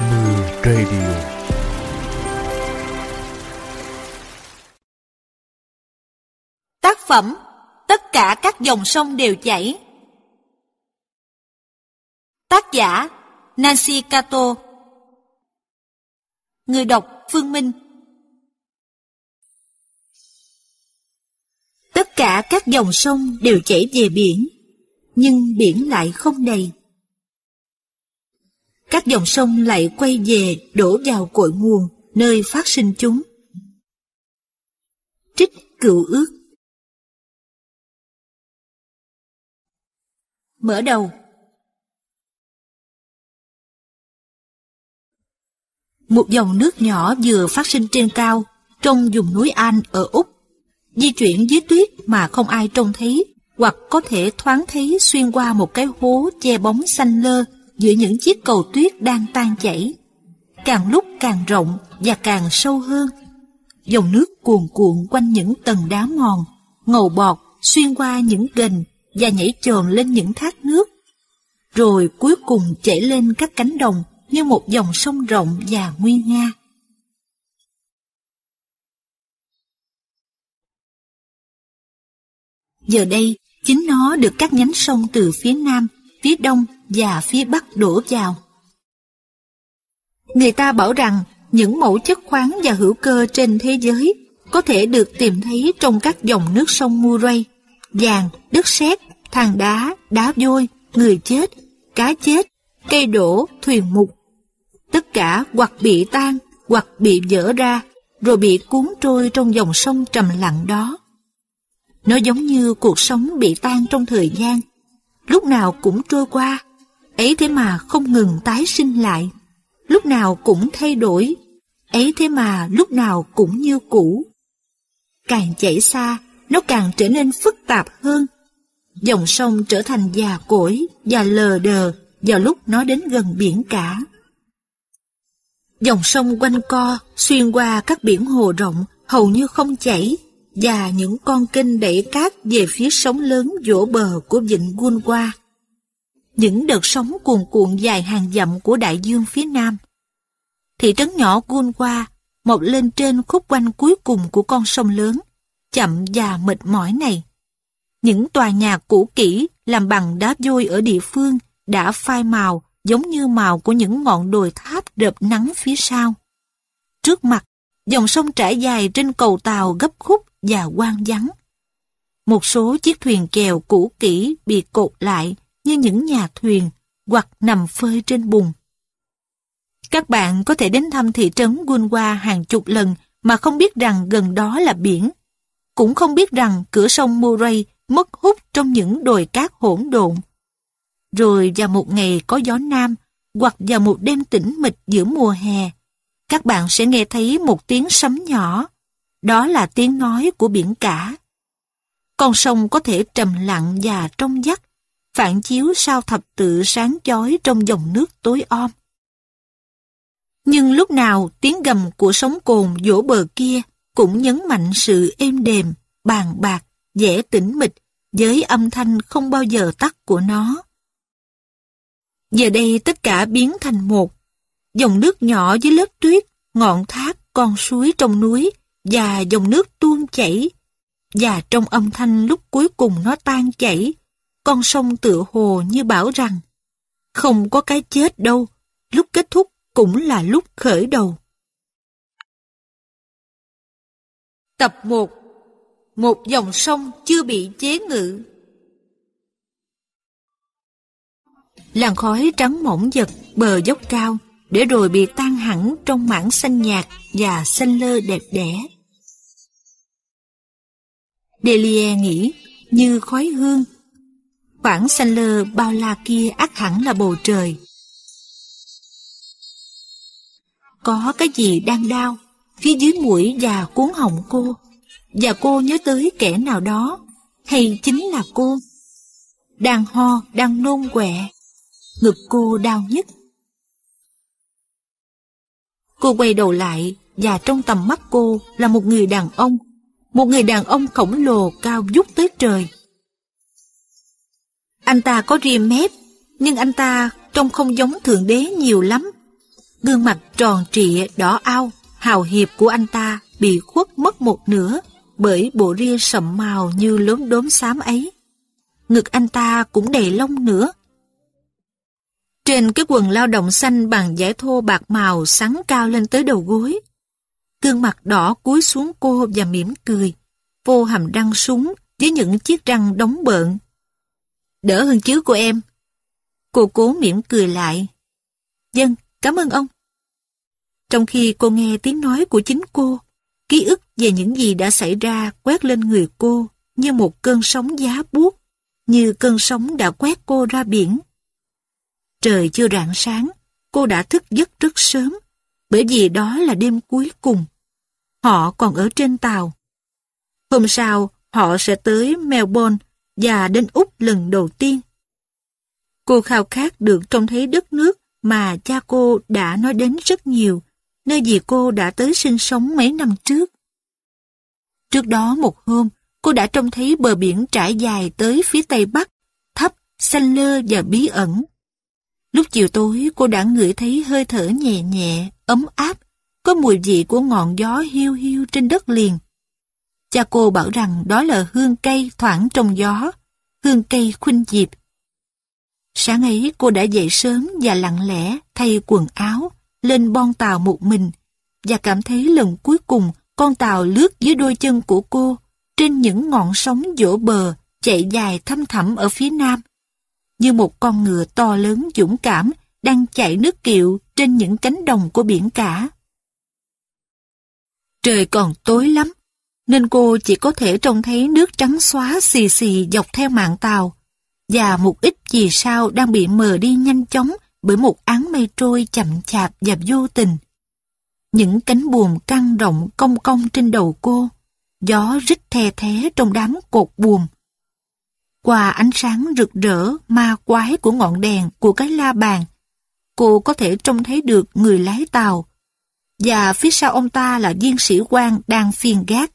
Mưa Radio. Tác phẩm Tất cả các dòng sông đều chảy. Tác giả Nancy Cato. Người đọc Phương Minh. Tất cả các dòng sông đều chảy về biển, nhưng biển lại không đầy. Các dòng sông lại quay về đổ vào cội nguồn, nơi phát sinh chúng. Trích cựu ước. Mở đầu. Một dòng nước nhỏ vừa phát sinh trên cao, trong vùng núi An ở Úc di chuyển dưới tuyết mà không ai trông thấy, hoặc có thể thoáng thấy xuyên qua một cái hố che bóng xanh lơ giữa những chiếc cầu tuyết đang tan chảy. Càng lúc càng rộng và càng sâu hơn. Dòng nước cuồn cuộn quanh những tầng đá mòn, ngầu bọt xuyên qua những gành và nhảy tròn lên những thác nước. Rồi cuối cùng chảy lên các cánh đồng như một dòng sông rộng và nguy nga. Giờ đây, chính nó được các nhánh sông từ phía nam, phía đông và phía bắc đổ vào. Người ta bảo rằng những mẫu chất khoáng và hữu cơ trên thế giới có thể được tìm thấy trong các dòng nước sông Murray, vàng, đất sét, than đá, đá vôi, người chết, cá chết, cây đổ, thuyền mục. Tất cả hoặc bị tan, hoặc bị vỡ ra, rồi bị cuốn trôi trong dòng sông trầm lặng đó. Nó giống như cuộc sống bị tan trong thời gian, lúc nào cũng trôi qua, ấy thế mà không ngừng tái sinh lại, lúc nào cũng thay đổi, ấy thế mà lúc nào cũng như cũ. Càng chảy xa, nó càng trở nên phức tạp hơn. Dòng sông trở thành già cỗi và lờ đờ vào lúc nó đến gần biển cả. Dòng sông quanh co, xuyên qua các biển hồ rộng, hầu như không chảy, và những con kênh đẩy cát về phía sóng lớn vỗ bờ của vịnh Gunwa. Những đợt sóng cuồn cuộn dài hàng dặm của đại dương phía nam. Thị trấn nhỏ Gunwa mọc lên trên khúc quanh cuối cùng của con sông lớn, chậm và mệt mỏi này. Những tòa nhà cũ kỹ làm bằng đá vôi ở địa phương đã phai màu giống như màu của những ngọn đồi tháp đợp nắng phía sau. Trước mặt, dòng sông trải dài trên cầu tàu gấp khúc và quang vắng. Một số chiếc thuyền kèo cũ kỹ bị cột lại như những nhà thuyền hoặc nằm phơi trên bùn. Các bạn có thể đến thăm thị trấn Gunwa hàng chục lần mà không biết rằng gần đó là biển. Cũng không biết rằng cửa sông Murray mất hút trong những đồi cát hỗn độn. Rồi vào một ngày có gió nam, hoặc vào một đêm tĩnh mịch giữa mùa hè, các bạn sẽ nghe thấy một tiếng sấm nhỏ đó là tiếng nói của biển cả. Con sông có thể trầm lặng và trong vắt, phản chiếu sao thập tự sáng chói trong dòng nước tối om. Nhưng lúc nào tiếng gầm của sóng cồn vỗ bờ kia cũng nhấn mạnh sự êm đềm, bàn bạc, dễ tĩnh mịch với âm thanh không bao giờ tắt của nó. Giờ đây tất cả biến thành một. Dòng nước nhỏ dưới lớp tuyết, ngọn thác, con suối trong núi và dòng nước tuôn chảy. Và trong âm thanh lúc cuối cùng nó tan chảy, con sông tựa hồ như bảo rằng không có cái chết đâu, lúc kết thúc cũng là lúc khởi đầu. Tập 1 Một dòng sông chưa bị chế ngự Làn khói trắng mỏng giật bờ dốc cao để rồi bị tan hẳn trong mảng xanh nhạt và xanh lơ đẹp đẽ. Delia nghĩ như khói hương. Khoảng xanh lơ bao la kia ác hẳn là bầu trời. Có cái gì đang đau phía dưới mũi và cuốn họng cô, và cô nhớ tới kẻ nào đó, hay chính là cô. Đang ho, đang nôn quẹ, ngực cô đau nhất. Cô quay đầu lại và trong tầm mắt cô là một người đàn ông một người đàn ông khổng lồ cao vút tới trời. Anh ta có ria mép, nhưng anh ta trông không giống Thượng Đế nhiều lắm. Gương mặt tròn trịa, đỏ ao, hào hiệp của anh ta bị khuất mất một nửa bởi bộ ria sậm màu như lốm đốm xám ấy. Ngực anh ta cũng đầy lông nữa. Trên cái quần lao động xanh bằng giải thô bạc màu sáng cao lên tới đầu gối. Gương mặt đỏ cúi xuống cô và mỉm cười. Vô hàm răng súng với những chiếc răng đóng bợn. Đỡ hơn chứ của em. Cô cố mỉm cười lại. Dân, cảm ơn ông. Trong khi cô nghe tiếng nói của chính cô, ký ức về những gì đã xảy ra quét lên người cô như một cơn sóng giá buốt, như cơn sóng đã quét cô ra biển. Trời chưa rạng sáng, cô đã thức giấc rất sớm, bởi vì đó là đêm cuối cùng. Họ còn ở trên tàu. Hôm sau, họ sẽ tới Melbourne và đến Úc lần đầu tiên. Cô khao khát được trông thấy đất nước mà cha cô đã nói đến rất nhiều, nơi dì cô đã tới sinh sống mấy năm trước. Trước đó một hôm, cô đã trông thấy bờ biển trải dài tới phía tây bắc, thấp, xanh lơ và bí ẩn. Lúc chiều tối cô đã ngửi thấy hơi thở nhẹ nhẹ, ấm áp, có mùi vị của ngọn gió hiu hiu trên đất liền. Cha cô bảo rằng đó là hương cây thoảng trong gió, hương cây khuynh diệp. Sáng ấy cô đã dậy sớm và lặng lẽ thay quần áo, lên bon tàu một mình, và cảm thấy lần cuối cùng con tàu lướt dưới đôi chân của cô trên những ngọn sóng vỗ bờ chạy dài thăm thẳm ở phía nam. Như một con ngựa to lớn dũng cảm đang chạy nước kiệu trên những cánh đồng của biển cả. Trời còn tối lắm, nên cô chỉ có thể trông thấy nước trắng xóa xì xì dọc theo mạng tàu, và một ít vì sao đang bị mờ đi nhanh chóng bởi một áng mây trôi chậm chạp và vô tình. Những cánh buồm căng rộng cong cong trên đầu cô, gió rít the thế trong đám cột buồm. Qua ánh sáng rực rỡ, ma quái của ngọn đèn của cái la bàn, cô có thể trông thấy được người lái tàu, và phía sau ông ta là viên sĩ quan đang phiền gác.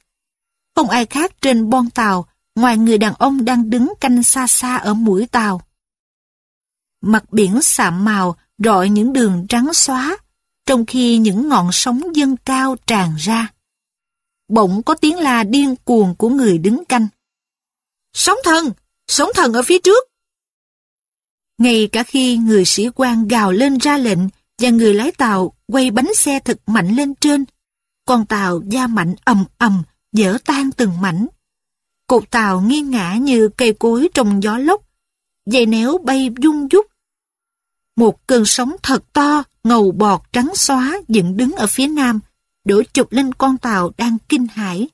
Không ai khác trên bon tàu ngoài người đàn ông đang đứng canh xa xa ở mũi tàu. Mặt biển sạm màu rọi những đường trắng xóa, trong khi những ngọn sóng dâng cao tràn ra. Bỗng có tiếng la điên cuồng của người đứng canh. Sóng thần! Sóng thần ở phía trước! Ngay cả khi người sĩ quan gào lên ra lệnh và người lái tàu quay bánh xe thật mạnh lên trên, con tàu da mạnh ầm ầm, dở tan từng mảnh. Cột tàu nghiêng ngã như cây cối trong gió lốc, dây néo bay dung dút. Một cơn sóng thật to, ngầu bọt trắng xóa dựng đứng ở phía nam, đổ chụp lên con tàu đang kinh hãi.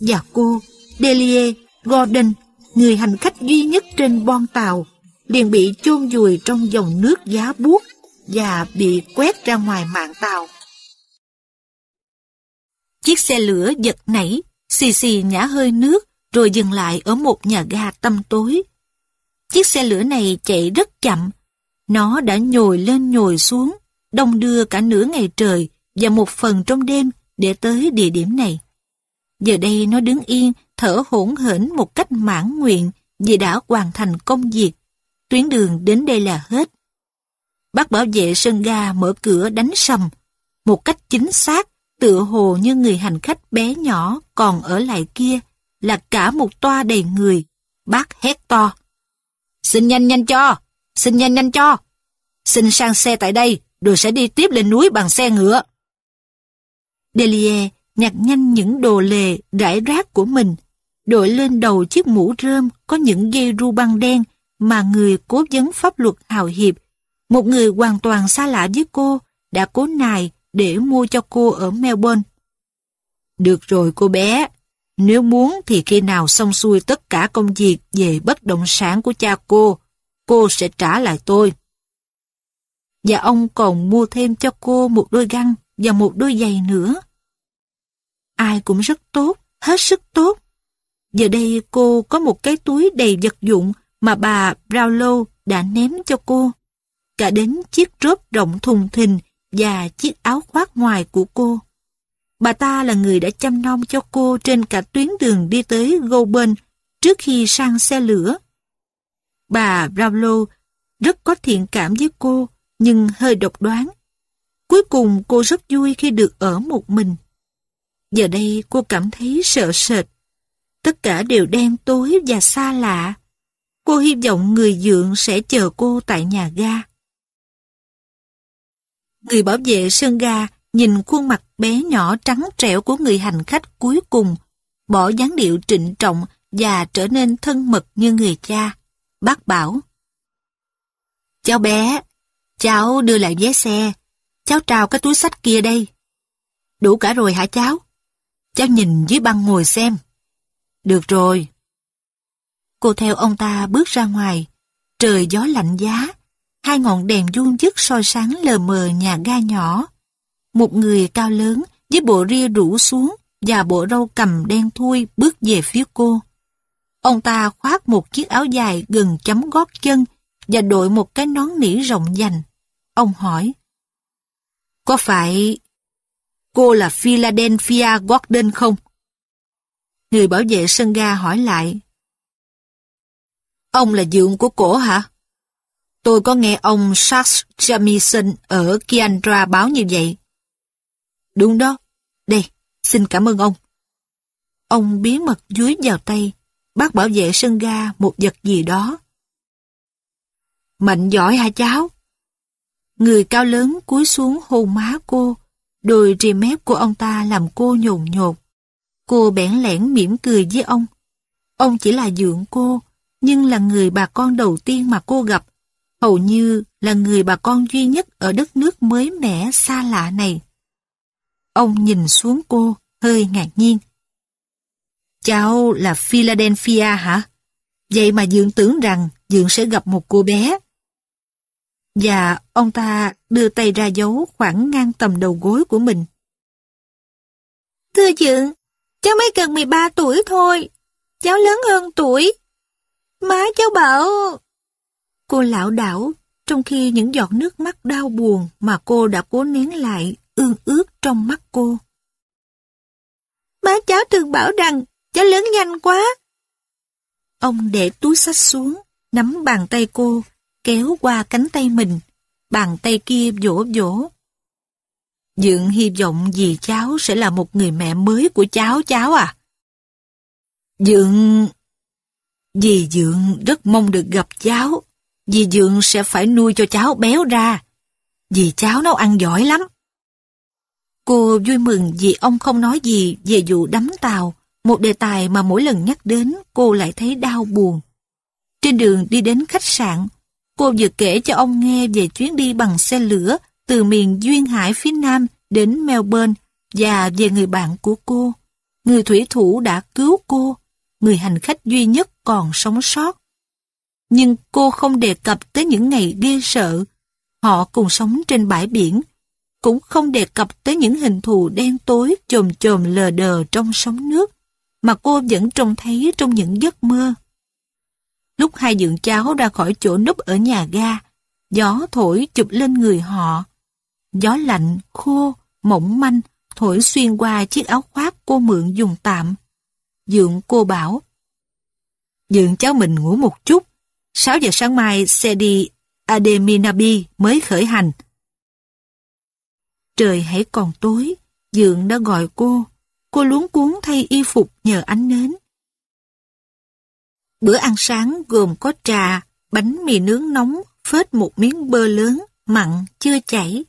Và cô, Delia, Gordon, người hành khách duy nhất trên bon tàu, liền bị chôn vùi trong dòng nước giá buốt và bị quét ra ngoài mạng tàu. Chiếc xe lửa giật nảy, xì xì nhả hơi nước, rồi dừng lại ở một nhà ga tăm tối. Chiếc xe lửa này chạy rất chậm. Nó đã nhồi lên nhồi xuống, đông đưa cả nửa ngày trời và một phần trong đêm để tới địa điểm này. Giờ đây nó đứng yên, thở hổn hển một cách mãn nguyện vì đã hoàn thành công việc. Tuyến đường đến đây là hết. Bác bảo vệ sân ga mở cửa đánh sầm, một cách chính xác, tựa hồ như người hành khách bé nhỏ còn ở lại kia là cả một toa đầy người. Bác hét to. Xin nhanh nhanh cho, xin nhanh nhanh cho. Xin sang xe tại đây, rồi sẽ đi tiếp lên núi bằng xe ngựa. Delia nhặt nhanh những đồ lề rải rác của mình, đội lên đầu chiếc mũ rơm có những dây ru băng đen mà người cố vấn pháp luật hào hiệp, một người hoàn toàn xa lạ với cô, đã cố nài để mua cho cô ở Melbourne. Được rồi cô bé, nếu muốn thì khi nào xong xuôi tất cả công việc về bất động sản của cha cô, cô sẽ trả lại tôi. Và ông còn mua thêm cho cô một đôi găng và một đôi giày nữa. Ai cũng rất tốt, hết sức tốt. Giờ đây cô có một cái túi đầy vật dụng mà bà Brownlow đã ném cho cô. Cả đến chiếc rớp rộng thùng thình và chiếc áo khoác ngoài của cô. Bà ta là người đã chăm nom cho cô trên cả tuyến đường đi tới Goulburn trước khi sang xe lửa. Bà Brownlow rất có thiện cảm với cô, nhưng hơi độc đoán. Cuối cùng cô rất vui khi được ở một mình. Giờ đây cô cảm thấy sợ sệt. Tất cả đều đen tối và xa lạ. Cô hy vọng người dượng sẽ chờ cô tại nhà ga. Người bảo vệ sơn ga nhìn khuôn mặt bé nhỏ trắng trẻo của người hành khách cuối cùng, bỏ dáng điệu trịnh trọng và trở nên thân mật như người cha. Bác bảo, Cháu bé, cháu đưa lại vé xe, cháu trao cái túi sách kia đây. Đủ cả rồi hả cháu? Cháu nhìn dưới băng ngồi xem. Được rồi. Cô theo ông ta bước ra ngoài, trời gió lạnh giá, hai ngọn đèn vuông dứt soi sáng lờ mờ nhà ga nhỏ. Một người cao lớn với bộ ria rủ xuống và bộ râu cầm đen thui bước về phía cô. Ông ta khoác một chiếc áo dài gần chấm gót chân và đội một cái nón nỉ rộng dành. Ông hỏi, Có phải cô là Philadelphia Gordon không? Người bảo vệ sân ga hỏi lại, Ông là dượng của cổ hả? Tôi có nghe ông Charles Jamison ở Kiandra báo như vậy. Đúng đó. Đây, xin cảm ơn ông. Ông bí mật dưới vào tay, bác bảo vệ sân ga một vật gì đó. Mạnh giỏi hả cháu? Người cao lớn cúi xuống hôn má cô, đôi rì mép của ông ta làm cô nhồn nhột. Cô bẽn lẽn mỉm cười với ông. Ông chỉ là dượng cô, nhưng là người bà con đầu tiên mà cô gặp, hầu như là người bà con duy nhất ở đất nước mới mẻ xa lạ này. Ông nhìn xuống cô, hơi ngạc nhiên. Cháu là Philadelphia hả? Vậy mà Dượng tưởng rằng Dượng sẽ gặp một cô bé. Và ông ta đưa tay ra dấu khoảng ngang tầm đầu gối của mình. Thưa Dượng, cháu mới gần 13 tuổi thôi. Cháu lớn hơn tuổi. Má cháu bảo... Cô lão đảo, trong khi những giọt nước mắt đau buồn mà cô đã cố nén lại ương ướt trong mắt cô. Má cháu thường bảo rằng cháu lớn nhanh quá. Ông để túi sách xuống, nắm bàn tay cô, kéo qua cánh tay mình, bàn tay kia vỗ vỗ. Dượng hy vọng dì cháu sẽ là một người mẹ mới của cháu cháu à. Dượng... Dì Dượng rất mong được gặp cháu. Dì Dượng sẽ phải nuôi cho cháu béo ra. Dì cháu nấu ăn giỏi lắm. Cô vui mừng vì ông không nói gì về vụ đắm tàu, một đề tài mà mỗi lần nhắc đến cô lại thấy đau buồn. Trên đường đi đến khách sạn, cô vừa kể cho ông nghe về chuyến đi bằng xe lửa từ miền Duyên Hải phía Nam đến Melbourne và về người bạn của cô, người thủy thủ đã cứu cô, người hành khách duy nhất còn sống sót. Nhưng cô không đề cập tới những ngày ghê sợ. Họ cùng sống trên bãi biển, cũng không đề cập tới những hình thù đen tối chồm chồm lờ đờ trong sóng nước mà cô vẫn trông thấy trong những giấc mơ. Lúc hai dưỡng cháu ra khỏi chỗ núp ở nhà ga, gió thổi chụp lên người họ. Gió lạnh, khô, mỏng manh, thổi xuyên qua chiếc áo khoác cô mượn dùng tạm. Dượng cô bảo, Dượng cháu mình ngủ một chút, 6 giờ sáng mai xe đi Ademinabi mới khởi hành. Trời hãy còn tối, Dượng đã gọi cô. Cô luống cuốn thay y phục nhờ ánh nến. Bữa ăn sáng gồm có trà, bánh mì nướng nóng, phết một miếng bơ lớn, mặn, chưa chảy.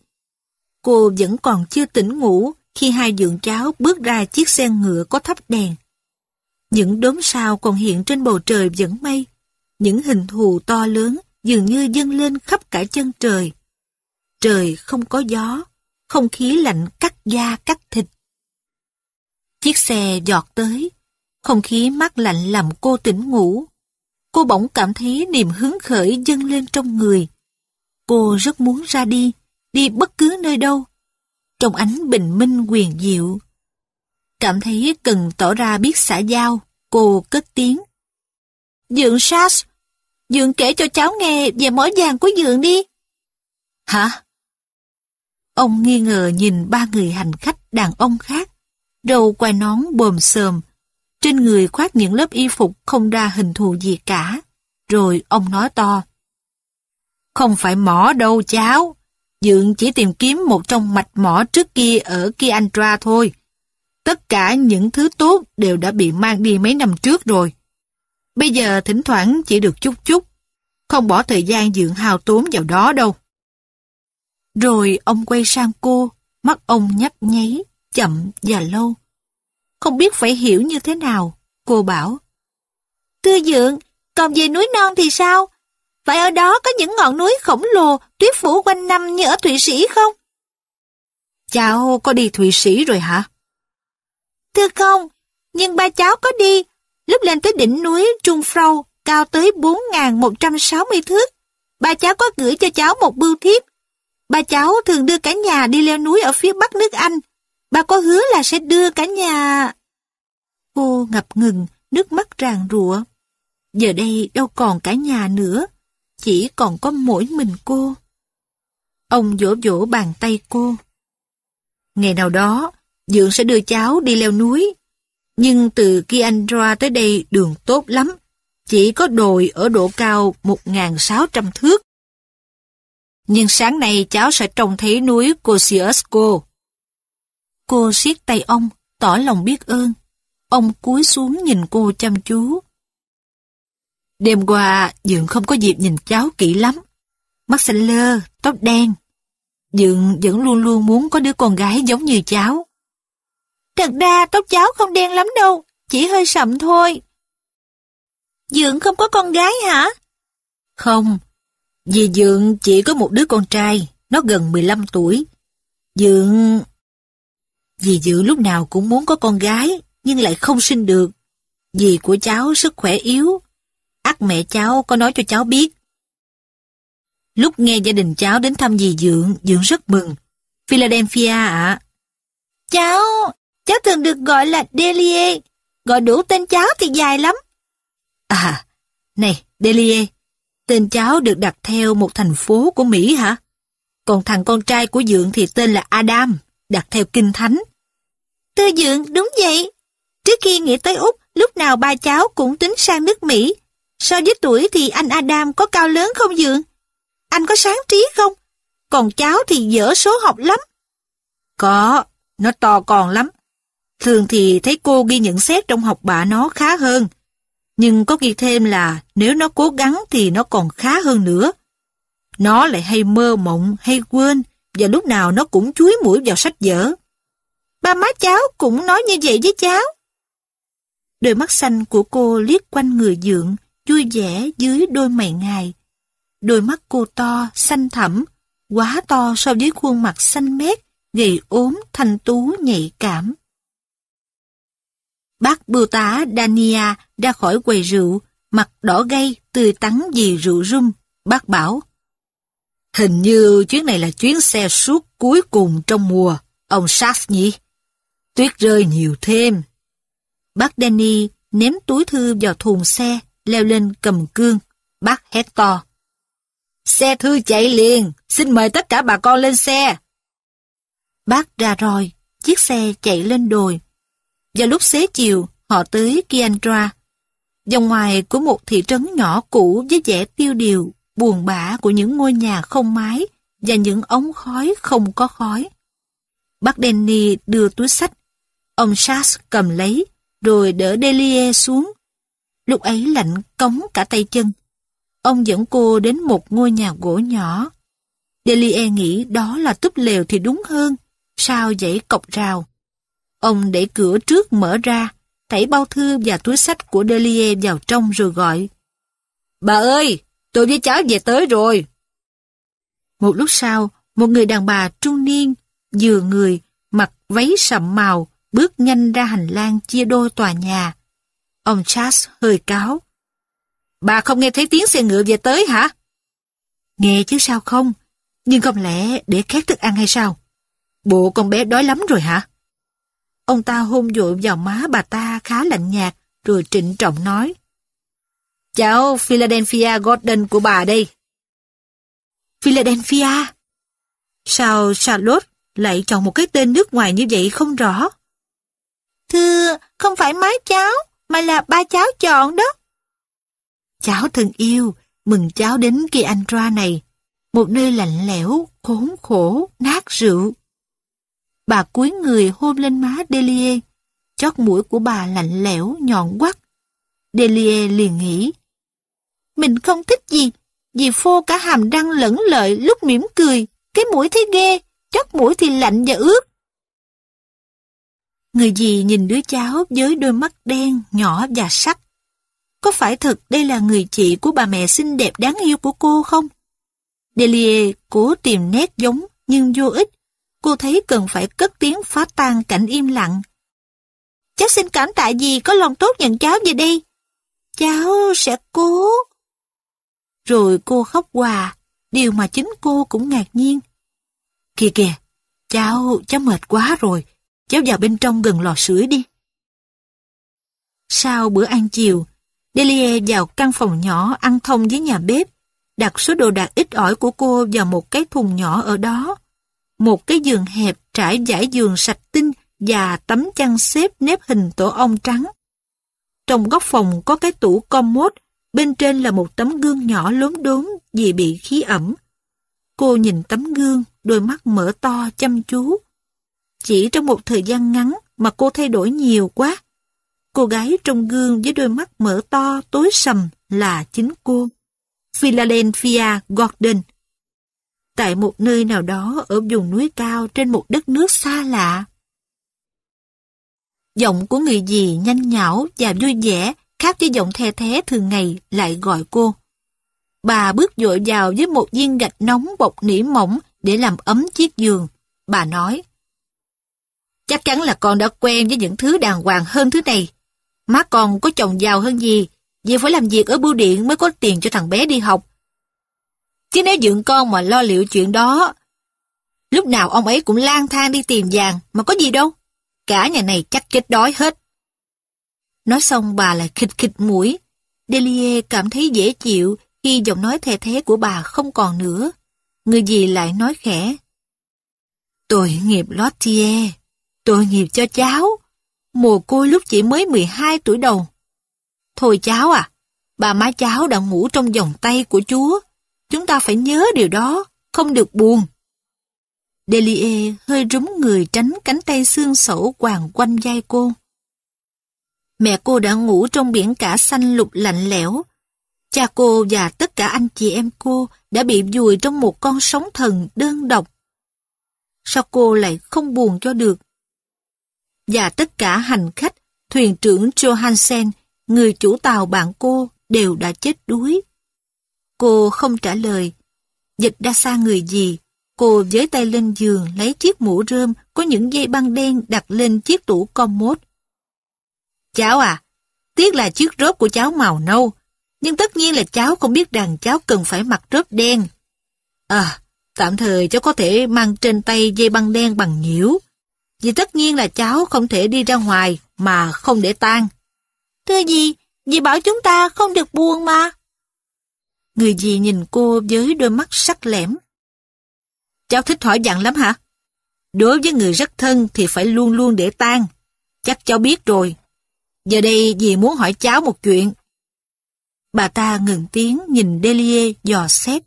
Cô vẫn còn chưa tỉnh ngủ khi hai dượng cháu bước ra chiếc xe ngựa có thắp đèn. Những đốm sao còn hiện trên bầu trời vẫn mây. Những hình thù to lớn dường như dâng lên khắp cả chân trời. Trời không có gió, không khí lạnh cắt da cắt thịt. Chiếc xe giọt tới, không khí mát lạnh làm cô tỉnh ngủ. Cô bỗng cảm thấy niềm hứng khởi dâng lên trong người. Cô rất muốn ra đi, đi bất cứ nơi đâu. Trong ánh bình minh quyền diệu. Cảm thấy cần tỏ ra biết xã giao, cô cất tiếng. Dượng Sars, Dượng kể cho cháu nghe về mối vàng của Dượng đi. Hả? Ông nghi ngờ nhìn ba người hành khách đàn ông khác, râu quai nón bồm sờm, trên người khoác những lớp y phục không ra hình thù gì cả. Rồi ông nói to. Không phải mỏ đâu cháu, Dượng chỉ tìm kiếm một trong mạch mỏ trước kia ở Kiandra thôi. Tất cả những thứ tốt đều đã bị mang đi mấy năm trước rồi. Bây giờ thỉnh thoảng chỉ được chút chút, không bỏ thời gian dưỡng hao tốn vào đó đâu. Rồi ông quay sang cô, mắt ông nhấp nháy, chậm và lâu. Không biết phải hiểu như thế nào, cô bảo. Tư dượng, còn về núi non thì sao? Vậy ở đó có những ngọn núi khổng lồ, tuyết phủ quanh năm như ở Thụy Sĩ không? Cháu có đi Thụy Sĩ rồi hả? Thưa không, nhưng ba cháu có đi. Lúc lên tới đỉnh núi Trung Frau, cao tới 4.160 thước. Ba cháu có gửi cho cháu một bưu thiếp. Ba cháu thường đưa cả nhà đi leo núi ở phía bắc nước Anh. Ba có hứa là sẽ đưa cả nhà... Cô ngập ngừng, nước mắt ràng rụa. Giờ đây đâu còn cả nhà nữa, chỉ còn có mỗi mình cô. Ông vỗ vỗ bàn tay cô. Ngày nào đó, Dượng sẽ đưa cháu đi leo núi. Nhưng từ Kiandra tới đây đường tốt lắm. Chỉ có đồi ở độ cao 1.600 thước. Nhưng sáng nay cháu sẽ trông thấy núi Kosciuszko. Cô siết tay ông, tỏ lòng biết ơn. Ông cúi xuống nhìn cô chăm chú. Đêm qua, Dượng không có dịp nhìn cháu kỹ lắm. Mắt xanh lơ, tóc đen. Dượng vẫn luôn luôn muốn có đứa con gái giống như cháu. Thật ra tóc cháu không đen lắm đâu, chỉ hơi sậm thôi. Dượng không có con gái hả? Không, vì Dượng chỉ có một đứa con trai, nó gần 15 tuổi. Dượng... Vì Dượng lúc nào cũng muốn có con gái, nhưng lại không sinh được. Dì của cháu sức khỏe yếu. ắt mẹ cháu có nói cho cháu biết. Lúc nghe gia đình cháu đến thăm dì Dượng, Dượng rất mừng. Philadelphia ạ. Cháu, cháu thường được gọi là Delie. Gọi đủ tên cháu thì dài lắm. À, này, Delie, tên cháu được đặt theo một thành phố của Mỹ hả? Còn thằng con trai của Dượng thì tên là Adam, đặt theo kinh thánh. Tư Dượng, đúng vậy. Trước khi nghĩ tới Úc, lúc nào ba cháu cũng tính sang nước Mỹ. So với tuổi thì anh Adam có cao lớn không Dượng? Anh có sáng trí không? Còn cháu thì dở số học lắm. Có, nó to còn lắm. Thường thì thấy cô ghi nhận xét trong học bạ nó khá hơn. Nhưng có ghi thêm là nếu nó cố gắng thì nó còn khá hơn nữa. Nó lại hay mơ mộng, hay quên, và lúc nào nó cũng chuối mũi vào sách vở. Ba má cháu cũng nói như vậy với cháu. Đôi mắt xanh của cô liếc quanh người dượng, vui vẻ dưới đôi mày ngài. Đôi mắt cô to, xanh thẳm, quá to so với khuôn mặt xanh mét, gầy ốm, thanh tú, nhạy cảm. Bác bưu tá Dania ra khỏi quầy rượu, mặt đỏ gay, tươi tắn vì rượu rung. Bác bảo, Hình như chuyến này là chuyến xe suốt cuối cùng trong mùa, ông Sachs nhỉ? Tuyết rơi nhiều thêm. Bác Danny ném túi thư vào thùng xe, leo lên cầm cương. Bác hét to. Xe thư chạy liền, xin mời tất cả bà con lên xe. Bác ra rồi, chiếc xe chạy lên đồi. Vào lúc xế chiều, họ tới Kiandra. Dòng ngoài của một thị trấn nhỏ cũ với vẻ tiêu điều, buồn bã của những ngôi nhà không mái và những ống khói không có khói. Bác Denny đưa túi sách. Ông Charles cầm lấy, rồi đỡ delia xuống. Lúc ấy lạnh cống cả tay chân. Ông dẫn cô đến một ngôi nhà gỗ nhỏ. delia nghĩ đó là túp lều thì đúng hơn, sao dãy cọc rào. Ông đẩy cửa trước mở ra, thảy bao thư và túi sách của Delie vào trong rồi gọi. Bà ơi, tôi với cháu về tới rồi. Một lúc sau, một người đàn bà trung niên, vừa người, mặc váy sậm màu, bước nhanh ra hành lang chia đôi tòa nhà. Ông Charles hơi cáo. Bà không nghe thấy tiếng xe ngựa về tới hả? Nghe chứ sao không? Nhưng không lẽ để khát thức ăn hay sao? Bộ con bé đói lắm rồi hả? Ông ta hôn dội vào má bà ta khá lạnh nhạt, rồi trịnh trọng nói. Cháu Philadelphia Gordon của bà đây. Philadelphia? Sao Charlotte lại chọn một cái tên nước ngoài như vậy không rõ? Thưa, không phải má cháu, mà là ba cháu chọn đó. Cháu thân yêu, mừng cháu đến kỳ Andra này. một nơi lạnh lẽo, khốn khổ, nát rượu. Bà cúi người hôn lên má Delia, chót mũi của bà lạnh lẽo, nhọn quắt. Delia liền nghĩ, mình không thích gì, vì phô cả hàm răng lẫn lợi lúc mỉm cười, cái mũi thấy ghê, chót mũi thì lạnh và ướt. Người gì nhìn đứa cháu với đôi mắt đen, nhỏ và sắc. Có phải thật đây là người chị của bà mẹ xinh đẹp đáng yêu của cô không? Delia cố tìm nét giống nhưng vô ích. Cô thấy cần phải cất tiếng phá tan cảnh im lặng. Cháu xin cảm tạ gì có lòng tốt nhận cháu về đây. Cháu sẽ cố. Rồi cô khóc hòa, điều mà chính cô cũng ngạc nhiên. Kìa kìa, cháu, cháu mệt quá rồi, cháu vào bên trong gần lò sưởi đi. Sau bữa ăn chiều, Delia vào căn phòng nhỏ ăn thông với nhà bếp, đặt số đồ đạc ít ỏi của cô vào một cái thùng nhỏ ở đó. Một cái giường hẹp trải giải giường sạch tinh và tấm chăn xếp nếp hình tổ ong trắng. Trong góc phòng có cái tủ commode, bên trên là một tấm gương nhỏ lốm đốm vì bị khí ẩm. Cô nhìn tấm gương, đôi mắt mở to chăm chú. Chỉ trong một thời gian ngắn mà cô thay đổi nhiều quá. Cô gái trong gương với đôi mắt mở to tối sầm là chính cô. Philadelphia Gordon. Tại một nơi nào đó ở vùng núi cao trên một đất nước xa lạ. Giọng của người gì nhanh nhảu và vui vẻ khác với giọng the thế thường ngày lại gọi cô. Bà bước vội vào với một viên gạch nóng bọc nỉ mỏng để làm ấm chiếc giường. Bà nói, Chắc chắn là con đã quen với những thứ đàng hoàng hơn thứ này. Má con có chồng giàu hơn gì, vì phải làm việc ở bưu điện mới có tiền cho thằng bé đi học. Chứ nếu dưỡng con mà lo liệu chuyện đó, lúc nào ông ấy cũng lang thang đi tìm vàng mà có gì đâu. Cả nhà này chắc chết đói hết. Nói xong bà lại khịch khịch mũi. Delia cảm thấy dễ chịu khi giọng nói thè thế của bà không còn nữa. Người gì lại nói khẽ. Tội nghiệp Lottie, tội nghiệp cho cháu. Mồ côi lúc chỉ mới 12 tuổi đầu. Thôi cháu à, bà má cháu đã ngủ trong vòng tay của Chúa. Chúng ta phải nhớ điều đó, không được buồn. Delie hơi rúng người tránh cánh tay xương sẩu quàng quanh vai cô. Mẹ cô đã ngủ trong biển cả xanh lục lạnh lẽo. Cha cô và tất cả anh chị em cô đã bị vùi trong một con sóng thần đơn độc. Sao cô lại không buồn cho được? Và tất cả hành khách, thuyền trưởng Johansen, người chủ tàu bạn cô, đều đã chết đuối. Cô không trả lời. Dịch đã xa người gì, cô với tay lên giường lấy chiếc mũ rơm có những dây băng đen đặt lên chiếc tủ commode. Cháu à, tiếc là chiếc rớp của cháu màu nâu, nhưng tất nhiên là cháu không biết rằng cháu cần phải mặc rớp đen. À, tạm thời cháu có thể mang trên tay dây băng đen bằng nhiễu, vì tất nhiên là cháu không thể đi ra ngoài mà không để tan. Thưa gì, dì bảo chúng ta không được buồn mà. Người dì nhìn cô với đôi mắt sắc lẻm. Cháu thích hỏi dặn lắm hả? Đối với người rất thân thì phải luôn luôn để tan. Chắc cháu biết rồi. Giờ đây dì muốn hỏi cháu một chuyện. Bà ta ngừng tiếng nhìn Delia dò xét.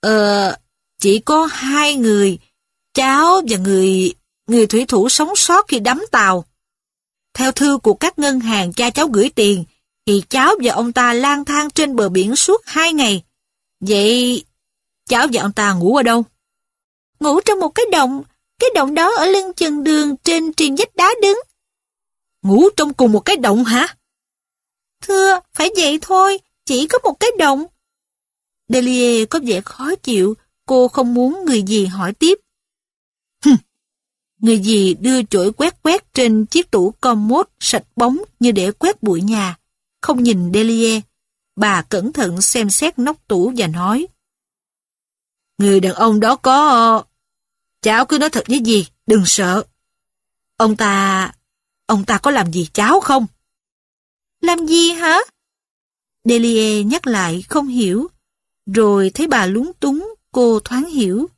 Ờ, chỉ có hai người, cháu và người người thủy thủ sống sót khi đắm tàu. Theo thư của các ngân hàng cha cháu gửi tiền, thì cháu và ông ta lang thang trên bờ biển suốt hai ngày. Vậy cháu và ông ta ngủ ở đâu? Ngủ trong một cái động, cái động đó ở lưng chừng đường trên triền vách đá đứng. Ngủ trong cùng một cái động hả? Thưa, phải vậy thôi, chỉ có một cái động. Delia có vẻ khó chịu, cô không muốn người gì hỏi tiếp. Hừm. Người gì đưa chổi quét quét trên chiếc tủ commode sạch bóng như để quét bụi nhà. Không nhìn Delia, bà cẩn thận xem xét nóc tủ và nói. Người đàn ông đó có... Cháu cứ nói thật với gì, đừng sợ. Ông ta... Ông ta có làm gì cháu không? Làm gì hả? Delia nhắc lại không hiểu. Rồi thấy bà lúng túng, cô thoáng hiểu.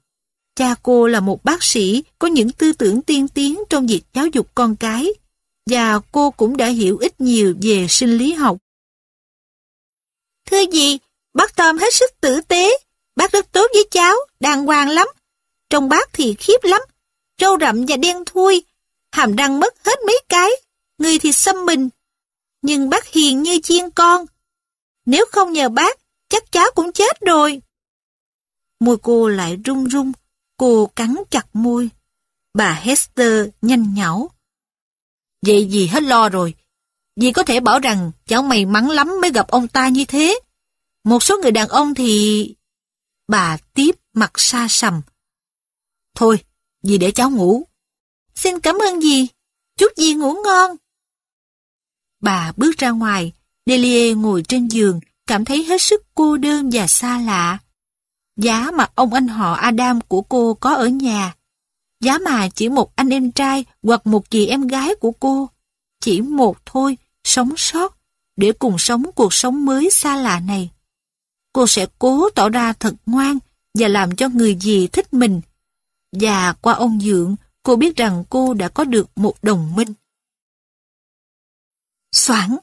Cha cô là một bác sĩ có những tư tưởng tiên tiến trong việc giáo dục con cái, và cô cũng đã hiểu ít nhiều về sinh lý học. Thưa gì, bác Tom hết sức tử tế, bác rất tốt với cháu, đàng hoàng lắm. Trong bác thì khiếp lắm, râu rậm và đen thui, hàm răng mất hết mấy cái, người thì xâm mình. Nhưng bác hiền như chiên con. Nếu không nhờ bác, chắc cháu cũng chết rồi. Môi cô lại run run, cô cắn chặt môi. Bà Hester nhanh nhảu. Vậy gì hết lo rồi. Dì có thể bảo rằng cháu may mắn lắm mới gặp ông ta như thế. Một số người đàn ông thì... Bà tiếp mặt xa sầm. Thôi, dì để cháu ngủ. Xin cảm ơn dì. Chúc dì ngủ ngon. Bà bước ra ngoài, Delia ngồi trên giường, cảm thấy hết sức cô đơn và xa lạ. Giá mà ông anh họ Adam của cô có ở nhà. Giá mà chỉ một anh em trai hoặc một chị em gái của cô. Chỉ một thôi, sống sót, để cùng sống cuộc sống mới xa lạ này. Cô sẽ cố tỏ ra thật ngoan và làm cho người gì thích mình. Và qua ông Dượng, cô biết rằng cô đã có được một đồng minh. Soảng!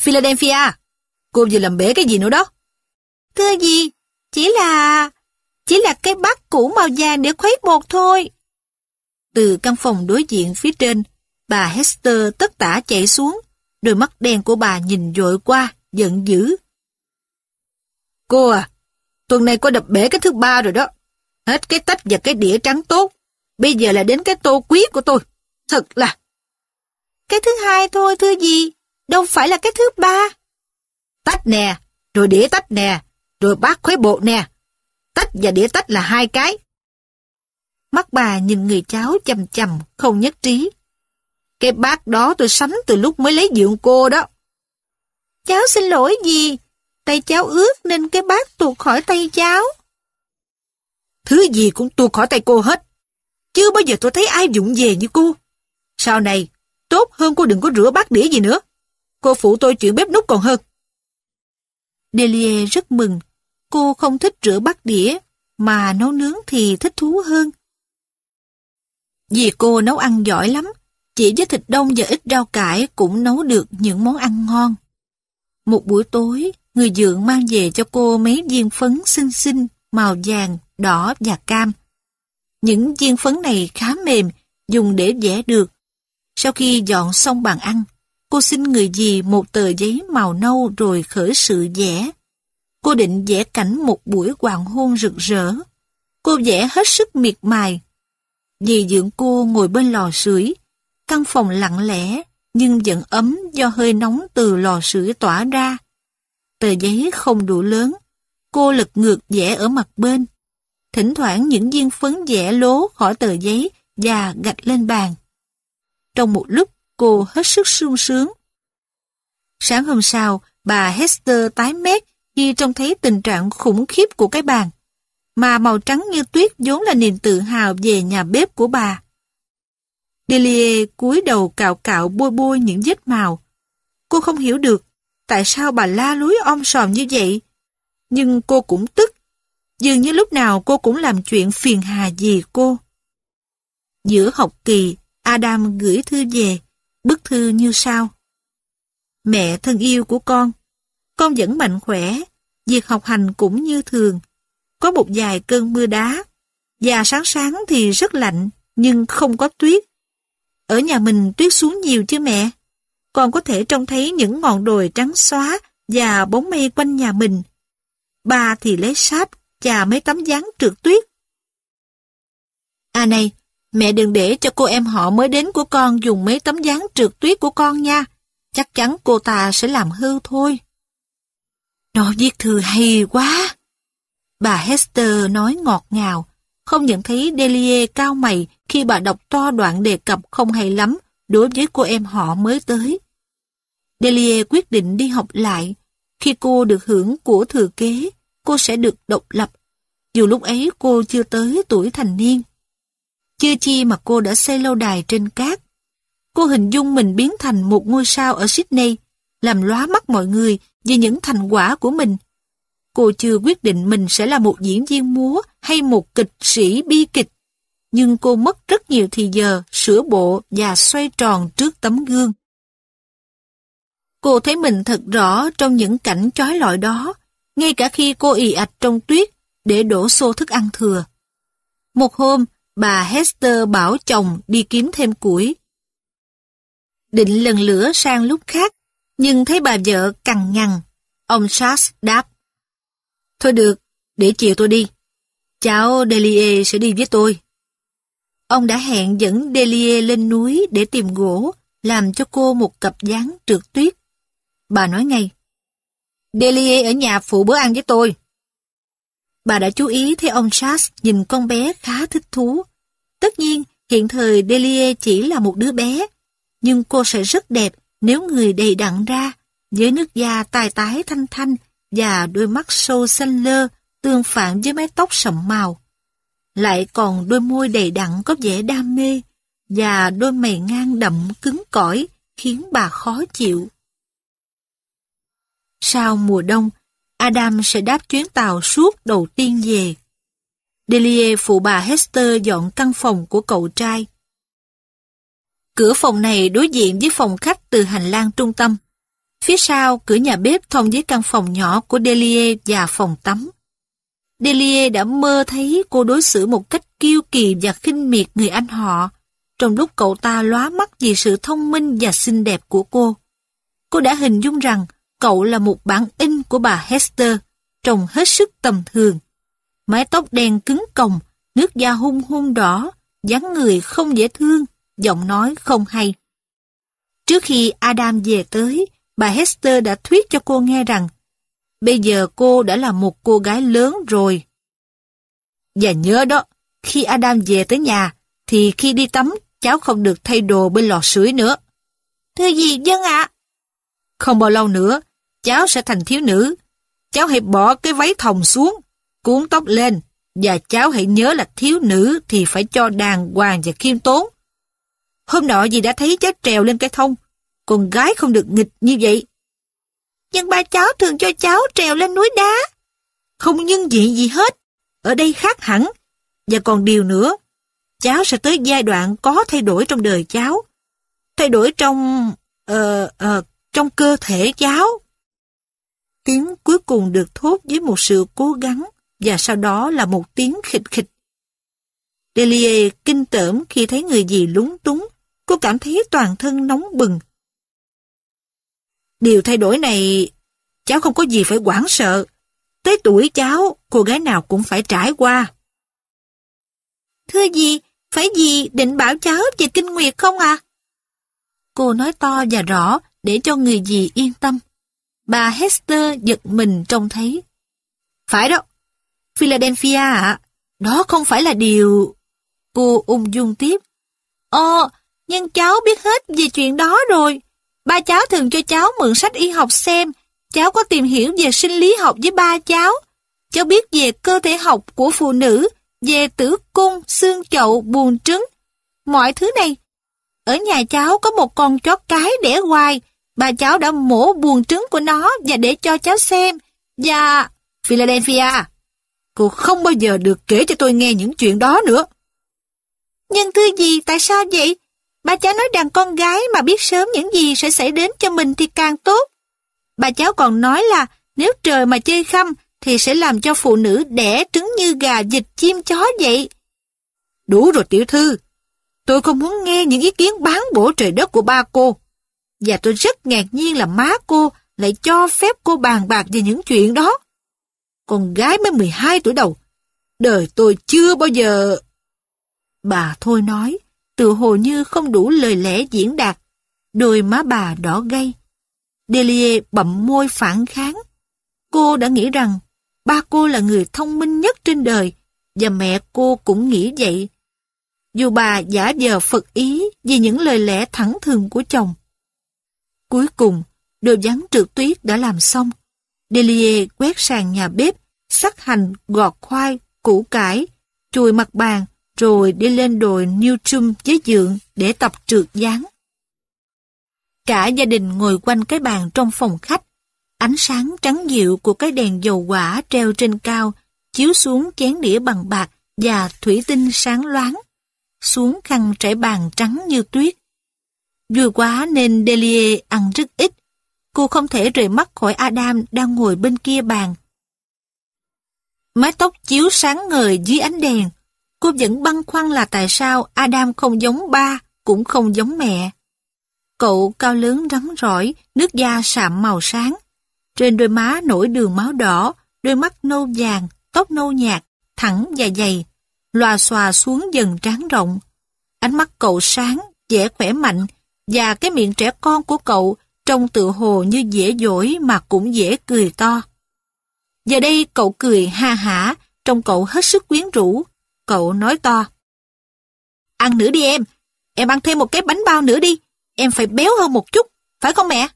Philadelphia! Cô vừa làm bể cái gì nữa đó? Thưa gì? Chỉ là... Chỉ là cái bát cũ màu vàng để khuấy bột thôi. Từ căn phòng đối diện phía trên, bà Hester tất tả chạy xuống. Đôi mắt đen của bà nhìn dội qua, giận dữ. Cô à, tuần này cô đập bể cái thứ ba rồi đó. Hết cái tách và cái đĩa trắng tốt. Bây giờ là đến cái tô quý của tôi. Thật là... Cái thứ hai thôi thưa gì, đâu phải là cái thứ ba. Tách nè, rồi đĩa tách nè, rồi bát khuấy bột nè. Tách và đĩa tách là hai cái. Mắt bà nhìn người cháu chầm chầm, không nhất trí. Cái bát đó tôi sắm từ lúc mới lấy dượng cô đó. Cháu xin lỗi gì? Tay cháu ướt nên cái bát tuột khỏi tay cháu. Thứ gì cũng tuột khỏi tay cô hết. Chưa bao giờ tôi thấy ai dụng về như cô. Sau này, tốt hơn cô đừng có rửa bát đĩa gì nữa. Cô phụ tôi chuyện bếp nút còn hơn. Delia rất mừng. Cô không thích rửa bát đĩa, mà nấu nướng thì thích thú hơn. Vì cô nấu ăn giỏi lắm, chỉ với thịt đông và ít rau cải cũng nấu được những món ăn ngon. Một buổi tối, người dượng mang về cho cô mấy viên phấn xinh xinh, màu vàng, đỏ và cam. Những viên phấn này khá mềm, dùng để vẽ được. Sau khi dọn xong bàn ăn, cô xin người dì một tờ giấy màu nâu rồi khởi sự vẽ. Cô định vẽ cảnh một buổi hoàng hôn rực rỡ. Cô vẽ hết sức miệt mài. Dì dưỡng cô ngồi bên lò sưởi, căn phòng lặng lẽ nhưng vẫn ấm do hơi nóng từ lò sưởi tỏa ra. Tờ giấy không đủ lớn, cô lật ngược vẽ ở mặt bên. Thỉnh thoảng những viên phấn vẽ lố khỏi tờ giấy và gạch lên bàn. Trong một lúc, cô hết sức sung sướng. Sáng hôm sau, bà Hester tái mét khi trông thấy tình trạng khủng khiếp của cái bàn, mà màu trắng như tuyết vốn là niềm tự hào về nhà bếp của bà. Delia cúi đầu cạo cạo bôi bôi những vết màu. Cô không hiểu được tại sao bà la lối om sòm như vậy. Nhưng cô cũng tức. Dường như lúc nào cô cũng làm chuyện phiền hà gì cô. Giữa học kỳ, Adam gửi thư về, bức thư như sau. Mẹ thân yêu của con, con vẫn mạnh khỏe, việc học hành cũng như thường. Có một vài cơn mưa đá, và sáng sáng thì rất lạnh, nhưng không có tuyết. Ở nhà mình tuyết xuống nhiều chứ mẹ? Con có thể trông thấy những ngọn đồi trắng xóa và bóng mây quanh nhà mình. Ba thì lấy sáp chà mấy tấm dáng trượt tuyết. À này, mẹ đừng để cho cô em họ mới đến của con dùng mấy tấm dáng trượt tuyết của con nha. Chắc chắn cô ta sẽ làm hư thôi. Nó viết thư hay quá. Bà Hester nói ngọt ngào, không nhận thấy Delia cao mày khi bà đọc to đoạn đề cập không hay lắm đối với cô em họ mới tới. Delia quyết định đi học lại. Khi cô được hưởng của thừa kế, cô sẽ được độc lập. Dù lúc ấy cô chưa tới tuổi thành niên. Chưa chi mà cô đã xây lâu đài trên cát. Cô hình dung mình biến thành một ngôi sao ở Sydney, làm lóa mắt mọi người vì những thành quả của mình. Cô chưa quyết định mình sẽ là một diễn viên múa hay một kịch sĩ bi kịch. Nhưng cô mất rất nhiều thì giờ sửa bộ và xoay tròn trước tấm gương. Cô thấy mình thật rõ trong những cảnh chói lọi đó, ngay cả khi cô ì ạch trong tuyết để đổ xô thức ăn thừa. Một hôm, bà Hester bảo chồng đi kiếm thêm củi. Định lần lửa sang lúc khác, nhưng thấy bà vợ cằn nhằn. Ông Charles đáp. Thôi được, để chiều tôi đi. Cháu Delie sẽ đi với tôi. Ông đã hẹn dẫn Delie lên núi để tìm gỗ, làm cho cô một cặp dáng trượt tuyết. Bà nói ngay. Delie ở nhà phụ bữa ăn với tôi. Bà đã chú ý thấy ông Charles nhìn con bé khá thích thú. Tất nhiên, hiện thời Delie chỉ là một đứa bé, nhưng cô sẽ rất đẹp nếu người đầy đặn ra, với nước da tài tái thanh thanh và đôi mắt sâu xanh lơ tương phản với mái tóc sậm màu. Lại còn đôi môi đầy đặn có vẻ đam mê và đôi mày ngang đậm cứng cỏi khiến bà khó chịu. Sau mùa đông, Adam sẽ đáp chuyến tàu suốt đầu tiên về. Delia phụ bà Hester dọn căn phòng của cậu trai. Cửa phòng này đối diện với phòng khách từ hành lang trung tâm. Phía sau, cửa nhà bếp thông với căn phòng nhỏ của Delia và phòng tắm. Delia đã mơ thấy cô đối xử một cách kiêu kỳ và khinh miệt người anh họ, trong lúc cậu ta lóa mắt vì sự thông minh và xinh đẹp của cô. Cô đã hình dung rằng cậu là một bản in của bà Hester, trông hết sức tầm thường. Mái tóc đen cứng còng, nước da hung hung đỏ, dáng người không dễ thương, giọng nói không hay. Trước khi Adam về tới, bà Hester đã thuyết cho cô nghe rằng bây giờ cô đã là một cô gái lớn rồi. Và nhớ đó, khi Adam về tới nhà, thì khi đi tắm, cháu không được thay đồ bên lò sưởi nữa. Thưa gì, dân ạ? Không bao lâu nữa, cháu sẽ thành thiếu nữ. Cháu hãy bỏ cái váy thòng xuống, cuốn tóc lên, và cháu hãy nhớ là thiếu nữ thì phải cho đàng hoàng và khiêm tốn. Hôm nọ dì đã thấy cháu trèo lên cây thông, con gái không được nghịch như vậy. Nhưng ba cháu thường cho cháu trèo lên núi đá. Không nhân diện gì hết, ở đây khác hẳn. Và còn điều nữa, cháu sẽ tới giai đoạn có thay đổi trong đời cháu. Thay đổi trong... Uh, uh, trong cơ thể cháu. Tiếng cuối cùng được thốt với một sự cố gắng và sau đó là một tiếng khịch khịch. Delia kinh tởm khi thấy người gì lúng túng, cô cảm thấy toàn thân nóng bừng. Điều thay đổi này, cháu không có gì phải quản sợ. Tới tuổi cháu, cô gái nào cũng phải trải qua. Thưa gì, phải gì định bảo cháu về kinh nguyệt không à? Cô nói to và rõ để cho người gì yên tâm. Bà Hester giật mình trông thấy. Phải đó, Philadelphia ạ, đó không phải là điều... Cô ung dung tiếp. Ồ, nhưng cháu biết hết về chuyện đó rồi. Ba cháu thường cho cháu mượn sách y học xem. Cháu có tìm hiểu về sinh lý học với ba cháu. Cháu biết về cơ thể học của phụ nữ, về tử cung, xương chậu, buồng trứng. Mọi thứ này. Ở nhà cháu có một con chó cái đẻ hoài. Bà cháu đã mổ buồng trứng của nó và để cho cháu xem. Và... Philadelphia, cô không bao giờ được kể cho tôi nghe những chuyện đó nữa. Nhưng thưa gì, tại sao vậy? Bà cháu nói rằng con gái mà biết sớm những gì sẽ xảy đến cho mình thì càng tốt. Bà cháu còn nói là nếu trời mà chơi khăm thì sẽ làm cho phụ nữ đẻ trứng như gà dịch chim chó vậy. Đủ rồi tiểu thư. Tôi không muốn nghe những ý kiến bán bổ trời đất của ba cô. Và tôi rất ngạc nhiên là má cô lại cho phép cô bàn bạc về những chuyện đó. Con gái mới 12 tuổi đầu. Đời tôi chưa bao giờ... Bà thôi nói, tự hồ như không đủ lời lẽ diễn đạt. Đôi má bà đỏ gay. Delia bậm môi phản kháng. Cô đã nghĩ rằng ba cô là người thông minh nhất trên đời và mẹ cô cũng nghĩ vậy. Dù bà giả vờ phật ý vì những lời lẽ thẳng thừng của chồng. Cuối cùng, đồ dán trượt tuyết đã làm xong. Delia quét sàn nhà bếp, sắc hành, gọt khoai, củ cải, chùi mặt bàn, rồi đi lên đồi Newtrum với dượng để tập trượt dáng. Cả gia đình ngồi quanh cái bàn trong phòng khách. Ánh sáng trắng dịu của cái đèn dầu quả treo trên cao chiếu xuống chén đĩa bằng bạc và thủy tinh sáng loáng, xuống khăn trải bàn trắng như tuyết. Vui quá nên Delia ăn rất ít. Cô không thể rời mắt khỏi Adam đang ngồi bên kia bàn. Mái tóc chiếu sáng ngời dưới ánh đèn. Cô vẫn băn khoăn là tại sao Adam không giống ba, cũng không giống mẹ. Cậu cao lớn rắn rỏi, nước da sạm màu sáng. Trên đôi má nổi đường máu đỏ, đôi mắt nâu vàng, tóc nâu nhạt, thẳng và dày, loà xòa xuống dần trán rộng. Ánh mắt cậu sáng, vẻ khỏe mạnh, và cái miệng trẻ con của cậu trông tự hồ như dễ dỗi mà cũng dễ cười to. Giờ đây cậu cười ha hả, trông cậu hết sức quyến rũ. Cậu nói to. Ăn nữa đi em, em ăn thêm một cái bánh bao nữa đi, em phải béo hơn một chút, phải không mẹ?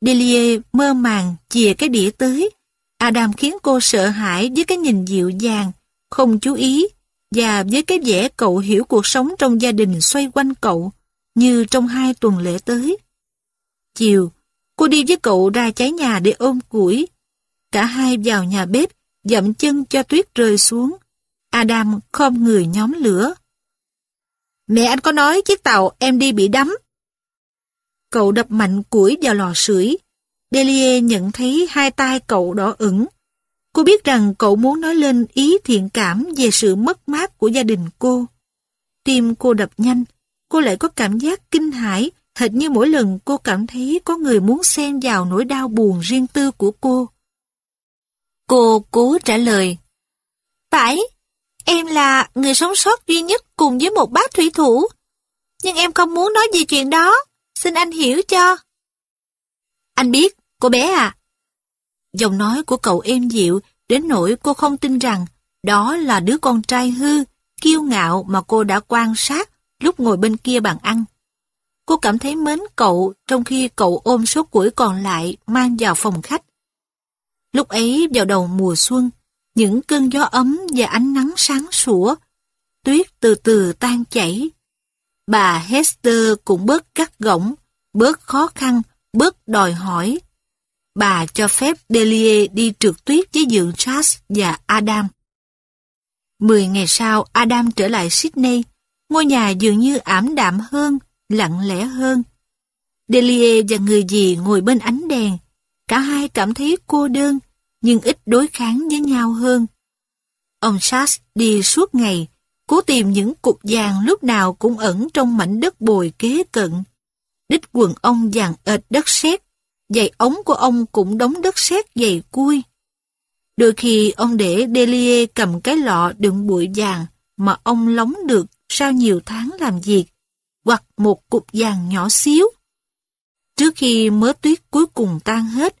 Delia mơ màng chìa cái đĩa tới. Adam khiến cô sợ hãi với cái nhìn dịu dàng, không chú ý, và với cái vẻ cậu hiểu cuộc sống trong gia đình xoay quanh cậu, như trong hai tuần lễ tới. Chiều, cô đi với cậu ra cháy nhà để ôm củi. Cả hai vào nhà bếp, dậm chân cho tuyết rơi xuống. Adam khom người nhóm lửa. Mẹ anh có nói chiếc tàu em đi bị đắm. Cậu đập mạnh củi vào lò sưởi. Delia nhận thấy hai tay cậu đỏ ửng. Cô biết rằng cậu muốn nói lên ý thiện cảm về sự mất mát của gia đình cô. Tim cô đập nhanh, cô lại có cảm giác kinh hãi, hệt như mỗi lần cô cảm thấy có người muốn xen vào nỗi đau buồn riêng tư của cô. Cô cố trả lời. Phải, em là người sống sót duy nhất cùng với một bác thủy thủ. Nhưng em không muốn nói về chuyện đó, xin anh hiểu cho. Anh biết, cô bé à. Giọng nói của cậu êm dịu đến nỗi cô không tin rằng đó là đứa con trai hư, kiêu ngạo mà cô đã quan sát lúc ngồi bên kia bàn ăn. Cô cảm thấy mến cậu trong khi cậu ôm số củi còn lại mang vào phòng khách. Lúc ấy vào đầu mùa xuân, những cơn gió ấm và ánh nắng sáng sủa, tuyết từ từ tan chảy. Bà Hester cũng bớt gắt gỏng, bớt khó khăn, bớt đòi hỏi. Bà cho phép Delia đi trượt tuyết với dượng Charles và Adam. Mười ngày sau, Adam trở lại Sydney. Ngôi nhà dường như ảm đạm hơn, lặng lẽ hơn. Delia và người dì ngồi bên ánh đèn. Cả hai cảm thấy cô đơn, nhưng ít đối kháng với nhau hơn. Ông Sass đi suốt ngày, cố tìm những cục vàng lúc nào cũng ẩn trong mảnh đất bồi kế cận. Đích quần ông vàng ệt đất sét, giày ống của ông cũng đóng đất sét dày cui. Đôi khi ông để Delia cầm cái lọ đựng bụi vàng mà ông lóng được sau nhiều tháng làm việc, hoặc một cục vàng nhỏ xíu. Trước khi mớ tuyết cuối cùng tan hết,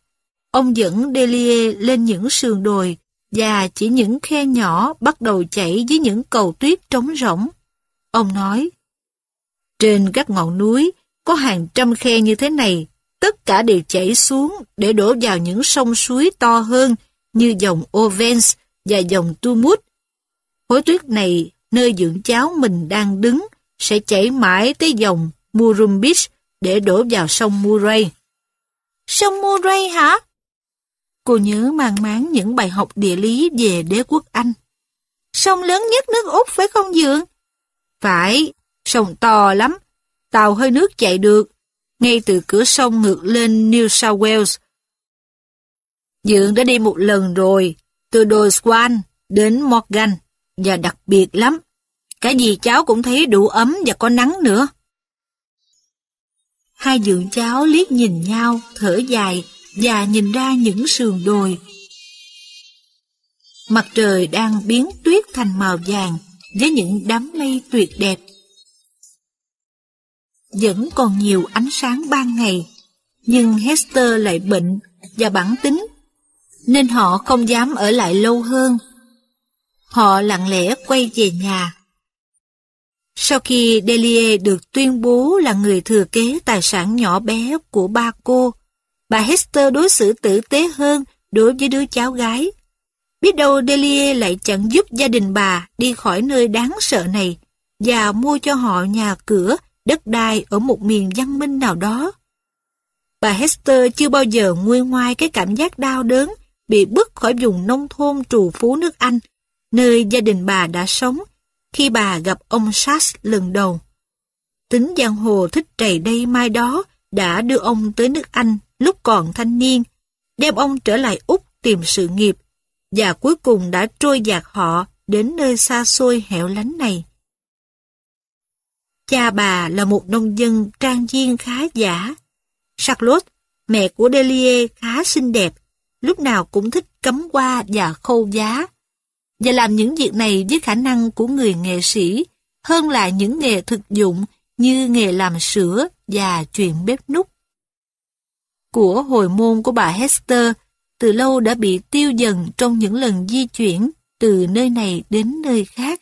ông dẫn Delia lên những sườn đồi và chỉ những khe nhỏ bắt đầu chảy dưới những cầu tuyết trống rỗng. Ông nói, trên các ngọn núi có hàng trăm khe như thế này, tất cả đều chảy xuống để đổ vào những sông suối to hơn như dòng Ovens và dòng Tumut. Hối tuyết này, nơi dưỡng cháu mình đang đứng, sẽ chảy mãi tới dòng Murumbis để đổ vào sông Murray. Sông Murray hả? Cô nhớ mang máng những bài học địa lý về đế quốc Anh. Sông lớn nhất nước Úc phải không Dượng? Phải, sông to lắm. Tàu hơi nước chạy được, ngay từ cửa sông ngược lên New South Wales. Dượng đã đi một lần rồi, từ đồi Swan đến Morgan, và đặc biệt lắm. Cái gì cháu cũng thấy đủ ấm và có nắng nữa. Hai dượng cháu liếc nhìn nhau, thở dài và nhìn ra những sườn đồi. Mặt trời đang biến tuyết thành màu vàng với những đám mây tuyệt đẹp. Vẫn còn nhiều ánh sáng ban ngày, nhưng Hester lại bệnh và bản tính, nên họ không dám ở lại lâu hơn. Họ lặng lẽ quay về nhà. Sau khi Delia được tuyên bố là người thừa kế tài sản nhỏ bé của ba cô, bà Hester đối xử tử tế hơn đối với đứa cháu gái. Biết đâu Delia lại chẳng giúp gia đình bà đi khỏi nơi đáng sợ này và mua cho họ nhà cửa, đất đai ở một miền văn minh nào đó. Bà Hester chưa bao giờ nguôi ngoai cái cảm giác đau đớn bị bứt khỏi vùng nông thôn trù phú nước Anh, nơi gia đình bà đã sống khi bà gặp ông Sass lần đầu. Tính giang hồ thích trầy đây mai đó đã đưa ông tới nước Anh lúc còn thanh niên, đem ông trở lại Úc tìm sự nghiệp, và cuối cùng đã trôi dạt họ đến nơi xa xôi hẻo lánh này. Cha bà là một nông dân trang viên khá giả. Charlotte, mẹ của Delia khá xinh đẹp, lúc nào cũng thích cắm hoa và khâu giá. Và làm những việc này với khả năng của người nghệ sĩ hơn là những nghề thực dụng như nghề làm sữa và chuyện bếp nút. Của hồi môn của bà Hester từ lâu đã bị tiêu dần trong những lần di chuyển từ nơi này đến nơi khác.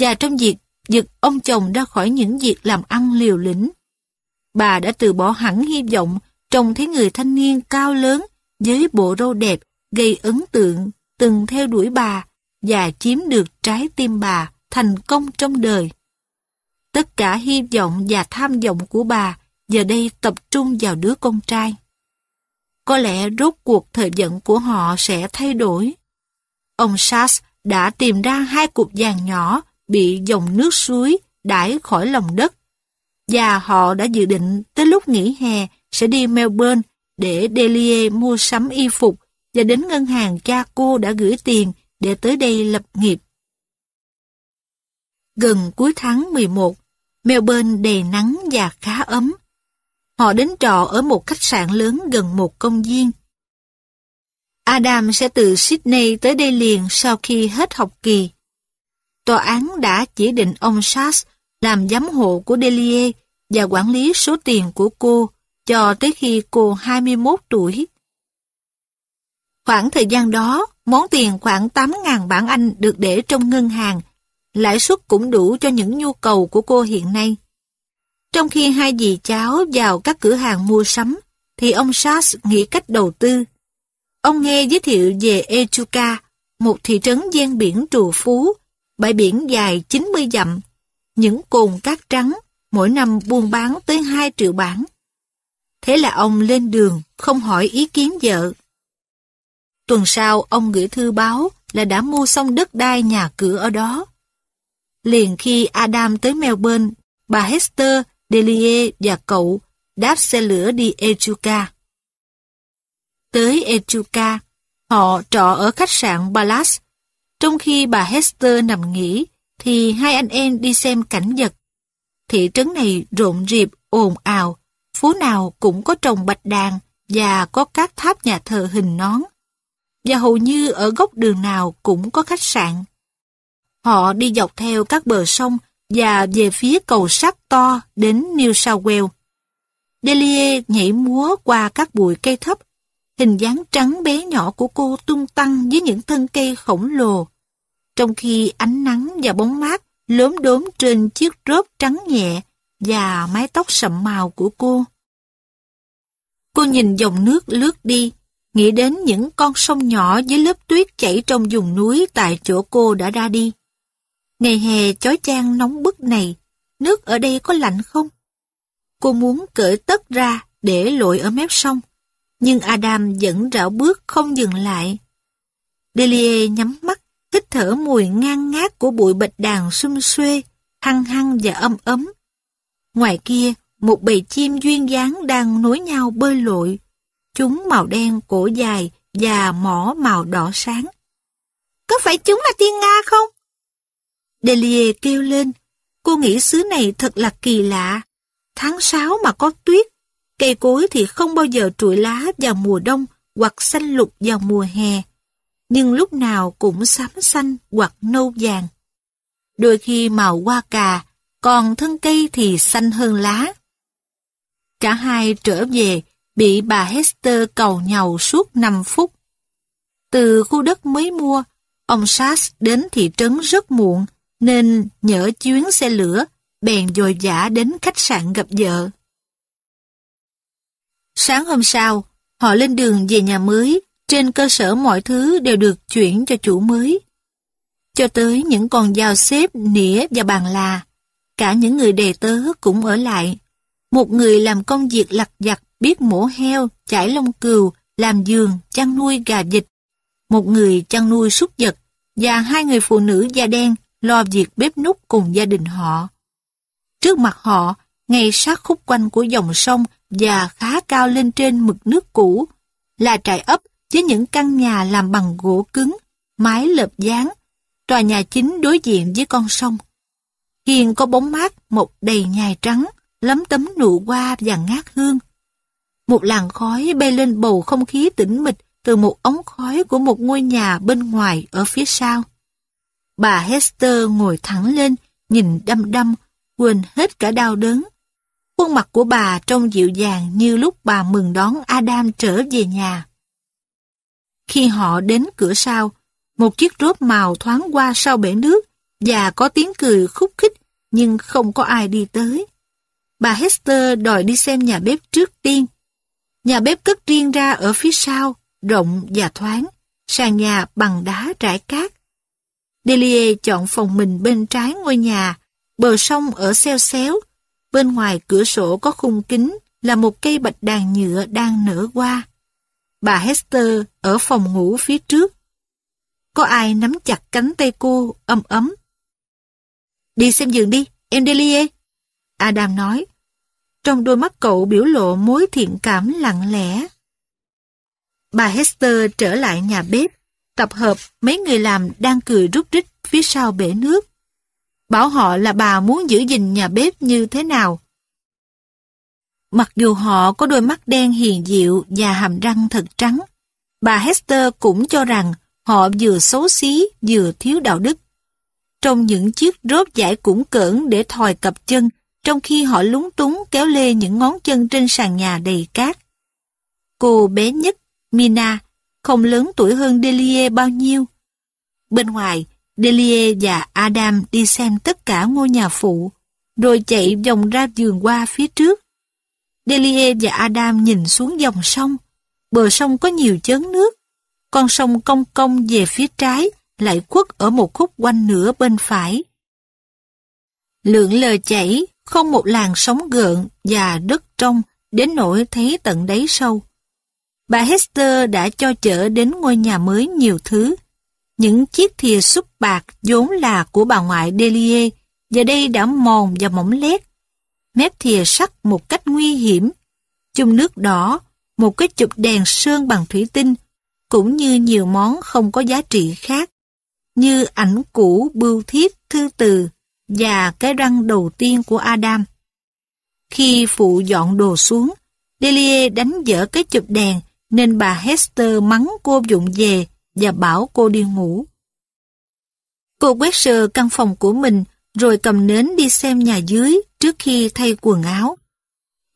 Và trong việc giật ông chồng ra khỏi những việc làm ăn liều lĩnh, bà đã từ bỏ hẳn hy vọng trông thấy người thanh niên cao lớn với bộ râu đẹp gây ấn tượng từng theo đuổi bà và chiếm được trái tim bà thành công trong đời. Tất cả hy vọng và tham vọng của bà giờ đây tập trung vào đứa con trai. Có lẽ rốt cuộc thời vận của họ sẽ thay đổi. Ông Sars đã tìm ra hai cục vàng nhỏ bị dòng nước suối đãi khỏi lòng đất. Và họ đã dự định tới lúc nghỉ hè sẽ đi Melbourne để Delia mua sắm y phục và đến ngân hàng cha cô đã gửi tiền để tới đây lập nghiệp. Gần cuối tháng 11, Melbourne đầy nắng và khá ấm. Họ đến trọ ở một khách sạn lớn gần một công viên. Adam sẽ từ Sydney tới đây liền sau khi hết học kỳ. Tòa án đã chỉ định ông Sars làm giám hộ của Delia và quản lý số tiền của cô cho tới khi cô 21 tuổi. Khoảng thời gian đó, món tiền khoảng 8.000 bảng Anh được để trong ngân hàng, lãi suất cũng đủ cho những nhu cầu của cô hiện nay. Trong khi hai dì cháu vào các cửa hàng mua sắm, thì ông Sars nghĩ cách đầu tư. Ông nghe giới thiệu về Echuca, một thị trấn ven biển trù phú, bãi biển dài 90 dặm, những cồn cát trắng, mỗi năm buôn bán tới 2 triệu bảng. Thế là ông lên đường, không hỏi ý kiến vợ. Tuần sau, ông gửi thư báo là đã mua xong đất đai nhà cửa ở đó. Liền khi Adam tới Melbourne, bà Hester, Delie và cậu đáp xe lửa đi Echuca. Tới Echuca, họ trọ ở khách sạn Palace. Trong khi bà Hester nằm nghỉ, thì hai anh em đi xem cảnh vật. Thị trấn này rộn rịp, ồn ào, phố nào cũng có trồng bạch đàn và có các tháp nhà thờ hình nón. Và hầu như ở góc đường nào cũng có khách sạn. Họ đi dọc theo các bờ sông và về phía cầu sắt to đến New South Wales. Delia nhảy múa qua các bụi cây thấp, hình dáng trắng bé nhỏ của cô tung tăng với những thân cây khổng lồ, trong khi ánh nắng và bóng mát lốm đốm trên chiếc rớp trắng nhẹ và mái tóc sậm màu của cô. Cô nhìn dòng nước lướt đi, nghĩ đến những con sông nhỏ với lớp tuyết chảy trong vùng núi tại chỗ cô đã ra đi. Ngày hè chói chang nóng bức này, nước ở đây có lạnh không? Cô muốn cởi tất ra để lội ở mép sông, nhưng Adam vẫn rảo bước không dừng lại. Delia nhắm mắt, hít thở mùi ngang ngát của bụi bạch đàn xum xuê, hăng hăng và âm ấm. Ngoài kia, một bầy chim duyên dáng đang nối nhau bơi lội. Chúng màu đen cổ dài và mỏ màu đỏ sáng. Có phải chúng là tiên Nga không? Delia kêu lên. Cô nghĩ xứ này thật là kỳ lạ. Tháng 6 mà có tuyết. Cây cối thì không bao giờ trụi lá vào mùa đông hoặc xanh lục vào mùa hè. Nhưng lúc nào cũng xám xanh hoặc nâu vàng. Đôi khi màu hoa cà, còn thân cây thì xanh hơn lá. Cả hai trở về, bị bà Hester cầu nhàu suốt 5 phút. Từ khu đất mới mua, ông Sass đến thị trấn rất muộn, nên nhỡ chuyến xe lửa, bèn dồi dã đến khách sạn gặp vợ. Sáng hôm sau, họ lên đường về nhà mới, trên cơ sở mọi thứ đều được chuyển cho chủ mới. Cho tới những con dao xếp, nĩa và bàn là, cả những người đề tớ cũng ở lại. Một người làm công việc lặt vặt biết mổ heo, chải lông cừu, làm giường, chăn nuôi gà vịt. Một người chăn nuôi súc vật và hai người phụ nữ da đen lo việc bếp nút cùng gia đình họ. Trước mặt họ, ngay sát khúc quanh của dòng sông và khá cao lên trên mực nước cũ, là trại ấp với những căn nhà làm bằng gỗ cứng, mái lợp dáng, tòa nhà chính đối diện với con sông. Hiền có bóng mát, một đầy nhài trắng, lấm tấm nụ hoa và ngát hương. Một làn khói bay lên bầu không khí tĩnh mịch từ một ống khói của một ngôi nhà bên ngoài ở phía sau. Bà Hester ngồi thẳng lên, nhìn đăm đăm, quên hết cả đau đớn. Khuôn mặt của bà trông dịu dàng như lúc bà mừng đón Adam trở về nhà. Khi họ đến cửa sau, một chiếc rốt màu thoáng qua sau bể nước và có tiếng cười khúc khích nhưng không có ai đi tới. Bà Hester đòi đi xem nhà bếp trước tiên. Nhà bếp cất riêng ra ở phía sau, rộng và thoáng, sàn nhà bằng đá trải cát. Delia chọn phòng mình bên trái ngôi nhà, bờ sông ở xeo xéo, bên ngoài cửa sổ có khung kính là một cây bạch đàn nhựa đang nở hoa. Bà Hester ở phòng ngủ phía trước. Có ai nắm chặt cánh tay cô ấm ấm. Đi xem giường đi, em Delia. Adam nói. Trong đôi mắt cậu biểu lộ mối thiện cảm lặng lẽ. Bà Hester trở lại nhà bếp, tập hợp mấy người làm đang cười rút rít phía sau bể nước. Bảo họ là bà muốn giữ gìn nhà bếp như thế nào. Mặc dù họ có đôi mắt đen hiền dịu và hàm răng thật trắng, bà Hester cũng cho rằng họ vừa xấu xí vừa thiếu đạo đức. Trong những chiếc rốt giải cũng cỡn để thòi cặp chân, trong khi họ lúng túng kéo lê những ngón chân trên sàn nhà đầy cát. Cô bé nhất, Mina, không lớn tuổi hơn Delia bao nhiêu. Bên ngoài, Delia và Adam đi xem tất cả ngôi nhà phụ, rồi chạy vòng ra vườn qua phía trước. Delia và Adam nhìn xuống dòng sông. Bờ sông có nhiều chớn nước. Con sông cong cong về phía trái, lại khuất ở một khúc quanh nửa bên phải. Lượng lờ chảy, không một làn sóng gợn và đất trong đến nỗi thấy tận đáy sâu. Bà Hester đã cho chở đến ngôi nhà mới nhiều thứ. Những chiếc thìa súp bạc vốn là của bà ngoại Delie, giờ đây đã mòn và mỏng lét. Mép thìa sắt một cách nguy hiểm. Chung nước đỏ, một cái chụp đèn sơn bằng thủy tinh, cũng như nhiều món không có giá trị khác, như ảnh cũ bưu thiếp thư từ và cái răng đầu tiên của Adam. Khi phụ dọn đồ xuống, Delia đánh dở cái chụp đèn nên bà Hester mắng cô dụng về và bảo cô đi ngủ. Cô quét sờ căn phòng của mình rồi cầm nến đi xem nhà dưới trước khi thay quần áo.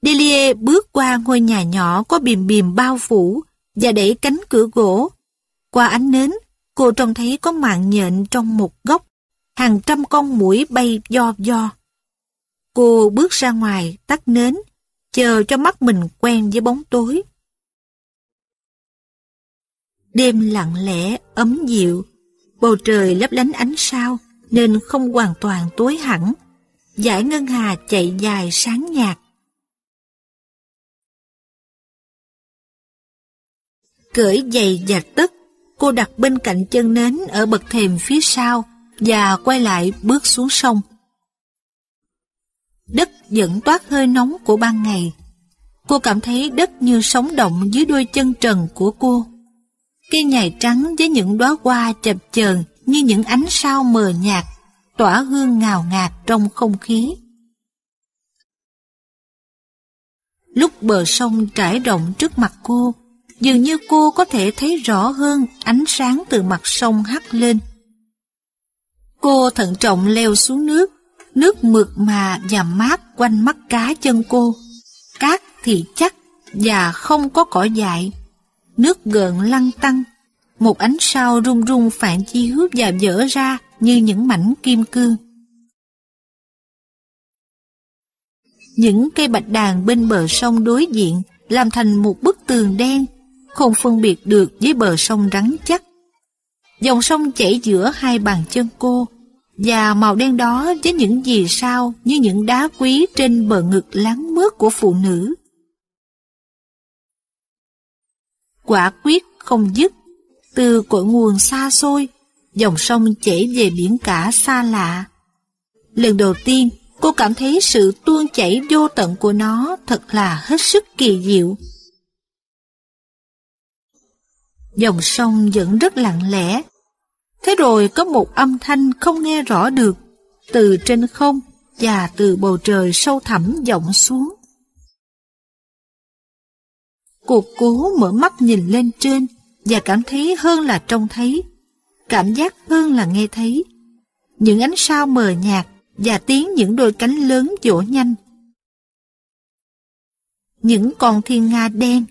Delia bước qua ngôi nhà nhỏ có bìm bìm bao phủ và đẩy cánh cửa gỗ. Qua ánh nến, cô trông thấy có mạng nhện trong một góc, hàng trăm con mũi bay do do. Cô bước ra ngoài, tắt nến, chờ cho mắt mình quen với bóng tối. Đêm lặng lẽ, ấm dịu, bầu trời lấp lánh ánh sao nên không hoàn toàn tối hẳn. Giải ngân hà chạy dài sáng nhạt. Cởi giày và tất, cô đặt bên cạnh chân nến ở bậc thềm phía sau và quay lại bước xuống sông. Đất vẫn toát hơi nóng của ban ngày. Cô cảm thấy đất như sống động dưới đôi chân trần của cô. Cây nhài trắng với những đóa hoa chập chờn như những ánh sao mờ nhạt, tỏa hương ngào ngạt trong không khí. Lúc bờ sông trải rộng trước mặt cô, dường như cô có thể thấy rõ hơn ánh sáng từ mặt sông hắt lên. Cô thận trọng leo xuống nước, nước mượt mà và mát quanh mắt cá chân cô. Cát thì chắc và không có cỏ dại. Nước gợn lăn tăng, một ánh sao rung rung phản chiếu và vỡ ra như những mảnh kim cương. Những cây bạch đàn bên bờ sông đối diện làm thành một bức tường đen, không phân biệt được với bờ sông rắn chắc. Dòng sông chảy giữa hai bàn chân cô, và màu đen đó với những gì sao như những đá quý trên bờ ngực láng mướt của phụ nữ. Quả quyết không dứt, từ cội nguồn xa xôi, dòng sông chảy về biển cả xa lạ. Lần đầu tiên, cô cảm thấy sự tuôn chảy vô tận của nó thật là hết sức kỳ diệu. Dòng sông vẫn rất lặng lẽ. Thế rồi có một âm thanh không nghe rõ được, từ trên không và từ bầu trời sâu thẳm vọng xuống. Cô cố mở mắt nhìn lên trên và cảm thấy hơn là trông thấy, cảm giác hơn là nghe thấy. Những ánh sao mờ nhạt và tiếng những đôi cánh lớn vỗ nhanh. Những con thiên nga đen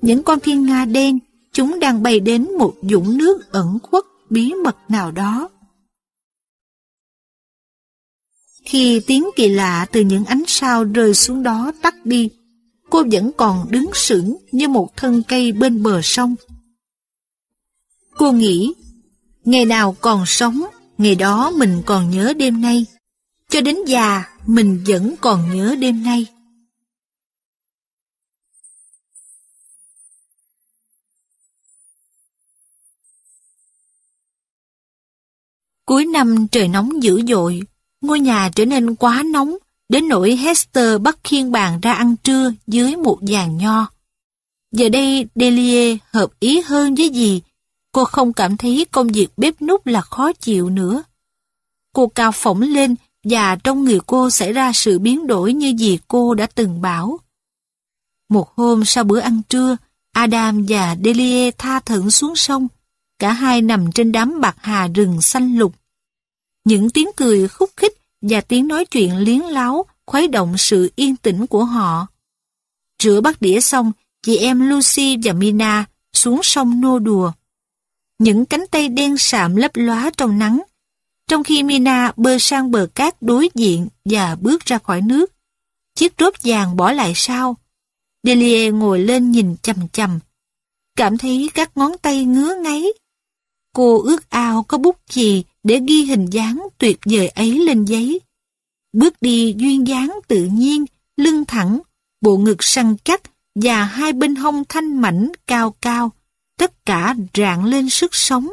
Những con thiên nga đen, chúng đang bay đến một dũng nước ẩn khuất bí mật nào đó. Khi tiếng kỳ lạ từ những ánh sao rơi xuống đó tắt đi, cô vẫn còn đứng sững như một thân cây bên bờ sông. Cô nghĩ, ngày nào còn sống, ngày đó mình còn nhớ đêm nay. Cho đến già, mình vẫn còn nhớ đêm nay. Cuối năm trời nóng dữ dội, ngôi nhà trở nên quá nóng, đến nỗi Hester bắt khiên bàn ra ăn trưa dưới một giàn nho. Giờ đây Delia hợp ý hơn với gì, cô không cảm thấy công việc bếp nút là khó chịu nữa. Cô cao phỏng lên và trong người cô xảy ra sự biến đổi như gì cô đã từng bảo. Một hôm sau bữa ăn trưa, Adam và Delia tha thẩn xuống sông. Cả hai nằm trên đám bạc hà rừng xanh lục. Những tiếng cười khúc khích và tiếng nói chuyện liến láo khuấy động sự yên tĩnh của họ. Rửa bát đĩa xong, chị em Lucy và Mina xuống sông nô đùa. Những cánh tay đen sạm lấp lóa trong nắng, trong khi Mina bơi sang bờ cát đối diện và bước ra khỏi nước. Chiếc rốt vàng bỏ lại sau. Delia ngồi lên nhìn chầm chầm, cảm thấy các ngón tay ngứa ngáy. Cô ước ao có bút chì để ghi hình dáng tuyệt vời ấy lên giấy. Bước đi duyên dáng tự nhiên, lưng thẳng, bộ ngực săn chắc và hai bên hông thanh mảnh cao cao, tất cả rạng lên sức sống.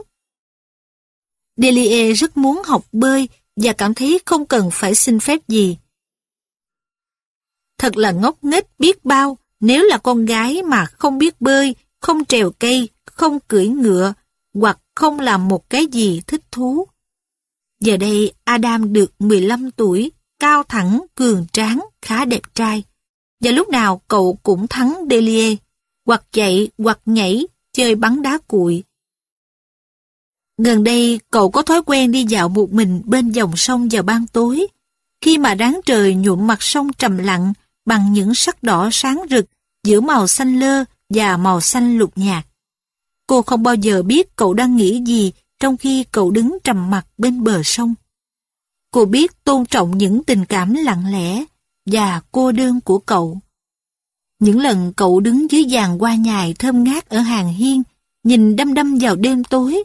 Delie rất muốn học bơi và cảm thấy không cần phải xin phép gì. Thật là ngốc nghếch biết bao nếu là con gái mà không biết bơi, không trèo cây, không cưỡi ngựa, hoặc không làm một cái gì thích thú. Giờ đây Adam được 15 tuổi, cao thẳng, cường tráng, khá đẹp trai. Và lúc nào cậu cũng thắng Delia, hoặc chạy, hoặc nhảy, chơi bắn đá cuội. Gần đây, cậu có thói quen đi dạo một mình bên dòng sông vào ban tối, khi mà ráng trời nhuộm mặt sông trầm lặng bằng những sắc đỏ sáng rực giữa màu xanh lơ và màu xanh lục nhạt. Cô không bao giờ biết cậu đang nghĩ gì trong khi cậu đứng trầm mặt bên bờ sông. Cô biết tôn trọng những tình cảm lặng lẽ và cô đơn của cậu. Những lần cậu đứng dưới giàn hoa nhài thơm ngát ở hàng hiên, nhìn đăm đăm vào đêm tối,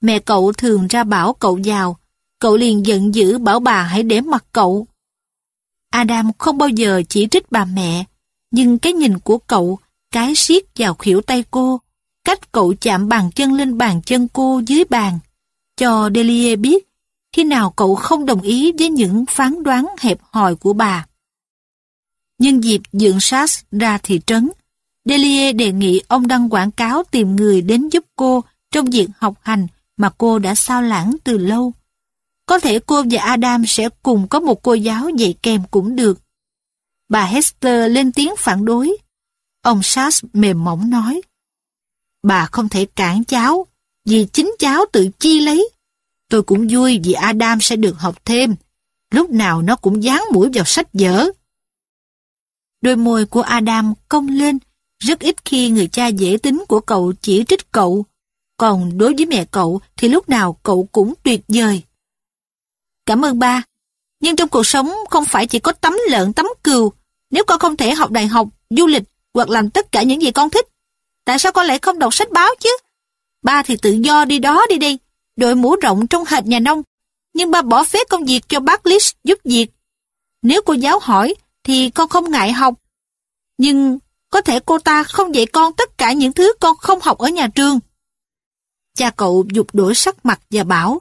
mẹ cậu thường ra bảo cậu vào, cậu liền giận dữ bảo bà hãy để mặt cậu. Adam không bao giờ chỉ trích bà mẹ, nhưng cái nhìn của cậu, cái siết vào khuỷu tay cô, cách cậu chạm bàn chân lên bàn chân cô dưới bàn, cho Delia biết khi nào cậu không đồng ý với những phán đoán hẹp hòi của bà. Nhân dịp dựng sars ra thị trấn, Delia đề nghị ông đăng quảng cáo tìm người đến giúp cô trong việc học hành mà cô đã sao lãng từ lâu. Có thể cô và Adam sẽ cùng có một cô giáo dạy kèm cũng được. Bà Hester lên tiếng phản đối. Ông Sass mềm mỏng nói. Bà không thể cản cháu, vì chính cháu tự chi lấy. Tôi cũng vui vì Adam sẽ được học thêm. Lúc nào nó cũng dán mũi vào sách vở. Đôi môi của Adam cong lên, rất ít khi người cha dễ tính của cậu chỉ trích cậu. Còn đối với mẹ cậu thì lúc nào cậu cũng tuyệt vời. Cảm ơn ba. Nhưng trong cuộc sống không phải chỉ có tấm lợn tấm cừu. Nếu con không thể học đại học, du lịch hoặc làm tất cả những gì con thích, tại sao con lại không đọc sách báo chứ? Ba thì tự do đi đó đi đi, đội mũ rộng trong hệt nhà nông. Nhưng ba bỏ phế công việc cho bác Lis giúp việc. Nếu cô giáo hỏi, thì con không ngại học. Nhưng có thể cô ta không dạy con tất cả những thứ con không học ở nhà trường. Cha cậu dục đổi sắc mặt và bảo,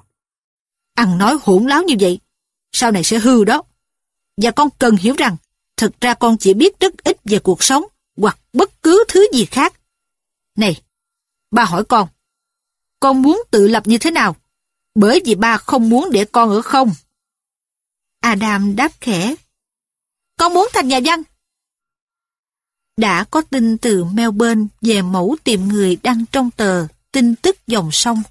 Ăn nói hỗn láo như vậy, sau này sẽ hư đó. Và con cần hiểu rằng, thật ra con chỉ biết rất ít về cuộc sống hoặc bất cứ thứ gì khác. Này, Ba hỏi con. Con muốn tự lập như thế nào? Bởi vì ba không muốn để con ở không. Adam đáp khẽ. Con muốn thành nhà văn. Đã có tin từ Melbourne về mẫu tìm người đăng trong tờ tin tức dòng sông.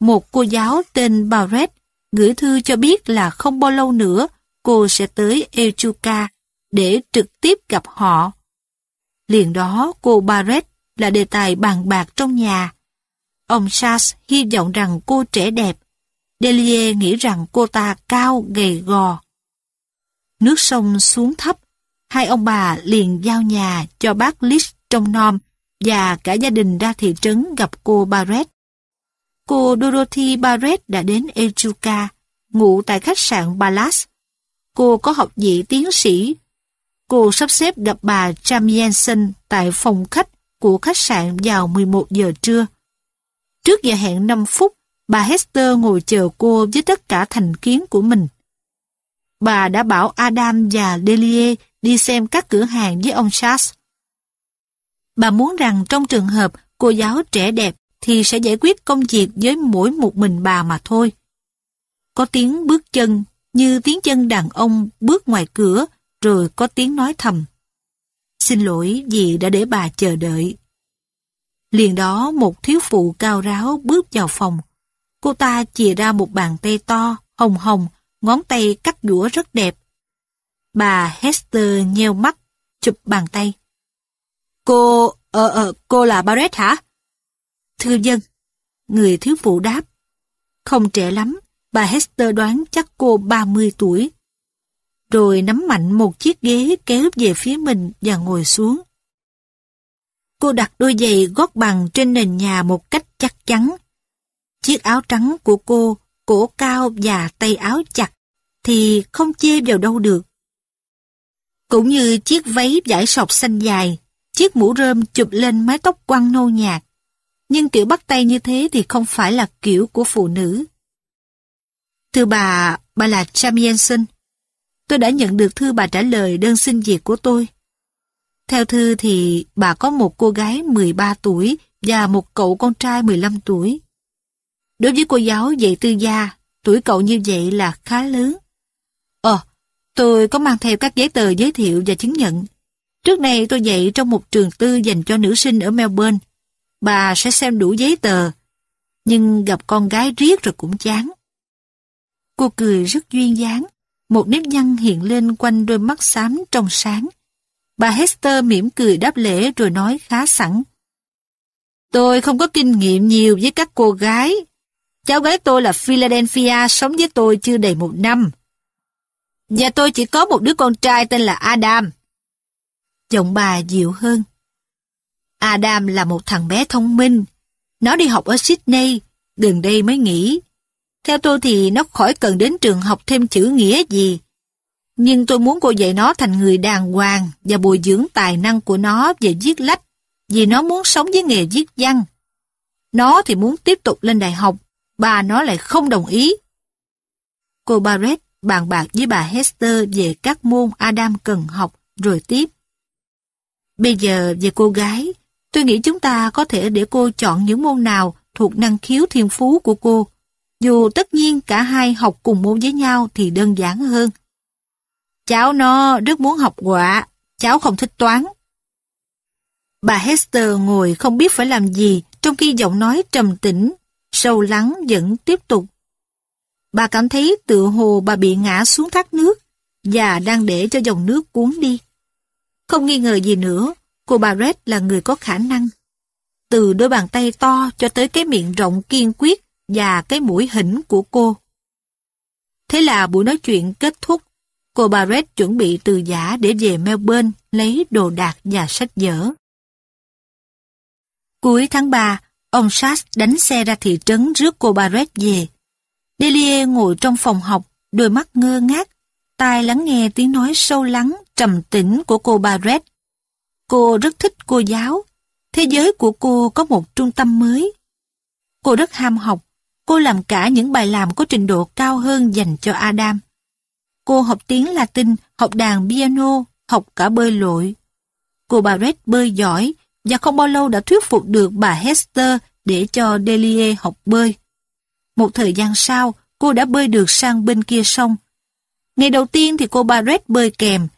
Một cô giáo tên Barrett gửi thư cho biết là không bao lâu nữa cô sẽ tới Echuca để trực tiếp gặp họ. Liền đó cô Barrett là đề tài bàn bạc trong nhà. Ông Charles hy vọng rằng cô trẻ đẹp. Delia nghĩ rằng cô ta cao, gầy gò. Nước sông xuống thấp, hai ông bà liền giao nhà cho bác Lis trong nom và cả gia đình ra thị trấn gặp cô Barrett. Cô Dorothy Barrett đã đến Echuca, ngủ tại khách sạn Palace. Cô có học vị tiến sĩ. Cô sắp xếp gặp bà Jamieson Jensen tại phòng khách của khách sạn vào 11 giờ trưa. Trước giờ hẹn 5 phút, bà Hester ngồi chờ cô với tất cả thành kiến của mình. Bà đã bảo Adam và Delia đi xem các cửa hàng với ông Charles. Bà muốn rằng trong trường hợp cô giáo trẻ đẹp thì sẽ giải quyết công việc với mỗi một mình bà mà thôi. Có tiếng bước chân như tiếng chân đàn ông bước ngoài cửa rồi có tiếng nói thầm. Xin lỗi vì đã để bà chờ đợi. Liền đó một thiếu phụ cao ráo bước vào phòng. Cô ta chìa ra một bàn tay to, hồng hồng, ngón tay cắt đũa rất đẹp. Bà Hester nheo mắt, chụp bàn tay. Cô, ờ, ờ, cô là Barrett hả? Thưa dân. Người thiếu phụ đáp. Không trẻ lắm, bà Hester đoán chắc cô 30 tuổi. Rồi nắm mạnh một chiếc ghế kéo về phía mình và ngồi xuống. Cô đặt đôi giày gót bằng trên nền nhà một cách chắc chắn. Chiếc áo trắng của cô, cổ cao và tay áo chặt, thì không chê vào đâu được. Cũng như chiếc váy vải sọc xanh dài, chiếc mũ rơm chụp lên mái tóc quăng nâu nhạt. Nhưng kiểu bắt tay như thế thì không phải là kiểu của phụ nữ. Thưa bà, bà là Cham Jensen. Tôi đã nhận được thư bà trả lời đơn xin việc của tôi. Theo thư thì bà có một cô gái 13 tuổi và một cậu con trai 15 tuổi. Đối với cô giáo dạy tư gia, tuổi cậu như vậy là khá lớn. Ờ, tôi có mang theo các giấy tờ giới thiệu và chứng nhận. Trước nay tôi dạy trong một trường tư dành cho nữ sinh ở Melbourne. Bà sẽ xem đủ giấy tờ, nhưng gặp con gái riết rồi cũng chán. Cô cười rất duyên dáng, một nếp nhăn hiện lên quanh đôi mắt xám trong sáng. Bà Hester mỉm cười đáp lễ rồi nói khá sẵn. Tôi không có kinh nghiệm nhiều với các cô gái. Cháu gái tôi là Philadelphia sống với tôi chưa đầy một năm. Và tôi chỉ có một đứa con trai tên là Adam. Giọng bà dịu hơn. Adam là một thằng bé thông minh. Nó đi học ở Sydney, gần đây mới nghỉ. Theo tôi thì nó khỏi cần đến trường học thêm chữ nghĩa gì. Nhưng tôi muốn cô dạy nó thành người đàng hoàng và bồi dưỡng tài năng của nó về viết lách, vì nó muốn sống với nghề viết văn. Nó thì muốn tiếp tục lên đại học, bà nó lại không đồng ý. Cô Barrett bàn bạc với bà Hester về các môn Adam cần học, rồi tiếp. Bây giờ về cô gái, tôi nghĩ chúng ta có thể để cô chọn những môn nào thuộc năng khiếu thiên phú của cô. Dù tất nhiên cả hai học cùng môn với nhau thì đơn giản hơn. Cháu nó rất muốn học họa, cháu không thích toán. Bà Hester ngồi không biết phải làm gì trong khi giọng nói trầm tĩnh, sâu lắng vẫn tiếp tục. Bà cảm thấy tự hồ bà bị ngã xuống thác nước và đang để cho dòng nước cuốn đi. Không nghi ngờ gì nữa, cô bà Red là người có khả năng. Từ đôi bàn tay to cho tới cái miệng rộng kiên quyết và cái mũi hỉnh của cô. Thế là buổi nói chuyện kết thúc. Cô Barrett chuẩn bị từ giả để về Melbourne lấy đồ đạc và sách vở. Cuối tháng 3, ông Sass đánh xe ra thị trấn rước cô Barrett về. Delia ngồi trong phòng học, đôi mắt ngơ ngác, tai lắng nghe tiếng nói sâu lắng, trầm tĩnh của cô Barrett. Cô rất thích cô giáo. Thế giới của cô có một trung tâm mới. Cô rất ham học. Cô làm cả những bài làm có trình độ cao hơn dành cho Adam. Cô học tiếng Latin, học đàn piano, học cả bơi lội. Cô Barrett bơi giỏi, và không bao lâu đã thuyết phục được bà Hester để cho Delia học bơi. Một thời gian sau, cô đã bơi được sang bên kia sông. Ngày đầu tiên thì cô Barrett bơi kèm,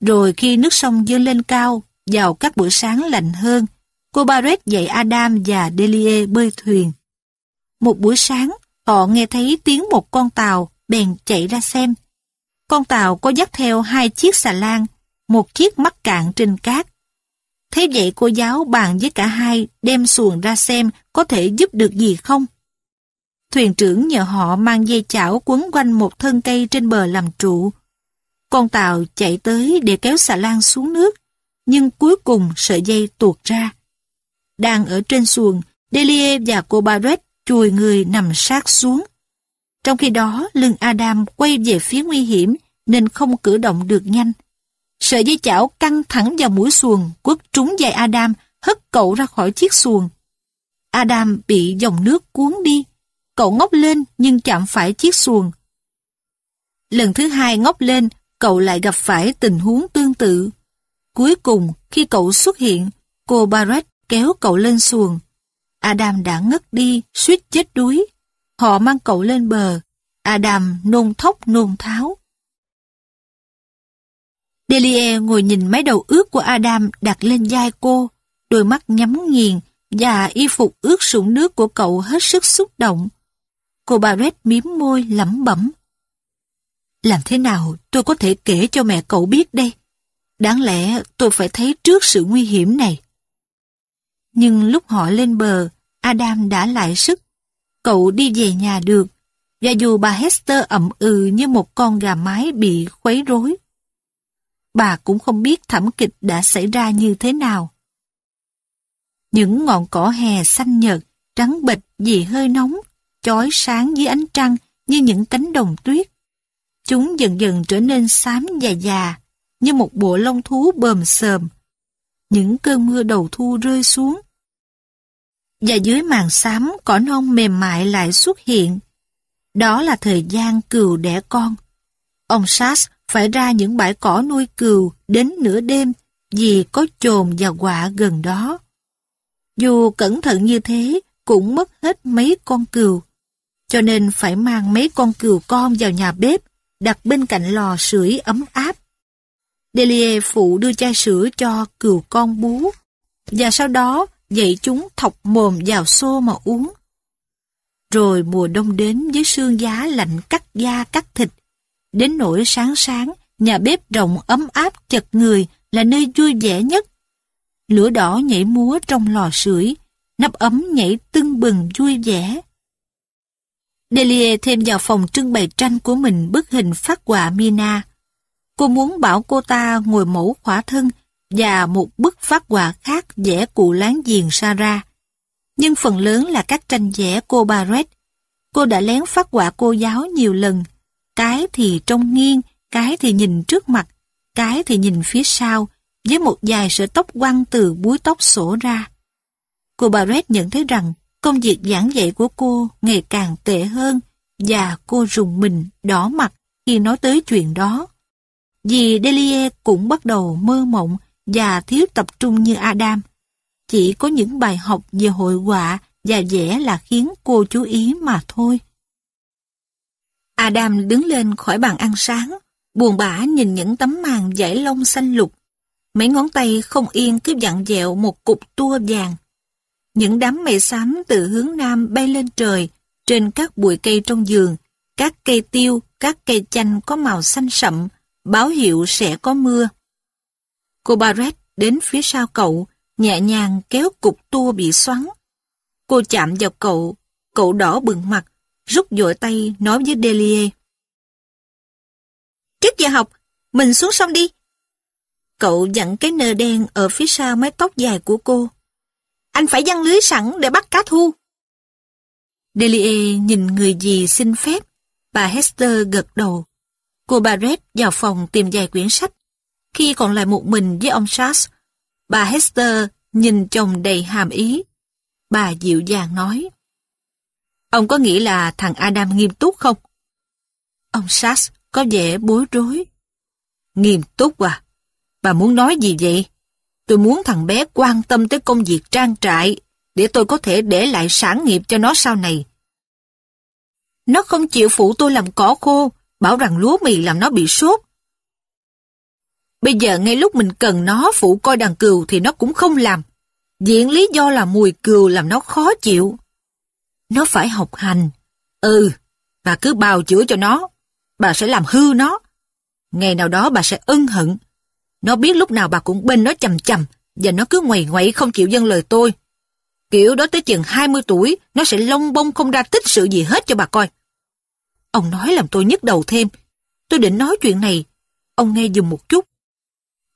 rồi khi nước sông dâng lên cao, vào các buổi sáng lạnh hơn, cô Barrett dạy Adam và Delia bơi thuyền. Một buổi sáng, họ nghe thấy tiếng một con tàu, bèn chạy ra xem. Con tàu có dắt theo hai chiếc xà lan, một chiếc mắc cạn trên cát. Thế vậy cô giáo bàn với cả hai đem xuồng ra xem có thể giúp được gì không. Thuyền trưởng nhờ họ mang dây chảo quấn quanh một thân cây trên bờ làm trụ. Con tàu chạy tới để kéo xà lan xuống nước, nhưng cuối cùng sợi dây tuột ra. Đang ở trên xuồng, Delia và cô Barrett chùi người nằm sát xuống. Trong khi đó, lưng Adam quay về phía nguy hiểm nên không cử động được nhanh. Sợi dây chảo căng thẳng vào mũi xuồng, quất trúng vai Adam, hất cậu ra khỏi chiếc xuồng. Adam bị dòng nước cuốn đi. Cậu ngóc lên nhưng chạm phải chiếc xuồng. Lần thứ hai ngóc lên, cậu lại gặp phải tình huống tương tự. Cuối cùng, khi cậu xuất hiện, cô Barrett kéo cậu lên xuồng. Adam đã ngất đi, suýt chết đuối. Họ mang cậu lên bờ. Adam nôn thốc nôn tháo. Delia ngồi nhìn mái đầu ướt của Adam đặt lên vai cô, đôi mắt nhắm nghiền và y phục ướt sũng nước của cậu hết sức xúc động. Cô Barrett miếm môi lẩm bẩm. Làm thế nào tôi có thể kể cho mẹ cậu biết đây? Đáng lẽ tôi phải thấy trước sự nguy hiểm này. Nhưng lúc họ lên bờ, Adam đã lại sức. Cậu đi về nhà được, và dù bà Hester ậm ừ như một con gà mái bị khuấy rối. Bà cũng không biết thảm kịch đã xảy ra như thế nào. Những ngọn cỏ hè xanh nhợt, trắng bệch vì hơi nóng, chói sáng dưới ánh trăng như những cánh đồng tuyết. Chúng dần dần trở nên xám và già, như một bộ lông thú bờm sờm. Những cơn mưa đầu thu rơi xuống. Và dưới màn xám, cỏ non mềm mại lại xuất hiện. Đó là thời gian cừu đẻ con. Ông Sass phải ra những bãi cỏ nuôi cừu đến nửa đêm vì có chồn và quạ gần đó. Dù cẩn thận như thế, cũng mất hết mấy con cừu. Cho nên phải mang mấy con cừu con vào nhà bếp, đặt bên cạnh lò sưởi ấm áp. Delie phụ đưa chai sữa cho cừu con bú, và sau đó dạy chúng thọc mồm vào xô mà uống. Rồi mùa đông đến với sương giá lạnh cắt da cắt thịt. Đến nỗi sáng sáng, nhà bếp rộng ấm áp chật người là nơi vui vẻ nhất. Lửa đỏ nhảy múa trong lò sưởi, nắp ấm nhảy tưng bừng vui vẻ. Delia thêm vào phòng trưng bày tranh của mình bức hình phát họa Mina. Cô muốn bảo cô ta ngồi mẫu khỏa thân và một bức phát họa khác vẽ cụ láng giềng Sarah. Nhưng phần lớn là các tranh vẽ cô Barrett. Cô đã lén phát họa cô giáo nhiều lần. Cái thì trông nghiêng, cái thì nhìn trước mặt, cái thì nhìn phía sau, với một vài sợi tóc quăng từ búi tóc sổ ra. Cô Barrett nhận thấy rằng công việc giảng dạy của cô ngày càng tệ hơn và cô rùng mình đỏ mặt khi nói tới chuyện đó. Vì Delia cũng bắt đầu mơ mộng và thiếu tập trung như Adam. Chỉ có những bài học về hội họa và vẽ là khiến cô chú ý mà thôi. Adam đứng lên khỏi bàn ăn sáng, buồn bã nhìn những tấm màn dải lông xanh lục. Mấy ngón tay không yên cứ dặn dẹo một cục tua vàng. Những đám mây xám từ hướng nam bay lên trời, trên các bụi cây trong giường, các cây tiêu, các cây chanh có màu xanh sậm, báo hiệu sẽ có mưa. Cô Barrett đến phía sau cậu, nhẹ nhàng kéo cục tua bị xoắn. Cô chạm vào cậu, cậu đỏ bừng mặt, rút dội tay nói với Delia. Trước giờ học, mình xuống sông đi. Cậu dặn cái nơ đen ở phía sau mái tóc dài của cô. Anh phải giăng lưới sẵn để bắt cá thu. Delia nhìn người gì xin phép. Bà Hester gật đầu. Cô Barrett vào phòng tìm vài quyển sách. Khi còn lại một mình với ông Charles, bà Hester nhìn chồng đầy hàm ý. Bà dịu dàng nói. Ông có nghĩ là thằng Adam nghiêm túc không? Ông Charles có vẻ bối rối. Nghiêm túc à? Bà muốn nói gì vậy? Tôi muốn thằng bé quan tâm tới công việc trang trại, để tôi có thể để lại sản nghiệp cho nó sau này. Nó không chịu phụ tôi làm cỏ khô, bảo rằng lúa mì làm nó bị sốt. Bây giờ ngay lúc mình cần nó phụ coi đàn cừu thì nó cũng không làm. Diện lý do là mùi cừu làm nó khó chịu. Nó phải học hành. Ừ, bà cứ bào chữa cho nó. Bà sẽ làm hư nó. Ngày nào đó bà sẽ ân hận. Nó biết lúc nào bà cũng bên nó chầm chầm và nó cứ ngoầy ngoậy không chịu dân lời tôi. Kiểu đó tới chừng 20 tuổi, nó sẽ lông bông không ra tích sự gì hết cho bà coi. Ông nói làm tôi nhức đầu thêm. Tôi định nói chuyện này. Ông nghe dùm một chút.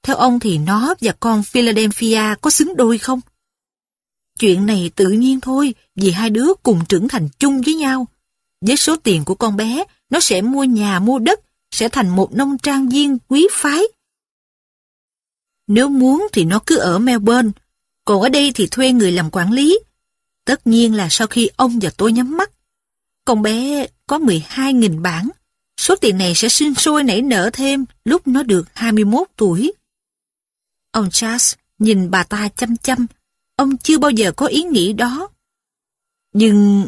Theo ông thì nó và con Philadelphia có xứng đôi không? Chuyện này tự nhiên thôi, vì hai đứa cùng trưởng thành chung với nhau. Với số tiền của con bé, nó sẽ mua nhà mua đất, sẽ thành một nông trang viên quý phái. Nếu muốn thì nó cứ ở Melbourne, còn ở đây thì thuê người làm quản lý. Tất nhiên là sau khi ông và tôi nhắm mắt. Con bé có 12.000 bảng. Số tiền này sẽ sinh sôi nảy nở thêm lúc nó được 21 tuổi. Ông Charles nhìn bà ta chăm chăm. Ông chưa bao giờ có ý nghĩ đó. Nhưng...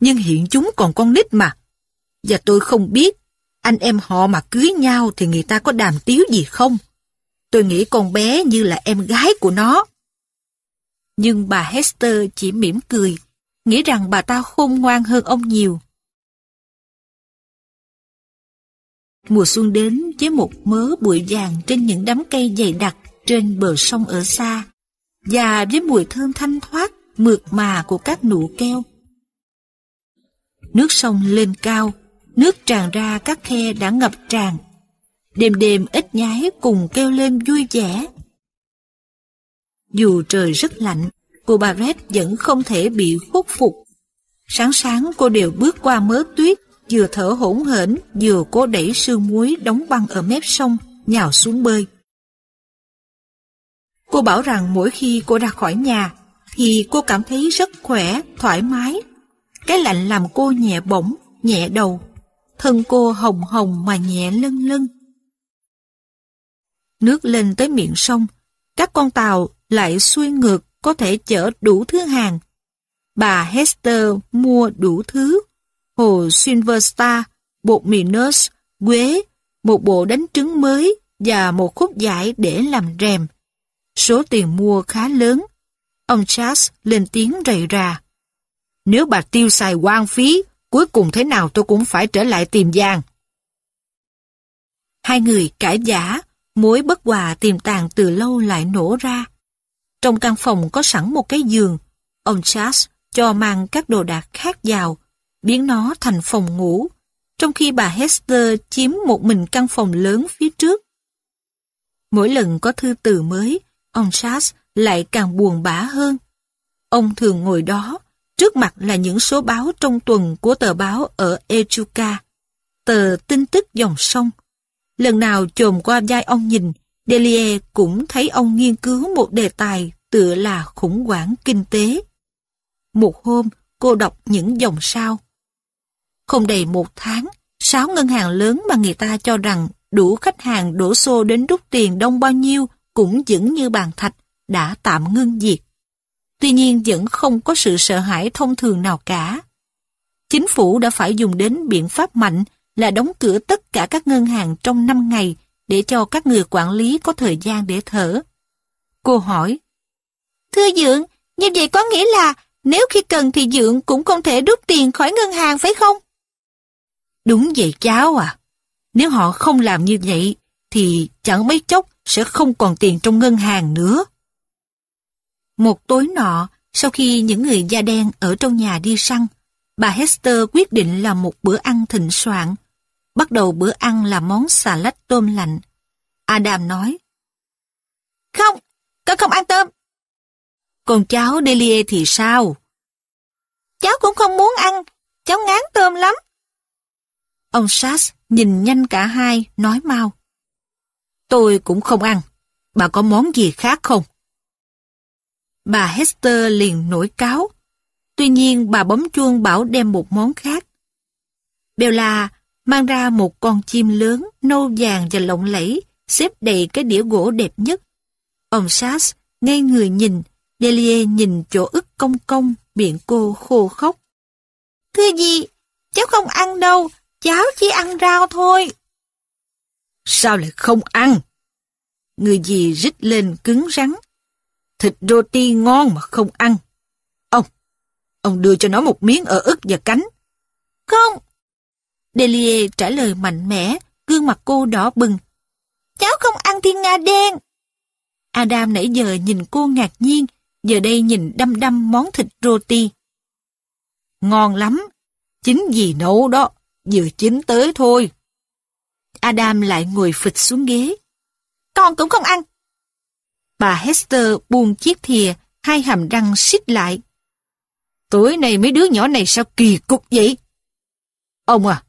Nhưng hiện chúng còn con nít mà. Và tôi không biết anh em họ mà cưới nhau thì người ta có đàm tiếu gì không. Tôi nghĩ con bé như là em gái của nó. Nhưng bà Hester chỉ mỉm cười, nghĩ rằng bà ta khôn ngoan hơn ông nhiều. Mùa xuân đến với một mớ bụi vàng trên những đám cây dày đặc trên bờ sông ở xa, và với mùi thơm thanh thoát, mượt mà của các nụ keo. Nước sông lên cao, nước tràn ra các khe đã ngập tràn. Đêm đêm ít nhái cùng kêu lên vui vẻ. Dù trời rất lạnh, cô Barrett vẫn không thể bị khuất phục. Sáng sáng cô đều bước qua mớ tuyết, vừa thở hổn hển, vừa cố đẩy sương muối đóng băng ở mép sông, nhào xuống bơi. Cô bảo rằng mỗi khi cô ra khỏi nhà, thì cô cảm thấy rất khỏe, thoải mái. Cái lạnh làm cô nhẹ bổng, nhẹ đầu. Thân cô hồng hồng mà nhẹ lân lân. Nước lên tới miệng sông, các con tàu lại xuôi ngược có thể chở đủ thứ hàng. Bà Hester mua đủ thứ. Hồ Silverstar, bột mì nurse, quế, một bộ đánh trứng mới và một khúc giải để làm rèm. Số tiền mua khá lớn. Ông Charles lên tiếng rầy ra: Nếu bà tiêu xài quan phí, cuối cùng thế nào tôi cũng phải trở lại tìm Giang. Hai người cãi giả, mối bất hòa tiềm tàng từ lâu lại nổ ra. Trong căn phòng có sẵn một cái giường, ông Charles cho mang các đồ đạc khác vào, biến nó thành phòng ngủ, trong khi bà Hester chiếm một mình căn phòng lớn phía trước. Mỗi lần có thư từ mới, ông Charles lại càng buồn bã hơn. Ông thường ngồi đó, trước mặt là những số báo trong tuần của tờ báo ở Echuca, tờ tin tức dòng sông. Lần nào chồm qua vai ông nhìn, Delia cũng thấy ông nghiên cứu một đề tài tựa là khủng hoảng kinh tế. Một hôm, cô đọc những dòng sau: Không đầy một tháng, sáu ngân hàng lớn mà người ta cho rằng đủ khách hàng đổ xô đến rút tiền đông bao nhiêu cũng vững như bàn thạch, đã tạm ngưng việc. Tuy nhiên vẫn không có sự sợ hãi thông thường nào cả. Chính phủ đã phải dùng đến biện pháp mạnh là đóng cửa tất cả các ngân hàng trong 5 ngày để cho các người quản lý có thời gian để thở. Cô hỏi, Thưa Dượng, như vậy có nghĩa là nếu khi cần thì Dượng cũng không thể rút tiền khỏi ngân hàng phải không? Đúng vậy cháu à. Nếu họ không làm như vậy, thì chẳng mấy chốc sẽ không còn tiền trong ngân hàng nữa. Một tối nọ, sau khi những người da đen ở trong nhà đi săn, bà Hester quyết định làm một bữa ăn thịnh soạn. Bắt đầu bữa ăn là món xà lách tôm lạnh. Adam nói, Không, con không ăn tôm. Còn cháu Delia thì sao? Cháu cũng không muốn ăn, cháu ngán tôm lắm. Ông Sass nhìn nhanh cả hai, nói mau. Tôi cũng không ăn. Bà có món gì khác không? Bà Hester liền nổi cáo. Tuy nhiên bà bấm chuông bảo đem một món khác. Bella mang ra một con chim lớn, nâu vàng và lộng lẫy, xếp đầy cái đĩa gỗ đẹp nhất. Ông Sass ngay người nhìn, Delia nhìn chỗ ức công công, miệng cô khô khóc. Thưa gì, cháu không ăn đâu, cháu chỉ ăn rau thôi. Sao lại không ăn? Người gì rít lên cứng rắn. Thịt roti ngon mà không ăn. Ông, ông đưa cho nó một miếng ở ức và cánh. Không. Delia trả lời mạnh mẽ, gương mặt cô đỏ bừng. Cháu không ăn thiên nga đen. Adam nãy giờ nhìn cô ngạc nhiên, giờ đây nhìn đăm đăm món thịt roti. Ngon lắm, chính vì nấu đó, vừa chín tới thôi. Adam lại ngồi phịch xuống ghế. Con cũng không ăn. Bà Hester buông chiếc thìa, hai hàm răng xích lại. Tối nay mấy đứa nhỏ này sao kỳ cục vậy? Ông à,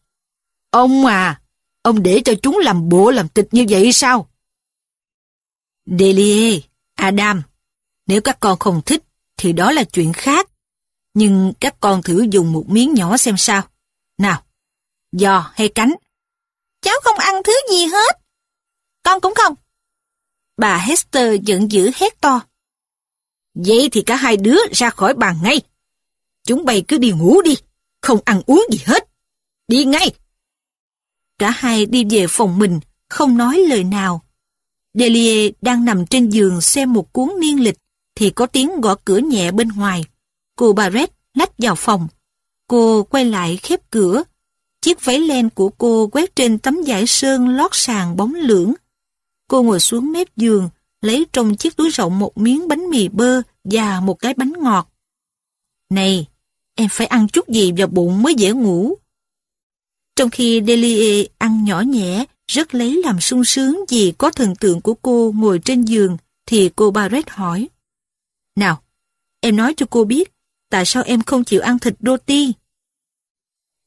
ông à, ông để cho chúng làm bộ làm tịch như vậy sao? Delie, Adam, nếu các con không thích thì đó là chuyện khác. Nhưng các con thử dùng một miếng nhỏ xem sao. Nào, giò hay cánh? Cháu không ăn thứ gì hết. Con cũng không. Bà Hester giận dữ hét to. Vậy thì cả hai đứa ra khỏi bàn ngay. Chúng bay cứ đi ngủ đi, không ăn uống gì hết. Đi ngay. Cả hai đi về phòng mình, không nói lời nào. Delia đang nằm trên giường xem một cuốn niên lịch, thì có tiếng gõ cửa nhẹ bên ngoài. Cô Barrett lách vào phòng. Cô quay lại khép cửa. Chiếc váy len của cô quét trên tấm vải sơn lót sàn bóng lưỡng. Cô ngồi xuống mép giường, lấy trong chiếc túi rộng một miếng bánh mì bơ và một cái bánh ngọt. Này, em phải ăn chút gì vào bụng mới dễ ngủ. Trong khi Delie ăn nhỏ nhẹ, rất lấy làm sung sướng vì có thần tượng của cô ngồi trên giường, thì cô Barrett hỏi. Nào, em nói cho cô biết, tại sao em không chịu ăn thịt roti?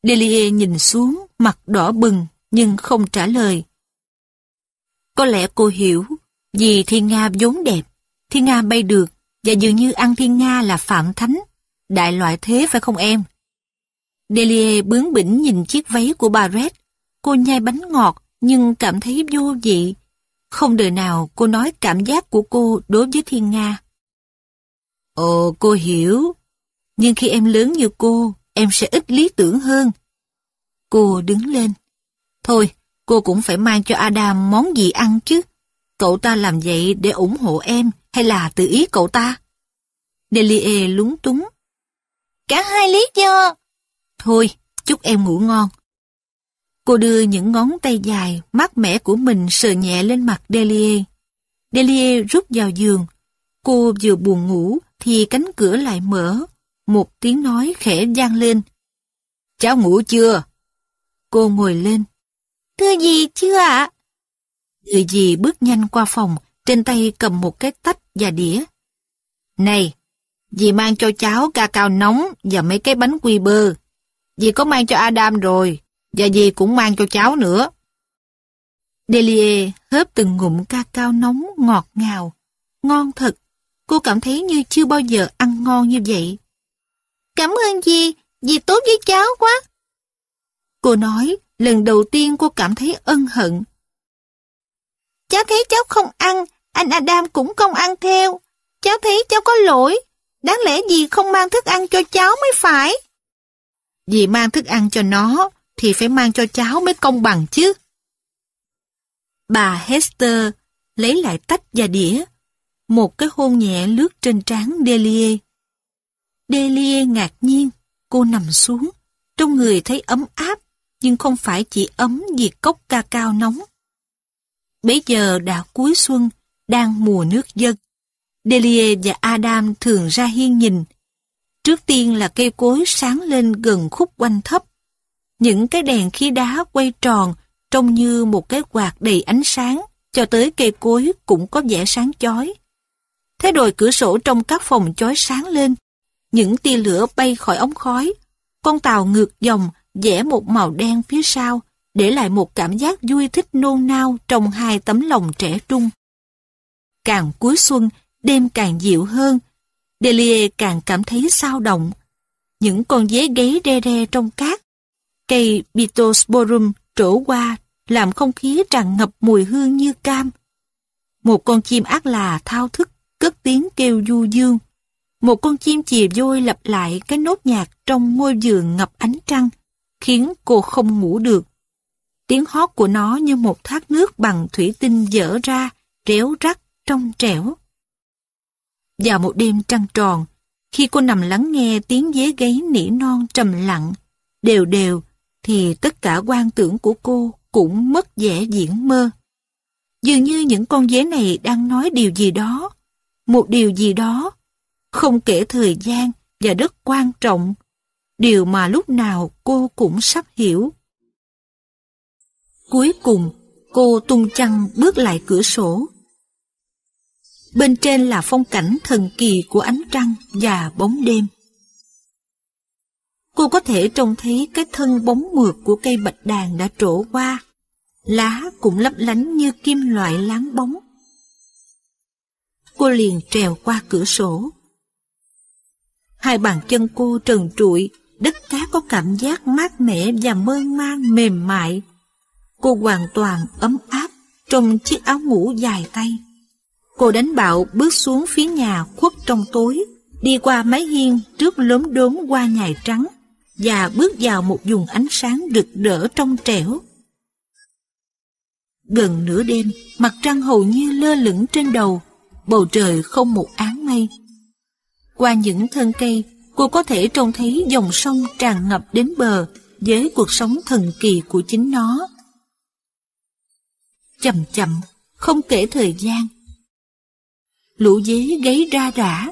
Delie nhìn xuống, mặt đỏ bừng, nhưng không trả lời. Có lẽ cô hiểu, vì thiên Nga vốn đẹp, thiên Nga bay được, và dường như ăn thiên Nga là phạm thánh. Đại loại thế phải không em? Delia bướng bỉnh nhìn chiếc váy của bà Red. Cô nhai bánh ngọt, nhưng cảm thấy vô vị. Không đời nào cô nói cảm giác của cô đối với thiên Nga. Ồ, cô hiểu. Nhưng khi em lớn như cô, em sẽ ít lý tưởng hơn. Cô đứng lên. Thôi, cô cũng phải mang cho Adam món gì ăn chứ. Cậu ta làm vậy để ủng hộ em hay là tự ý cậu ta? Delia lúng túng. Cả hai lý do. Thôi, chúc em ngủ ngon. Cô đưa những ngón tay dài, mát mẻ của mình sờ nhẹ lên mặt Delie. Delie rút vào giường. Cô vừa buồn ngủ thì cánh cửa lại mở. Một tiếng nói khẽ vang lên. Cháu ngủ chưa? Cô ngồi lên. Thưa gì chưa ạ? Người gì bước nhanh qua phòng, trên tay cầm một cái tách và đĩa. Này, dì mang cho cháu ca cao nóng và mấy cái bánh quy bơ. Dì có mang cho Adam rồi, và dì cũng mang cho cháu nữa. Delie hớp từng ngụm ca cao nóng ngọt ngào. Ngon thật, cô cảm thấy như chưa bao giờ ăn ngon như vậy. Cảm ơn dì, dì tốt với cháu quá. Cô nói, lần đầu tiên cô cảm thấy ân hận. Cháu thấy cháu không ăn, anh Adam cũng không ăn theo. Cháu thấy cháu có lỗi, đáng lẽ dì không mang thức ăn cho cháu mới phải. Dì mang thức ăn cho nó, thì phải mang cho cháu mới công bằng chứ. Bà Hester lấy lại tách và đĩa. Một cái hôn nhẹ lướt trên trán Delia. Delia ngạc nhiên, cô nằm xuống. Trong người thấy ấm áp, nhưng không phải chỉ ấm vì cốc ca cao nóng. Bấy giờ đã cuối xuân, đang mùa nước dân. Delia và Adam thường ra hiên nhìn. Trước tiên là cây cối sáng lên gần khúc quanh thấp. Những cái đèn khí đá quay tròn trông như một cái quạt đầy ánh sáng, cho tới cây cối cũng có vẻ sáng chói. Thế rồi cửa sổ trong các phòng chói sáng lên, những tia lửa bay khỏi ống khói, con tàu ngược dòng vẽ một màu đen phía sau, để lại một cảm giác vui thích nôn nao trong hai tấm lòng trẻ trung. Càng cuối xuân, đêm càng dịu hơn, Delia càng cảm thấy sao động. Những con dế gáy re re trong cát, cây bitosporum trổ qua làm không khí tràn ngập mùi hương như cam. Một con chim ác là thao thức, cất tiếng kêu du dương. Một con chim chìa vôi lặp lại cái nốt nhạc trong ngôi giường ngập ánh trăng, khiến cô không ngủ được. Tiếng hót của nó như một thác nước bằng thủy tinh dở ra, réo rắt, trong trẻo. Vào một đêm trăng tròn, khi cô nằm lắng nghe tiếng dế gáy nỉ non trầm lặng, đều đều, thì tất cả quan tưởng của cô cũng mất vẻ diễn mơ. Dường như những con dế này đang nói điều gì đó, một điều gì đó, không kể thời gian và rất quan trọng, điều mà lúc nào cô cũng sắp hiểu. Cuối cùng, cô tung chăn bước lại cửa sổ. Bên trên là phong cảnh thần kỳ của ánh trăng và bóng đêm. Cô có thể trông thấy cái thân bóng mượt của cây bạch đàn đã trổ qua. Lá cũng lấp lánh như kim loại láng bóng. Cô liền trèo qua cửa sổ. Hai bàn chân cô trần trụi, đất cát có cảm giác mát mẻ và mơn man mềm mại. Cô hoàn toàn ấm áp trong chiếc áo ngủ dài tay. Cô đánh bạo bước xuống phía nhà khuất trong tối, đi qua mái hiên trước lốm đốm qua nhài trắng và bước vào một vùng ánh sáng rực rỡ trong trẻo. Gần nửa đêm, mặt trăng hầu như lơ lửng trên đầu, bầu trời không một áng mây. Qua những thân cây, cô có thể trông thấy dòng sông tràn ngập đến bờ với cuộc sống thần kỳ của chính nó. Chậm chậm, không kể thời gian. Lũ dế gáy ra rã,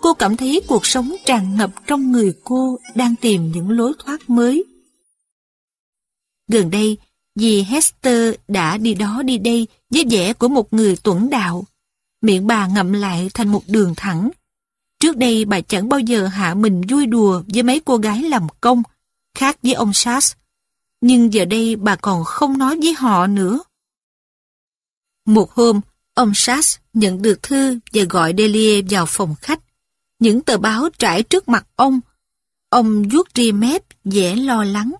cô cảm thấy cuộc sống tràn ngập trong người cô đang tìm những lối thoát mới. Gần đây, dì Hester đã đi đó đi đây với vẻ của một người tuẩn đạo. Miệng bà ngậm lại thành một đường thẳng. Trước đây bà chẳng bao giờ hạ mình vui đùa với mấy cô gái làm công, khác với ông Sass. Nhưng giờ đây bà còn không nói với họ nữa. Một hôm, ông Sass nhận được thư và gọi Delia vào phòng khách. Những tờ báo trải trước mặt ông. Ông vuốt ri mép, vẻ lo lắng.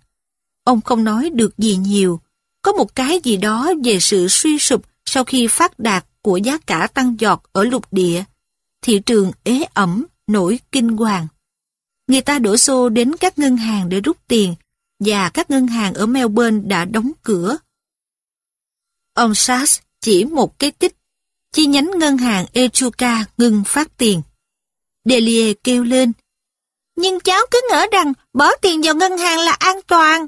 Ông không nói được gì nhiều. Có một cái gì đó về sự suy sụp sau khi phát đạt của giá cả tăng giọt ở lục địa. Thị trường ế ẩm, nổi kinh hoàng. Người ta đổ xô đến các ngân hàng để rút tiền và các ngân hàng ở Melbourne đã đóng cửa. Ông Sass chỉ một cái tích, chi nhánh ngân hàng Echuca ngừng phát tiền. Delia kêu lên. Nhưng cháu cứ ngỡ rằng bỏ tiền vào ngân hàng là an toàn.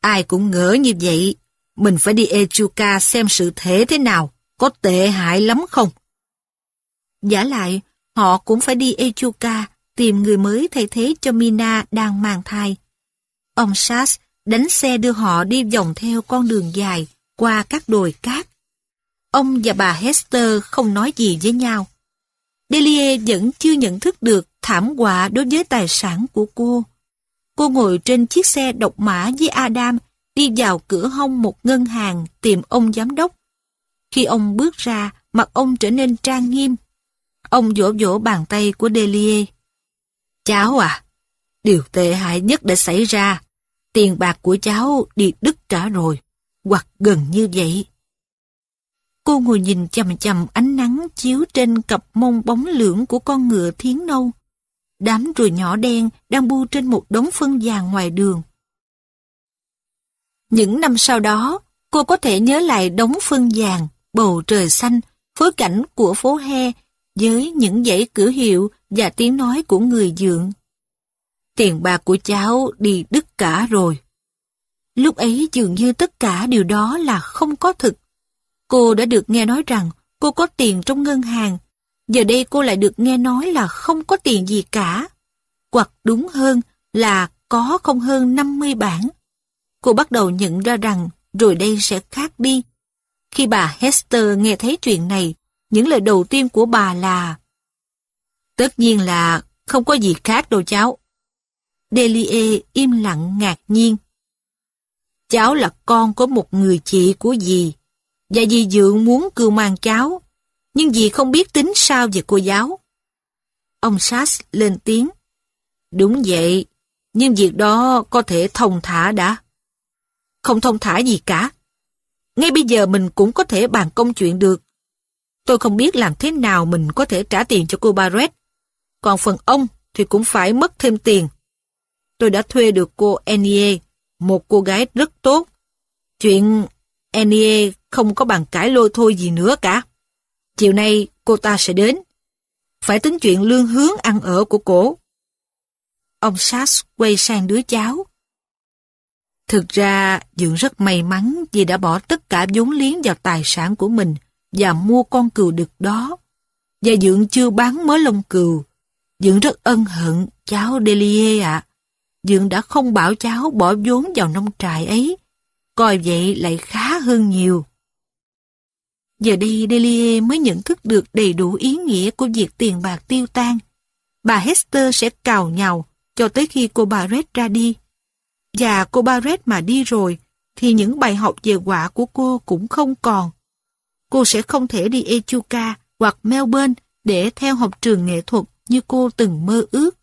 Ai cũng ngỡ như vậy. Mình phải đi Echuca xem sự thể thế nào, có tệ hại lắm không? Giả lại, họ cũng phải đi Echuca tìm người mới thay thế cho Mina đang mang thai. Ông Sass đánh xe đưa họ đi vòng theo con đường dài qua các đồi cát. Ông và bà Hester không nói gì với nhau. Delia vẫn chưa nhận thức được thảm họa đối với tài sản của cô. Cô ngồi trên chiếc xe độc mã với Adam đi vào cửa hông một ngân hàng tìm ông giám đốc. Khi ông bước ra, mặt ông trở nên trang nghiêm. Ông vỗ vỗ bàn tay của Delia. Cháu à, điều tệ hại nhất đã xảy ra. Tiền bạc của cháu đi đứt cả rồi, hoặc gần như vậy. Cô ngồi nhìn chầm chầm ánh nắng chiếu trên cặp mông bóng lưỡng của con ngựa thiến nâu. Đám ruồi nhỏ đen đang bu trên một đống phân vàng ngoài đường. Những năm sau đó, cô có thể nhớ lại đống phân vàng, bầu trời xanh, phối cảnh của phố he với những dãy cửa hiệu và tiếng nói của người dượng. Tiền bạc của cháu đi đứt cả rồi. Lúc ấy dường như tất cả điều đó là không có thực. Cô đã được nghe nói rằng cô có tiền trong ngân hàng. Giờ đây cô lại được nghe nói là không có tiền gì cả. Hoặc đúng hơn là có không hơn 50 bản. Cô bắt đầu nhận ra rằng rồi đây sẽ khác đi. Khi bà Hester nghe thấy chuyện này, những lời đầu tiên của bà là Tất nhiên là không có gì khác đâu cháu. Delie im lặng ngạc nhiên. Cháu là con của một người chị của dì và dì dượng muốn cưu mang cháu, nhưng dì không biết tính sao về cô giáo. Ông Sass lên tiếng. Đúng vậy, nhưng việc đó có thể thông thả đã. Không thông thả gì cả. Ngay bây giờ mình cũng có thể bàn công chuyện được. Tôi không biết làm thế nào mình có thể trả tiền cho cô Barrett. Còn phần ông thì cũng phải mất thêm tiền. Tôi đã thuê được cô Annie, một cô gái rất tốt. Chuyện Annie không có bàn cãi lôi thôi gì nữa cả. Chiều nay cô ta sẽ đến. Phải tính chuyện lương hướng ăn ở của cổ. Ông Sass quay sang đứa cháu. Thực ra, Dượng rất may mắn vì đã bỏ tất cả vốn liếng vào tài sản của mình và mua con cừu đực đó. Và Dượng chưa bán mớ lông cừu. Dượng rất ân hận cháu Delie ạ. À. Dượng đã không bảo cháu bỏ vốn vào nông trại ấy. Coi vậy lại khá hơn nhiều. Giờ đây Delia mới nhận thức được đầy đủ ý nghĩa của việc tiền bạc tiêu tan. Bà Hester sẽ cào nhào cho tới khi cô Barrett ra đi. Và cô Barrett mà đi rồi, thì những bài học về quả của cô cũng không còn. Cô sẽ không thể đi Echuca hoặc Melbourne để theo học trường nghệ thuật như cô từng mơ ước.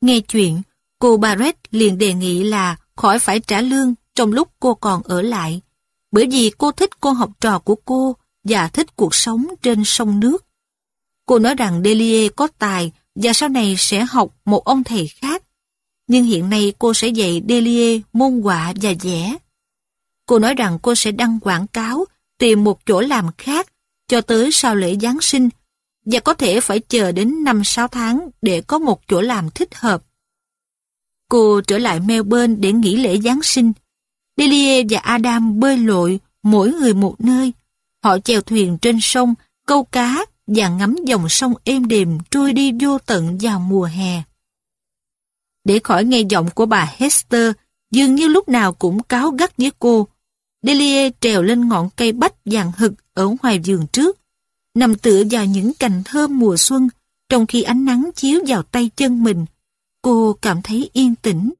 Nghe chuyện, cô Barrett liền đề nghị là khỏi phải trả lương trong lúc cô còn ở lại, bởi vì cô thích cô học trò của cô và thích cuộc sống trên sông nước. Cô nói rằng Delie có tài và sau này sẽ học một ông thầy khác. Nhưng hiện nay cô sẽ dạy Delie môn họa và vẽ. Cô nói rằng cô sẽ đăng quảng cáo, tìm một chỗ làm khác cho tới sau lễ Giáng sinh và có thể phải chờ đến 5-6 tháng để có một chỗ làm thích hợp. Cô trở lại Melbourne để nghỉ lễ Giáng sinh. Delia và Adam bơi lội, mỗi người một nơi. Họ chèo thuyền trên sông, câu cá và ngắm dòng sông êm đềm trôi đi vô tận vào mùa hè. Để khỏi nghe giọng của bà Hester, dường như lúc nào cũng cáo gắt với cô. Delia trèo lên ngọn cây bách vàng hực ở ngoài vườn trước, nằm tựa vào những cành thơm mùa xuân, trong khi ánh nắng chiếu vào tay chân mình. Cô cảm thấy yên tĩnh.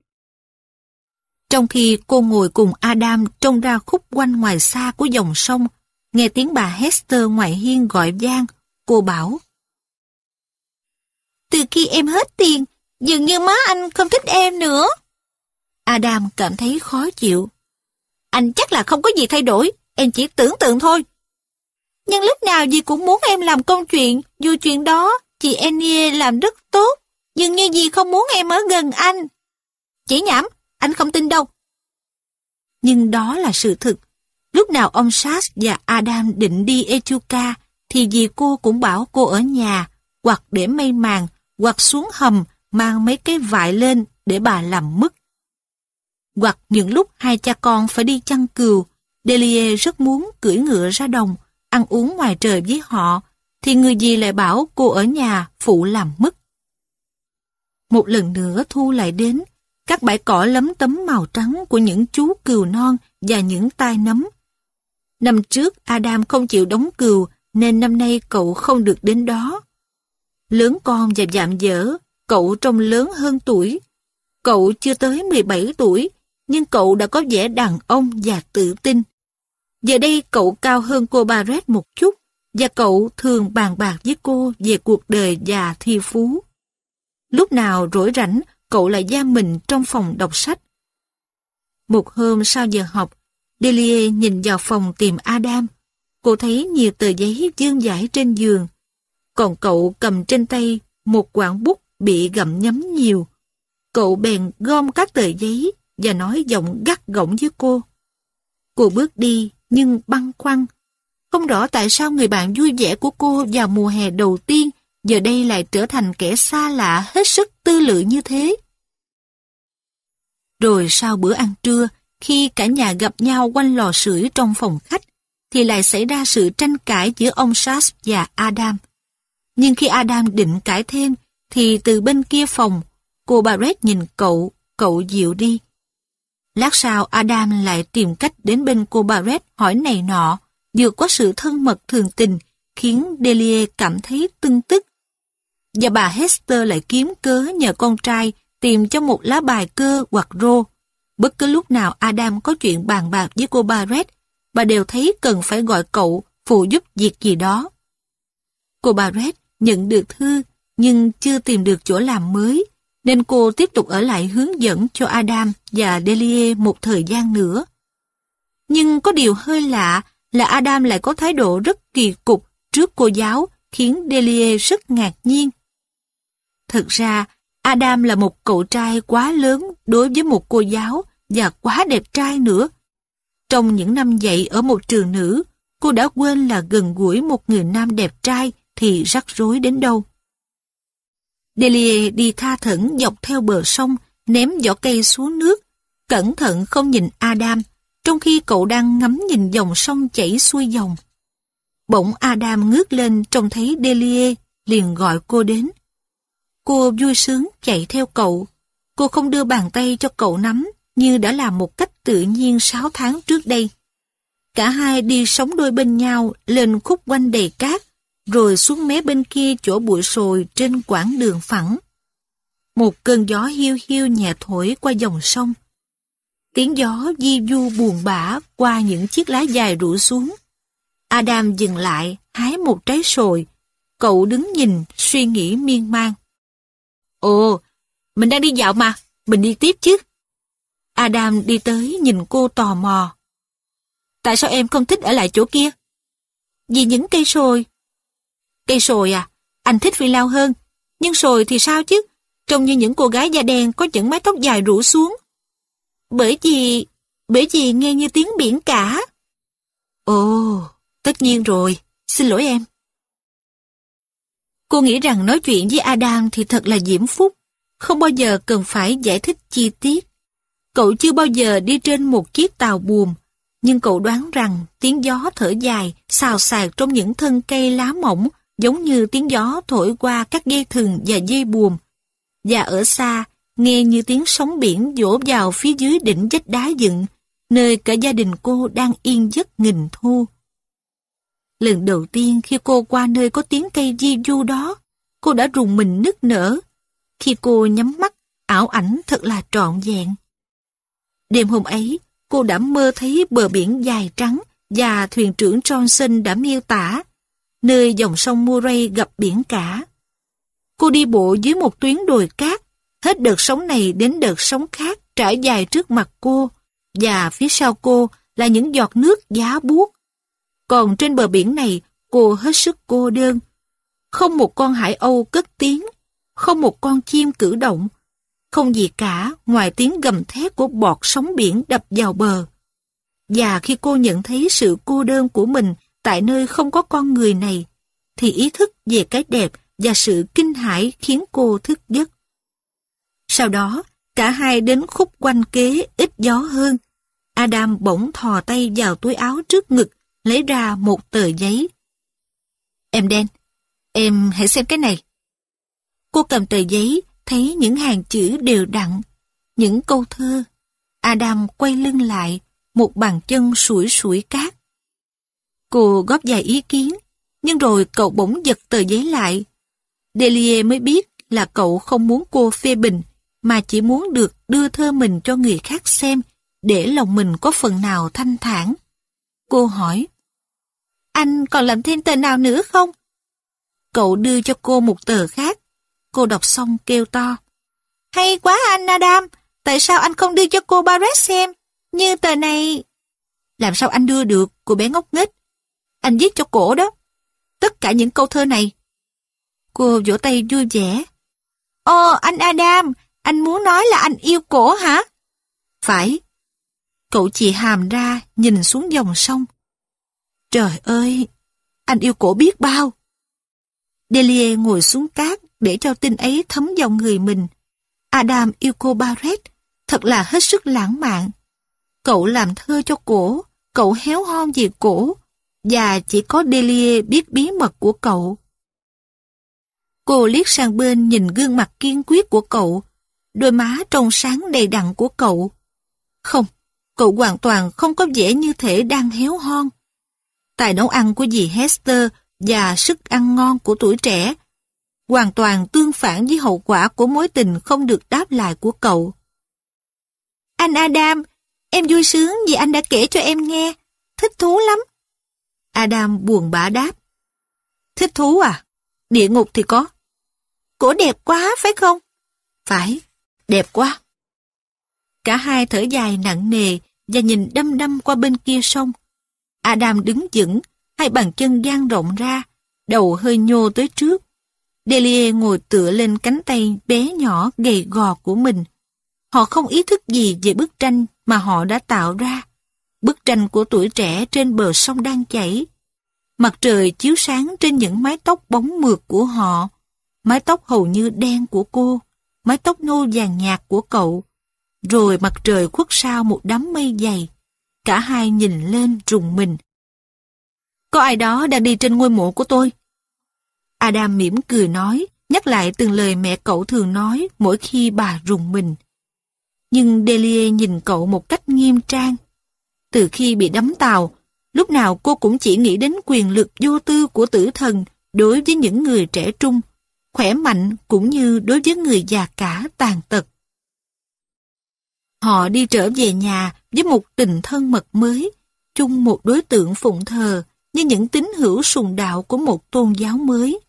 Trong khi cô ngồi cùng Adam trông ra khúc quanh ngoài xa của dòng sông, nghe tiếng bà Hester ngoài hiên gọi vang, cô bảo. Từ khi em hết tiền, dường như má anh không thích em nữa. Adam cảm thấy khó chịu. Anh chắc là không có gì thay đổi, em chỉ tưởng tượng thôi. Nhưng lúc nào dì cũng muốn em làm công chuyện, dù chuyện đó chị Annie làm rất tốt, dường như dì không muốn em ở gần anh. Chỉ nhảm, anh không tin đâu. Nhưng đó là sự thực. Lúc nào ông Sass và Adam định đi Echuca, thì dì cô cũng bảo cô ở nhà, hoặc để mây màng, hoặc xuống hầm, mang mấy cái vải lên để bà làm mứt. Hoặc những lúc hai cha con phải đi chăn cừu, Delie rất muốn cưỡi ngựa ra đồng, ăn uống ngoài trời với họ, thì người dì lại bảo cô ở nhà phụ làm mứt. Một lần nữa Thu lại đến, các bãi cỏ lấm tấm màu trắng của những chú cừu non và những tai nấm. Năm trước Adam không chịu đóng cừu nên năm nay cậu không được đến đó. Lớn con và dạm dở, cậu trông lớn hơn tuổi. Cậu chưa tới 17 tuổi, nhưng cậu đã có vẻ đàn ông và tự tin. Giờ đây cậu cao hơn cô Barrett một chút, và cậu thường bàn bạc với cô về cuộc đời và thi phú. Lúc nào rỗi rảnh, cậu lại giam mình trong phòng đọc sách. Một hôm sau giờ học, Delia nhìn vào phòng tìm Adam. Cô thấy nhiều tờ giấy dương giải trên giường. Còn cậu cầm trên tay một quảng bút bị gặm nhấm nhiều. Cậu bèn gom các tờ giấy và nói giọng gắt gỏng với cô. Cô bước đi nhưng băn khoăn. Không rõ tại sao người bạn vui vẻ của cô vào mùa hè đầu tiên giờ đây lại trở thành kẻ xa lạ hết sức tư lự như thế. Rồi sau bữa ăn trưa, khi cả nhà gặp nhau quanh lò sưởi trong phòng khách, thì lại xảy ra sự tranh cãi giữa ông Sars và Adam. Nhưng khi Adam định cãi thêm, thì từ bên kia phòng, cô Barrett nhìn cậu, cậu dịu đi. Lát sau Adam lại tìm cách đến bên cô Barrett hỏi này nọ, vừa có sự thân mật thường tình, khiến Delia cảm thấy tưng tức. Và bà Hester lại kiếm cớ nhờ con trai tìm cho một lá bài cơ hoặc rô. Bất cứ lúc nào Adam có chuyện bàn bạc với cô Barrett, bà đều thấy cần phải gọi cậu phụ giúp việc gì đó. Cô Barrett nhận được thư nhưng chưa tìm được chỗ làm mới, nên cô tiếp tục ở lại hướng dẫn cho Adam và Delia một thời gian nữa. Nhưng có điều hơi lạ là Adam lại có thái độ rất kỳ cục trước cô giáo, khiến Delia rất ngạc nhiên. thật ra, Adam là một cậu trai quá lớn đối với một cô giáo và quá đẹp trai nữa. Trong những năm dạy ở một trường nữ, cô đã quên là gần gũi một người nam đẹp trai thì rắc rối đến đâu. Delia đi tha thẩn dọc theo bờ sông, ném vỏ cây xuống nước, cẩn thận không nhìn Adam, trong khi cậu đang ngắm nhìn dòng sông chảy xuôi dòng. Bỗng Adam ngước lên trông thấy Delia, liền gọi cô đến. Cô vui sướng chạy theo cậu. Cô không đưa bàn tay cho cậu nắm như đã làm một cách tự nhiên 6 tháng trước đây. Cả hai đi sống đôi bên nhau lên khúc quanh đầy cát, rồi xuống mé bên kia chỗ bụi sồi trên quãng đường phẳng. Một cơn gió hiu hiu nhẹ thổi qua dòng sông. Tiếng gió di du buồn bã qua những chiếc lá dài rủ xuống. Adam dừng lại, hái một trái sồi. Cậu đứng nhìn, suy nghĩ miên man. Ồ, mình đang đi dạo mà, mình đi tiếp chứ. Adam đi tới nhìn cô tò mò. Tại sao em không thích ở lại chỗ kia? Vì những cây sồi. Cây sồi à? Anh thích phi lao hơn. Nhưng sồi thì sao chứ? Trông như những cô gái da đen có những mái tóc dài rủ xuống. Bởi vì... bởi vì nghe như tiếng biển cả. Ồ, tất nhiên rồi. Xin lỗi em. Cô nghĩ rằng nói chuyện với Adam thì thật là diễm phúc, không bao giờ cần phải giải thích chi tiết. Cậu chưa bao giờ đi trên một chiếc tàu buồm, nhưng cậu đoán rằng tiếng gió thở dài, xào xạc trong những thân cây lá mỏng, giống như tiếng gió thổi qua các dây thừng và dây buồm. Và ở xa, nghe như tiếng sóng biển vỗ vào phía dưới đỉnh vách đá dựng, nơi cả gia đình cô đang yên giấc nghìn thu. Lần đầu tiên khi cô qua nơi có tiếng cây di du đó, cô đã rùng mình nức nở. Khi cô nhắm mắt, ảo ảnh thật là trọn vẹn. Đêm hôm ấy, cô đã mơ thấy bờ biển dài trắng và thuyền trưởng Johnson đã miêu tả, nơi dòng sông Murray gặp biển cả. Cô đi bộ dưới một tuyến đồi cát, hết đợt sóng này đến đợt sóng khác trải dài trước mặt cô, và phía sau cô là những giọt nước giá buốt. Còn trên bờ biển này, cô hết sức cô đơn. Không một con hải âu cất tiếng, không một con chim cử động, không gì cả ngoài tiếng gầm thét của bọt sóng biển đập vào bờ. Và khi cô nhận thấy sự cô đơn của mình tại nơi không có con người này, thì ý thức về cái đẹp và sự kinh hãi khiến cô thức giấc. Sau đó, cả hai đến khúc quanh kế ít gió hơn. Adam bỗng thò tay vào túi áo trước ngực, lấy ra một tờ giấy. Em đen, em hãy xem cái này. Cô cầm tờ giấy, thấy những hàng chữ đều đặn, những câu thơ. Adam quay lưng lại, một bàn chân sủi sủi cát. Cô góp vài ý kiến, nhưng rồi cậu bỗng giật tờ giấy lại. Delia mới biết là cậu không muốn cô phê bình, mà chỉ muốn được đưa thơ mình cho người khác xem, để lòng mình có phần nào thanh thản. Cô hỏi, anh còn làm thêm tờ nào nữa không? Cậu đưa cho cô một tờ khác. Cô đọc xong kêu to. Hay quá anh Adam, tại sao anh không đưa cho cô Barrett xem? Như tờ này... Làm sao anh đưa được, cô bé ngốc nghếch. Anh viết cho cổ đó. Tất cả những câu thơ này. Cô vỗ tay vui vẻ. Ồ, anh Adam, anh muốn nói là anh yêu cổ hả? Phải. Cậu chỉ hàm ra, nhìn xuống dòng sông. Trời ơi, anh yêu cổ biết bao. Delia ngồi xuống cát để cho tin ấy thấm vào người mình. Adam yêu cô Barrett, thật là hết sức lãng mạn. Cậu làm thơ cho cổ, cậu héo hon về cổ, và chỉ có Delia biết bí mật của cậu. Cô liếc sang bên nhìn gương mặt kiên quyết của cậu, đôi má trong sáng đầy đặn của cậu. Không, cậu hoàn toàn không có vẻ như thể đang héo hon. Tài nấu ăn của dì Hester và sức ăn ngon của tuổi trẻ hoàn toàn tương phản với hậu quả của mối tình không được đáp lại của cậu. Anh Adam, em vui sướng vì anh đã kể cho em nghe, thích thú lắm. Adam buồn bã đáp. Thích thú à? Địa ngục thì có. Cổ đẹp quá, phải không? Phải, đẹp quá. Cả hai thở dài nặng nề và nhìn đâm đâm qua bên kia sông. Adam đứng vững, hai bàn chân dang rộng ra, đầu hơi nhô tới trước. Delia ngồi tựa lên cánh tay bé nhỏ gầy gò của mình. Họ không ý thức gì về bức tranh mà họ đã tạo ra. Bức tranh của tuổi trẻ trên bờ sông đang chảy. Mặt trời chiếu sáng trên những mái tóc bóng mượt của họ. Mái tóc hầu như đen của cô, mái tóc nâu vàng nhạt của cậu. Rồi mặt trời khuất sau một đám mây dày. Cả hai nhìn lên rùng mình. Có ai đó đang đi trên ngôi mộ của tôi? Adam mỉm cười nói, nhắc lại từng lời mẹ cậu thường nói mỗi khi bà rùng mình. Nhưng Delia nhìn cậu một cách nghiêm trang. Từ khi bị đấm tàu, lúc nào cô cũng chỉ nghĩ đến quyền lực vô tư của tử thần đối với những người trẻ trung, khỏe mạnh cũng như đối với người già cả tàn tật. Họ đi trở về nhà với một tình thân mật mới, chung một đối tượng phụng thờ như những tín hữu sùng đạo của một tôn giáo mới.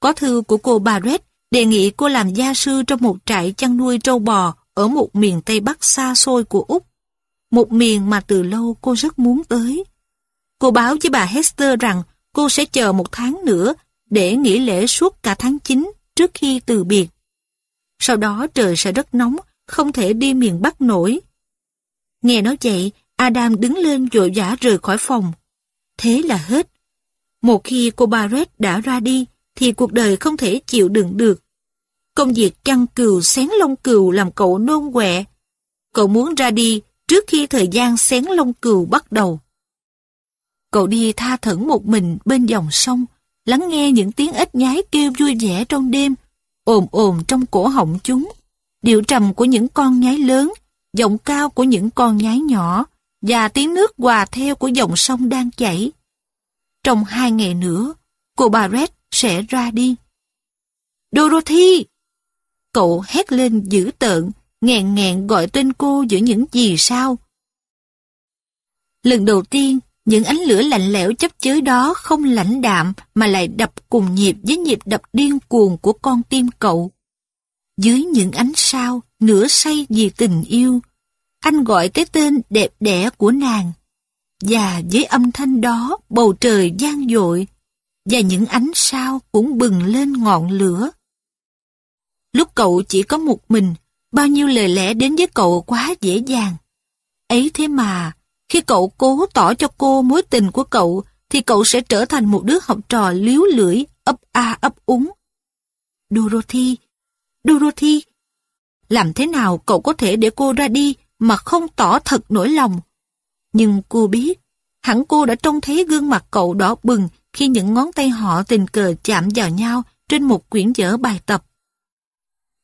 Có thư của cô Barrett đề nghị cô làm gia sư trong một trại chăn nuôi trâu bò ở một miền Tây Bắc xa xôi của Úc. Một miền mà từ lâu cô rất muốn tới. Cô báo với bà Hester rằng cô sẽ chờ một tháng nữa để nghỉ lễ suốt cả tháng 9 trước khi từ biệt. Sau đó trời sẽ rất nóng, không thể đi miền Bắc nổi. Nghe nói vậy, Adam đứng lên vội vã rời khỏi phòng. Thế là hết. Một khi cô Barrett đã ra đi, thì cuộc đời không thể chịu đựng được. Công việc chăn cừu xén lông cừu làm cậu nôn quẹ. Cậu muốn ra đi trước khi thời gian xén lông cừu bắt đầu. Cậu đi tha thẩn một mình bên dòng sông, lắng nghe những tiếng ếch nhái kêu vui vẻ trong đêm, ồm ồm trong cổ họng chúng, điệu trầm của những con nhái lớn, giọng cao của những con nhái nhỏ, và tiếng nước hòa theo của dòng sông đang chảy. Trong hai ngày nữa, cô bà Red sẽ ra đi. Dorothy! Cậu hét lên dữ tợn, nghẹn nghẹn gọi tên cô giữa những gì sao. Lần đầu tiên, những ánh lửa lạnh lẽo chấp chới đó không lãnh đạm mà lại đập cùng nhịp với nhịp đập điên cuồng của con tim cậu. Dưới những ánh sao, nửa say vì tình yêu, anh gọi cái tên đẹp đẽ của nàng. Và với âm thanh đó, bầu trời gian dội, và những ánh sao cũng bừng lên ngọn lửa. Lúc cậu chỉ có một mình, bao nhiêu lời lẽ đến với cậu quá dễ dàng. Ấy thế mà, khi cậu cố tỏ cho cô mối tình của cậu, thì cậu sẽ trở thành một đứa học trò liếu lưỡi, ấp a ấp úng. Dorothy, Dorothy, làm thế nào cậu có thể để cô ra đi mà không tỏ thật nỗi lòng? Nhưng cô biết, hẳn cô đã trông thấy gương mặt cậu đỏ bừng khi những ngón tay họ tình cờ chạm vào nhau trên một quyển vở bài tập.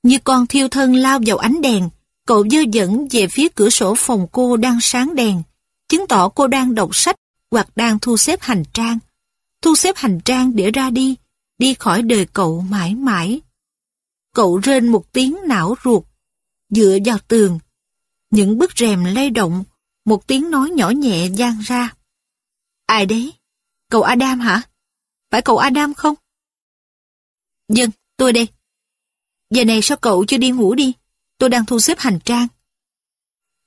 Như con thiêu thân lao vào ánh đèn, cậu dơ dẫn về phía cửa sổ phòng cô đang sáng đèn, chứng tỏ cô đang đọc sách hoặc đang thu xếp hành trang. Thu xếp hành trang để ra đi, đi khỏi đời cậu mãi mãi. Cậu rên một tiếng não ruột, dựa vào tường. Những bức rèm lay động, một tiếng nói nhỏ nhẹ gian ra. Ai đấy? Cậu Adam hả? Phải cậu Adam không? Dân, tôi đây. Giờ này sao cậu chưa đi ngủ đi? Tôi đang thu xếp hành trang.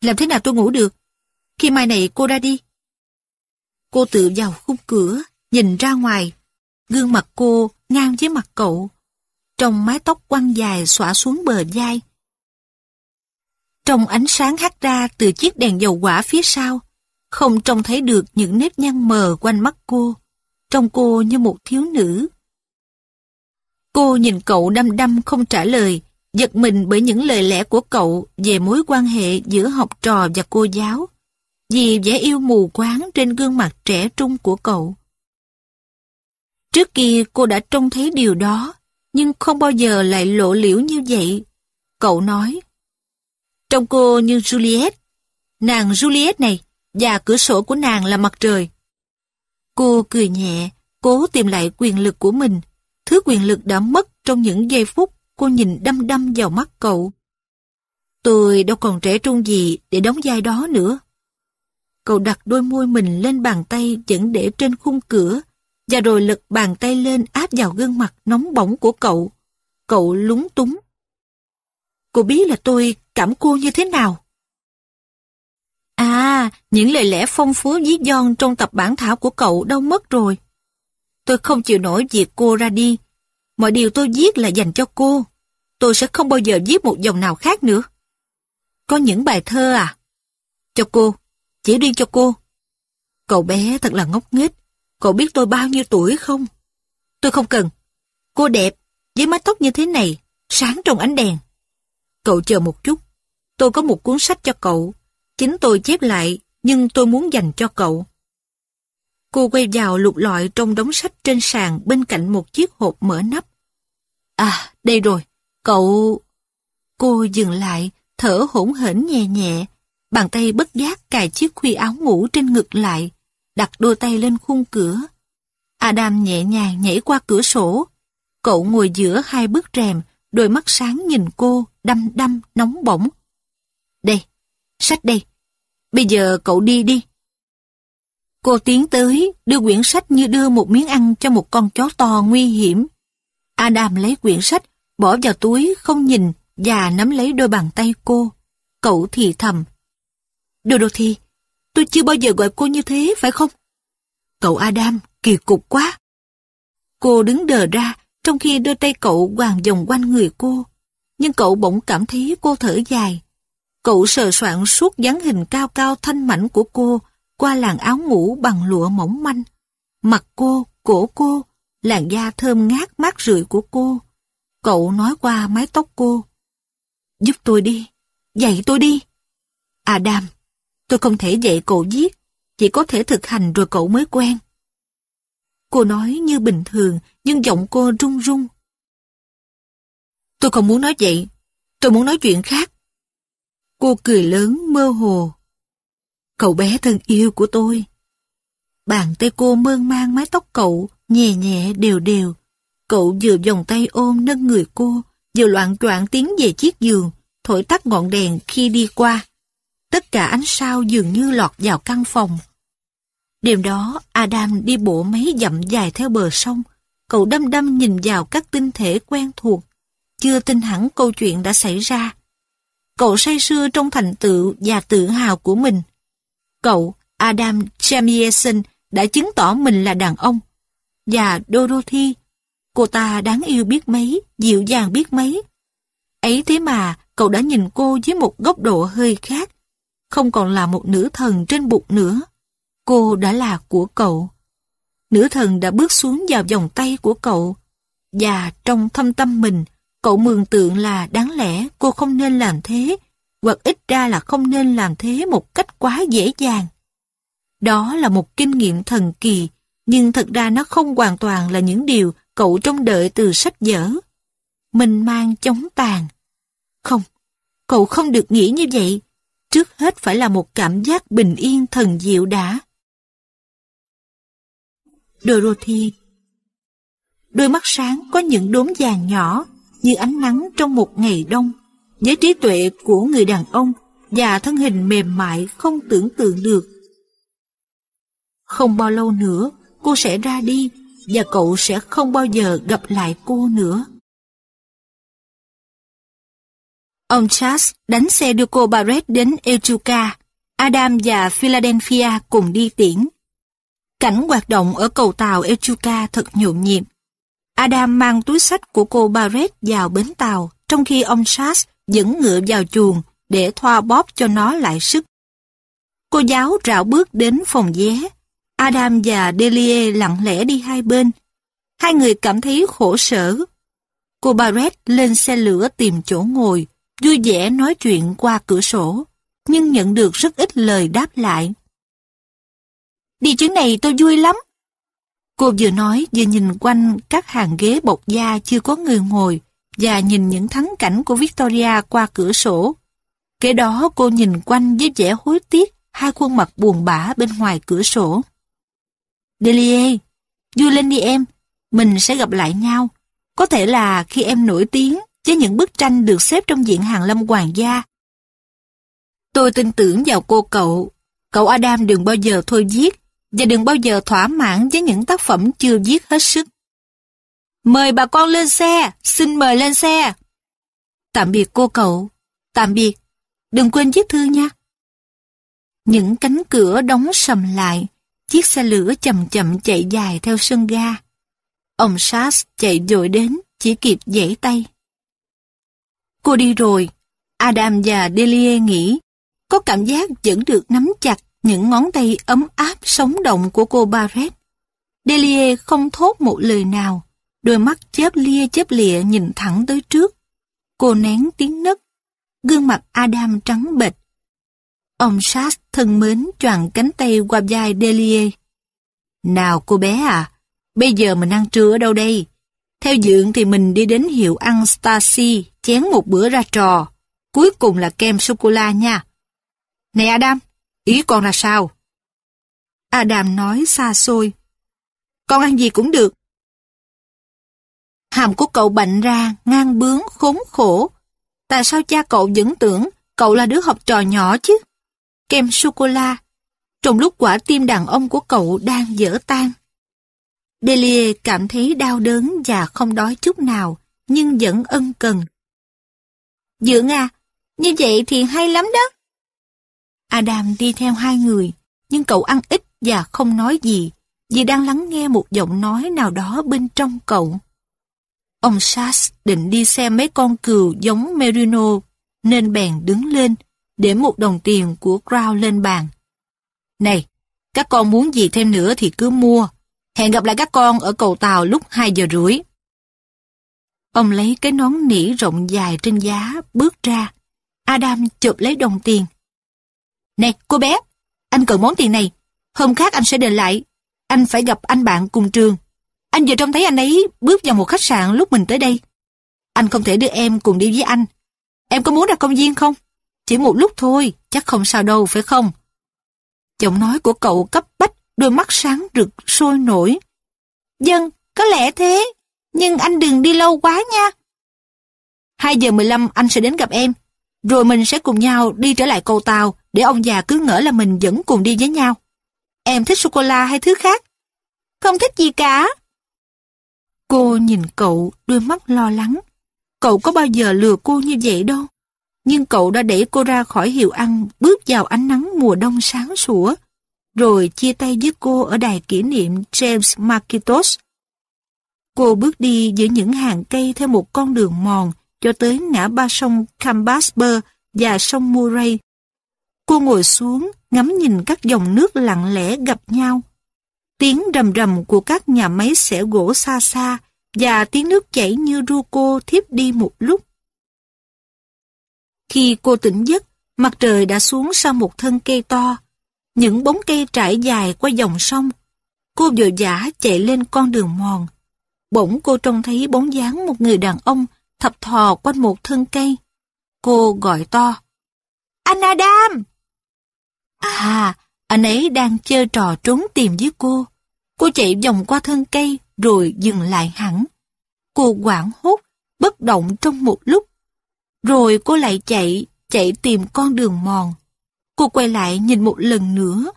Làm thế nào tôi ngủ được? Khi mai này cô ra đi. Cô tự vào khung cửa, nhìn ra ngoài. Gương mặt cô ngang với mặt cậu. Trong mái tóc quăng dài xõa xuống bờ vai. Trong ánh sáng hắt ra từ chiếc đèn dầu quả phía sau, không trông thấy được những nếp nhăn mờ quanh mắt cô, trông cô như một thiếu nữ. Cô nhìn cậu đăm đăm không trả lời, giật mình bởi những lời lẽ của cậu về mối quan hệ giữa học trò và cô giáo, vì vẻ yêu mù quáng trên gương mặt trẻ trung của cậu. Trước kia cô đã trông thấy điều đó, nhưng không bao giờ lại lộ liễu như vậy. Cậu nói, Trông cô như Juliet, nàng Juliet này, và cửa sổ của nàng là mặt trời. Cô cười nhẹ, cố tìm lại quyền lực của mình, thứ quyền lực đã mất trong những giây phút cô nhìn đăm đăm vào mắt cậu. Tôi đâu còn trẻ trung gì để đóng vai đó nữa. Cậu đặt đôi môi mình lên bàn tay vẫn để trên khung cửa, và rồi lật bàn tay lên áp vào gương mặt nóng bỏng của cậu. Cậu lúng túng. Cô biết là tôi cảm cô như thế nào? À, những lời lẽ phong phú dí giòn trong tập bản thảo của cậu đâu mất rồi. Tôi không chịu nổi việc cô ra đi. Mọi điều tôi viết là dành cho cô. Tôi sẽ không bao giờ viết một dòng nào khác nữa. Có những bài thơ à? Cho cô. Chỉ riêng cho cô. Cậu bé thật là ngốc nghếch. Cậu biết tôi bao nhiêu tuổi không? Tôi không cần. Cô đẹp, với mái tóc như thế này, sáng trong ánh đèn. Cậu chờ một chút. Tôi có một cuốn sách cho cậu. Chính tôi chép lại, nhưng tôi muốn dành cho cậu. Cô quay vào lục lọi trong đống sách trên sàn bên cạnh một chiếc hộp mở nắp. À, đây rồi. Cậu... Cô dừng lại, thở hỗn hển nhẹ nhẹ. Bàn tay bất giác cài chiếc khuy áo ngủ trên ngực lại, đặt đôi tay lên khung cửa. Adam nhẹ nhàng nhảy qua cửa sổ. Cậu ngồi giữa hai bức rèm, đôi mắt sáng nhìn cô, đăm đăm, nóng bỏng. Đây, sách đây. Bây giờ cậu đi đi. Cô tiến tới, đưa quyển sách như đưa một miếng ăn cho một con chó to nguy hiểm. Adam lấy quyển sách, bỏ vào túi, không nhìn, và nắm lấy đôi bàn tay cô. Cậu thì thầm. Đồ đồ tôi chưa bao giờ gọi cô như thế, phải không? Cậu Adam, kỳ cục quá. Cô đứng đờ ra, trong khi đôi tay cậu hoàng vòng quanh người cô. Nhưng cậu bỗng cảm thấy cô thở dài. Cậu sờ soạn suốt dáng hình cao cao thanh mảnh của cô qua làn áo ngủ bằng lụa mỏng manh. Mặt cô, cổ cô, làn da thơm ngát mát rượi của cô. Cậu nói qua mái tóc cô. Giúp tôi đi, dạy tôi đi. Adam, tôi không thể dạy cậu viết, chỉ có thể thực hành rồi cậu mới quen. Cô nói như bình thường, nhưng giọng cô run run. Tôi không muốn nói vậy, tôi muốn nói chuyện khác. Cô cười lớn mơ hồ. Cậu bé thân yêu của tôi. Bàn tay cô mơn mang mái tóc cậu, nhẹ nhẹ đều đều. Cậu vừa vòng tay ôm nâng người cô, vừa loạn choạng tiến về chiếc giường, thổi tắt ngọn đèn khi đi qua. Tất cả ánh sao dường như lọt vào căn phòng. Đêm đó, Adam đi bộ mấy dặm dài theo bờ sông. Cậu đâm đâm nhìn vào các tinh thể quen thuộc. Chưa tin hẳn câu chuyện đã xảy ra. Cậu say sưa trong thành tựu và tự hào của mình. Cậu, Adam Jamieson, đã chứng tỏ mình là đàn ông. Và Dorothy, cô ta đáng yêu biết mấy, dịu dàng biết mấy. Ấy thế mà, cậu đã nhìn cô với một góc độ hơi khác. Không còn là một nữ thần trên bục nữa. Cô đã là của cậu. Nữ thần đã bước xuống vào vòng tay của cậu. Và trong thâm tâm mình, cậu mường tượng là đáng lẽ cô không nên làm thế, hoặc ít ra là không nên làm thế một cách quá dễ dàng. Đó là một kinh nghiệm thần kỳ, nhưng thật ra nó không hoàn toàn là những điều cậu trông đợi từ sách vở. Mình mang chống tàn. Không, cậu không được nghĩ như vậy. Trước hết phải là một cảm giác bình yên thần diệu đã. Dorothy Đôi mắt sáng có những đốm vàng nhỏ như ánh nắng trong một ngày đông với trí tuệ của người đàn ông và thân hình mềm mại không tưởng tượng được. Không bao lâu nữa, cô sẽ ra đi và cậu sẽ không bao giờ gặp lại cô nữa. Ông Charles đánh xe đưa cô Barrett đến Echuca. Adam và Philadelphia cùng đi tiễn. Cảnh hoạt động ở cầu tàu Echuca thật nhộn nhịp. Adam mang túi sách của cô Barrett vào bến tàu, trong khi ông Sass dẫn ngựa vào chuồng để thoa bóp cho nó lại sức. Cô giáo rảo bước đến phòng vé. Adam và Delia lặng lẽ đi hai bên. Hai người cảm thấy khổ sở. Cô Barrett lên xe lửa tìm chỗ ngồi, vui vẻ nói chuyện qua cửa sổ, nhưng nhận được rất ít lời đáp lại. Đi chuyến này tôi vui lắm. Cô vừa nói vừa nhìn quanh các hàng ghế bọc da chưa có người ngồi, và nhìn những thắng cảnh của Victoria qua cửa sổ. Kế đó cô nhìn quanh với vẻ hối tiếc hai khuôn mặt buồn bã bên ngoài cửa sổ. Delia, vui lên đi em, mình sẽ gặp lại nhau. Có thể là khi em nổi tiếng với những bức tranh được xếp trong diện hàng lâm hoàng gia. Tôi tin tưởng vào cô cậu. Cậu Adam đừng bao giờ thôi viết và đừng bao giờ thỏa mãn với những tác phẩm chưa viết hết sức. Mời bà con lên xe, xin mời lên xe. Tạm biệt cô cậu, tạm biệt, đừng quên viết thư nha. Những cánh cửa đóng sầm lại, chiếc xe lửa chậm chậm chạy dài theo sân ga. Ông Sass chạy dội đến, chỉ kịp dãy tay. Cô đi rồi, Adam và Delia nghĩ, có cảm giác vẫn được nắm chặt những ngón tay ấm áp sống động của cô Barrett. Delia không thốt một lời nào, đôi mắt chớp lia chớp lịa nhìn thẳng tới trước. Cô nén tiếng nấc, gương mặt Adam trắng bệch. Ông Sass thân mến choàng cánh tay qua vai Delia. Nào cô bé à, bây giờ mình ăn trưa ở đâu đây? Theo dượng thì mình đi đến hiệu ăn Stacy, chén một bữa ra trò. Cuối cùng là kem sô-cô-la nha. Này Adam, ý con là sao? Adam nói xa xôi. Con ăn gì cũng được. Hàm của cậu bệnh ra, ngang bướng, khốn khổ. Tại sao cha cậu vẫn tưởng cậu là đứa học trò nhỏ chứ? Kem sô-cô-la. Trong lúc quả tim đàn ông của cậu đang dở tan. Delia cảm thấy đau đớn và không đói chút nào, nhưng vẫn ân cần. Dượng à, như vậy thì hay lắm đó. Adam đi theo hai người, nhưng cậu ăn ít và không nói gì, vì đang lắng nghe một giọng nói nào đó bên trong cậu. Ông Sass định đi xem mấy con cừu giống Merino, nên bèn đứng lên, để một đồng tiền của crow lên bàn. Này, các con muốn gì thêm nữa thì cứ mua. Hẹn gặp lại các con ở cầu tàu lúc 2 giờ rưỡi. Ông lấy cái nón nỉ rộng dài trên giá, bước ra. Adam chụp lấy đồng tiền. Này, cô bé, anh cần món tiền này. Hôm khác anh sẽ đền lại. Anh phải gặp anh bạn cùng trường. Anh vừa trông thấy anh ấy bước vào một khách sạn lúc mình tới đây. Anh không thể đưa em cùng đi với anh. Em có muốn ra công viên không? Chỉ một lúc thôi, chắc không sao đâu, phải không? Giọng nói của cậu cấp bách, đôi mắt sáng rực, sôi nổi. Dân, có lẽ thế, nhưng anh đừng đi lâu quá nha. 2 giờ 15 anh sẽ đến gặp em, rồi mình sẽ cùng nhau đi trở lại cầu tàu để ông già cứ ngỡ là mình vẫn cùng đi với nhau. Em thích sô-cô-la hay thứ khác? Không thích gì cả. Cô nhìn cậu, đôi mắt lo lắng. Cậu có bao giờ lừa cô như vậy đâu. Nhưng cậu đã đẩy cô ra khỏi hiệu ăn, bước vào ánh nắng mùa đông sáng sủa, rồi chia tay với cô ở đài kỷ niệm James Markitos. Cô bước đi giữa những hàng cây theo một con đường mòn cho tới ngã ba sông Cambasper và sông Murray. Cô ngồi xuống, ngắm nhìn các dòng nước lặng lẽ gặp nhau. Tiếng rầm rầm của các nhà máy xẻ gỗ xa xa và tiếng nước chảy như ru cô thiếp đi một lúc. Khi cô tỉnh giấc, mặt trời đã xuống sau một thân cây to. Những bóng cây trải dài qua dòng sông. Cô vội vã chạy lên con đường mòn. Bỗng cô trông thấy bóng dáng một người đàn ông thập thò quanh một thân cây. Cô gọi to. Anh Adam! À, anh ấy đang chơi trò trốn tìm với cô. Cô chạy vòng qua thân cây rồi dừng lại hẳn. Cô quảng hốt, bất động trong một lúc. Rồi cô lại chạy, chạy tìm con đường mòn. Cô quay lại nhìn một lần nữa.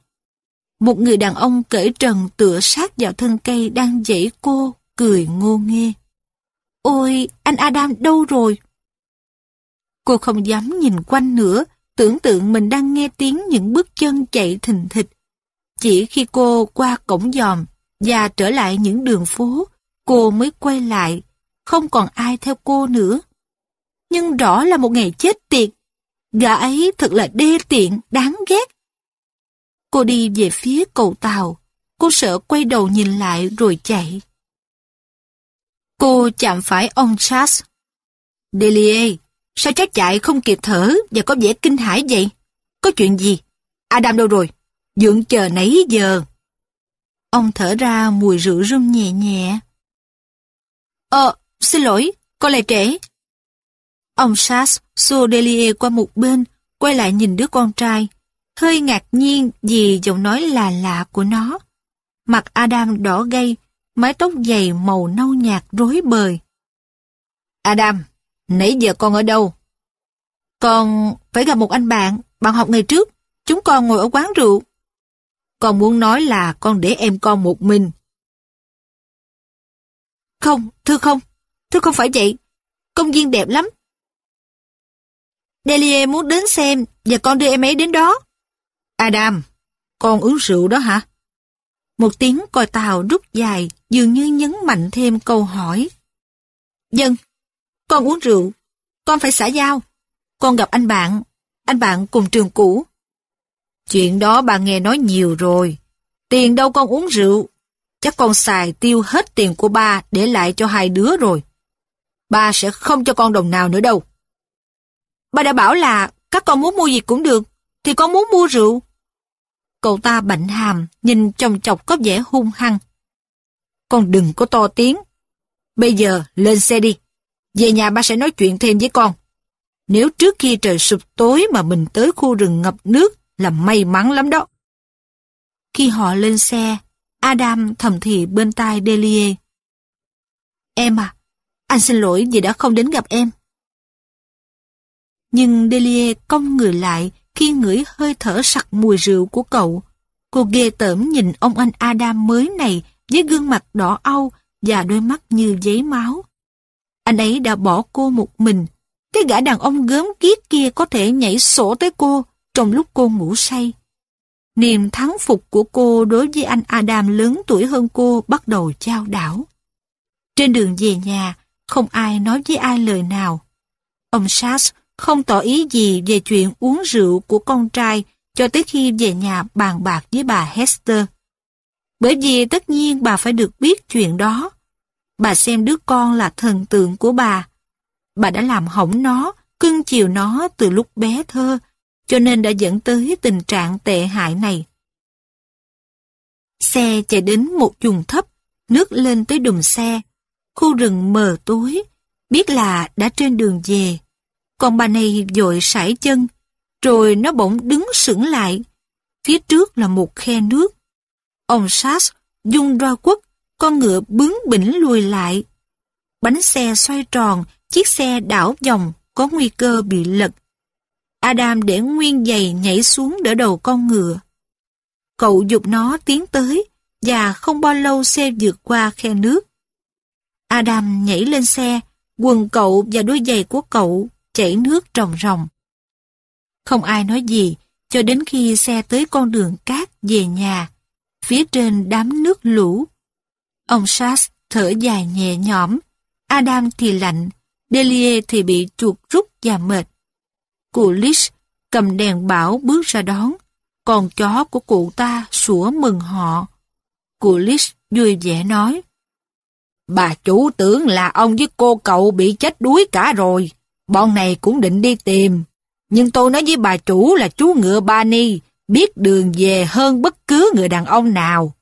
Một người đàn ông cởi trần tựa sát vào thân cây đang dãy cô, cười ngô nghê. Ôi, anh Adam đâu rồi? Cô không dám nhìn quanh nữa, tưởng tượng mình đang nghe tiếng những bước chân chạy thình thịch. Chỉ khi cô qua cổng giòm và trở lại những đường phố, cô mới quay lại, không còn ai theo cô nữa nhưng rõ là một ngày chết tiệt. Gã ấy thật là đê tiện, đáng ghét. Cô đi về phía cầu tàu, cô sợ quay đầu nhìn lại rồi chạy. Cô chạm phải ông Charles. Delia, sao cháu chạy không kịp thở và có vẻ kinh hãi vậy? Có chuyện gì? Adam đâu rồi? Dượng chờ nãy giờ. Ông thở ra mùi rượu rung nhẹ nhẹ. Ờ, xin lỗi, con lại trễ. Ông Sass xô Delia qua một bên, quay lại nhìn đứa con trai, hơi ngạc nhiên vì giọng nói là lạ của nó. Mặt Adam đỏ gay, mái tóc dày màu nâu nhạt rối bời. Adam, nãy giờ con ở đâu? Con phải gặp một anh bạn, bạn học ngày trước, chúng con ngồi ở quán rượu. Con muốn nói là con để em con một mình. Không, thưa không, thưa không phải vậy. Công viên đẹp lắm, Delia muốn đến xem và con đưa em ấy đến đó. Adam, con uống rượu đó hả? Một tiếng còi tàu rút dài dường như nhấn mạnh thêm câu hỏi. Dân, con uống rượu, con phải xả dao. Con gặp anh bạn, anh bạn cùng trường cũ. Chuyện đó bà nghe nói nhiều rồi. Tiền đâu con uống rượu. Chắc con xài tiêu hết tiền của ba để lại cho hai đứa rồi. Ba sẽ không cho con đồng nào nữa đâu. Ba đã bảo là các con muốn mua gì cũng được, thì con muốn mua rượu. Cậu ta bệnh hàm, nhìn chồng chọc có vẻ hung hăng. Con đừng có to tiếng. Bây giờ lên xe đi. Về nhà ba sẽ nói chuyện thêm với con. Nếu trước khi trời sụp tối mà mình tới khu rừng ngập nước là may mắn lắm đó. Khi họ lên xe, Adam thầm thì bên tai Delia. Em à, anh xin lỗi vì đã không đến gặp em. Nhưng Delia cong người lại khi ngửi hơi thở sặc mùi rượu của cậu. Cô ghê tởm nhìn ông anh Adam mới này với gương mặt đỏ au và đôi mắt như giấy máu. Anh ấy đã bỏ cô một mình. Cái gã đàn ông gớm kiết kia có thể nhảy sổ tới cô trong lúc cô ngủ say. Niềm thắng phục của cô đối với anh Adam lớn tuổi hơn cô bắt đầu trao đảo. Trên đường về nhà, không ai nói với ai lời nào. Ông Sass không tỏ ý gì về chuyện uống rượu của con trai cho tới khi về nhà bàn bạc với bà Hester. Bởi vì tất nhiên bà phải được biết chuyện đó. Bà xem đứa con là thần tượng của bà. Bà đã làm hỏng nó, cưng chiều nó từ lúc bé thơ, cho nên đã dẫn tới tình trạng tệ hại này. Xe chạy đến một vùng thấp, nước lên tới đùm xe. Khu rừng mờ tối, biết là đã trên đường về. Còn bà này dội sải chân, rồi nó bỗng đứng sững lại. Phía trước là một khe nước. Ông Sass dung roi quất, con ngựa bướng bỉnh lùi lại. Bánh xe xoay tròn, chiếc xe đảo vòng, có nguy cơ bị lật. Adam để nguyên giày nhảy xuống đỡ đầu con ngựa. Cậu dục nó tiến tới, và không bao lâu xe vượt qua khe nước. Adam nhảy lên xe, quần cậu và đôi giày của cậu chảy nước ròng ròng. Không ai nói gì, cho đến khi xe tới con đường cát về nhà, phía trên đám nước lũ. Ông Sass thở dài nhẹ nhõm, Adam thì lạnh, Delia thì bị chuột rút và mệt. Cụ Lish cầm đèn bảo bước ra đón, còn chó của cụ ta sủa mừng họ. Cụ Lish vui vẻ nói, Bà chủ tưởng là ông với cô cậu bị chết đuối cả rồi. Bọn này cũng định đi tìm. Nhưng tôi nói với bà chủ là chú ngựa Bani biết đường về hơn bất cứ người đàn ông nào.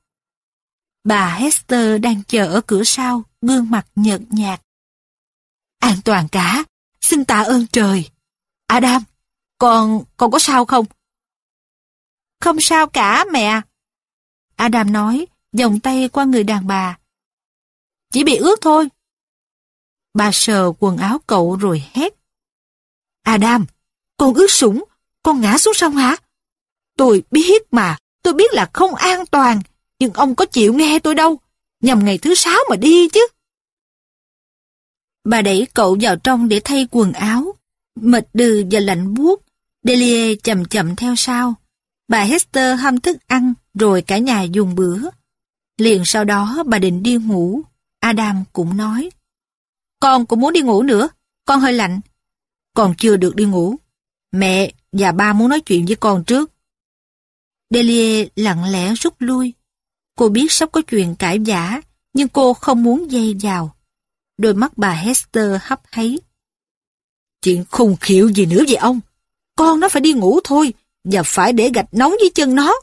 Bà Hester đang chờ ở cửa sau, gương mặt nhợt nhạt. An toàn cả, xin tạ ơn trời. Adam, con, con có sao không? Không sao cả mẹ. Adam nói, vòng tay qua người đàn bà. Chỉ bị ướt thôi. Bà sờ quần áo cậu rồi hét. Adam, con ướt sũng, con ngã xuống sông hả? Tôi biết mà, tôi biết là không an toàn, nhưng ông có chịu nghe tôi đâu. Nhằm ngày thứ sáu mà đi chứ. Bà đẩy cậu vào trong để thay quần áo. Mệt đừ và lạnh buốt. Delia chậm chậm theo sau. Bà Hester hâm thức ăn, rồi cả nhà dùng bữa. Liền sau đó bà định đi ngủ. Adam cũng nói. Con cũng muốn đi ngủ nữa, con hơi lạnh. Con chưa được đi ngủ. Mẹ và ba muốn nói chuyện với con trước. Delia lặng lẽ rút lui. Cô biết sắp có chuyện cãi giả, nhưng cô không muốn dây vào. Đôi mắt bà Hester hấp háy. Chuyện khùng khiệu gì nữa vậy ông? Con nó phải đi ngủ thôi, và phải để gạch nóng dưới chân nó.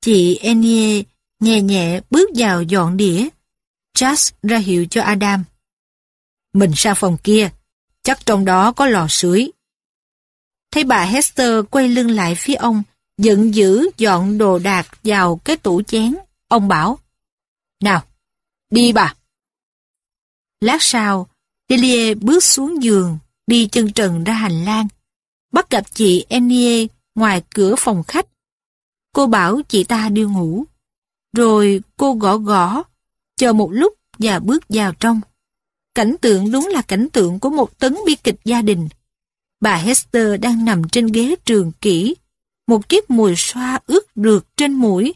Chị Enie nhẹ nhẹ bước vào dọn đĩa. Jazz ra hiệu cho Adam. Mình sang phòng kia, chắc trong đó có lò sưởi. Thấy bà Hester quay lưng lại phía ông, giận dữ dọn đồ đạc vào cái tủ chén. Ông bảo, Nào, đi bà. Lát sau, Delia bước xuống giường, đi chân trần ra hành lang. Bắt gặp chị Enie ngoài cửa phòng khách. Cô bảo chị ta đi ngủ. Rồi cô gõ gõ, chờ một lúc và bước vào trong. Cảnh tượng đúng là cảnh tượng của một tấn bi kịch gia đình. Bà Hester đang nằm trên ghế trường kỹ, một chiếc mùi xoa ướt rượt trên mũi.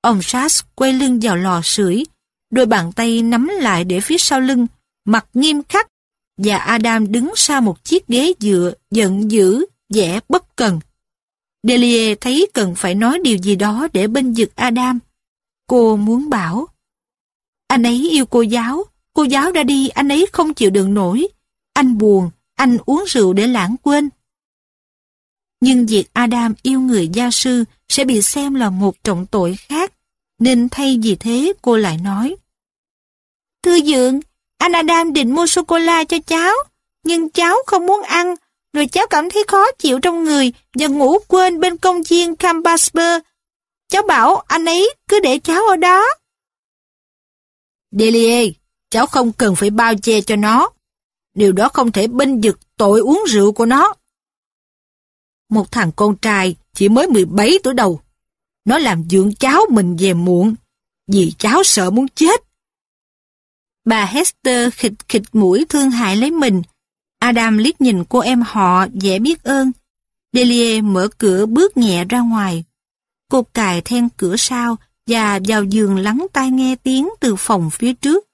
Ông Sass quay lưng vào lò sưởi, đôi bàn tay nắm lại để phía sau lưng, mặt nghiêm khắc, và Adam đứng sau một chiếc ghế dựa, giận dữ, vẻ bất cần. Delia thấy cần phải nói điều gì đó để bên vực Adam. Cô muốn bảo. Anh ấy yêu cô giáo, cô giáo đã đi, anh ấy không chịu đựng nổi. Anh buồn, anh uống rượu để lãng quên. Nhưng việc Adam yêu người gia sư sẽ bị xem là một trọng tội khác, nên thay vì thế cô lại nói. Thưa dượng, anh Adam định mua sô-cô-la cho cháu, nhưng cháu không muốn ăn, rồi cháu cảm thấy khó chịu trong người và ngủ quên bên công viên Campasper. Cháu bảo anh ấy cứ để cháu ở đó. Delia, cháu không cần phải bao che cho nó. Điều đó không thể binh vực tội uống rượu của nó. Một thằng con trai chỉ mới 17 tuổi đầu. Nó làm dưỡng cháu mình về muộn, vì cháu sợ muốn chết. Bà Hester khịt khịt mũi thương hại lấy mình. Adam liếc nhìn cô em họ dễ biết ơn. Delia mở cửa bước nhẹ ra ngoài. Cô cài then cửa sau và vào giường lắng tai nghe tiếng từ phòng phía trước.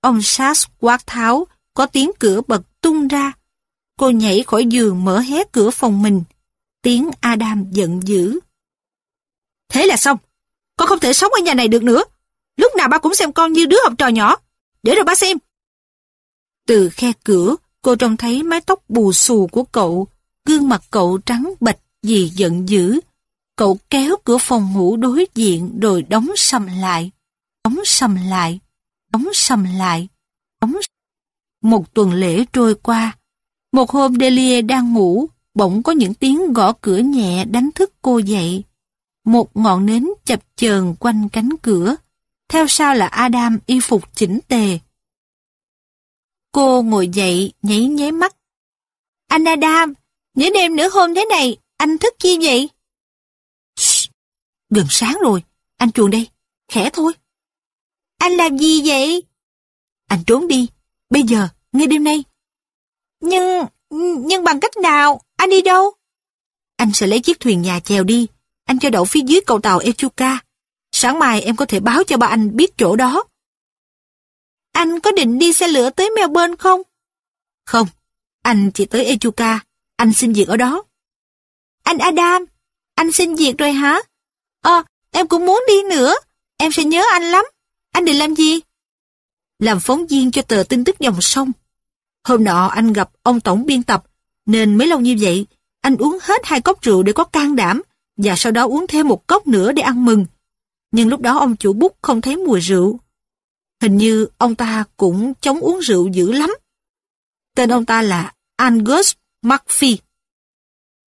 Ông Sass quát tháo, có tiếng cửa bật tung ra. Cô nhảy khỏi giường mở hé cửa phòng mình. Tiếng Adam giận dữ. Thế là xong. Con không thể sống ở nhà này được nữa. Lúc nào ba cũng xem con như đứa học trò nhỏ. Để rồi ba xem. Từ khe cửa, cô trông thấy mái tóc bù xù của cậu, gương mặt cậu trắng bệch vì giận dữ. Cậu kéo cửa phòng ngủ đối diện rồi đóng sầm lại, đóng sầm lại, đóng sầm lại, đóng Một tuần lễ trôi qua, một hôm Delia đang ngủ, bỗng có những tiếng gõ cửa nhẹ đánh thức cô dậy. Một ngọn nến chập chờn quanh cánh cửa, theo sau là Adam y phục chỉnh tề. Cô ngồi dậy, nháy nháy mắt. Anh Adam, nửa đêm nửa hôm thế này, anh thức chi vậy? Shh, gần sáng rồi, anh chuồn đây, khẽ thôi. Anh làm gì vậy? Anh trốn đi, bây giờ, ngay đêm nay. Nhưng, nhưng bằng cách nào? Anh đi đâu? Anh sẽ lấy chiếc thuyền nhà chèo đi. Anh cho đậu phía dưới cầu tàu Echuca. Sáng mai em có thể báo cho ba anh biết chỗ đó. Anh có định đi xe lửa tới Melbourne không? Không, anh chỉ tới Echuca. Anh xin việc ở đó. Anh Adam, anh xin việc rồi hả? Ờ, em cũng muốn đi nữa. Em sẽ nhớ anh lắm. Anh định làm gì? Làm phóng viên cho tờ tin tức dòng sông. Hôm nọ anh gặp ông tổng biên tập, nên mới lâu như vậy, anh uống hết hai cốc rượu để có can đảm, và sau đó uống thêm một cốc nữa để ăn mừng. Nhưng lúc đó ông chủ bút không thấy mùi rượu. Hình như ông ta cũng chống uống rượu dữ lắm. Tên ông ta là Angus Murphy.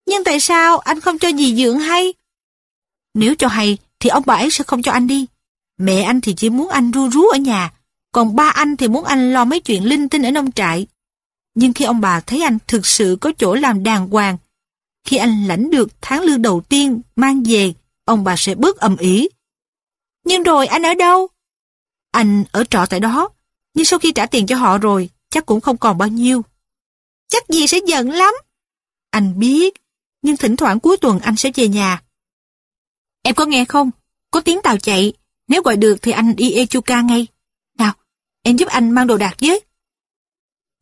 Nhưng tại sao anh không cho dì dưỡng hay? Nếu cho hay thì ông bà ấy sẽ không cho anh đi. Mẹ anh thì chỉ muốn anh ru rú ở nhà, còn ba anh thì muốn anh lo mấy chuyện linh tinh ở nông trại. Nhưng khi ông bà thấy anh thực sự có chỗ làm đàng hoàng, khi anh lãnh được tháng lương đầu tiên mang về, ông bà sẽ bớt ầm ĩ. Nhưng rồi anh ở đâu? Anh ở trọ tại đó, nhưng sau khi trả tiền cho họ rồi, chắc cũng không còn bao nhiêu. Chắc gì sẽ giận lắm. Anh biết, nhưng thỉnh thoảng cuối tuần anh sẽ về nhà. Em có nghe không? Có tiếng tàu chạy, nếu gọi được thì anh đi Echuca ngay. Nào, em giúp anh mang đồ đạc với.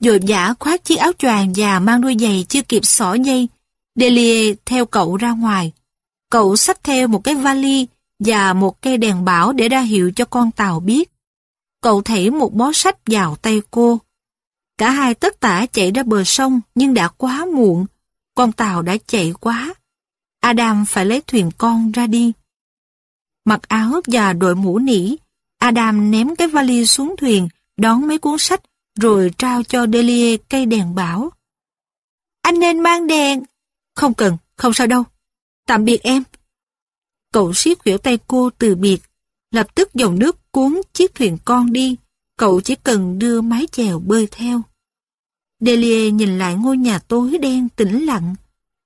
Dội dã khoác chiếc áo choàng và mang đôi giày chưa kịp xỏ dây. Delia theo cậu ra ngoài. Cậu xách theo một cái vali và một cây đèn bảo để ra hiệu cho con tàu biết. Cậu thảy một bó sách vào tay cô. Cả hai tất tả chạy ra bờ sông nhưng đã quá muộn. Con tàu đã chạy quá. Adam phải lấy thuyền con ra đi. Mặc áo và đội mũ nỉ, Adam ném cái vali xuống thuyền, đón mấy cuốn sách, rồi trao cho Delia cây đèn bảo. Anh nên mang đèn. Không cần, không sao đâu. Tạm biệt em. Cậu siết khuỷu tay cô từ biệt. Lập tức dòng nước cuốn chiếc thuyền con đi. Cậu chỉ cần đưa mái chèo bơi theo. Delia nhìn lại ngôi nhà tối đen tĩnh lặng.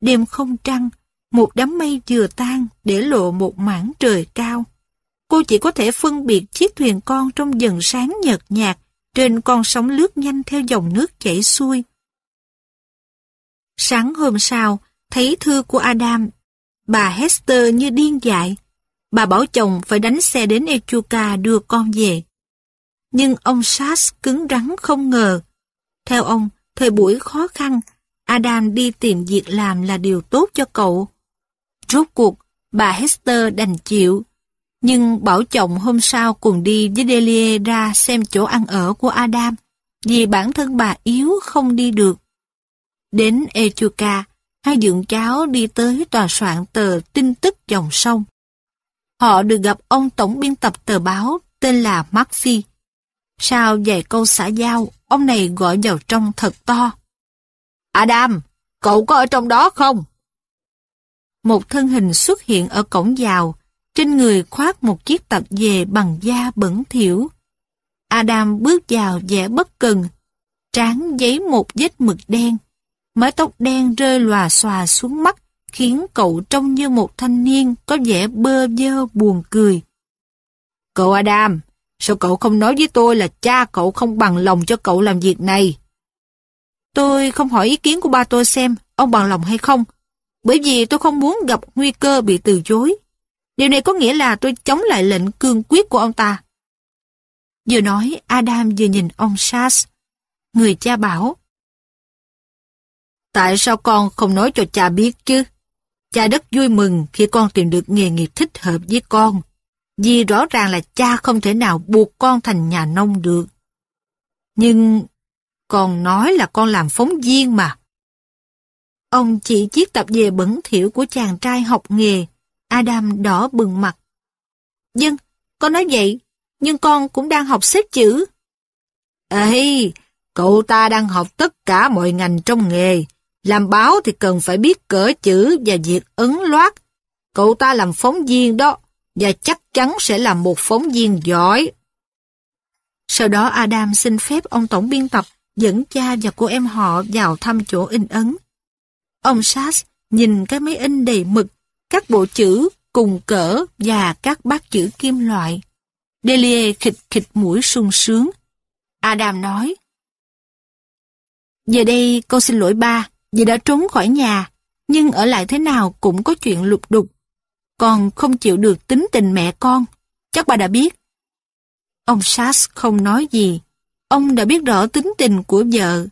Đêm không trăng, một đám mây vừa tan để lộ một mảng trời cao. Cô chỉ có thể phân biệt chiếc thuyền con trong dần sáng nhợt nhạt trên con sóng lướt nhanh theo dòng nước chảy xuôi. Sáng hôm sau, thấy thư của Adam Bà Hester như điên dại. Bà bảo chồng phải đánh xe đến Echuca đưa con về. Nhưng ông Sass cứng rắn không ngờ. Theo ông, thời buổi khó khăn, Adam đi tìm việc làm là điều tốt cho cậu. Rốt cuộc, bà Hester đành chịu. Nhưng bảo chồng hôm sau cùng đi với Delia ra xem chỗ ăn ở của Adam, vì bản thân bà yếu không đi được. Đến Echuca, hai dượng cháu đi tới tòa soạn tờ tin tức dòng sông. Họ được gặp ông tổng biên tập tờ báo tên là Maxi. Sau vài câu xã giao, ông này gọi vào trong thật to. Adam, cậu có ở trong đó không? Một thân hình xuất hiện ở cổng vào, trên người khoác một chiếc tập về bằng da bẩn thỉu. Adam bước vào vẻ bất cần, trán giấy một vết mực đen. Mái tóc đen rơi lòa xòa xuống mắt, khiến cậu trông như một thanh niên có vẻ bơ vơ buồn cười. Cậu Adam, sao cậu không nói với tôi là cha cậu không bằng lòng cho cậu làm việc này? Tôi không hỏi ý kiến của ba tôi xem ông bằng lòng hay không, bởi vì tôi không muốn gặp nguy cơ bị từ chối. Điều này có nghĩa là tôi chống lại lệnh cương quyết của ông ta. Vừa nói, Adam vừa nhìn ông Sars. Người cha bảo, Tại sao con không nói cho cha biết chứ? Cha rất vui mừng khi con tìm được nghề nghiệp thích hợp với con. Vì rõ ràng là cha không thể nào buộc con thành nhà nông được. Nhưng con nói là con làm phóng viên mà. Ông chỉ chiếc tập về bẩn thỉu của chàng trai học nghề. Adam đỏ bừng mặt. Dân, con nói vậy, nhưng con cũng đang học xếp chữ. Ê, cậu ta đang học tất cả mọi ngành trong nghề. Làm báo thì cần phải biết cỡ chữ và việc ấn loát. Cậu ta làm phóng viên đó, và chắc chắn sẽ là một phóng viên giỏi. Sau đó Adam xin phép ông tổng biên tập dẫn cha và cô em họ vào thăm chỗ in ấn. Ông Sass nhìn cái máy in đầy mực, các bộ chữ cùng cỡ và các bát chữ kim loại. Delia khịch khịch mũi sung sướng. Adam nói, Giờ đây con xin lỗi ba, vì đã trốn khỏi nhà, nhưng ở lại thế nào cũng có chuyện lục đục. Con không chịu được tính tình mẹ con, chắc bà đã biết. Ông Sass không nói gì, ông đã biết rõ tính tình của vợ.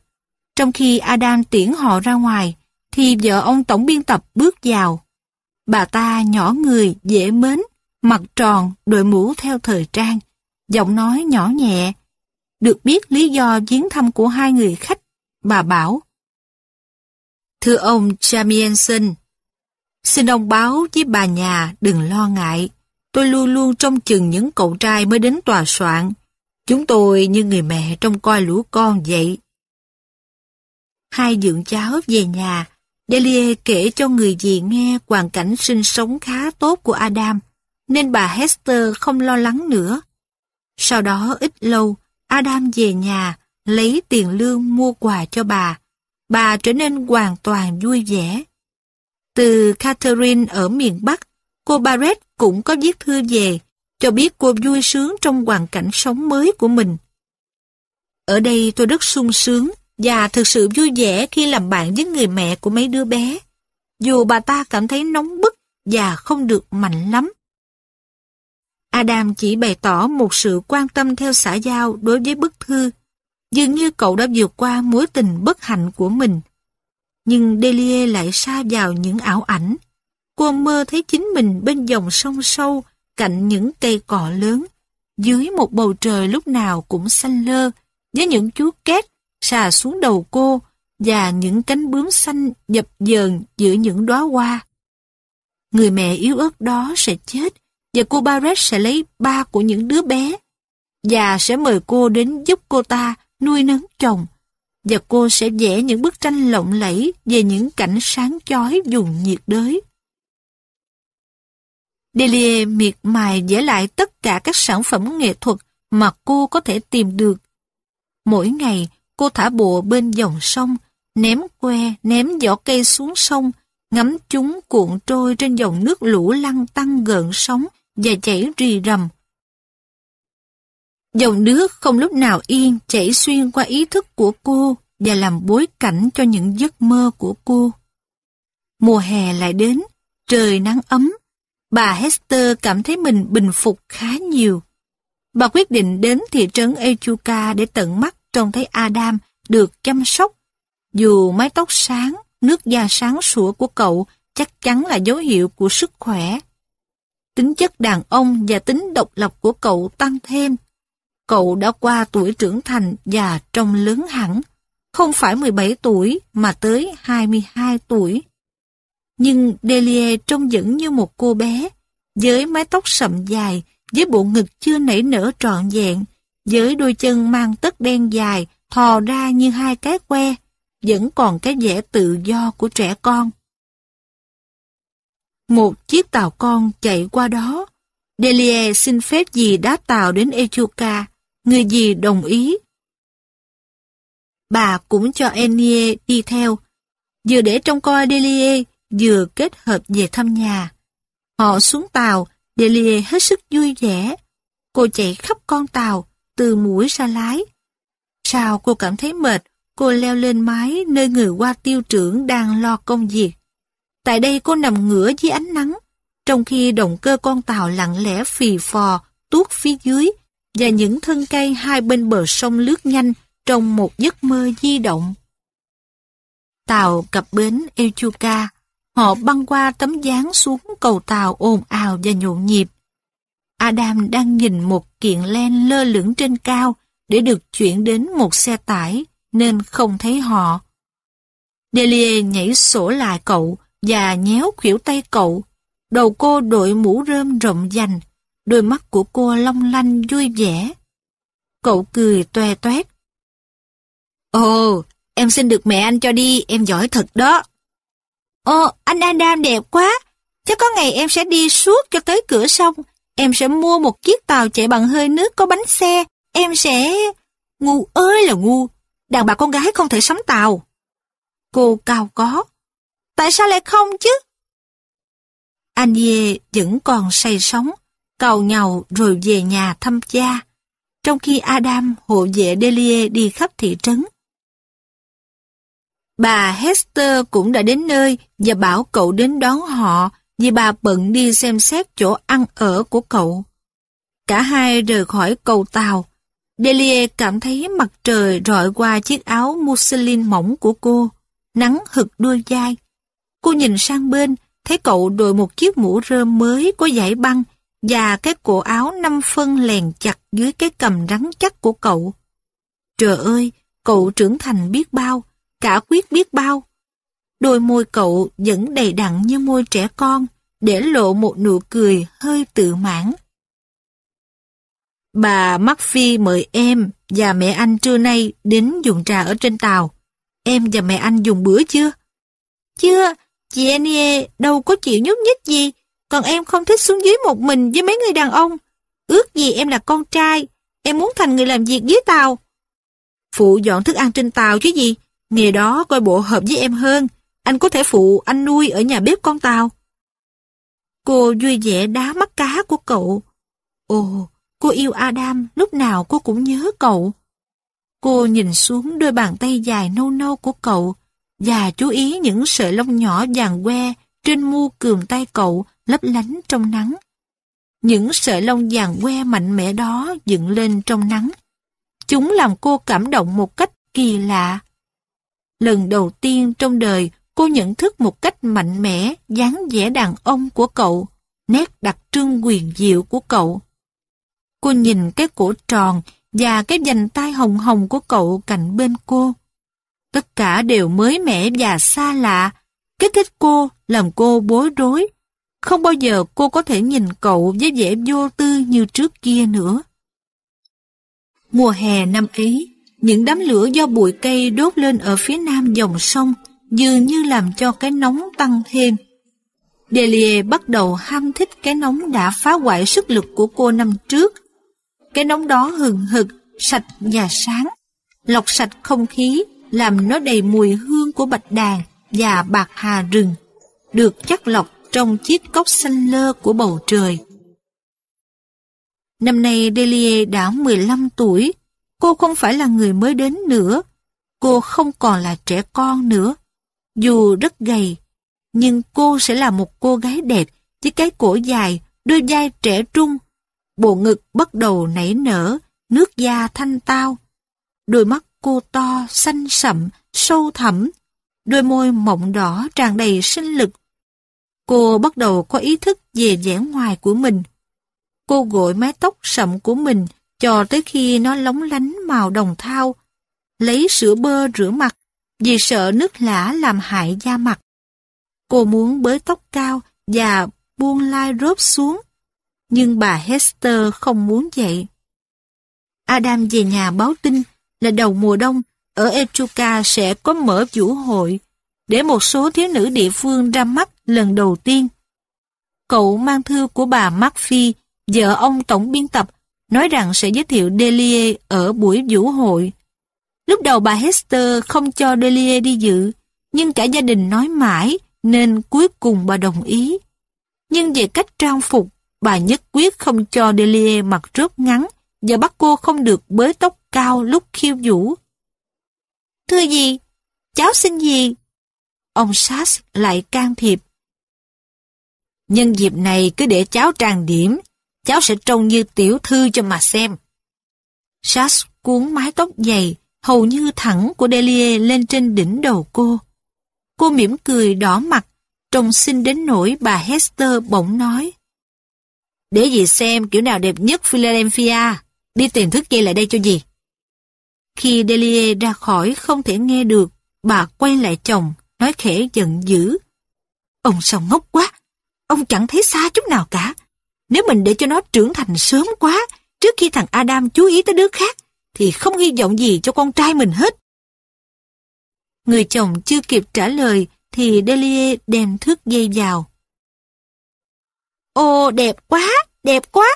Trong khi Adam tiễn họ ra ngoài, thì vợ ông tổng biên tập bước vào. Bà ta nhỏ người, dễ mến, mặt tròn, đội mũ theo thời trang, giọng nói nhỏ nhẹ. Được biết lý do viếng thăm của hai người khách, bà bảo. Thưa ông Jamieson xin ông báo với bà nhà đừng lo ngại. Tôi luôn luôn trông chừng những cậu trai mới đến tòa soạn. Chúng tôi như người mẹ trông coi lũ con vậy. Hai dưỡng cháu về nhà, Delia kể cho người dì nghe hoàn cảnh sinh sống khá tốt của Adam, nên bà Hester không lo lắng nữa. Sau đó ít lâu, Adam về nhà, lấy tiền lương mua quà cho bà. Bà trở nên hoàn toàn vui vẻ. Từ Catherine ở miền Bắc, cô Barrett cũng có viết thư về, cho biết cô vui sướng trong hoàn cảnh sống mới của mình. Ở đây tôi rất sung sướng và thực sự vui vẻ khi làm bạn với người mẹ của mấy đứa bé, dù bà ta cảm thấy nóng bức và không được mạnh lắm. Adam chỉ bày tỏ một sự quan tâm theo xã giao đối với bức thư, dường như cậu đã vượt qua mối tình bất hạnh của mình. Nhưng Delia lại xa vào những ảo ảnh. Cô mơ thấy chính mình bên dòng sông sâu, cạnh những cây cọ lớn, dưới một bầu trời lúc nào cũng xanh lơ, với những chú két xà xuống đầu cô và những cánh bướm xanh dập dờn giữa những đóa hoa. Người mẹ yếu ớt đó sẽ chết và cô Barrett sẽ lấy ba của những đứa bé và sẽ mời cô đến giúp cô ta nuôi nấng chồng và cô sẽ vẽ những bức tranh lộng lẫy về những cảnh sáng chói vùng nhiệt đới. Delia miệt mài vẽ lại tất cả các sản phẩm nghệ thuật mà cô có thể tìm được. Mỗi ngày, cô thả bùa bên dòng sông, ném que, ném vỏ cây xuống sông, ngắm chúng cuộn trôi trên dòng nước lũ lăn tăng gợn sóng và chảy rì rầm. Dòng nước không lúc nào yên chảy xuyên qua ý thức của cô và làm bối cảnh cho những giấc mơ của cô. Mùa hè lại đến, trời nắng ấm, bà Hester cảm thấy mình bình phục khá nhiều. Bà quyết định đến thị trấn Echuca để tận mắt trông thấy Adam được chăm sóc. Dù mái tóc sáng, nước da sáng sủa của cậu chắc chắn là dấu hiệu của sức khỏe. Tính chất đàn ông và tính độc lập của cậu tăng thêm. Cậu đã qua tuổi trưởng thành và trông lớn hẳn, không phải 17 tuổi mà tới 22 tuổi. Nhưng Delia trông vẫn như một cô bé, với mái tóc sậm dài, với bộ ngực chưa nảy nở trọn vẹn, với đôi chân mang tất đen dài, thò ra như hai cái que, vẫn còn cái vẻ tự do của trẻ con. Một chiếc tàu con chạy qua đó. Delia xin phép dì đáp tàu đến Echuca. Người dì đồng ý. Bà cũng cho Enie đi theo. Vừa để trông coi Delia, vừa kết hợp về thăm nhà. Họ xuống tàu, Delia hết sức vui vẻ. Cô chạy khắp con tàu, từ mũi ra lái. Sao cô cảm thấy mệt, cô leo lên mái nơi người qua tiêu trưởng đang lo công việc. Tại đây cô nằm ngửa dưới ánh nắng, trong khi động cơ con tàu lặng lẽ phì phò, tuốt phía dưới, và những thân cây hai bên bờ sông lướt nhanh trong một giấc mơ di động. Tàu cập bến Echuca, họ băng qua tấm dáng xuống cầu tàu ồn ào và nhộn nhịp. Adam đang nhìn một kiện len lơ lửng trên cao để được chuyển đến một xe tải, nên không thấy họ. Delia nhảy sổ lại cậu, và nhéo khuỷu tay cậu. Đầu cô đội mũ rơm rộng dành, đôi mắt của cô long lanh vui vẻ. Cậu cười toe toét. Ồ, em xin được mẹ anh cho đi, em giỏi thật đó. Ồ, anh Adam đẹp quá. Chắc có ngày em sẽ đi suốt cho tới cửa sông. Em sẽ mua một chiếc tàu chạy bằng hơi nước có bánh xe. Em sẽ... Ngu ơi là ngu. Đàn bà con gái không thể sắm tàu. Cô cao có, Tại sao lại không chứ? Anh Dê vẫn còn say sóng, cầu nhau rồi về nhà thăm cha, trong khi Adam hộ vệ Delia đi khắp thị trấn. Bà Hester cũng đã đến nơi và bảo cậu đến đón họ vì bà bận đi xem xét chỗ ăn ở của cậu. Cả hai rời khỏi cầu tàu. Delia cảm thấy mặt trời rọi qua chiếc áo muslin mỏng của cô, nắng hực đôi vai. Cô nhìn sang bên, thấy cậu đội một chiếc mũ rơm mới có dải băng và cái cổ áo năm phân lèn chặt dưới cái cầm rắn chắc của cậu. Trời ơi, cậu trưởng thành biết bao, cả quyết biết bao. Đôi môi cậu vẫn đầy đặn như môi trẻ con, để lộ một nụ cười hơi tự mãn. Bà Murphy mời em và mẹ anh trưa nay đến dùng trà ở trên tàu. Em và mẹ anh dùng bữa chưa? Chưa, Chị Annie đâu có chịu nhúc nhích gì, còn em không thích xuống dưới một mình với mấy người đàn ông. Ước gì em là con trai, em muốn thành người làm việc dưới tàu. Phụ dọn thức ăn trên tàu chứ gì, nghề đó coi bộ hợp với em hơn, anh có thể phụ anh nuôi ở nhà bếp con tàu. Cô vui vẻ đá mắt cá của cậu. Ồ, cô yêu Adam, lúc nào cô cũng nhớ cậu. Cô nhìn xuống đôi bàn tay dài nâu nâu của cậu, và chú ý những sợi lông nhỏ vàng que trên mu cườm tay cậu lấp lánh trong nắng. Những sợi lông vàng que mạnh mẽ đó dựng lên trong nắng. Chúng làm cô cảm động một cách kỳ lạ. Lần đầu tiên trong đời cô nhận thức một cách mạnh mẽ dáng vẻ đàn ông của cậu, nét đặc trưng quyền diệu của cậu. Cô nhìn cái cổ tròn và cái vành tay hồng hồng của cậu cạnh bên cô. Tất cả đều mới mẻ và xa lạ. Kích thích cô, làm cô bối rối. Không bao giờ cô có thể nhìn cậu với vẻ vô tư như trước kia nữa. Mùa hè năm ấy, những đám lửa do bụi cây đốt lên ở phía nam dòng sông dường như làm cho cái nóng tăng thêm. Delia bắt đầu ham thích cái nóng đã phá hoại sức lực của cô năm trước. Cái nóng đó hừng hực, sạch và sáng, lọc sạch không khí, làm nó đầy mùi hương của bạch đàn và bạc hà rừng, được chắc lọc trong chiếc cốc xanh lơ của bầu trời. Năm nay Delia đã 15 tuổi, cô không phải là người mới đến nữa, cô không còn là trẻ con nữa. Dù rất gầy, nhưng cô sẽ là một cô gái đẹp với cái cổ dài, đôi vai trẻ trung. Bộ ngực bắt đầu nảy nở, nước da thanh tao. Đôi mắt cô to, xanh sậm, sâu thẳm, đôi môi mọng đỏ tràn đầy sinh lực. Cô bắt đầu có ý thức về vẻ ngoài của mình. Cô gội mái tóc sậm của mình cho tới khi nó lóng lánh màu đồng thau. Lấy sữa bơ rửa mặt vì sợ nước lã làm hại da mặt. Cô muốn bới tóc cao và buông lai rớp xuống. Nhưng bà Hester không muốn vậy. Adam về nhà báo tin là đầu mùa đông ở Echuca sẽ có mở vũ hội để một số thiếu nữ địa phương ra mắt lần đầu tiên. Cậu mang thư của bà Murphy, vợ ông tổng biên tập, nói rằng sẽ giới thiệu Delia ở buổi vũ hội. Lúc đầu bà Hester không cho Delia đi dự, nhưng cả gia đình nói mãi nên cuối cùng bà đồng ý. Nhưng về cách trang phục, bà nhất quyết không cho Delia mặc rớt ngắn và bắt cô không được bới tóc cao lúc khiêu vũ. Thưa gì? Cháu xin gì? Ông Sass lại can thiệp. Nhân dịp này cứ để cháu trang điểm, cháu sẽ trông như tiểu thư cho mà xem. Sass cuốn mái tóc dày, hầu như thẳng của Delia lên trên đỉnh đầu cô. Cô mỉm cười đỏ mặt, trông xinh đến nỗi bà Hester bỗng nói. Để gì xem kiểu nào đẹp nhất Philadelphia, đi tìm thức dây lại đây cho gì. Khi Delia ra khỏi không thể nghe được, bà quay lại chồng, nói khẽ giận dữ. Ông sao ngốc quá, ông chẳng thấy xa chút nào cả. Nếu mình để cho nó trưởng thành sớm quá, trước khi thằng Adam chú ý tới đứa khác, thì không hy vọng gì cho con trai mình hết. Người chồng chưa kịp trả lời, thì Delia đem thước dây vào. Ô, đẹp quá, đẹp quá.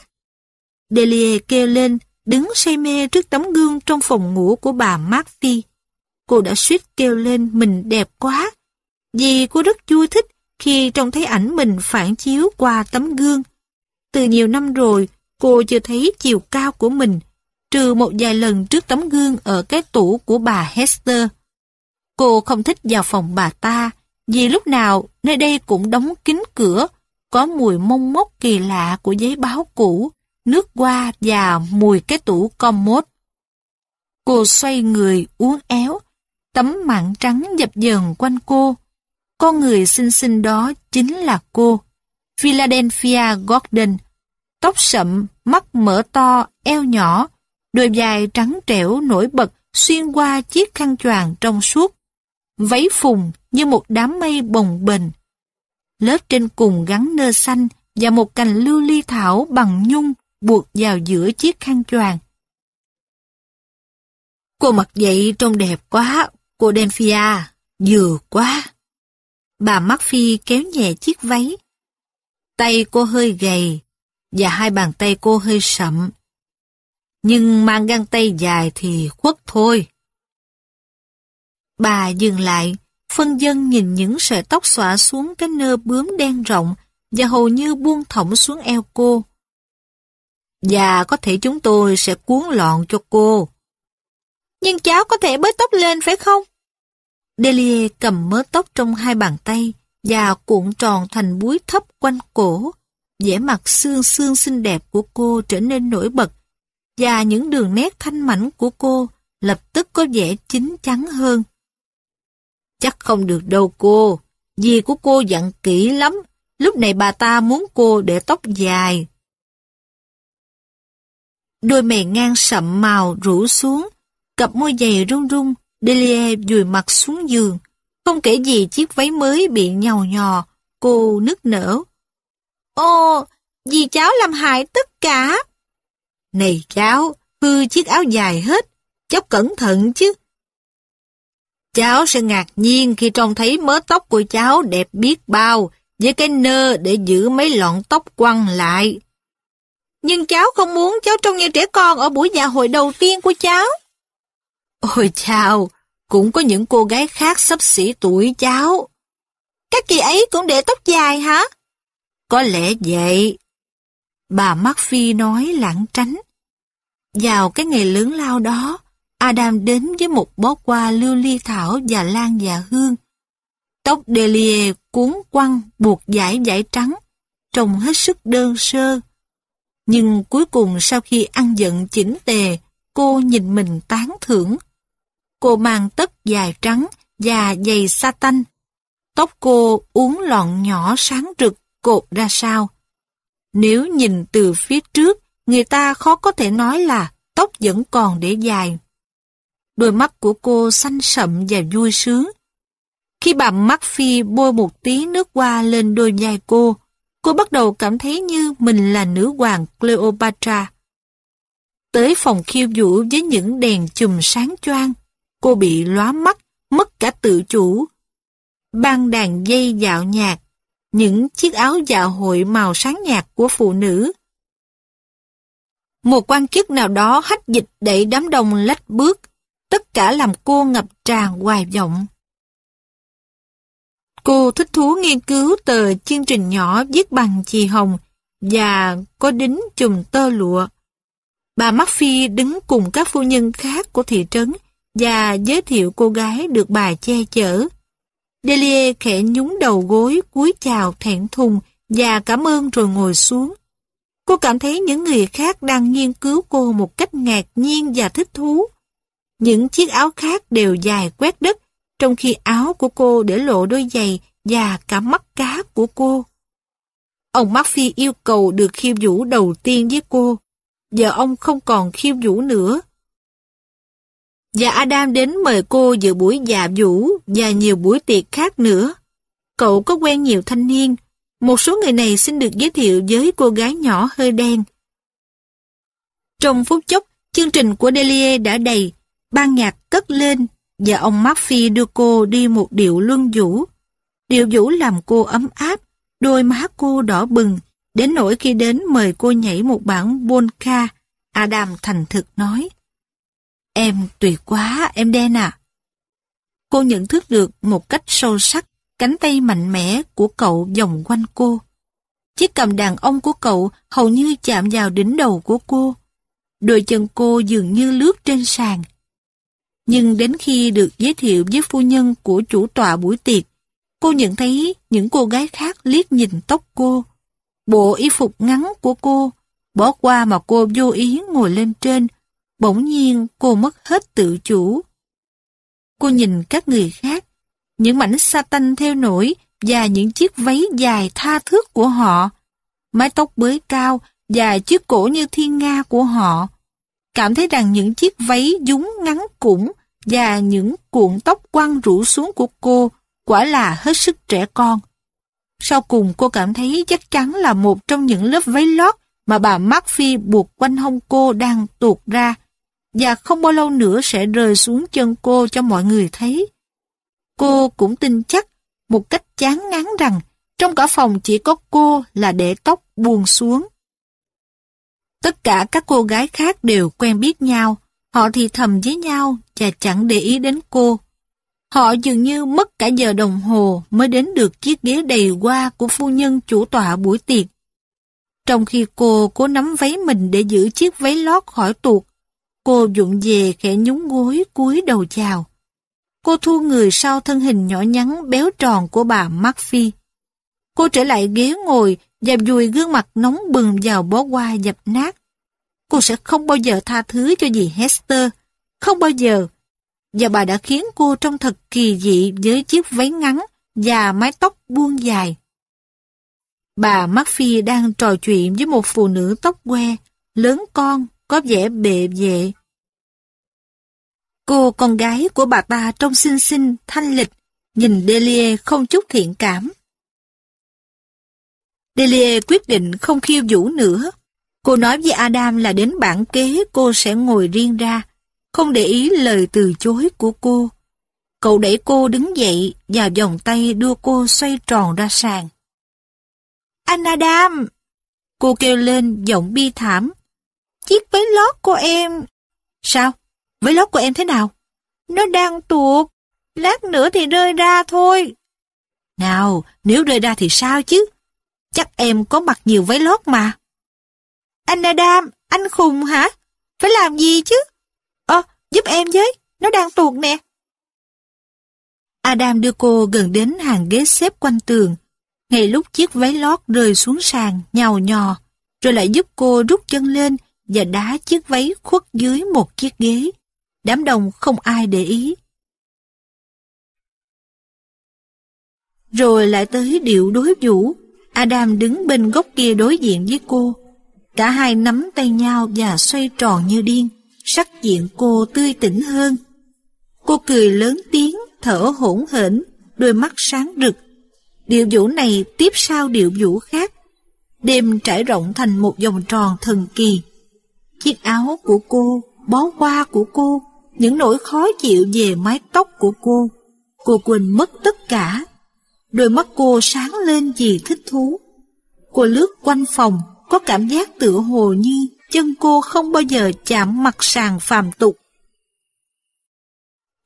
Delia kêu lên, đứng say mê trước tấm gương trong phòng ngủ của bà Murphy. Cô đã suýt kêu lên mình đẹp quá, vì cô rất vui thích khi trông thấy ảnh mình phản chiếu qua tấm gương. Từ nhiều năm rồi, cô chưa thấy chiều cao của mình, trừ một vài lần trước tấm gương ở cái tủ của bà Hester. Cô không thích vào phòng bà ta, vì lúc nào nơi đây cũng đóng kín cửa, có mùi mông mốc kỳ lạ của giấy báo cũ, nước hoa và mùi cái tủ commode. Cô xoay người uốn éo, tấm mạng trắng dập dờn quanh cô. Con người xinh xinh đó chính là cô, Philadelphia Gordon. Tóc sậm, mắt mở to, eo nhỏ, đôi dài trắng trẻo nổi bật xuyên qua chiếc khăn choàng trong suốt. Váy phùng như một đám mây bồng bềnh. Lớp trên cùng gắn nơ xanh và một cành lưu ly thảo bằng nhung buộc vào giữa chiếc khăn choàng. Cô mặc vậy trông đẹp quá, cô Delphia, vừa quá. Bà Murphy kéo nhẹ chiếc váy. Tay cô hơi gầy, và hai bàn tay cô hơi sậm. Nhưng mang găng tay dài thì khuất thôi. Bà dừng lại, phân dân nhìn những sợi tóc xõa xuống cái nơ bướm đen rộng và hầu như buông thõng xuống eo cô. Và có thể chúng tôi sẽ cuốn lọn cho cô. Nhưng cháu có thể bới tóc lên phải không? Delia cầm mớ tóc trong hai bàn tay và cuộn tròn thành búi thấp quanh cổ. vẻ mặt xương xương xinh đẹp của cô trở nên nổi bật và những đường nét thanh mảnh của cô lập tức có vẻ chín chắn hơn. Chắc không được đâu cô, dì của cô dặn kỹ lắm, lúc này bà ta muốn cô để tóc dài. Đôi mày ngang sậm màu rủ xuống, cặp môi dày run run, Delia vùi mặt xuống giường. Không kể gì chiếc váy mới bị nhàu nhò, cô nức nở. Ồ, dì cháu làm hại tất cả. Này cháu, hư chiếc áo dài hết, cháu cẩn thận chứ. Cháu sẽ ngạc nhiên khi trông thấy mớ tóc của cháu đẹp biết bao, với cái nơ để giữ mấy lọn tóc quăng lại. Nhưng cháu không muốn cháu trông như trẻ con ở buổi dạ hội đầu tiên của cháu. Ôi chào, cũng có những cô gái khác sắp xỉ tuổi cháu. Các chị ấy cũng để tóc dài hả? Có lẽ vậy. Bà Murphy nói lãng tránh. Vào cái ngày lớn lao đó, Adam đến với một bó hoa lưu ly thảo và lan và hương. Tóc Delia cuốn quăng buộc dải dải trắng, trông hết sức đơn sơ. Nhưng cuối cùng sau khi ăn giận chỉnh tề, cô nhìn mình tán thưởng. Cô mang tất dài trắng và giày sa tanh. Tóc cô uốn lọn nhỏ sáng rực cột ra sao. Nếu nhìn từ phía trước, người ta khó có thể nói là tóc vẫn còn để dài. Đôi mắt của cô xanh sậm và vui sướng. Khi bà phi bôi một tí nước hoa lên đôi vai cô, cô bắt đầu cảm thấy như mình là nữ hoàng Cleopatra. Tới phòng khiêu vũ với những đèn chùm sáng choang, cô bị lóa mắt, mất cả tự chủ. Ban đàn dây dạo nhạc, những chiếc áo dạ hội màu sáng nhạt của phụ nữ. Một quan chức nào đó hách dịch đẩy đám đông lách bước, tất cả làm cô ngập tràn hoài vọng. Cô thích thú nghiên cứu tờ chương trình nhỏ viết bằng chì hồng và có đính chùm tơ lụa. Bà Murphy đứng cùng các phu nhân khác của thị trấn và giới thiệu cô gái được bà che chở. Delia khẽ nhúng đầu gối cúi chào thẹn thùng và cảm ơn rồi ngồi xuống. Cô cảm thấy những người khác đang nghiên cứu cô một cách ngạc nhiên và thích thú. Những chiếc áo khác đều dài quét đất, trong khi áo của cô để lộ đôi giày và cả mắt cá của cô. Ông Murphy yêu cầu được khiêu vũ đầu tiên với cô. Giờ ông không còn khiêu vũ nữa. Và Adam đến mời cô dự buổi dạ vũ và nhiều buổi tiệc khác nữa. Cậu có quen nhiều thanh niên. Một số người này xin được giới thiệu với cô gái nhỏ hơi đen. Trong phút chốc, chương trình của Delia đã đầy, ban nhạc cất lên và ông Murphy đưa cô đi một điệu luân vũ. Điệu vũ làm cô ấm áp, đôi má cô đỏ bừng, đến nỗi khi đến mời cô nhảy một bản polka, Adam thành thực nói. Em tuyệt quá, em đen à. Cô nhận thức được một cách sâu sắc cánh tay mạnh mẽ của cậu vòng quanh cô. Chiếc cầm đàn ông của cậu hầu như chạm vào đỉnh đầu của cô. Đôi chân cô dường như lướt trên sàn. Nhưng đến khi được giới thiệu với phu nhân của chủ tọa buổi tiệc, cô nhận thấy những cô gái khác liếc nhìn tóc cô. Bộ y phục ngắn của cô, bỏ qua mà cô vô ý ngồi lên trên, bỗng nhiên cô mất hết tự chủ. Cô nhìn các người khác, những mảnh sa tanh theo nổi và những chiếc váy dài tha thước của họ, mái tóc bới cao và chiếc cổ như thiên nga của họ. Cảm thấy rằng những chiếc váy dúng ngắn củng và những cuộn tóc quăng rủ xuống của cô quả là hết sức trẻ con. Sau cùng cô cảm thấy chắc chắn là một trong những lớp váy lót mà bà Murphy buộc quanh hông cô đang tuột ra và không bao lâu nữa sẽ rơi xuống chân cô cho mọi người thấy. Cô cũng tin chắc một cách chán ngán rằng trong cả phòng chỉ có cô là để tóc buông xuống. Tất cả các cô gái khác đều quen biết nhau, họ thì thầm với nhau và chẳng để ý đến cô. Họ dường như mất cả giờ đồng hồ mới đến được chiếc ghế đầy hoa của phu nhân chủ tọa buổi tiệc. Trong khi cô cố nắm váy mình để giữ chiếc váy lót khỏi tuột, cô dụng về khẽ nhúng gối cúi đầu chào. Cô thu người sau thân hình nhỏ nhắn béo tròn của bà Murphy. Cô trở lại ghế ngồi và dùi gương mặt nóng bừng vào bó hoa dập nát. Cô sẽ không bao giờ tha thứ cho dì Hester. Không bao giờ. Và bà đã khiến cô trông thật kỳ dị với chiếc váy ngắn và mái tóc buông dài. Bà Murphy đang trò chuyện với một phụ nữ tóc que, lớn con, có vẻ bệ vệ. Cô con gái của bà ta trông xinh xinh, thanh lịch, nhìn Delia không chút thiện cảm. Delia quyết định không khiêu vũ nữa. Cô nói với Adam là đến bản kế cô sẽ ngồi riêng ra, không để ý lời từ chối của cô. Cậu đẩy cô đứng dậy và vòng tay đưa cô xoay tròn ra sàn. Anh Adam! Cô kêu lên giọng bi thảm. Chiếc váy lót của em... Sao? Váy lót của em thế nào? Nó đang tuột. Lát nữa thì rơi ra thôi. Nào, nếu rơi ra thì sao chứ? Chắc em có mặc nhiều váy lót mà. Anh Adam, anh khùng hả? Phải làm gì chứ? Ờ, giúp em với, nó đang tuột nè. Adam đưa cô gần đến hàng ghế xếp quanh tường. Ngay lúc chiếc váy lót rơi xuống sàn, nhào nhò, rồi lại giúp cô rút chân lên và đá chiếc váy khuất dưới một chiếc ghế. Đám đông không ai để ý. Rồi lại tới điệu đối vũ. Adam đứng bên góc kia đối diện với cô. Cả hai nắm tay nhau và xoay tròn như điên. Sắc diện cô tươi tỉnh hơn. Cô cười lớn tiếng, thở hổn hển, đôi mắt sáng rực. Điệu vũ này tiếp sau điệu vũ khác. Đêm trải rộng thành một vòng tròn thần kỳ. Chiếc áo của cô, bó hoa của cô, những nỗi khó chịu về mái tóc của cô. Cô quên mất tất cả. Đôi mắt cô sáng lên vì thích thú. Cô lướt quanh phòng, có cảm giác tựa hồ như chân cô không bao giờ chạm mặt sàn phàm tục.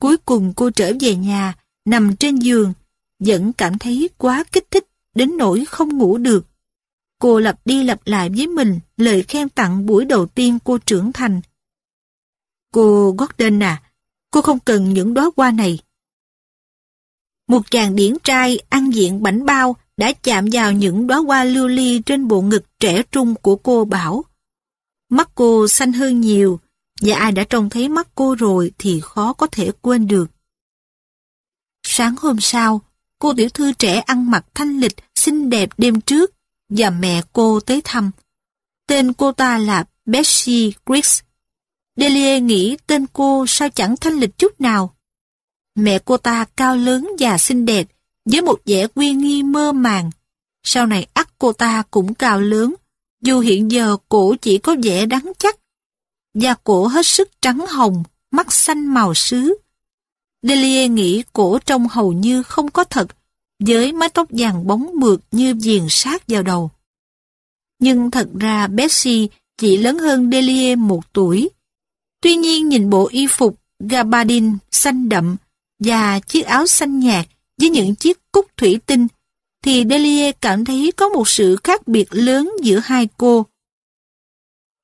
Cuối cùng cô trở về nhà, nằm trên giường, vẫn cảm thấy quá kích thích đến nỗi không ngủ được. Cô lặp đi lặp lại với mình lời khen tặng buổi đầu tiên cô trưởng thành. Cô Gordon à, cô không cần những đóa hoa này. Một chàng điển trai ăn diện bảnh bao đã chạm vào những đóa hoa lưu ly trên bộ ngực trẻ trung của cô bảo. Mắt cô xanh hơn nhiều, và ai đã trông thấy mắt cô rồi thì khó có thể quên được. Sáng hôm sau, cô tiểu thư trẻ ăn mặc thanh lịch, xinh đẹp đêm trước, và mẹ cô tới thăm. Tên cô ta là Betsy Griggs. Delia nghĩ tên cô sao chẳng thanh lịch chút nào. Mẹ cô ta cao lớn và xinh đẹp, với một vẻ uy nghi mơ màng. Sau này ắt cô ta cũng cao lớn, dù hiện giờ cổ chỉ có vẻ đắng chắc. Da cổ hết sức trắng hồng, mắt xanh màu sứ. Delia nghĩ cổ trông hầu như không có thật, với mái tóc vàng bóng mượt như viền sát vào đầu. Nhưng thật ra Betsy chỉ lớn hơn Delia một tuổi. Tuy nhiên nhìn bộ y phục gabardine xanh đậm và chiếc áo xanh nhạt với những chiếc cúc thủy tinh, thì Delia cảm thấy có một sự khác biệt lớn giữa hai cô.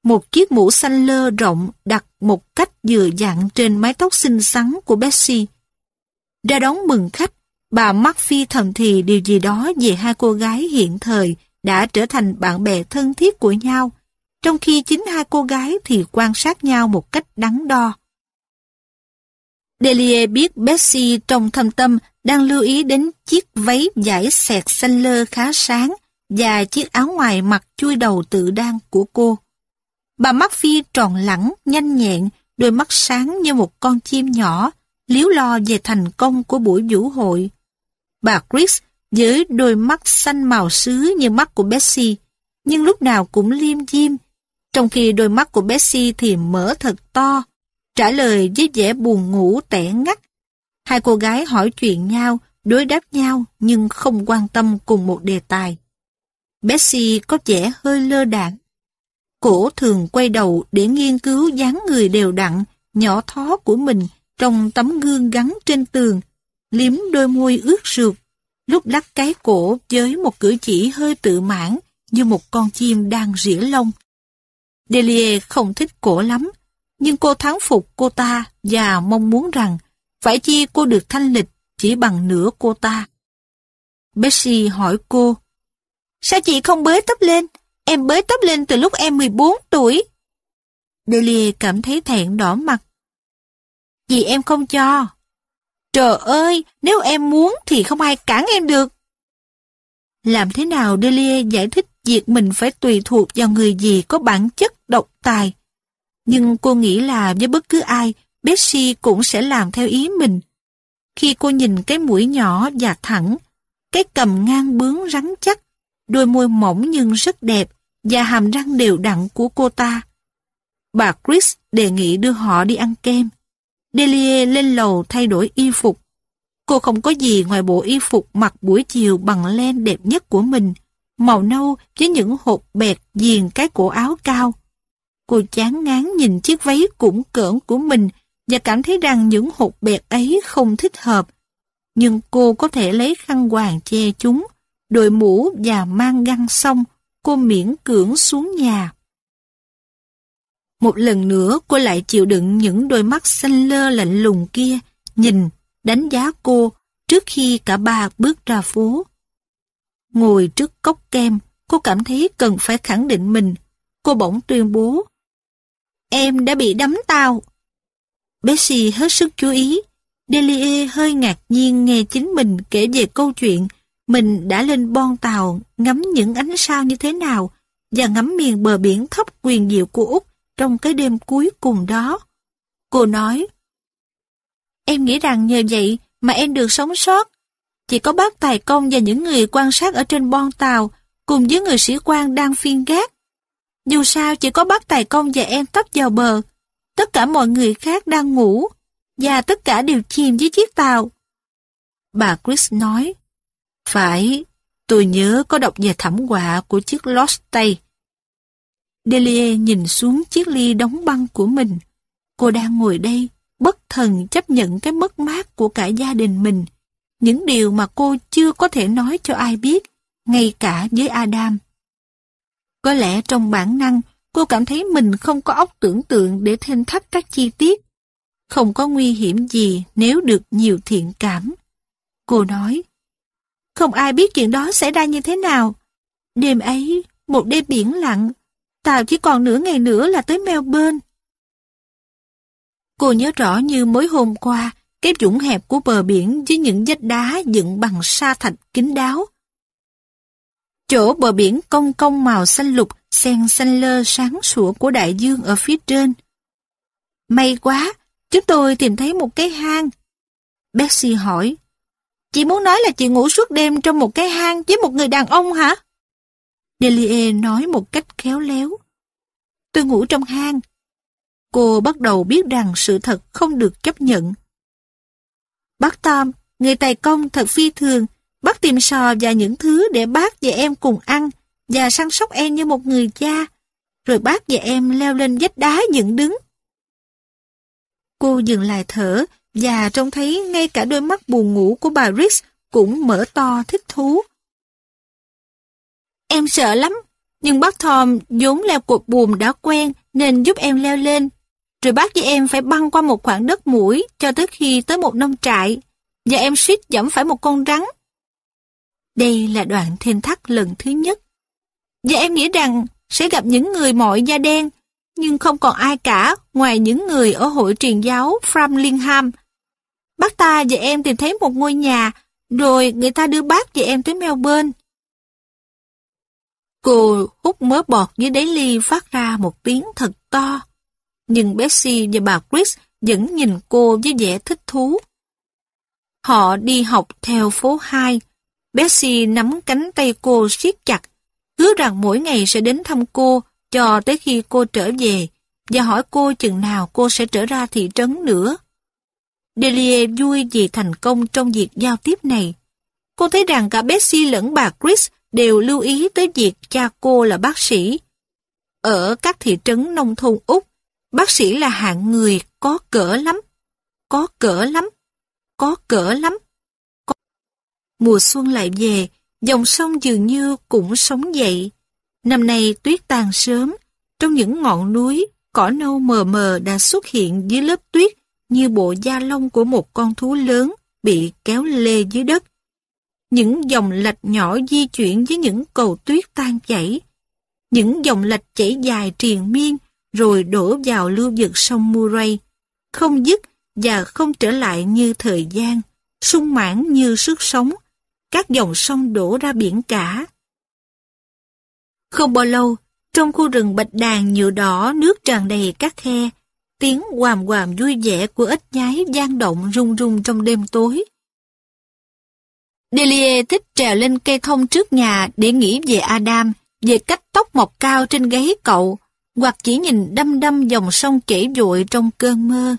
Một chiếc mũ xanh lơ rộng đặt một cách vừa dặn trên mái tóc xinh xắn của Betsy. Ra đón mừng khách, bà Murphy thầm thì điều gì đó về hai cô gái hiện thời đã trở thành bạn bè thân thiết của nhau, trong khi chính hai cô gái thì quan sát nhau một cách đắn đo. Delia biết Betsy trong thâm tâm đang lưu ý đến chiếc váy vải xẹt xanh lơ khá sáng và chiếc áo ngoài mặc chui đầu tự đan của cô. Bà mắt phi tròn lẳng, nhanh nhẹn, đôi mắt sáng như một con chim nhỏ, liếu lo về thành công của buổi vũ hội. Bà Chris với đôi mắt xanh màu sứ như mắt của Bessie, nhưng lúc nào cũng liêm diêm, trong khi đôi mắt của Bessie thì mở thật to, trả lời với vẻ buồn ngủ tẻ ngắt. Hai cô gái hỏi chuyện nhau, đối đáp nhau nhưng không quan tâm cùng một đề tài. Bessie có vẻ hơi lơ đãng. Cổ thường quay đầu để nghiên cứu dáng người đều đặn, nhỏ thó của mình trong tấm gương gắn trên tường, liếm đôi môi ướt sượt, lúc lắc cái cổ với một cử chỉ hơi tự mãn như một con chim đang rỉa lông. Delia không thích cổ lắm, nhưng cô thắng phục cô ta và mong muốn rằng phải chi cô được thanh lịch chỉ bằng nửa cô ta. Bessie hỏi cô, Sao chị không bới tóc lên? Em bới tóc lên từ lúc em 14 tuổi. Delia cảm thấy thẹn đỏ mặt. Vì em không cho. Trời ơi, nếu em muốn thì không ai cản em được. Làm thế nào Delia giải thích việc mình phải tùy thuộc vào người gì có bản chất độc tài? Nhưng cô nghĩ là với bất cứ ai, Betsy cũng sẽ làm theo ý mình. Khi cô nhìn cái mũi nhỏ và thẳng, cái cầm ngang bướng rắn chắc, đôi môi mỏng nhưng rất đẹp và hàm răng đều đặn của cô ta. Bà Chris đề nghị đưa họ đi ăn kem. Delia lên lầu thay đổi y phục. Cô không có gì ngoài bộ y phục mặc buổi chiều bằng len đẹp nhất của mình, màu nâu với những hộp bẹt viền cái cổ áo cao. Cô chán ngán nhìn chiếc váy cũng cỡn của mình và cảm thấy rằng những hộp bẹt ấy không thích hợp. Nhưng cô có thể lấy khăn hoàng che chúng, đội mũ và mang găng xong, cô miễn cưỡng xuống nhà. Một lần nữa cô lại chịu đựng những đôi mắt xanh lơ lạnh lùng kia, nhìn, đánh giá cô, trước khi cả ba bước ra phố. Ngồi trước cốc kem, cô cảm thấy cần phải khẳng định mình. Cô bỗng tuyên bố. Em đã bị đấm tao. Bessie hết sức chú ý. Delie hơi ngạc nhiên nghe chính mình kể về câu chuyện mình đã lên bon tàu ngắm những ánh sao như thế nào và ngắm miền bờ biển thấp quyền diệu của Úc trong cái đêm cuối cùng đó. Cô nói, Em nghĩ rằng nhờ vậy mà em được sống sót. Chỉ có bác tài công và những người quan sát ở trên bon tàu cùng với người sĩ quan đang phiên gác. Dù sao chỉ có bác tài công và em tấp vào bờ. Tất cả mọi người khác đang ngủ và tất cả đều chìm dưới chiếc tàu. Bà Chris nói, Phải, tôi nhớ có đọc về thảm họa của chiếc Lost Tay. Delia nhìn xuống chiếc ly đóng băng của mình. Cô đang ngồi đây, bất thần chấp nhận cái mất mát của cả gia đình mình. Những điều mà cô chưa có thể nói cho ai biết, ngay cả với Adam. Có lẽ trong bản năng, cô cảm thấy mình không có óc tưởng tượng để thêm thắt các chi tiết. Không có nguy hiểm gì nếu được nhiều thiện cảm. Cô nói, không ai biết chuyện đó xảy ra như thế nào. Đêm ấy, một đêm biển lặng, tao chỉ còn nửa ngày nữa là tới Melbourne. Cô nhớ rõ như mới hôm qua, cái dũng hẹp của bờ biển với những vách đá dựng bằng sa thạch kín đáo. Chỗ bờ biển cong cong màu xanh lục, xen xanh lơ sáng sủa của đại dương ở phía trên. May quá, chúng tôi tìm thấy một cái hang. Betsy hỏi, Chị muốn nói là chị ngủ suốt đêm trong một cái hang với một người đàn ông hả? Delie nói một cách khéo léo. Tôi ngủ trong hang. Cô bắt đầu biết rằng sự thật không được chấp nhận. Bác Tom, người tài công thật phi thường, bác tìm sò và những thứ để bác và em cùng ăn và săn sóc em như một người cha. Rồi bác và em leo lên vách đá dựng đứng. Cô dừng lại thở và trông thấy ngay cả đôi mắt buồn ngủ của bà Rix cũng mở to thích thú. Em sợ lắm, nhưng bác Tom vốn leo cột buồm đã quen nên giúp em leo lên. Rồi bác với em phải băng qua một khoảng đất mũi cho tới khi tới một nông trại và em suýt dẫm phải một con rắn. Đây là đoạn thêm thắt lần thứ nhất. Và em nghĩ rằng sẽ gặp những người mọi da đen, nhưng không còn ai cả ngoài những người ở hội truyền giáo Framlingham. Bác ta và em tìm thấy một ngôi nhà, rồi người ta đưa bác và em tới Melbourne. Cô hút mớ bọt dưới đáy ly phát ra một tiếng thật to. Nhưng Betsy và bà Chris vẫn nhìn cô với vẻ thích thú. Họ đi học theo phố 2. Betsy nắm cánh tay cô siết chặt, hứa rằng mỗi ngày sẽ đến thăm cô cho tới khi cô trở về và hỏi cô chừng nào cô sẽ trở ra thị trấn nữa. Delia vui vì thành công trong việc giao tiếp này. Cô thấy rằng cả Betsy lẫn bà Chris đều lưu ý tới việc cha cô là bác sĩ. Ở các thị trấn nông thôn Úc, bác sĩ là hạng người có cỡ lắm, có cỡ lắm, có cỡ lắm. Có... Mùa xuân lại về, dòng sông dường như cũng sống dậy. Năm nay tuyết tàn sớm, trong những ngọn núi, cỏ nâu mờ mờ đã xuất hiện dưới lớp tuyết như bộ da lông của một con thú lớn bị kéo lê dưới đất. Những dòng lạch nhỏ di chuyển với những cầu tuyết tan chảy. Những dòng lạch chảy dài triền miên rồi đổ vào lưu vực sông Murray. Không dứt và không trở lại như thời gian, sung mãn như sức sống. Các dòng sông đổ ra biển cả. Không bao lâu, trong khu rừng bạch đàn nhựa đỏ nước tràn đầy các khe, tiếng hoàm hoàm vui vẻ của ếch nhái gian động rung rung trong đêm tối. Delia thích trèo lên cây thông trước nhà để nghĩ về Adam, về cách tóc mọc cao trên gáy cậu, hoặc chỉ nhìn đăm đăm dòng sông chảy vội trong cơn mơ.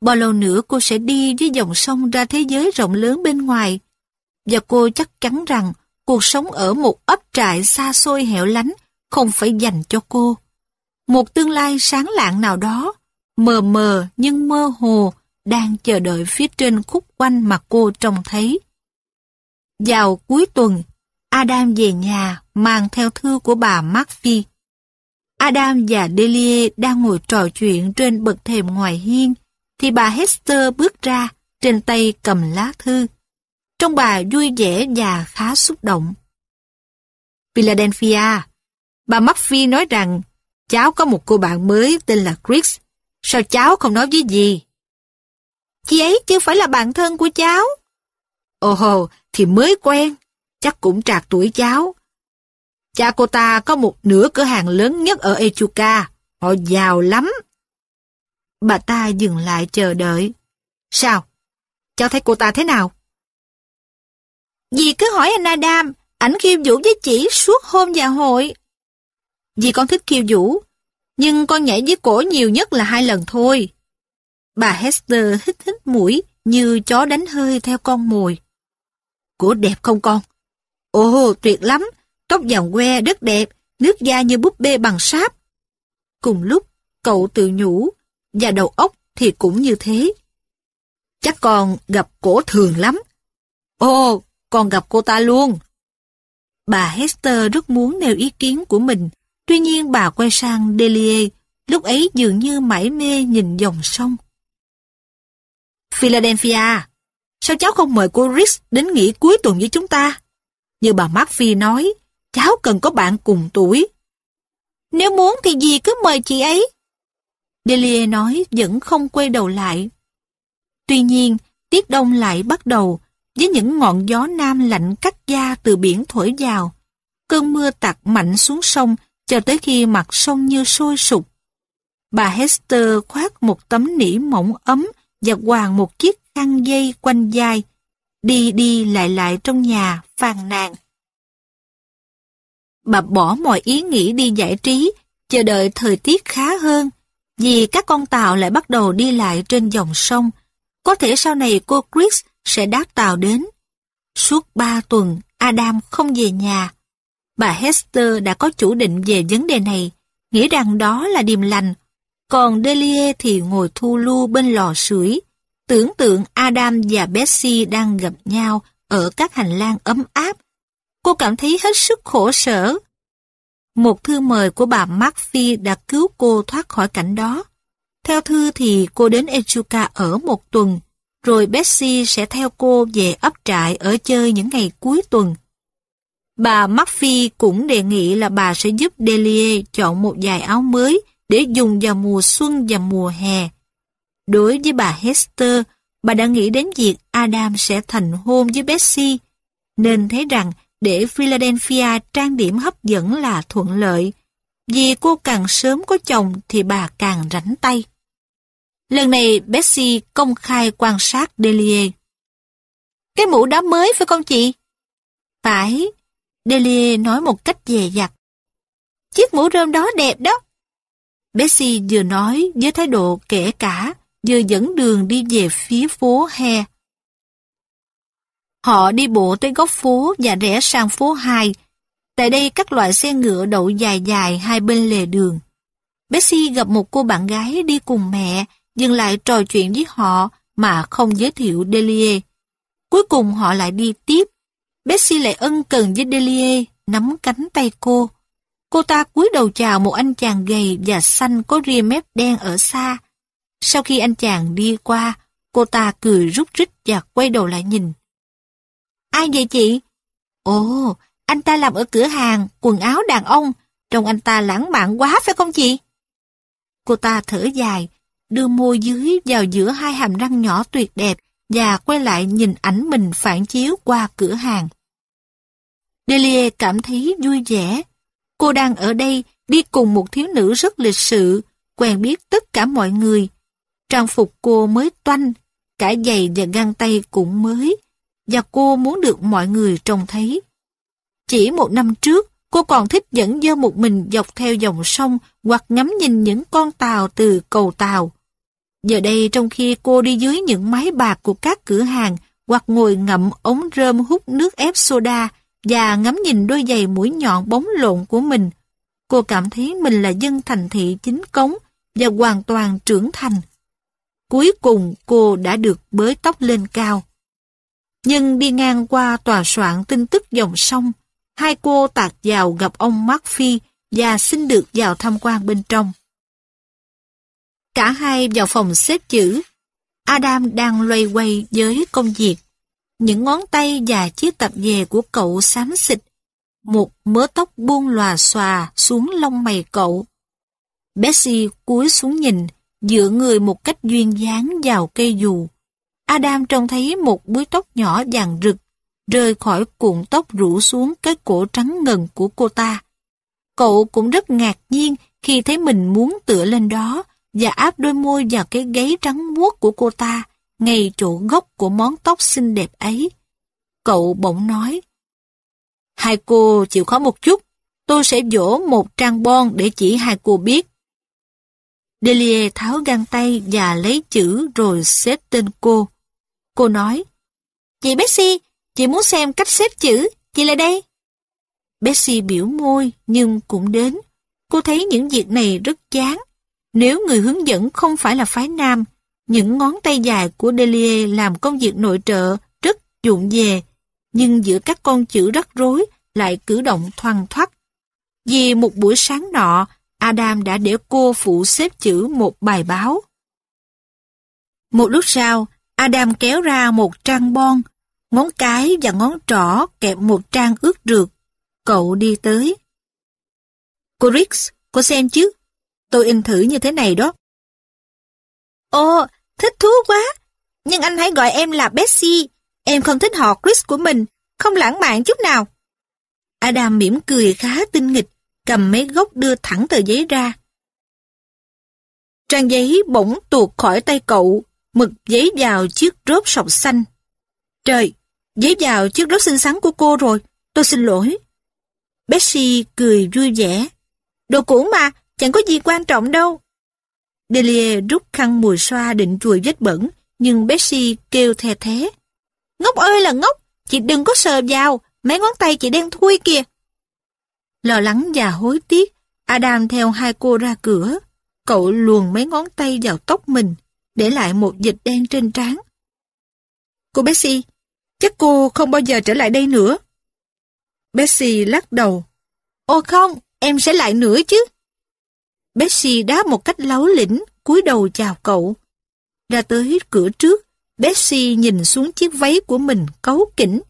Bao lâu nữa cô sẽ đi với dòng sông ra thế giới rộng lớn bên ngoài, và cô chắc chắn rằng cuộc sống ở một ấp trại xa xôi hẻo lánh không phải dành cho cô. Một tương lai sáng lạng nào đó, mờ mờ nhưng mơ hồ, đang chờ đợi phía trên khúc quanh mà cô trông thấy. Vào cuối tuần, Adam về nhà mang theo thư của bà Murphy. Adam và Delia đang ngồi trò chuyện trên bậc thềm ngoài hiên, thì bà Hester bước ra, trên tay cầm lá thư. Trong bà vui vẻ và khá xúc động. Philadelphia, bà Murphy nói rằng cháu có một cô bạn mới tên là Chris. Sao cháu không nói với gì? Chị ấy chưa phải là bạn thân của cháu. Ồ, thì mới quen, chắc cũng trạc tuổi cháu. Cha cô ta có một nửa cửa hàng lớn nhất ở Echuca, họ giàu lắm. Bà ta dừng lại chờ đợi. Sao? Cháu thấy cô ta thế nào? Dì cứ hỏi anh Adam, ảnh khiêu vũ với chị suốt hôm dạ hội. Dì con thích khiêu vũ, nhưng con nhảy với cổ nhiều nhất là hai lần thôi. Bà Hester hít hít mũi như chó đánh hơi theo con mồi của đẹp không con? Ồ, tuyệt lắm. Tóc vàng que rất đẹp, nước da như búp bê bằng sáp. Cùng lúc, cậu tự nhủ, và đầu óc thì cũng như thế. Chắc con gặp cổ thường lắm. Ồ, con gặp cô ta luôn. Bà Hester rất muốn nêu ý kiến của mình, tuy nhiên bà quay sang Delia, lúc ấy dường như mải mê nhìn dòng sông. Philadelphia, sao cháu không mời cô Rix đến nghỉ cuối tuần với chúng ta? Như bà Murphy nói, cháu cần có bạn cùng tuổi. Nếu muốn thì dì cứ mời chị ấy. Delia nói vẫn không quay đầu lại. Tuy nhiên, tiết đông lại bắt đầu với những ngọn gió nam lạnh cắt da từ biển thổi vào. Cơn mưa tạt mạnh xuống sông cho tới khi mặt sông như sôi sục. Bà Hester khoác một tấm nỉ mỏng ấm và quàng một chiếc khăn dây quanh vai, đi đi lại lại trong nhà, phàn nàn. Bà bỏ mọi ý nghĩ đi giải trí, chờ đợi thời tiết khá hơn, vì các con tàu lại bắt đầu đi lại trên dòng sông. Có thể sau này cô Chris sẽ đáp tàu đến. Suốt ba tuần, Adam không về nhà. Bà Hester đã có chủ định về vấn đề này, nghĩ rằng đó là điềm lành. Còn Delia thì ngồi thu lưu bên lò sưởi, tưởng tượng Adam và Bessie đang gặp nhau ở các hành lang ấm áp. Cô cảm thấy hết sức khổ sở. Một thư mời của bà Murphy đã cứu cô thoát khỏi cảnh đó. Theo thư thì cô đến Echuca ở một tuần, rồi Bessie sẽ theo cô về ấp trại ở chơi những ngày cuối tuần. Bà Murphy cũng đề nghị là bà sẽ giúp Delia chọn một vài áo mới để dùng vào mùa xuân và mùa hè. Đối với bà Hester, bà đã nghĩ đến việc Adam sẽ thành hôn với Betsy, nên thấy rằng để Philadelphia trang điểm hấp dẫn là thuận lợi, vì cô càng sớm có chồng thì bà càng rảnh tay. Lần này Betsy công khai quan sát Delia. Cái mũ đó mới phải không chị? Phải, Delia nói một cách dè dặt. Chiếc mũ rơm đó đẹp đó. Betsy vừa nói với thái độ kể cả, vừa dẫn đường đi về phía phố He. Họ đi bộ tới góc phố và rẽ sang phố 2. Tại đây các loại xe ngựa đậu dài dài hai bên lề đường. bessie gặp một cô bạn gái đi cùng mẹ, dừng lại trò chuyện với họ mà không giới thiệu Delia. Cuối cùng họ lại đi tiếp. bessie lại ân cần với Delia, nắm cánh tay cô. Cô ta cúi đầu chào một anh chàng gầy và xanh có ria mép đen ở xa. Sau khi anh chàng đi qua, cô ta cười rút rít và quay đầu lại nhìn. Ai vậy chị? Ồ, anh ta làm ở cửa hàng, quần áo đàn ông. Trông anh ta lãng mạn quá phải không chị? Cô ta thở dài, đưa môi dưới vào giữa hai hàm răng nhỏ tuyệt đẹp và quay lại nhìn ảnh mình phản chiếu qua cửa hàng. Delia cảm thấy vui vẻ. Cô đang ở đây đi cùng một thiếu nữ rất lịch sự, quen biết tất cả mọi người. Trang phục cô mới toanh, cả giày và găng tay cũng mới, và cô muốn được mọi người trông thấy. Chỉ một năm trước, cô còn thích dẫn dơ một mình dọc theo dòng sông hoặc ngắm nhìn những con tàu từ cầu tàu. Giờ đây trong khi cô đi dưới những mái bạc của các cửa hàng hoặc ngồi ngậm ống rơm hút nước ép soda và ngắm nhìn đôi giày mũi nhọn bóng lộn của mình, cô cảm thấy mình là dân thành thị chính cống và hoàn toàn trưởng thành. Cuối cùng cô đã được bới tóc lên cao. Nhưng đi ngang qua tòa soạn tin tức dòng sông, hai cô tạt vào gặp ông Murphy và xin được vào tham quan bên trong. Cả hai vào phòng xếp chữ. Adam đang loay quay với công việc. Những ngón tay và chiếc tập về của cậu xám xịt. Một mớ tóc buông lòa xòa xuống lông mày cậu. Bessie cúi xuống nhìn, dựa người một cách duyên dáng vào cây dù. Adam trông thấy một búi tóc nhỏ vàng rực, rơi khỏi cuộn tóc rủ xuống cái cổ trắng ngần của cô ta. Cậu cũng rất ngạc nhiên khi thấy mình muốn tựa lên đó và áp đôi môi vào cái gáy trắng muốt của cô ta, ngay chỗ gốc của món tóc xinh đẹp ấy. Cậu bỗng nói, Hai cô chịu khó một chút, tôi sẽ dỗ một trang bon để chỉ hai cô biết. Delia tháo găng tay và lấy chữ rồi xếp tên cô. Cô nói, Chị Betsy, chị muốn xem cách xếp chữ, chị lại đây. Betsy biểu môi nhưng cũng đến. Cô thấy những việc này rất chán. Nếu người hướng dẫn không phải là phái nam, những ngón tay dài của Delia làm công việc nội trợ rất dụng về, nhưng giữa các con chữ rắc rối lại cử động thoăn thoắt. Vì một buổi sáng nọ, Adam đã để cô phụ xếp chữ một bài báo. Một lúc sau, Adam kéo ra một trang bon, ngón cái và ngón trỏ kẹp một trang ướt rượt. Cậu đi tới. Cô Rix, cô xem chứ, tôi in thử như thế này đó. Ồ, thích thú quá, nhưng anh hãy gọi em là Bessie, em không thích họ Chris của mình, không lãng mạn chút nào. Adam mỉm cười khá tinh nghịch, cầm mấy gốc đưa thẳng tờ giấy ra. Trang giấy bỗng tuột khỏi tay cậu, mực giấy vào chiếc rốt sọc xanh. Trời, giấy vào chiếc rốt xinh xắn của cô rồi, tôi xin lỗi. Betsy cười vui vẻ. Đồ cũ mà, chẳng có gì quan trọng đâu. Delia rút khăn mùi xoa định chùi vết bẩn, nhưng Betsy kêu the thế. Ngốc ơi là ngốc, chị đừng có sờ vào, mấy ngón tay chị đen thui kìa. Lo lắng và hối tiếc, Adam theo hai cô ra cửa. Cậu luồn mấy ngón tay vào tóc mình, để lại một dịch đen trên trán. Cô Betsy, chắc cô không bao giờ trở lại đây nữa. Betsy lắc đầu. Ồ không, em sẽ lại nữa chứ. Betsy đáp một cách lấu lĩnh, cúi đầu chào cậu. Ra tới cửa trước, Betsy nhìn xuống chiếc váy của mình cấu kỉnh.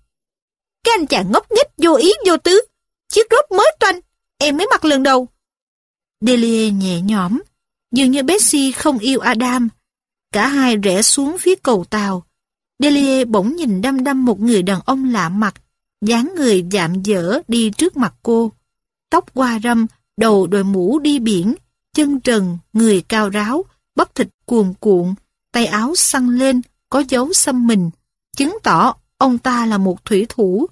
Cái anh chàng ngốc nghếch vô ý vô tứ, chiếc rốt mới toanh, em mới mặc lần đầu. Delia nhẹ nhõm, dường như bessie không yêu Adam. Cả hai rẽ xuống phía cầu tàu. Delia bỗng nhìn đăm đăm một người đàn ông lạ mặt, dáng người dạm dở đi trước mặt cô. Tóc qua râm, đầu đội mũ đi biển, chân trần, người cao ráo, bắp thịt cuồn cuộn, tay áo săn lên, có dấu xăm mình, chứng tỏ ông ta là một thủy thủ.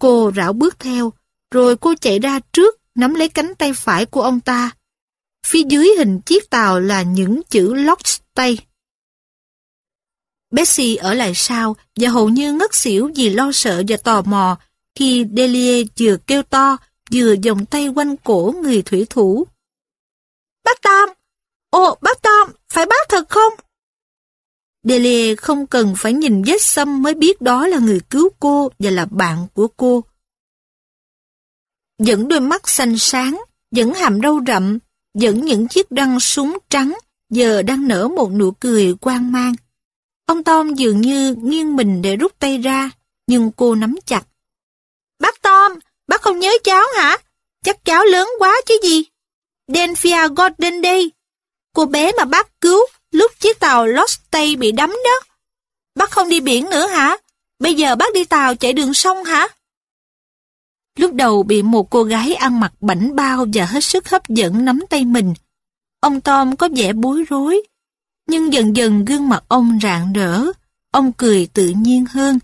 Cô rảo bước theo, rồi cô chạy ra trước, nắm lấy cánh tay phải của ông ta. Phía dưới hình chiếc tàu là những chữ Lost Tay. Betsy ở lại sau và hầu như ngất xỉu vì lo sợ và tò mò khi Delia vừa kêu to vừa vòng tay quanh cổ người thủy thủ. Bác Tom! Ồ, bác Tom, phải bác thật không? Delia không cần phải nhìn vết xăm mới biết đó là người cứu cô và là bạn của cô. Dẫn đôi mắt xanh sáng, dẫn hàm râu rậm, dẫn những chiếc răng súng trắng, giờ đang nở một nụ cười quang mang. Ông Tom dường như nghiêng mình để rút tay ra, nhưng cô nắm chặt. Bác Tom, bác không nhớ cháu hả? Chắc cháu lớn quá chứ gì? Delphia Gordon đây. Cô bé mà bác cứu lúc chiếc tàu Lost Tay bị đắm đó. Bác không đi biển nữa hả? Bây giờ bác đi tàu chạy đường sông hả? Lúc đầu bị một cô gái ăn mặc bảnh bao và hết sức hấp dẫn nắm tay mình. Ông Tom có vẻ bối rối, nhưng dần dần gương mặt ông rạng rỡ, ông cười tự nhiên hơn,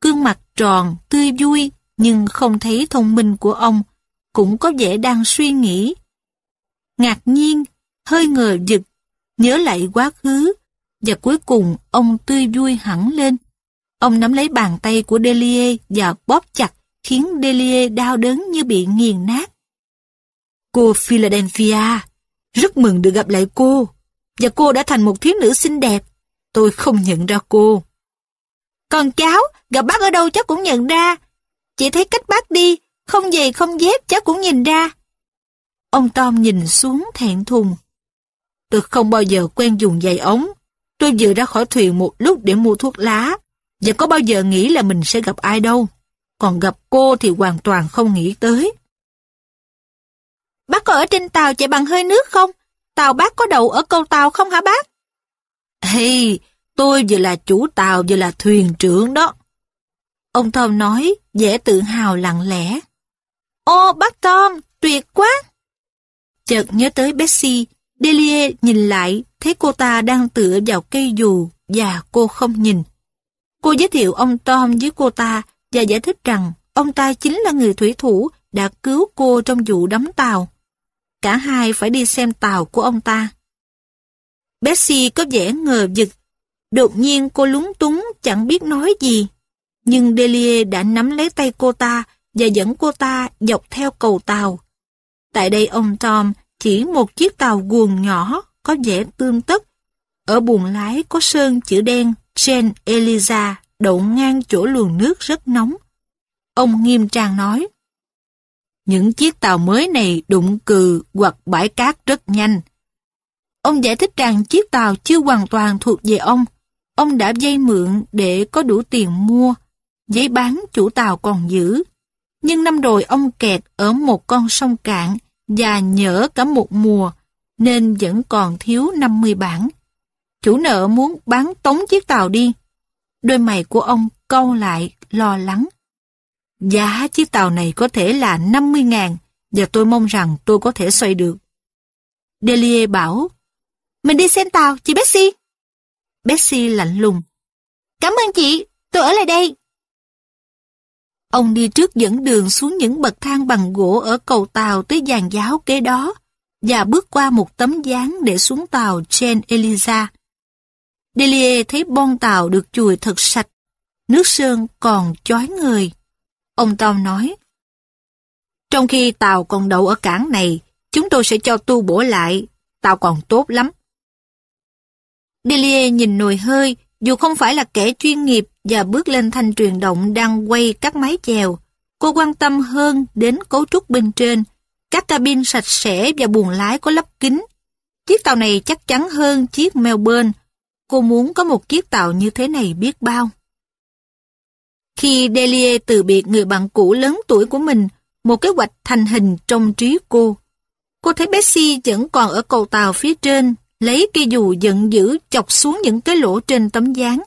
gương mặt tròn, tươi vui, nhưng không thấy thông minh của ông, cũng có vẻ đang suy nghĩ. Ngạc nhiên, hơi ngờ vực, nhớ lại quá khứ, và cuối cùng ông tươi vui hẳn lên. Ông nắm lấy bàn tay của Delia và bóp chặt, khiến Delia đau đớn như bị nghiền nát. Cô Philadelphia, rất mừng được gặp lại cô và cô đã thành một thiếu nữ xinh đẹp. Tôi không nhận ra cô. Còn cháu, gặp bác ở đâu cháu cũng nhận ra. Chỉ thấy cách bác đi, không giày không dép cháu cũng nhìn ra. Ông Tom nhìn xuống thẹn thùng. Tôi không bao giờ quen dùng giày ống. Tôi vừa ra khỏi thuyền một lúc để mua thuốc lá. và có bao giờ nghĩ là mình sẽ gặp ai đâu. Còn gặp cô thì hoàn toàn không nghĩ tới. Bác có ở trên tàu chạy bằng hơi nước không? Tàu bác có đậu ở cầu tàu không hả bác? Hey, tôi vừa là chủ tàu vừa là thuyền trưởng đó. Ông Tom nói, vẻ tự hào lặng lẽ. Ô, bác Tom, tuyệt quá! Chợt nhớ tới Betsy, Delia nhìn lại, thấy cô ta đang tựa vào cây dù và cô không nhìn. Cô giới thiệu ông Tom với cô ta và giải thích rằng ông ta chính là người thủy thủ đã cứu cô trong vụ đắm tàu. Cả hai phải đi xem tàu của ông ta. Betsy có vẻ ngờ vực. Đột nhiên cô lúng túng, chẳng biết nói gì. Nhưng Delia đã nắm lấy tay cô ta và dẫn cô ta dọc theo cầu tàu. Tại đây ông Tom chỉ một chiếc tàu guồng nhỏ có vẻ tương tất. Ở buồng lái có sơn chữ đen, Jane Eliza đậu ngang chỗ luồng nước rất nóng. Ông nghiêm trang nói, Những chiếc tàu mới này đụng cừ hoặc bãi cát rất nhanh. Ông giải thích rằng chiếc tàu chưa hoàn toàn thuộc về ông. Ông đã dây mượn để có đủ tiền mua. Giấy bán chủ tàu còn giữ. Nhưng năm rồi ông kẹt ở một con sông cạn và nhỡ cả một mùa, nên vẫn còn thiếu 50 bản. Chủ nợ muốn bán tống chiếc tàu đi. Đôi mày của ông câu lại, lo lắng. Giá chiếc tàu này có thể là 50 ngàn, và tôi mong rằng tôi có thể xoay được. Delia bảo, Mình đi xem tàu, chị Betsy. Betsy lạnh lùng. Cảm ơn chị, tôi ở lại đây. Ông đi trước dẫn đường xuống những bậc thang bằng gỗ ở cầu tàu tới giàn giáo kế đó và bước qua một tấm dáng để xuống tàu Jane Eliza. Delia thấy bon tàu được chùi thật sạch, nước sơn còn chói người. Ông Tom nói, Trong khi tàu còn đậu ở cảng này, chúng tôi sẽ cho tu bổ lại, tàu còn tốt lắm. Delia nhìn nồi hơi, dù không phải là kẻ chuyên nghiệp và bước lên thanh truyền động đang quay các máy chèo, cô quan tâm hơn đến cấu trúc bên trên, các cabin sạch sẽ và buồng lái có lắp kính. Chiếc tàu này chắc chắn hơn chiếc Melbourne. Cô muốn có một chiếc tàu như thế này biết bao. Khi Delia từ biệt người bạn cũ lớn tuổi của mình, một kế hoạch thành hình trong trí cô. Cô thấy Bessie vẫn còn ở cầu tàu phía trên, lấy cây dù giận dữ chọc xuống những cái lỗ trên tấm dáng.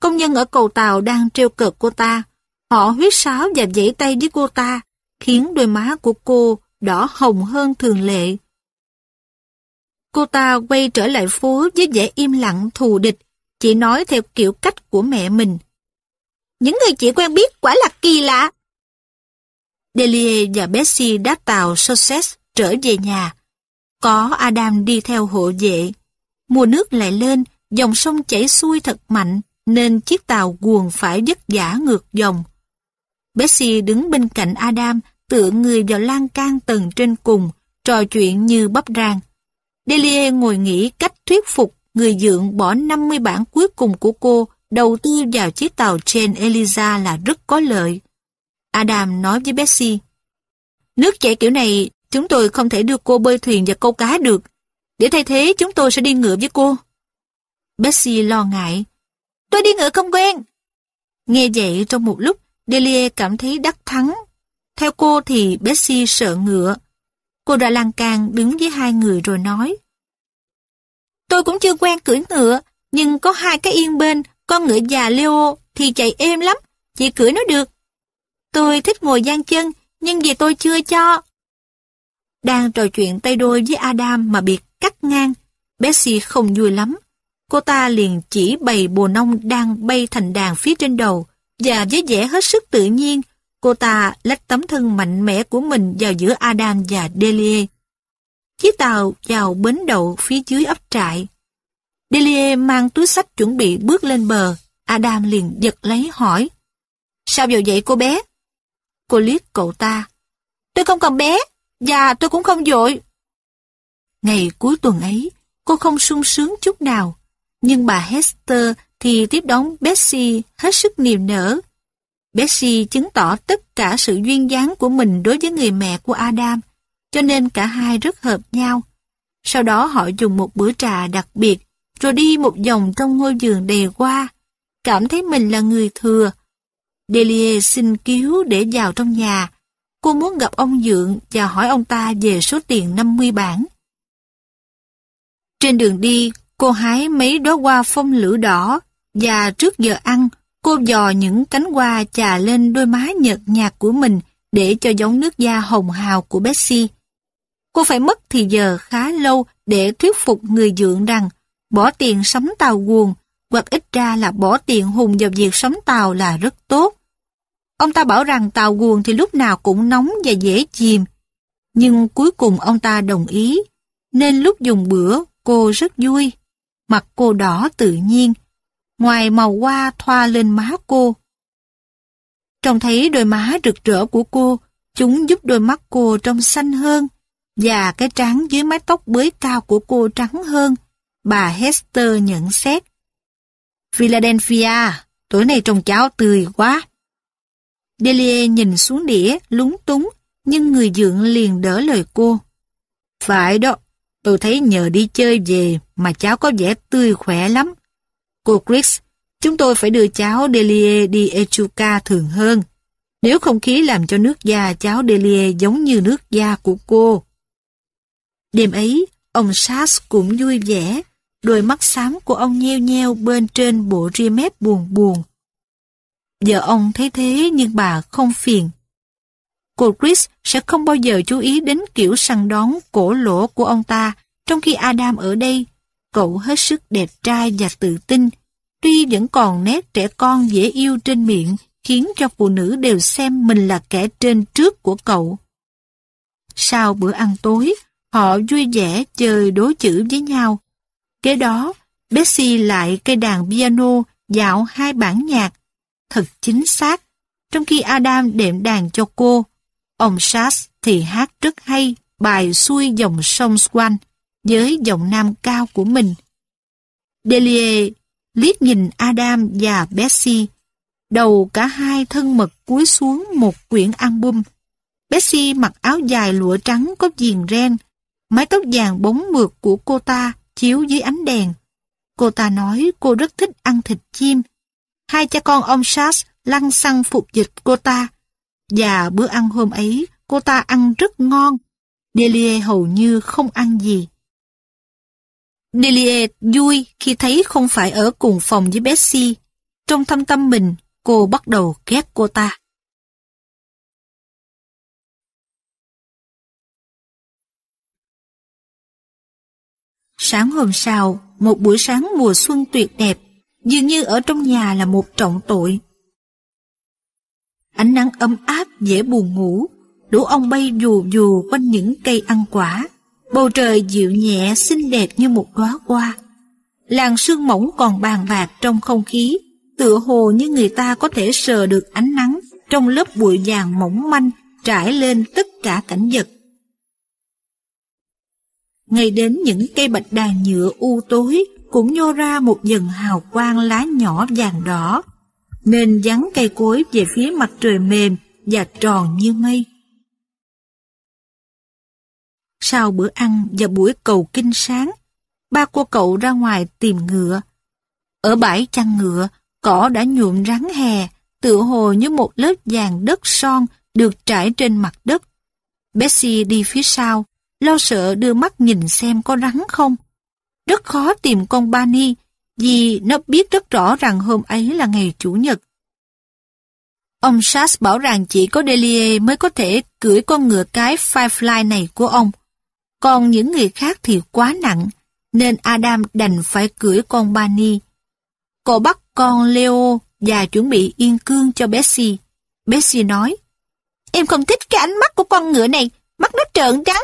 Công nhân ở cầu tàu đang treo cợt cô ta. Họ huyết sáo và vẫy tay với cô ta, khiến đôi má của cô đỏ hồng hơn thường lệ. Cô ta quay trở lại phố với vẻ im lặng thù địch, chỉ nói theo kiểu cách của mẹ mình. Những người chị quen biết quả là kỳ lạ. Delia và bessie đáp tàu Sussex trở về nhà. Có Adam đi theo hộ vệ. Mùa nước lại lên, dòng sông chảy xuôi thật mạnh, nên chiếc tàu guồn phải vất vả ngược dòng. bessie đứng bên cạnh Adam, tựa người vào lan can tầng trên cùng, trò chuyện như bắp rang. Delia ngồi nghĩ cách thuyết phục người dượng bỏ 50 bản cuối cùng của cô đầu tư vào chiếc tàu Jane Eliza là rất có lợi. Adam nói với Betsy, Nước chảy kiểu này, chúng tôi không thể đưa cô bơi thuyền và câu cá được. Để thay thế, chúng tôi sẽ đi ngựa với cô. Betsy lo ngại, Tôi đi ngựa không quen. Nghe vậy trong một lúc, Delia cảm thấy đắc thắng. Theo cô thì Betsy sợ ngựa. Cô ra lan can đứng với hai người rồi nói. Tôi cũng chưa quen cưỡi ngựa, nhưng có hai cái yên bên, con ngựa già Leo thì chạy êm lắm, chị cưỡi nó được. Tôi thích ngồi gian chân, nhưng vì tôi chưa cho. Đang trò chuyện tay đôi với Adam mà bị cắt ngang, bessie không vui lắm. Cô ta liền chỉ bầy bồ nông đang bay thành đàn phía trên đầu, và với vẻ hết sức tự nhiên, cô ta lách tấm thân mạnh mẽ của mình vào giữa Adam và Delia. Chiếc tàu vào bến đậu phía dưới ấp trại. Delia mang túi sách chuẩn bị bước lên bờ, Adam liền giật lấy hỏi. Sao vào vậy cô bé? Cô liếc cậu ta. Tôi không còn bé, và tôi cũng không dội. Ngày cuối tuần ấy, cô không sung sướng chút nào. Nhưng bà Hester thì tiếp đón Betsy hết sức niềm nở. Bessie chứng tỏ tất cả sự duyên dáng của mình đối với người mẹ của Adam, cho nên cả hai rất hợp nhau. Sau đó họ dùng một bữa trà đặc biệt, rồi đi một vòng trong ngôi giường đề qua, cảm thấy mình là người thừa. Delia xin cứu để vào trong nhà. Cô muốn gặp ông Dượng và hỏi ông ta về số tiền 50 bảng. Trên đường đi, cô hái mấy đóa hoa phong lửa đỏ và trước giờ ăn, cô dò những cánh hoa trà lên đôi má nhợt nhạt của mình để cho giống nước da hồng hào của Betsy. Cô phải mất thì giờ khá lâu để thuyết phục người dượng rằng bỏ tiền sắm tàu guồng hoặc ít ra là bỏ tiền hùng vào việc sắm tàu là rất tốt. Ông ta bảo rằng tàu guồng thì lúc nào cũng nóng và dễ chìm. Nhưng cuối cùng ông ta đồng ý, nên lúc dùng bữa cô rất vui. Mặt cô đỏ tự nhiên, ngoài màu hoa thoa lên má cô. Trông thấy đôi má rực rỡ của cô, chúng giúp đôi mắt cô trông xanh hơn, và cái trán dưới mái tóc bới cao của cô trắng hơn, bà Hester nhận xét. Philadelphia, tối nay trông cháu tươi quá. Delia nhìn xuống đĩa, lúng túng, nhưng người dượng liền đỡ lời cô. Phải đó, tôi thấy nhờ đi chơi về mà cháu có vẻ tươi khỏe lắm. Cô Chris, chúng tôi phải đưa cháu Delia đi Echuca thường hơn. Nếu không khí làm cho nước da cháu Delia giống như nước da của cô. Đêm ấy, ông Sars cũng vui vẻ, đôi mắt xám của ông nheo nheo bên trên bộ ria mép buồn buồn. Giờ ông thấy thế nhưng bà không phiền. Cô Chris sẽ không bao giờ chú ý đến kiểu săn đón cổ lỗ của ông ta trong khi Adam ở đây. Cậu hết sức đẹp trai và tự tin, tuy vẫn còn nét trẻ con dễ yêu trên miệng khiến cho phụ nữ đều xem mình là kẻ trên trước của cậu. Sau bữa ăn tối, họ vui vẻ chơi đối chữ với nhau. Kế đó, bessie lại cây đàn piano dạo hai bản nhạc, thật chính xác, trong khi Adam đệm đàn cho cô. Ông Sass thì hát rất hay bài xuôi dòng sông Swan với giọng nam cao của mình. Delia liếc nhìn Adam và Bessie. đầu cả hai thân mật cúi xuống một quyển album. Bessie mặc áo dài lụa trắng có viền ren, mái tóc vàng bóng mượt của cô ta chiếu dưới ánh đèn. Cô ta nói cô rất thích ăn thịt chim. Hai cha con ông Charles lăng xăng phục dịch cô ta. Và bữa ăn hôm ấy, cô ta ăn rất ngon. Delia hầu như không ăn gì. Delia vui khi thấy không phải ở cùng phòng với Bessie. Trong thâm tâm mình, cô bắt đầu ghét cô ta. Sáng hôm sau, một buổi sáng mùa xuân tuyệt đẹp, dường như ở trong nhà là một trọng tội. Ánh nắng ấm áp dễ buồn ngủ, đủ ong bay dù dù quanh những cây ăn quả. Bầu trời dịu nhẹ xinh đẹp như một đóa hoa. Làn sương mỏng còn bàn bạc trong không khí, tựa hồ như người ta có thể sờ được ánh nắng trong lớp bụi vàng mỏng manh trải lên tất cả cảnh vật ngay đến những cây bạch đàn nhựa u tối cũng nhô ra một dần hào quang lá nhỏ vàng đỏ, nên dắn cây cối về phía mặt trời mềm và tròn như mây. Sau bữa ăn và buổi cầu kinh sáng, ba cô cậu ra ngoài tìm ngựa. Ở bãi chăn ngựa, cỏ đã nhuộm rắn hè, tựa hồ như một lớp vàng đất son được trải trên mặt đất. Bessie đi phía sau, lo sợ đưa mắt nhìn xem có rắn không. Rất khó tìm con Bani, vì nó biết rất rõ rằng hôm ấy là ngày Chủ nhật. Ông Sass bảo rằng chỉ có Delia mới có thể cưỡi con ngựa cái Firefly này của ông. Còn những người khác thì quá nặng, nên Adam đành phải cưỡi con Bani. Cô bắt con Leo và chuẩn bị yên cương cho Bessie. Bessie nói, Em không thích cái ánh mắt của con ngựa này, mắt nó trợn trắng.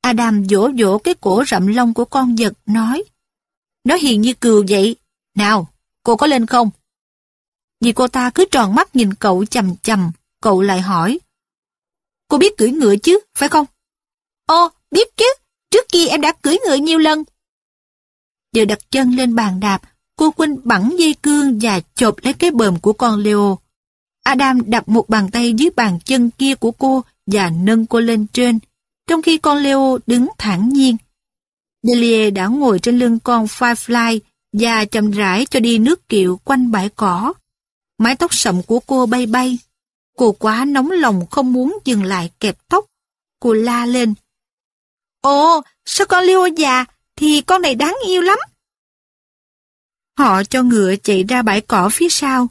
Adam vỗ vỗ cái cổ rậm lông của con vật, nói Nó hiền như cừu vậy. Nào, cô có lên không? Vì cô ta cứ tròn mắt nhìn cậu chầm chầm, cậu lại hỏi Cô biết cưỡi ngựa chứ, phải không? ô biết chứ, trước kia em đã cưỡi ngựa nhiều lần. Vừa đặt chân lên bàn đạp, cô Quynh bẵng dây cương và chộp lấy cái bờm của con Leo. Adam đặt một bàn tay dưới bàn chân kia của cô và nâng cô lên trên trong khi con Leo đứng thẳng nhiên. Delia đã ngồi trên lưng con Firefly và chậm rãi cho đi nước kiệu quanh bãi cỏ. Mái tóc sậm của cô bay bay. Cô quá nóng lòng không muốn dừng lại kẹp tóc. Cô la lên. Ồ, sao con Leo già thì con này đáng yêu lắm. Họ cho ngựa chạy ra bãi cỏ phía sau.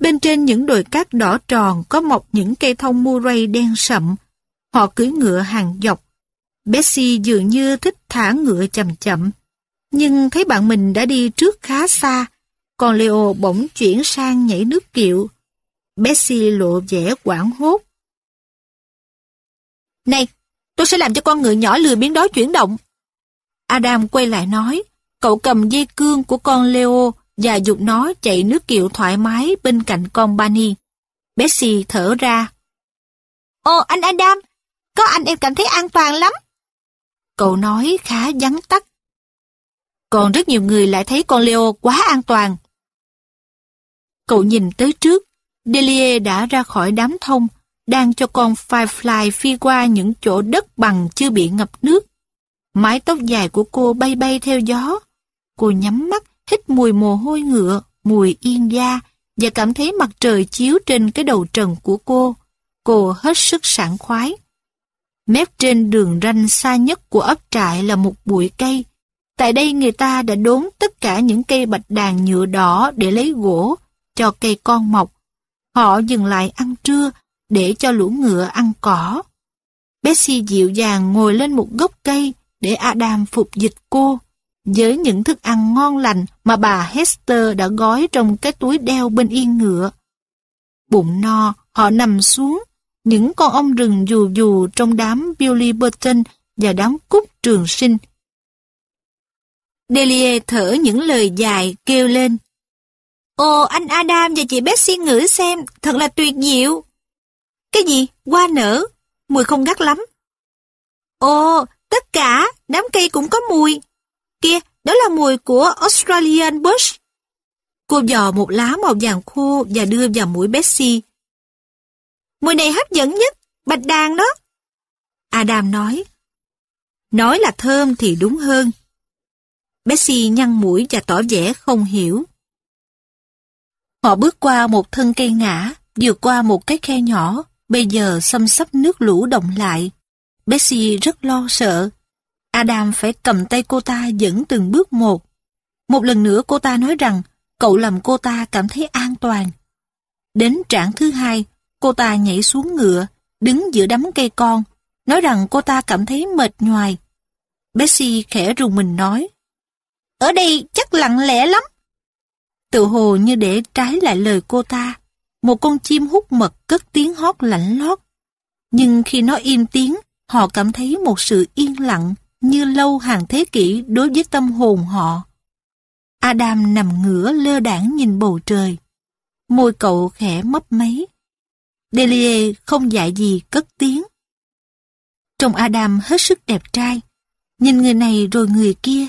Bên trên những đồi cát đỏ tròn có mọc những cây thông Murray đen sậm. Họ cưỡi ngựa hàng dọc. Bessie dường như thích thả ngựa chậm chậm. Nhưng thấy bạn mình đã đi trước khá xa, còn Leo bỗng chuyển sang nhảy nước kiệu. Bessie lộ vẻ quảng hốt. Này, tôi sẽ làm cho con ngựa nhỏ lười biến đó chuyển động. Adam quay lại nói, cậu cầm dây cương của con Leo và dục nó chạy nước kiệu thoải mái bên cạnh con Bunny. Bessie thở ra. Ồ, anh Adam, có anh em cảm thấy an toàn lắm. Cậu nói khá vắn tắt. Còn rất nhiều người lại thấy con Leo quá an toàn. Cậu nhìn tới trước, Delia đã ra khỏi đám thông, đang cho con Firefly phi qua những chỗ đất bằng chưa bị ngập nước. Mái tóc dài của cô bay bay theo gió. Cô nhắm mắt, hít mùi mồ hôi ngựa, mùi yên da và cảm thấy mặt trời chiếu trên cái đầu trần của cô. Cô hết sức sảng khoái. Mép trên đường ranh xa nhất của ấp trại là một bụi cây. Tại đây người ta đã đốn tất cả những cây bạch đàn nhựa đỏ để lấy gỗ cho cây con mọc. Họ dừng lại ăn trưa để cho lũ ngựa ăn cỏ. Bessie dịu dàng ngồi lên một gốc cây để Adam phục dịch cô với những thức ăn ngon lành mà bà Hester đã gói trong cái túi đeo bên yên ngựa. Bụng no, họ nằm xuống, những con ong rừng dù dù trong đám Billy Burton và đám cúc trường sinh. Delia thở những lời dài kêu lên. Ồ, anh Adam và chị Bessie ngửi xem, thật là tuyệt diệu. Cái gì? Hoa nở? Mùi không gắt lắm. Ồ, tất cả, đám cây cũng có mùi. Kia, đó là mùi của Australian Bush. Cô dò một lá màu vàng khô và đưa vào mũi Bessie. Mùi này hấp dẫn nhất, bạch đàn đó. Adam nói. Nói là thơm thì đúng hơn. Bessie nhăn mũi và tỏ vẻ không hiểu. Họ bước qua một thân cây ngã, vượt qua một cái khe nhỏ, bây giờ xâm sắp nước lũ động lại. Bessie rất lo sợ. Adam phải cầm tay cô ta dẫn từng bước một. Một lần nữa cô ta nói rằng cậu làm cô ta cảm thấy an toàn. Đến trảng thứ hai, cô ta nhảy xuống ngựa, đứng giữa đám cây con, nói rằng cô ta cảm thấy mệt nhoài. Bessie khẽ rùng mình nói, Ở đây chắc lặng lẽ lắm. Tự hồ như để trái lại lời cô ta, một con chim hút mật cất tiếng hót lạnh lót. Nhưng khi nó im tiếng, họ cảm thấy một sự yên lặng như lâu hàng thế kỷ đối với tâm hồn họ. Adam nằm ngửa lơ đảng nhìn bầu trời. Môi cậu khẽ mấp máy. Delia không dạy gì cất tiếng. Trông Adam hết sức đẹp trai. Nhìn người này rồi người kia.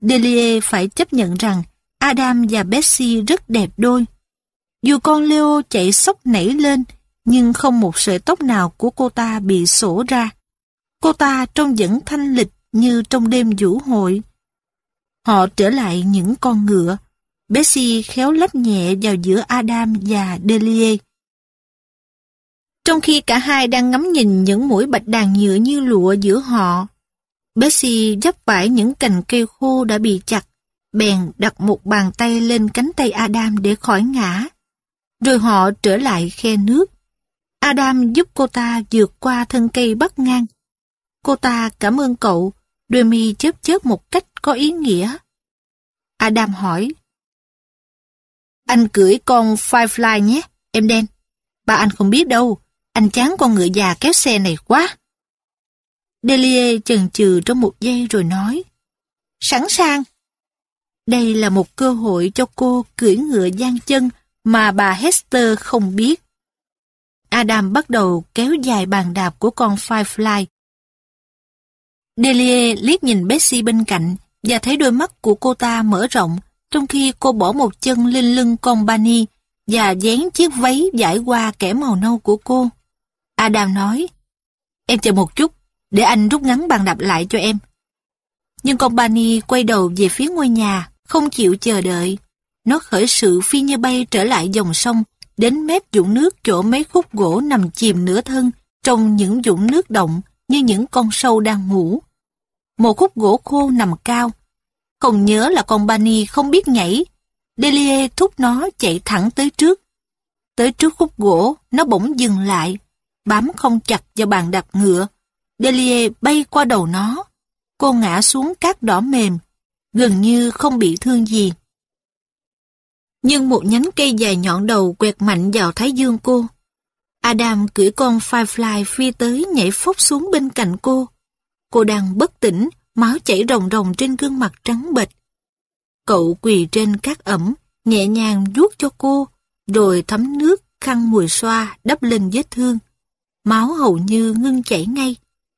Delia phải chấp nhận rằng Adam và Betsy rất đẹp đôi. Dù con Leo chạy sốc nảy lên, nhưng không một sợi tóc nào của cô ta bị sổ ra. Cô ta trông vẫn thanh lịch như trong đêm vũ hội. Họ trở lại những con ngựa. bessie khéo lách nhẹ vào giữa Adam và Delia. Trong khi cả hai đang ngắm nhìn những mũi bạch đàn nhựa như lụa giữa họ, bessie dấp vải những cành cây khô đã bị chặt, bèn đặt một bàn tay lên cánh tay Adam để khỏi ngã. Rồi họ trở lại khe nước. Adam giúp cô ta vượt qua thân cây bắt ngang. Cô ta cảm ơn cậu, đôi mi chớp chớp một cách có ý nghĩa. Adam hỏi. Anh cưỡi con Firefly nhé, em đen. Ba anh không biết đâu, anh chán con ngựa già kéo xe này quá. Delia chần chừ trong một giây rồi nói. Sẵn sàng. Đây là một cơ hội cho cô cưỡi ngựa gian chân mà bà Hester không biết. Adam bắt đầu kéo dài bàn đạp của con Firefly. Delia liếc nhìn Betsy bên cạnh và thấy đôi mắt của cô ta mở rộng trong khi cô bỏ một chân lên lưng con Bunny và dán chiếc váy giải qua kẻ màu nâu của cô. Adam nói, em chờ một chút, để anh rút ngắn bàn đạp lại cho em. Nhưng con Bunny quay đầu về phía ngôi nhà, không chịu chờ đợi. Nó khởi sự phi như bay trở lại dòng sông, đến mép dũng nước chỗ mấy khúc gỗ nằm chìm nửa thân trong những dũng nước động như những con sâu đang ngủ. Một khúc gỗ khô nằm cao. Không nhớ là con Bani không biết nhảy. Delia thúc nó chạy thẳng tới trước. Tới trước khúc gỗ, nó bỗng dừng lại, bám không chặt vào bàn đạp ngựa. Delia bay qua đầu nó. Cô ngã xuống cát đỏ mềm, gần như không bị thương gì. Nhưng một nhánh cây dài nhọn đầu quẹt mạnh vào thái dương cô. Adam cưỡi con Firefly phi tới nhảy phốc xuống bên cạnh cô. Cô đang bất tỉnh, máu chảy ròng ròng trên gương mặt trắng bệch. Cậu quỳ trên cát ẩm, nhẹ nhàng vuốt cho cô, rồi thấm nước, khăn mùi xoa đắp lên vết thương. Máu hầu như ngưng chảy ngay.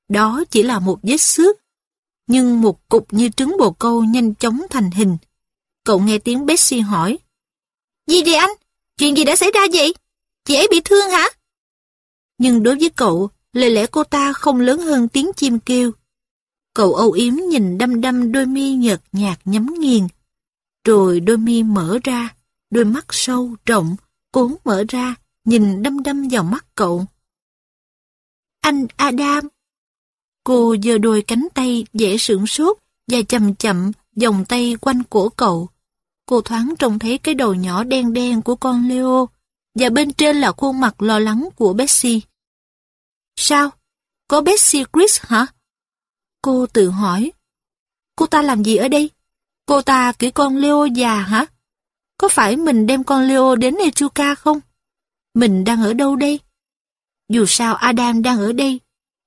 Đó chỉ là một vết xước. Nhưng một cục như trứng bồ câu nhanh chóng thành hình. Cậu nghe tiếng Betsy hỏi. Gì vậy anh? Chuyện gì đã xảy ra vậy? Chị ấy bị thương hả? Nhưng đối với cậu, lời lẽ cô ta không lớn hơn tiếng chim kêu. Cậu âu yếm nhìn đăm đăm đôi mi nhợt nhạt nhắm nghiền. Rồi đôi mi mở ra, đôi mắt sâu, rộng, cuốn mở ra, nhìn đăm đăm vào mắt cậu. Anh Adam. Cô giơ đôi cánh tay dễ sửng sốt và chậm chậm vòng tay quanh cổ cậu. Cô thoáng trông thấy cái đầu nhỏ đen đen của con Leo và bên trên là khuôn mặt lo lắng của Betsy. Sao? Có Betsy Chris hả? Cô tự hỏi. Cô ta làm gì ở đây? Cô ta cưỡi con Leo già hả? Có phải mình đem con Leo đến Echuca không? Mình đang ở đâu đây? Dù sao Adam đang ở đây,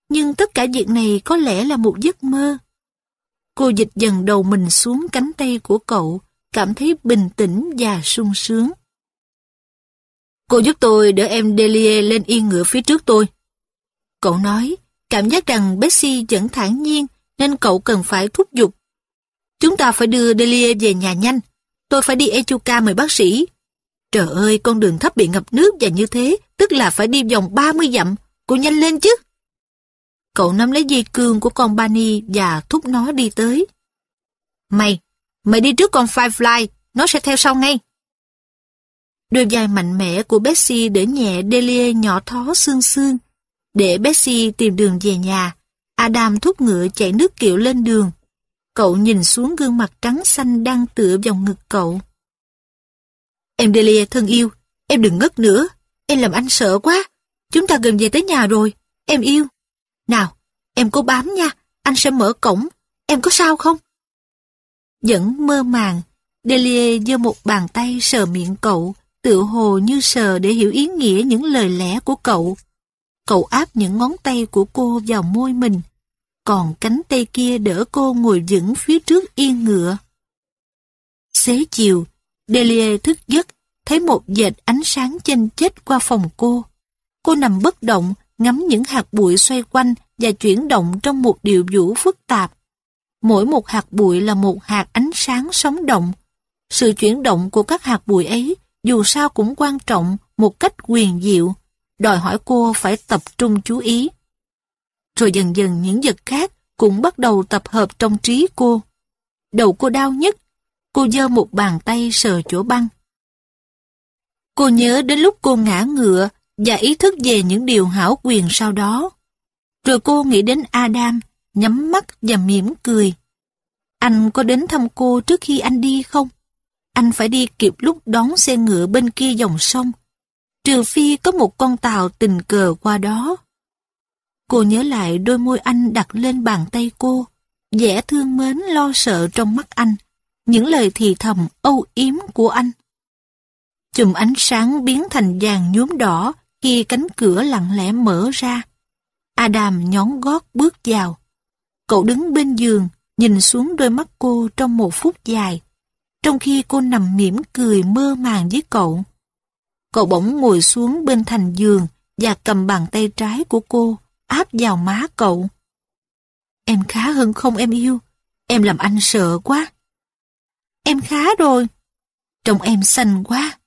nhưng tất cả việc này có lẽ là một giấc mơ. Cô dịch dần đầu mình xuống cánh tay của cậu, cảm thấy bình tĩnh và sung sướng. Cô giúp tôi đỡ em Delia lên yên ngựa phía trước tôi. Cậu nói, cảm giác rằng Betsy vẫn thản nhiên nên cậu cần phải thúc giục. Chúng ta phải đưa Delia về nhà nhanh. Tôi phải đi Echuca mời bác sĩ. Trời ơi, con đường thấp bị ngập nước và như thế, tức là phải đi vòng 30 dặm. Cô nhanh lên chứ. Cậu nắm lấy dây cương của con Bani và thúc nó đi tới. Mày, mày đi trước con Firefly, nó sẽ theo sau ngay. Đôi vai mạnh mẽ của Betsy để nhẹ Delia nhỏ thó xương xương. Để Betsy tìm đường về nhà, Adam thúc ngựa chạy nước kiệu lên đường. Cậu nhìn xuống gương mặt trắng xanh đang tựa vào ngực cậu. Em Delia thân yêu, em đừng ngất nữa, em làm anh sợ quá. Chúng ta gần về tới nhà rồi, em yêu. Nào, em cố bám nha, anh sẽ mở cổng, em có sao không? Vẫn mơ màng, Delia giơ một bàn tay sờ miệng cậu, tự hồ như sờ để hiểu ý nghĩa những lời lẽ của cậu. Cậu áp những ngón tay của cô vào môi mình, còn cánh tay kia đỡ cô ngồi vững phía trước yên ngựa. Xế chiều, Delia thức giấc, thấy một dệt ánh sáng chênh chết qua phòng cô. Cô nằm bất động, ngắm những hạt bụi xoay quanh và chuyển động trong một điệu vũ phức tạp. Mỗi một hạt bụi là một hạt ánh sáng sống động. Sự chuyển động của các hạt bụi ấy dù sao cũng quan trọng một cách quyền diệu, đòi hỏi cô phải tập trung chú ý. Rồi dần dần những vật khác cũng bắt đầu tập hợp trong trí cô. Đầu cô đau nhất, cô giơ một bàn tay sờ chỗ băng. Cô nhớ đến lúc cô ngã ngựa và ý thức về những điều hảo quyền sau đó. Rồi cô nghĩ đến Adam, nhắm mắt và mỉm cười. Anh có đến thăm cô trước khi anh đi không? Anh phải đi kịp lúc đón xe ngựa bên kia dòng sông. Trừ phi có một con tàu tình cờ qua đó. Cô nhớ lại đôi môi anh đặt lên bàn tay cô, vẻ thương mến lo sợ trong mắt anh, những lời thì thầm âu yếm của anh. Chùm ánh sáng biến thành vàng nhuốm đỏ khi cánh cửa lặng lẽ mở ra. Adam nhón gót bước vào. Cậu đứng bên giường, nhìn xuống đôi mắt cô trong một phút dài, trong khi cô nằm mỉm cười mơ màng với cậu. Cậu bỗng ngồi xuống bên thành giường và cầm bàn tay trái của cô áp vào má cậu. Em khá hơn không em yêu? Em làm anh sợ quá. Em khá rồi. Trông em xanh quá.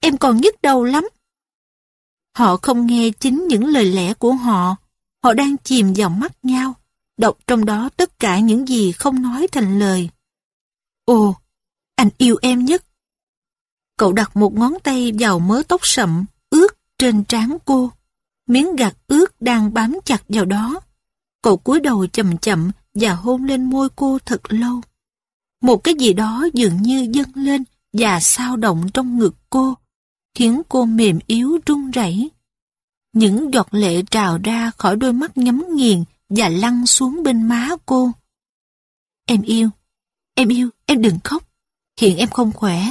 Em còn nhức đầu lắm. Họ không nghe chính những lời lẽ của họ. Họ đang chìm vào mắt nhau, đọc trong đó tất cả những gì không nói thành lời. Ồ, Anh yêu em nhất. Cậu đặt một ngón tay vào mớ tóc sậm, ướt trên trán cô. Miếng gạt ướt đang bám chặt vào đó. Cậu cúi đầu chậm chậm và hôn lên môi cô thật lâu. Một cái gì đó dường như dâng lên và sao động trong ngực cô, khiến cô mềm yếu run rẩy. Những giọt lệ trào ra khỏi đôi mắt nhắm nghiền và lăn xuống bên má cô. Em yêu, em yêu, em đừng khóc. Hiện em không khỏe.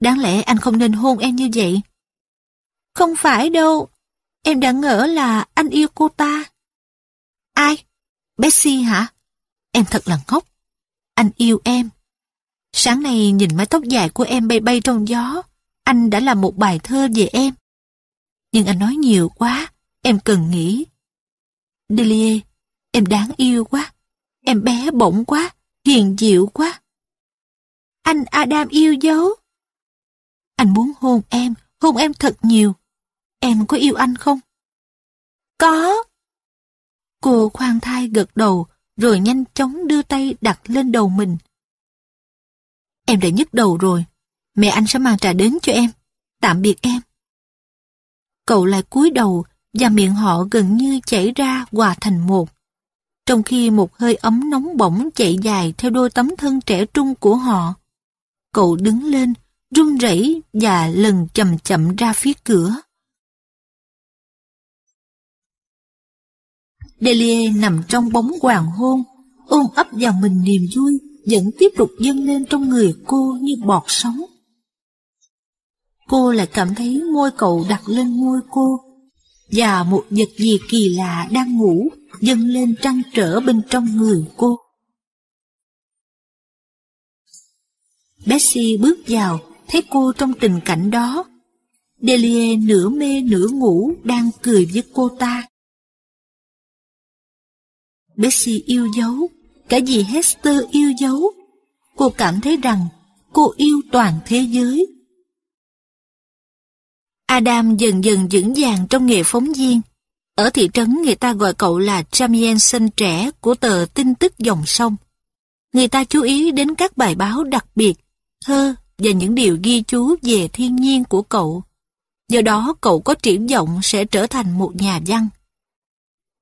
Đáng lẽ anh không nên hôn em như vậy. Không phải đâu. Em đã ngỡ là anh yêu cô ta. Ai? Betsy hả? Em thật là ngốc. Anh yêu em. Sáng nay nhìn mái tóc dài của em bay bay trong gió, anh đã làm một bài thơ về em. Nhưng anh nói nhiều quá, em cần nghĩ. Delia, em đáng yêu quá. Em bé bỗng quá, hiền dịu quá. Anh Adam yêu dấu. Anh muốn hôn em, hôn em thật nhiều. Em có yêu anh không? Có. Cô khoan thai gật đầu, rồi nhanh chóng đưa tay đặt lên đầu mình. Em đã nhức đầu rồi. Mẹ anh sẽ mang trà đến cho em. Tạm biệt em. Cậu lại cúi đầu và miệng họ gần như chảy ra hòa thành một. Trong khi một hơi ấm nóng bỏng chạy dài theo đôi tấm thân trẻ trung của họ. Cậu đứng lên, run rẩy và lần chậm chậm ra phía cửa. Delia nằm trong bóng hoàng hôn, ôm ấp vào mình niềm vui, vẫn tiếp tục dâng lên trong người cô như bọt sóng. Cô lại cảm thấy môi cậu đặt lên môi cô, và một vật gì kỳ lạ đang ngủ dâng lên trăn trở bên trong người cô. Betsy bước vào, thấy cô trong tình cảnh đó. Delia nửa mê nửa ngủ đang cười với cô ta. Betsy yêu dấu, cả gì Hester yêu dấu. Cô cảm thấy rằng cô yêu toàn thế giới. Adam dần dần vững vàng trong nghề phóng viên. Ở thị trấn người ta gọi cậu là Jamieson trẻ của tờ tin tức dòng sông. Người ta chú ý đến các bài báo đặc biệt, thơ và những điều ghi chú về thiên nhiên của cậu. Do đó cậu có triển vọng sẽ trở thành một nhà văn.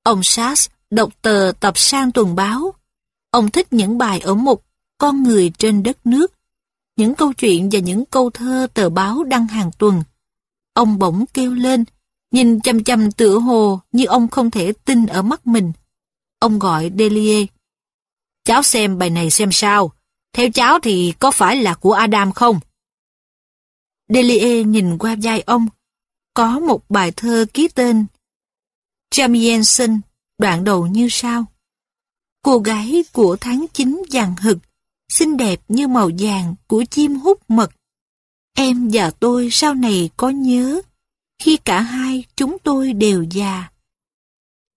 Ông Sass đọc tờ tập sang tuần báo. Ông thích những bài ở mục Con người trên đất nước, những câu chuyện và những câu thơ tờ báo đăng hàng tuần. Ông bỗng kêu lên, nhìn chăm chăm tựa hồ như ông không thể tin ở mắt mình. Ông gọi Delia. Cháu xem bài này xem sao. Theo cháu thì có phải là của Adam không? Delia nhìn qua vai ông. Có một bài thơ ký tên Jamie Jensen đoạn đầu như sau. Cô gái của tháng 9 vàng hực, xinh đẹp như màu vàng của chim hút mật. Em và tôi sau này có nhớ, khi cả hai chúng tôi đều già.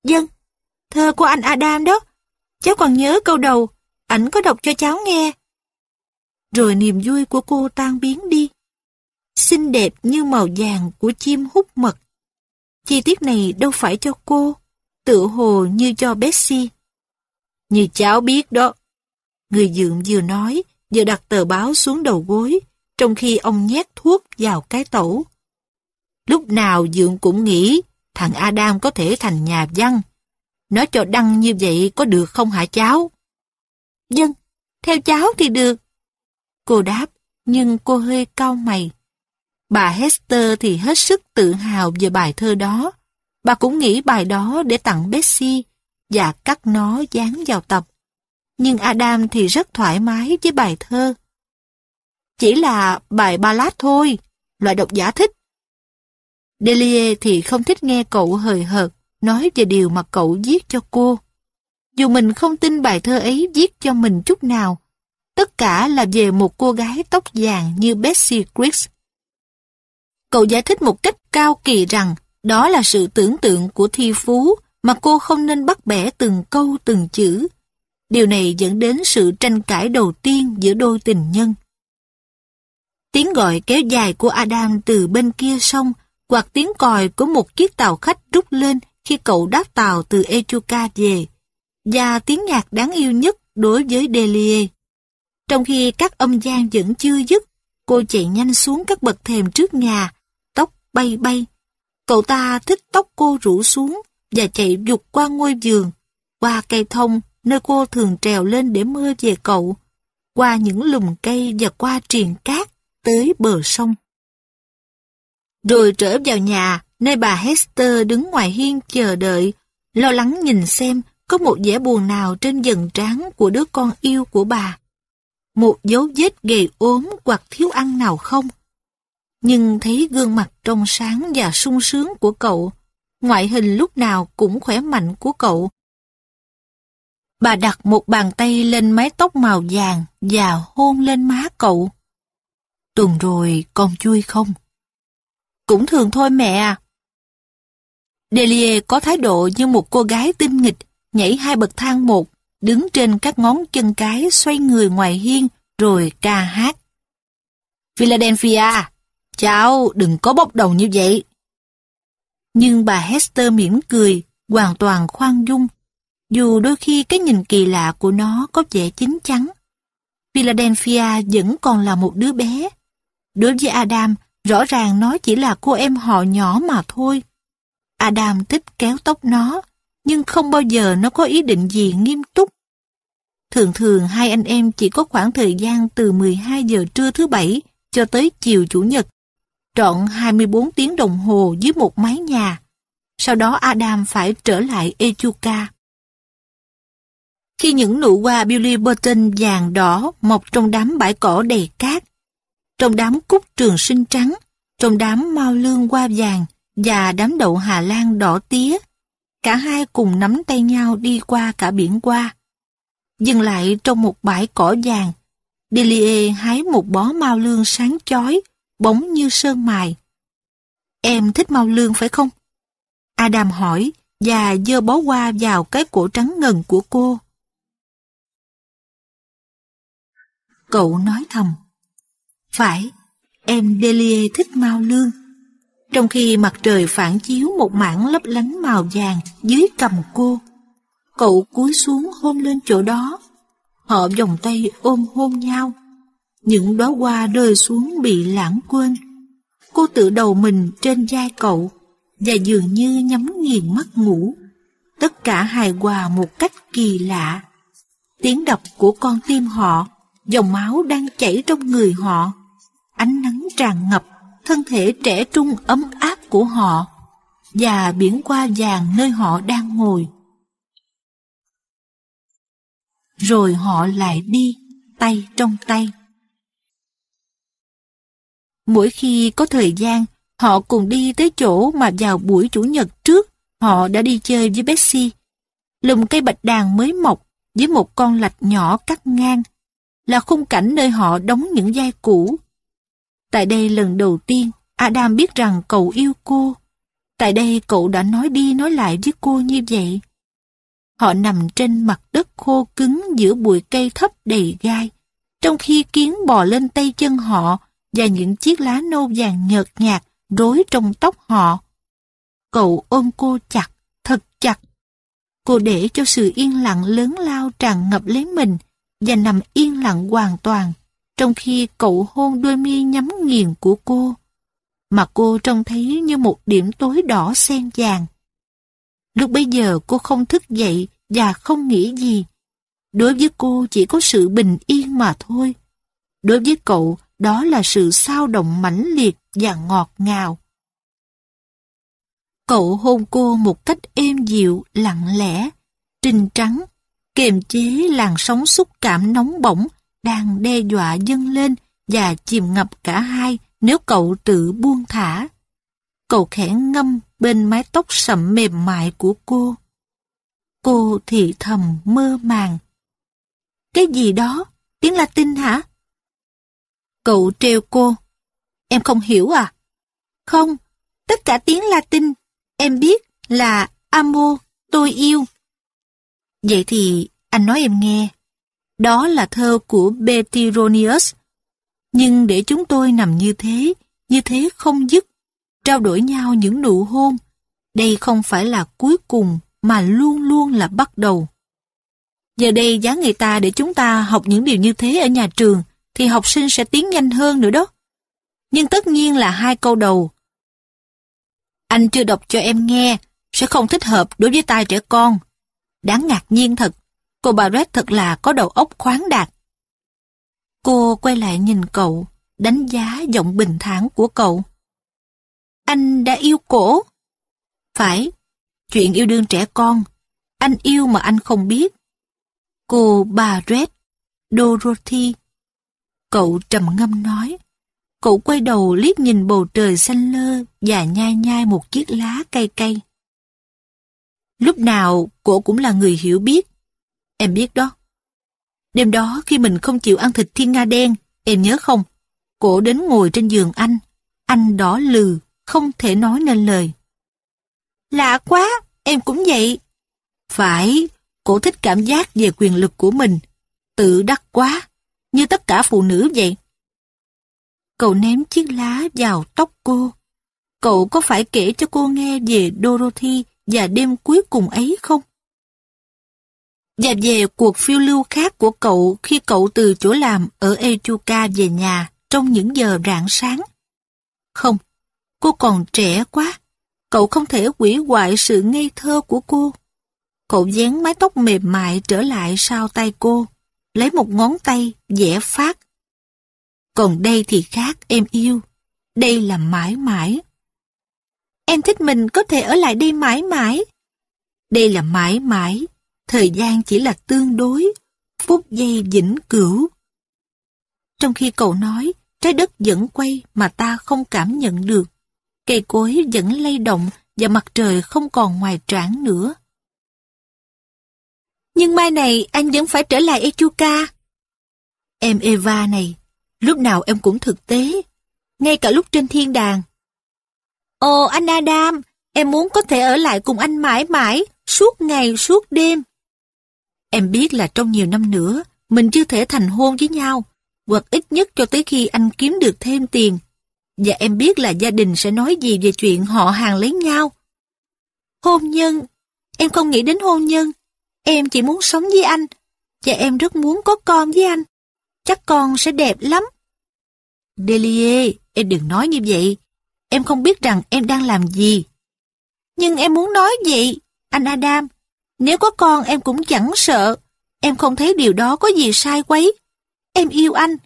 Dân, thơ của anh Adam đó, cháu còn nhớ câu đầu, ảnh có đọc cho cháu nghe. Rồi niềm vui của cô tan biến đi. Xinh đẹp như màu vàng của chim hút mật. Chi tiết này đâu phải cho cô, tự hồ như cho Betsy. Như cháu biết đó. Người dượng vừa nói, vừa đặt tờ báo xuống đầu gối, trong khi ông nhét thuốc vào cái tẩu. Lúc nào dượng cũng nghĩ thằng Adam có thể thành nhà văn. Nó cho đăng như vậy có được không hả cháu? Dân, theo cháu thì được. Cô đáp, nhưng cô hơi cau mày. Bà Hester thì hết sức tự hào về bài thơ đó. Bà cũng nghĩ bài đó để tặng Betsy và cắt nó dán vào tập. Nhưng Adam thì rất thoải mái với bài thơ. Chỉ là bài ballad thôi, loại độc giả thích. Delia thì không thích nghe cậu hời hợt nói về điều mà cậu viết cho cô. Dù mình không tin bài thơ ấy viết cho mình chút nào, tất cả là về một cô gái tóc vàng như Betsy Griggs. Cậu giải thích một cách cao kỳ rằng đó là sự tưởng tượng của thi phú mà cô không nên bắt bẻ từng câu từng chữ. Điều này dẫn đến sự tranh cãi đầu tiên giữa đôi tình nhân. Tiếng gọi kéo dài của Adam từ bên kia sông hoặc tiếng còi của một chiếc tàu khách rút lên khi cậu đáp tàu từ Echuca về và tiếng nhạc đáng yêu nhất đối với Delie. Trong khi các âm gian vẫn chưa dứt, cô chạy nhanh xuống các bậc thềm trước nhà, tóc bay bay. Cậu ta thích tóc cô rủ xuống và chạy dục qua ngôi giường, qua cây thông nơi cô thường trèo lên để mơ về cậu, qua những lùm cây và qua triền cát tới bờ sông. Rồi trở vào nhà, nơi bà Hester đứng ngoài hiên chờ đợi, lo lắng nhìn xem có một vẻ buồn nào trên dần trán của đứa con yêu của bà. Một dấu vết gầy ốm hoặc thiếu ăn nào không? Nhưng thấy gương mặt trong sáng và sung sướng của cậu, ngoại hình lúc nào cũng khỏe mạnh của cậu. Bà đặt một bàn tay lên mái tóc màu vàng và hôn lên má cậu. Tuần rồi con chui không? Cũng thường thôi mẹ à. Delia có thái độ như một cô gái tinh nghịch, nhảy hai bậc thang một, đứng trên các ngón chân cái xoay người ngoài hiên rồi ca hát. Philadelphia, cháu đừng có bốc đầu như vậy. Nhưng bà Hester mỉm cười, hoàn toàn khoan dung, dù đôi khi cái nhìn kỳ lạ của nó có vẻ chín chắn. Philadelphia vẫn còn là một đứa bé. Đối với Adam, rõ ràng nó chỉ là cô em họ nhỏ mà thôi. Adam thích kéo tóc nó, nhưng không bao giờ nó có ý định gì nghiêm túc. Thường thường hai anh em chỉ có khoảng thời gian từ 12 giờ trưa thứ bảy cho tới chiều chủ nhật, trọn 24 tiếng đồng hồ dưới một mái nhà. Sau đó Adam phải trở lại Echuca. Khi những nụ hoa Billy Burton vàng đỏ mọc trong đám bãi cỏ đầy cát, trong đám cúc trường sinh trắng, trong đám mau lương hoa vàng và đám đậu Hà Lan đỏ tía, cả hai cùng nắm tay nhau đi qua cả biển qua. Dừng lại trong một bãi cỏ vàng, Delie hái một bó mau lương sáng chói, bóng như sơn mài. Em thích mau lương phải không? Adam hỏi và dơ bó hoa vào cái cổ trắng ngần của cô. Cậu nói thầm. Phải, em Delia thích mau lương. Trong khi mặt trời phản chiếu một mảng lấp lánh màu vàng dưới cầm cô, cậu cúi xuống hôn lên chỗ đó. Họ vòng tay ôm hôn nhau. Những đóa hoa rơi xuống bị lãng quên. Cô tự đầu mình trên vai cậu và dường như nhắm nghiền mắt ngủ. Tất cả hài hòa một cách kỳ lạ. Tiếng đập của con tim họ, dòng máu đang chảy trong người họ. Ánh nắng tràn ngập, thân thể trẻ trung ấm áp của họ và biển qua vàng nơi họ đang ngồi. Rồi họ lại đi, tay trong tay. Mỗi khi có thời gian, họ cùng đi tới chỗ mà vào buổi Chủ nhật trước, họ đã đi chơi với Betsy. Lùm cây bạch đàn mới mọc với một con lạch nhỏ cắt ngang, là khung cảnh nơi họ đóng những vai cũ. Tại đây lần đầu tiên, Adam biết rằng cậu yêu cô. Tại đây cậu đã nói đi nói lại với cô như vậy. Họ nằm trên mặt đất khô cứng giữa bụi cây thấp đầy gai, trong khi kiến bò lên tay chân họ và những chiếc lá nâu vàng nhợt nhạt rối trong tóc họ. Cậu ôm cô chặt, thật chặt. Cô để cho sự yên lặng lớn lao tràn ngập lấy mình và nằm yên lặng hoàn toàn, trong khi cậu hôn đôi mi nhắm nghiền của cô. Mà cô trông thấy như một điểm tối đỏ xen vàng. Lúc bấy giờ cô không thức dậy và không nghĩ gì. Đối với cô chỉ có sự bình yên mà thôi. Đối với cậu, đó là sự sao động mãnh liệt và ngọt ngào. Cậu hôn cô một cách êm dịu, lặng lẽ, trinh trắng, kiềm chế làn sóng xúc cảm nóng bỏng đang đe dọa dâng lên và chìm ngập cả hai nếu cậu tự buông thả. Cậu khẽ ngâm bên mái tóc sậm mềm mại của cô. Cô thì thầm mơ màng. Cái gì đó? Tiếng Latin hả? Cậu treo cô. Em không hiểu à? Không, tất cả tiếng Latin em biết là amo, tôi yêu. Vậy thì anh nói em nghe. Đó là thơ của Betironius. Nhưng để chúng tôi nằm như thế, như thế không dứt, trao đổi nhau những nụ hôn, đây không phải là cuối cùng mà luôn luôn là bắt đầu. Giờ đây giá người ta để chúng ta học những điều như thế ở nhà trường, thì học sinh sẽ tiến nhanh hơn nữa đó. Nhưng tất nhiên là hai câu đầu. Anh chưa đọc cho em nghe, sẽ không thích hợp đối với tai trẻ con. Đáng ngạc nhiên thật, cô bà Red thật là có đầu óc khoáng đạt. Cô quay lại nhìn cậu, đánh giá giọng bình thản của cậu. Anh đã yêu cổ. Phải, chuyện yêu đương trẻ con. Anh yêu mà anh không biết. Cô bà Red, Dorothy. Cậu trầm ngâm nói. Cậu quay đầu liếc nhìn bầu trời xanh lơ và nhai nhai một chiếc lá cay cay. Lúc nào cổ cũng là người hiểu biết. Em biết đó. Đêm đó khi mình không chịu ăn thịt thiên nga đen, em nhớ không? Cổ đến ngồi trên giường anh. Anh đỏ lừ, không thể nói nên lời. Lạ quá, em cũng vậy. Phải, cổ thích cảm giác về quyền lực của mình. Tự đắc quá, như tất cả phụ nữ vậy. Cậu ném chiếc lá vào tóc cô. Cậu có phải kể cho cô nghe về Dorothy và đêm cuối cùng ấy không? Và về cuộc phiêu lưu khác của cậu khi cậu từ chỗ làm ở Echuca về nhà trong những giờ rạng sáng. Không, cô còn trẻ quá. Cậu không thể quỷ hoại sự ngây thơ của cô. Cậu dán mái tóc mềm mại trở lại sau tay cô, lấy một ngón tay vẽ phát. Còn đây thì khác em yêu. Đây là mãi mãi. Em thích mình có thể ở lại đây mãi mãi. Đây là mãi mãi. Thời gian chỉ là tương đối. Phút giây vĩnh cửu. Trong khi cậu nói, trái đất vẫn quay mà ta không cảm nhận được. Cây cối vẫn lay động và mặt trời không còn ngoài trảng nữa. Nhưng mai này anh vẫn phải trở lại Echuca. Em Eva này, lúc nào em cũng thực tế, ngay cả lúc trên thiên đàng. Ồ anh Adam, em muốn có thể ở lại cùng anh mãi mãi, suốt ngày suốt đêm. Em biết là trong nhiều năm nữa, mình chưa thể thành hôn với nhau, hoặc ít nhất cho tới khi anh kiếm được thêm tiền. Và em biết là gia đình sẽ nói gì về chuyện họ hàng lấy nhau. Hôn nhân, em không nghĩ đến hôn nhân. Em chỉ muốn sống với anh, và em rất muốn có con với anh. Chắc con sẽ đẹp lắm. Delie, em đừng nói như vậy. Em không biết rằng em đang làm gì. Nhưng em muốn nói vậy, anh Adam. Nếu có con em cũng chẳng sợ. Em không thấy điều đó có gì sai quấy. Em yêu anh.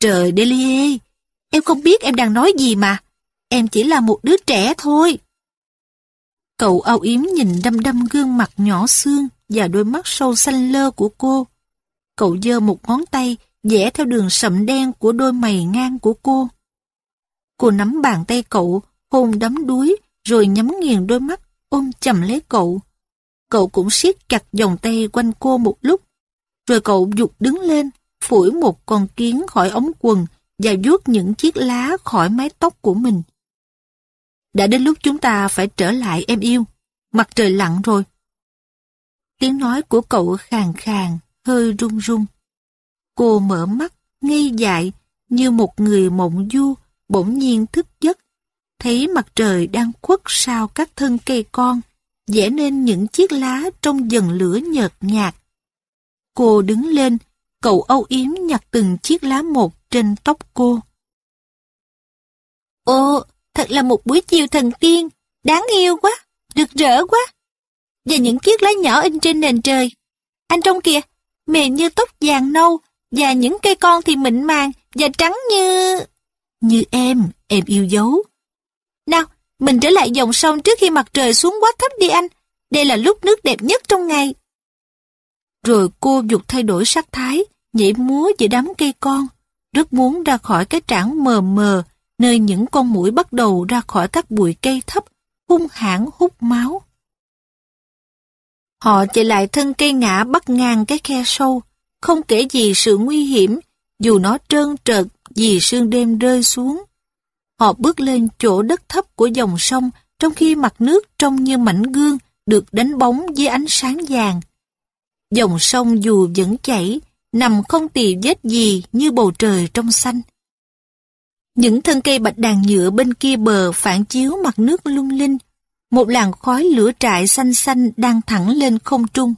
Trời Delie, em không biết em đang nói gì mà. Em chỉ là một đứa trẻ thôi. Cậu âu yếm nhìn đâm đâm gương mặt nhỏ xương và đôi mắt sâu xanh lơ của cô. Cậu giơ một ngón tay vẽ theo đường sậm đen của đôi mày ngang của cô. Cô nắm bàn tay cậu, hôn đắm đuối, rồi nhắm nghiền đôi mắt, ôm chầm lấy cậu. Cậu cũng siết chặt vòng tay quanh cô một lúc, rồi cậu dục đứng lên, phủi một con kiến khỏi ống quần và vuốt những chiếc lá khỏi mái tóc của mình. Đã đến lúc chúng ta phải trở lại em yêu. Mặt trời lặn rồi. Tiếng nói của cậu khàn khàn, hơi run run. Cô mở mắt, ngây dại, như một người mộng du, bỗng nhiên thức giấc. Thấy mặt trời đang khuất sau các thân cây con, vẽ nên những chiếc lá trong dần lửa nhợt nhạt. Cô đứng lên, cậu âu yếm nhặt từng chiếc lá một trên tóc cô. Ồ, thật là một buổi chiều thần tiên, đáng yêu quá, rực rỡ quá. Và những chiếc lá nhỏ in trên nền trời. Anh trông kìa, mềm như tóc vàng nâu, và những cây con thì mịn màng và trắng như... Như em, em yêu dấu. Nào, mình trở lại dòng sông trước khi mặt trời xuống quá thấp đi anh. Đây là lúc nước đẹp nhất trong ngày. Rồi cô dục thay đổi sắc thái, nhảy múa giữa đám cây con, rất muốn ra khỏi cái trảng mờ mờ, nơi những con mũi bắt đầu ra khỏi các bụi cây thấp, hung hãn hút máu. Họ chạy lại thân cây ngã bắt ngang cái khe sâu, không kể gì sự nguy hiểm, dù nó trơn trợt vì sương đêm rơi xuống. Họ bước lên chỗ đất thấp của dòng sông trong khi mặt nước trông như mảnh gương được đánh bóng dưới ánh sáng vàng. Dòng sông dù vẫn chảy, nằm không tì vết gì như bầu trời trong xanh. Những thân cây bạch đàn nhựa bên kia bờ phản chiếu mặt nước lung linh, một làn khói lửa trại xanh xanh đang thẳng lên không trung.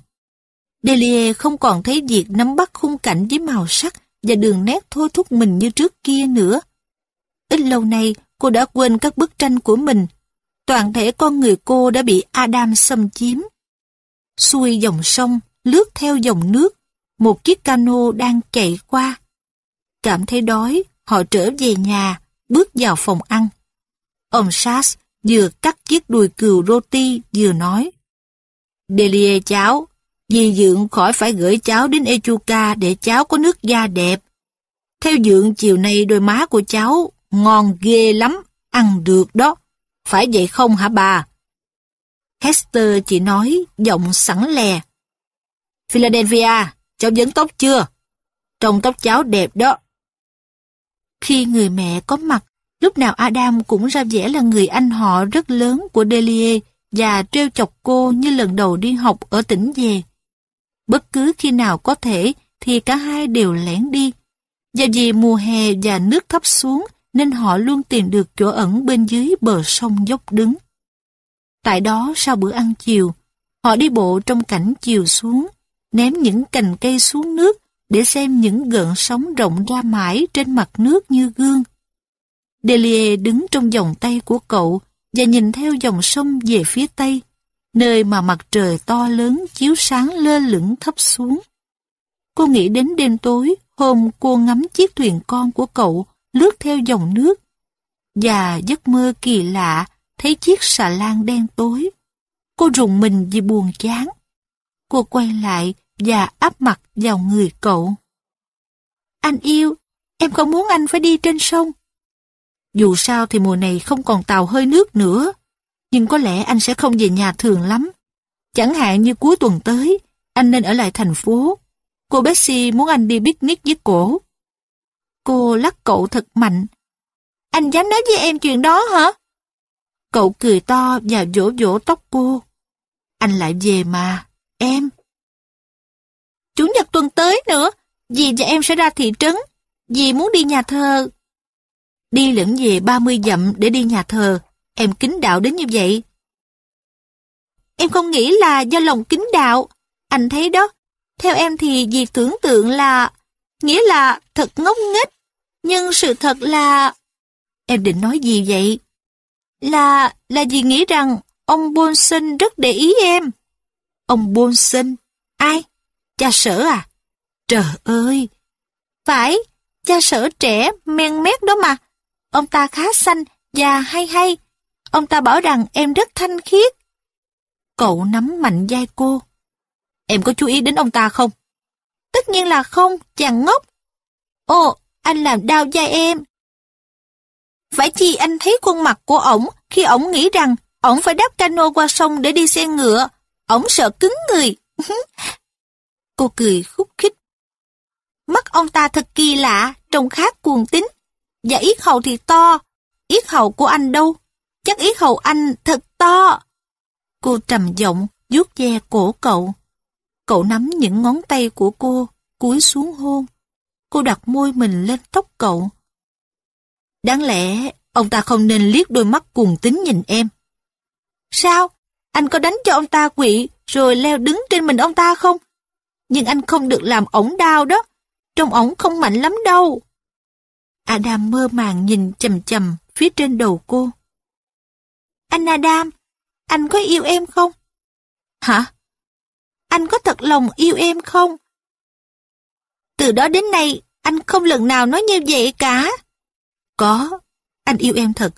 Delia không còn thấy việc nắm bắt khung cảnh với màu sắc và đường nét thôi thúc mình như trước kia nữa. Ít lâu nay, cô đã quên các bức tranh của mình. Toàn thể con người cô đã bị Adam xâm chiếm. Xuôi dòng sông, lướt theo dòng nước, một chiếc cano đang chạy qua. Cảm thấy đói, họ trở về nhà, bước vào phòng ăn. Ông Sars vừa cắt chiếc đùi cừu roti vừa nói. Delia cháu, dì dượng khỏi phải gửi cháu đến Echuca để cháu có nước da đẹp. Theo dượng chiều nay đôi má của cháu ngon ghê lắm, ăn được đó. Phải vậy không hả bà? Hester chỉ nói, giọng sẵn lè. Philadelphia, cháu vấn tóc chưa? Trông tóc cháu đẹp đó. Khi người mẹ có mặt, lúc nào Adam cũng ra vẻ là người anh họ rất lớn của Delia và trêu chọc cô như lần đầu đi học ở tỉnh về. Bất cứ khi nào có thể thì cả hai đều lẻn đi. Và vì mùa hè và nước thấp xuống nên họ luôn tìm được chỗ ẩn bên dưới bờ sông dốc đứng. Tại đó sau bữa ăn chiều, họ đi bộ trong cảnh chiều xuống, ném những cành cây xuống nước để xem những gợn sóng rộng ra mãi trên mặt nước như gương. Delia đứng trong vòng tay của cậu và nhìn theo dòng sông về phía tây, nơi mà mặt trời to lớn chiếu sáng lơ lửng thấp xuống. Cô nghĩ đến đêm tối, hôm cô ngắm chiếc thuyền con của cậu lướt theo dòng nước, và giấc mơ kỳ lạ thấy chiếc xà lan đen tối. Cô rùng mình vì buồn chán. Cô quay lại và áp mặt vào người cậu. Anh yêu, em không muốn anh phải đi trên sông. Dù sao thì mùa này không còn tàu hơi nước nữa, nhưng có lẽ anh sẽ không về nhà thường lắm. Chẳng hạn như cuối tuần tới, anh nên ở lại thành phố. Cô Betsy muốn anh đi picnic với cổ. Cô lắc cậu thật mạnh. Anh dám nói với em chuyện đó hả? Cậu cười to và vỗ vỗ tóc cô. Anh lại về mà, em. Chủ nhật tuần tới nữa, dì và em sẽ ra thị trấn. Dì muốn đi nhà thờ. Đi lẫn về 30 dặm để đi nhà thờ. Em kính đạo đến như vậy. Em không nghĩ là do lòng kính đạo. Anh thấy đó. Theo em thì dì tưởng tượng là... Nghĩa là thật ngốc nghếch. Nhưng sự thật là... Em định nói gì vậy? Là... là dì nghĩ rằng ông Bonson rất để ý em. Ông Bonson? Ai? Cha sở à? Trời ơi! Phải, cha sở trẻ, men mét đó mà. Ông ta khá xanh và hay hay. Ông ta bảo rằng em rất thanh khiết. Cậu nắm mạnh vai cô. Em có chú ý đến ông ta không? Tất nhiên là không, chàng ngốc. Ồ, anh làm đau da em. Phải chi anh thấy khuôn mặt của ổng khi ổng nghĩ rằng ổng phải đắp cano qua sông để đi xe ngựa. Ổng sợ cứng người. Cô cười khúc khích. Mắt ông ta thật kỳ lạ, trông khác cuồng tính, Và yết hầu thì to. Yết hầu của anh đâu? Chắc yết hầu anh thật to. Cô trầm giọng, vuốt ve cổ cậu. Cậu nắm những ngón tay của cô, cúi xuống hôn. Cô đặt môi mình lên tóc cậu. Đáng lẽ ông ta không nên liếc đôi mắt cuồng tính nhìn em. Sao? Anh có đánh cho ông ta quỵ rồi leo đứng trên mình ông ta không? Nhưng anh không được làm ổng đau đó. Trông ổng không mạnh lắm đâu. Adam mơ màng nhìn chầm chầm phía trên đầu cô. Anh Adam, anh có yêu em không? Hả? Anh có thật lòng yêu em không? Từ đó đến nay, anh không lần nào nói như vậy cả. Có, anh yêu em thật,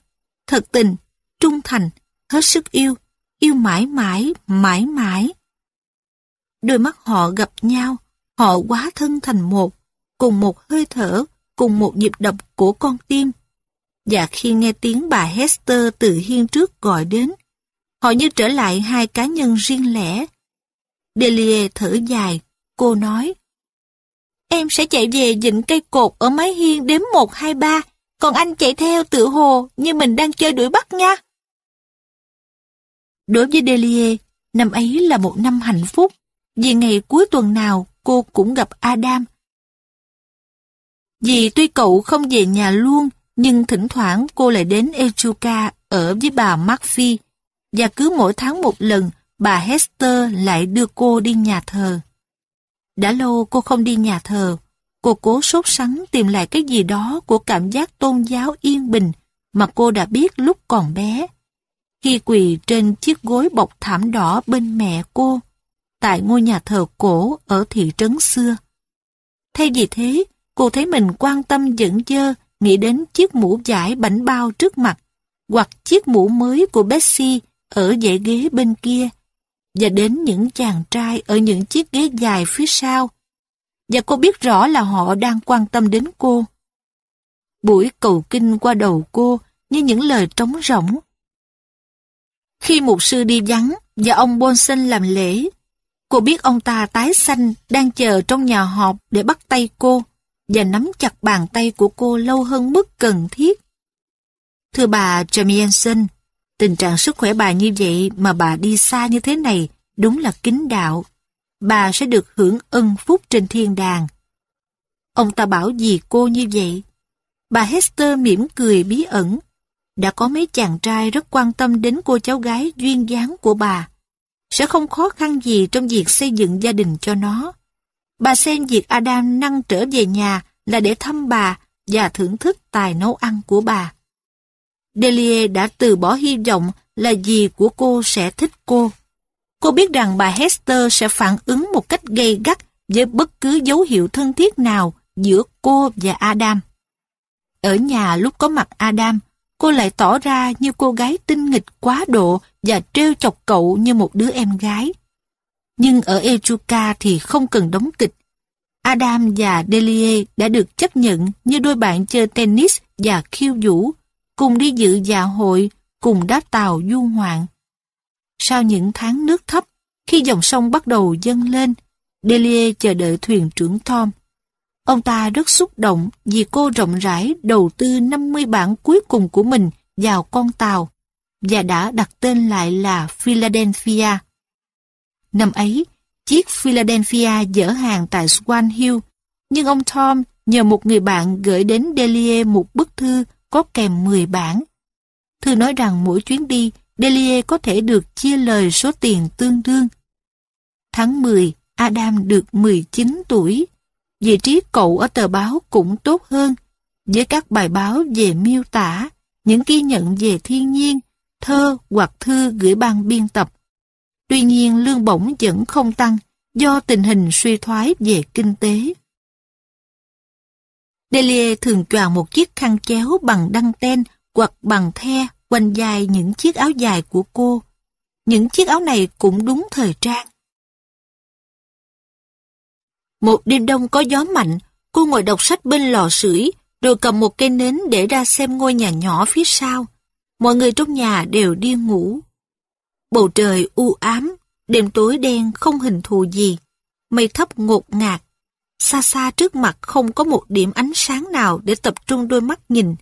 thật tình, trung thành, hết sức yêu, yêu mãi mãi, mãi mãi. Đôi mắt họ gặp nhau, họ quá thân thành một, cùng một hơi thở, cùng một nhịp đập của con tim. Và khi nghe tiếng bà Hester từ hiên trước gọi đến, họ như trở lại hai cá nhân riêng lẻ. Delia thở dài, cô nói, Em sẽ chạy về dịnh cây cột ở mái hiên đếm 1, 2, 3, còn anh chạy theo tự hồ như mình đang chơi đuổi bắt nha. Đối với Delia, năm ấy là một năm hạnh phúc, vì ngày cuối tuần nào cô cũng gặp Adam. Vì tuy cậu không về nhà luôn, nhưng thỉnh thoảng cô lại đến Echuca ở với bà Murphy, và cứ mỗi tháng một lần, bà Hester lại đưa cô đi nhà thờ. Đã lâu cô không đi nhà thờ. Cô cố sốt sắng tìm lại cái gì đó của cảm giác tôn giáo yên bình mà cô đã biết lúc còn bé. Khi quỳ trên chiếc gối bọc thảm đỏ bên mẹ cô, tại ngôi nhà thờ cổ ở thị trấn xưa. Thay vì thế, cô thấy mình quan tâm dẫn dơ nghĩ đến chiếc mũ vải bảnh bao trước mặt hoặc chiếc mũ mới của Betsy ở dãy ghế bên kia và đến những chàng trai ở những chiếc ghế dài phía sau. Và cô biết rõ là họ đang quan tâm đến cô. Buổi cầu kinh qua đầu cô như những lời trống rỗng. Khi mục sư đi vắng và ông Bonson làm lễ, cô biết ông ta tái xanh đang chờ trong nhà họp để bắt tay cô và nắm chặt bàn tay của cô lâu hơn mức cần thiết. Thưa bà Jamieson tình trạng sức khỏe bà như vậy mà bà đi xa như thế này đúng là kính đạo. Bà sẽ được hưởng ân phúc trên thiên đàng. Ông ta bảo gì cô như vậy? Bà Hester mỉm cười bí ẩn. Đã có mấy chàng trai rất quan tâm đến cô cháu gái duyên dáng của bà. Sẽ không khó khăn gì trong việc xây dựng gia đình cho nó. Bà xem việc Adam năng trở về nhà là để thăm bà và thưởng thức tài nấu ăn của bà. Delia đã từ bỏ hy vọng là dì của cô sẽ thích cô. Cô biết rằng bà Hester sẽ phản ứng một cách gay gắt với bất cứ dấu hiệu thân thiết nào giữa cô và Adam. Ở nhà lúc có mặt Adam, cô lại tỏ ra như cô gái tinh nghịch quá độ và trêu chọc cậu như một đứa em gái. Nhưng ở Echuca thì không cần đóng kịch. Adam và Delia đã được chấp nhận như đôi bạn chơi tennis và khiêu vũ, cùng đi dự dạ hội, cùng đáp tàu du ngoạn. Sau những tháng nước thấp, khi dòng sông bắt đầu dâng lên, Delia chờ đợi thuyền trưởng Tom. Ông ta rất xúc động vì cô rộng rãi đầu tư 50 bản cuối cùng của mình vào con tàu và đã đặt tên lại là Philadelphia. Năm ấy, chiếc Philadelphia dỡ hàng tại Swan Hill, nhưng ông Tom nhờ một người bạn gửi đến Delia một bức thư có kèm 10 bản. Thư nói rằng mỗi chuyến đi, Delia có thể được chia lời số tiền tương đương. Tháng 10, Adam được 19 tuổi. Vị trí cậu ở tờ báo cũng tốt hơn, với các bài báo về miêu tả, những ghi nhận về thiên nhiên, thơ hoặc thư gửi ban biên tập. Tuy nhiên lương bổng vẫn không tăng do tình hình suy thoái về kinh tế. Delia thường choàng một chiếc khăn chéo bằng đăng ten hoặc bằng the quanh dài những chiếc áo dài của cô. Những chiếc áo này cũng đúng thời trang. Một đêm đông có gió mạnh, cô ngồi đọc sách bên lò sưởi, rồi cầm một cây nến để ra xem ngôi nhà nhỏ phía sau. Mọi người trong nhà đều đi ngủ. Bầu trời u ám, đêm tối đen không hình thù gì. Mây thấp ngột ngạt. Xa xa trước mặt không có một điểm ánh sáng nào để tập trung đôi mắt nhìn.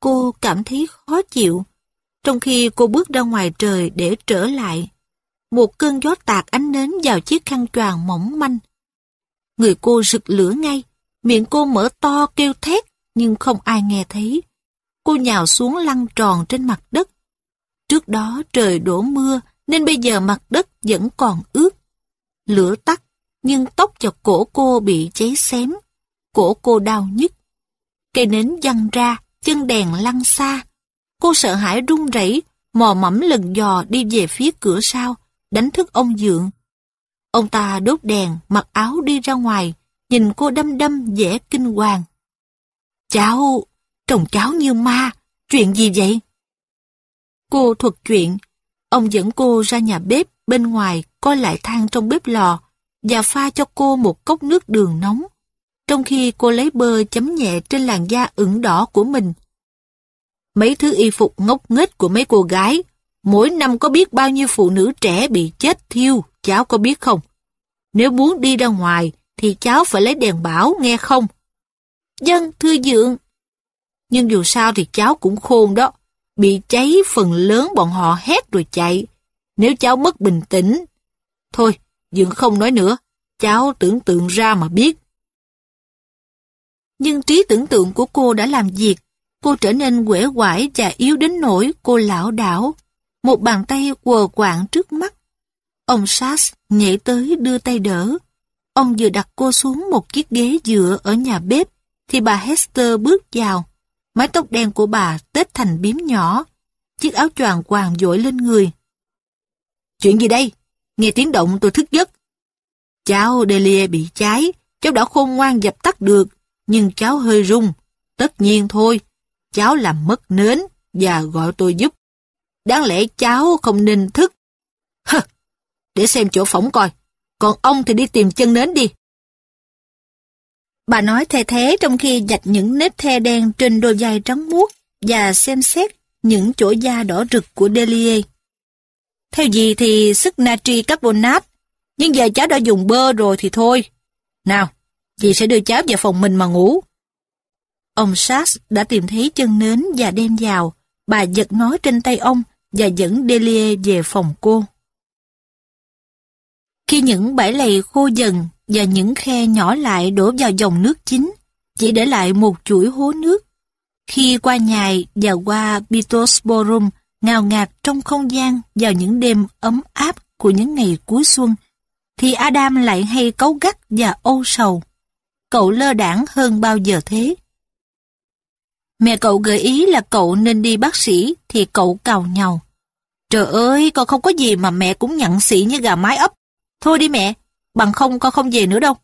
Cô cảm thấy khó chịu. Trong khi cô bước ra ngoài trời để trở lại, một cơn gió tạt ánh nến vào chiếc khăn choàng mỏng manh. Người cô rực lửa ngay, miệng cô mở to kêu thét, nhưng không ai nghe thấy. Cô nhào xuống lăn tròn trên mặt đất. Trước đó trời đổ mưa, nên bây giờ mặt đất vẫn còn ướt. Lửa tắt, nhưng tóc và cổ cô bị cháy xém. Cổ cô đau nhức. Cây nến văng ra, chân đèn lăn xa. Cô sợ hãi run rẩy, mò mẫm lần dò đi về phía cửa sau, đánh thức ông dượng. Ông ta đốt đèn, mặc áo đi ra ngoài, nhìn cô đâm đâm vẻ kinh hoàng. Cháu, chồng cháu như ma, chuyện gì vậy? Cô thuật chuyện, ông dẫn cô ra nhà bếp bên ngoài coi lại than trong bếp lò và pha cho cô một cốc nước đường nóng, trong khi cô lấy bơ chấm nhẹ trên làn da ửng đỏ của mình. Mấy thứ y phục ngốc nghếch của mấy cô gái, mỗi năm có biết bao nhiêu phụ nữ trẻ bị chết thiêu, cháu có biết không? Nếu muốn đi ra ngoài, thì cháu phải lấy đèn bảo, nghe không? Dân, thưa dượng. Nhưng dù sao thì cháu cũng khôn đó. Bị cháy phần lớn bọn họ hét rồi chạy. Nếu cháu mất bình tĩnh. Thôi, dượng không nói nữa. Cháu tưởng tượng ra mà biết. Nhưng trí tưởng tượng của cô đã làm việc. Cô trở nên quể quải và yếu đến nỗi cô lão đảo. Một bàn tay quờ quạng trước mắt. Ông Sass nhảy tới đưa tay đỡ. Ông vừa đặt cô xuống một chiếc ghế dựa ở nhà bếp, thì bà Hester bước vào. Mái tóc đen của bà tết thành biếm nhỏ, chiếc áo choàng quàng dội lên người. Chuyện gì đây? Nghe tiếng động tôi thức giấc. Cháu Delia bị cháy, cháu đã khôn ngoan dập tắt được, nhưng cháu hơi rung. Tất nhiên thôi, cháu làm mất nến và gọi tôi giúp. Đáng lẽ cháu không nên thức. Hơ, để xem chỗ phỏng coi, còn ông thì đi tìm chân nến đi. Bà nói thề thế trong khi dạch những nếp the đen trên đôi vai trắng muốt và xem xét những chỗ da đỏ rực của Delia. Theo gì thì sức natri carbonate, nhưng giờ cháu đã dùng bơ rồi thì thôi. Nào, dì sẽ đưa cháu vào phòng mình mà ngủ. Ông Sachs đã tìm thấy chân nến và đem vào. Bà giật nó trên tay ông và dẫn Delia về phòng cô. Khi những bãi lầy khô dần và những khe nhỏ lại đổ vào dòng nước chính, chỉ để lại một chuỗi hố nước. Khi qua nhài và qua Bitosporum ngào ngạt trong không gian vào những đêm ấm áp của những ngày cuối xuân, thì Adam lại hay cấu gắt và âu sầu. Cậu lơ đảng hơn bao giờ thế. Mẹ cậu gợi ý là cậu nên đi bác sĩ thì cậu cào nhau. Trời ơi, con không có gì mà mẹ cũng nhận sĩ như gà mái ấp. Thôi đi mẹ, bằng không con không về nữa đâu.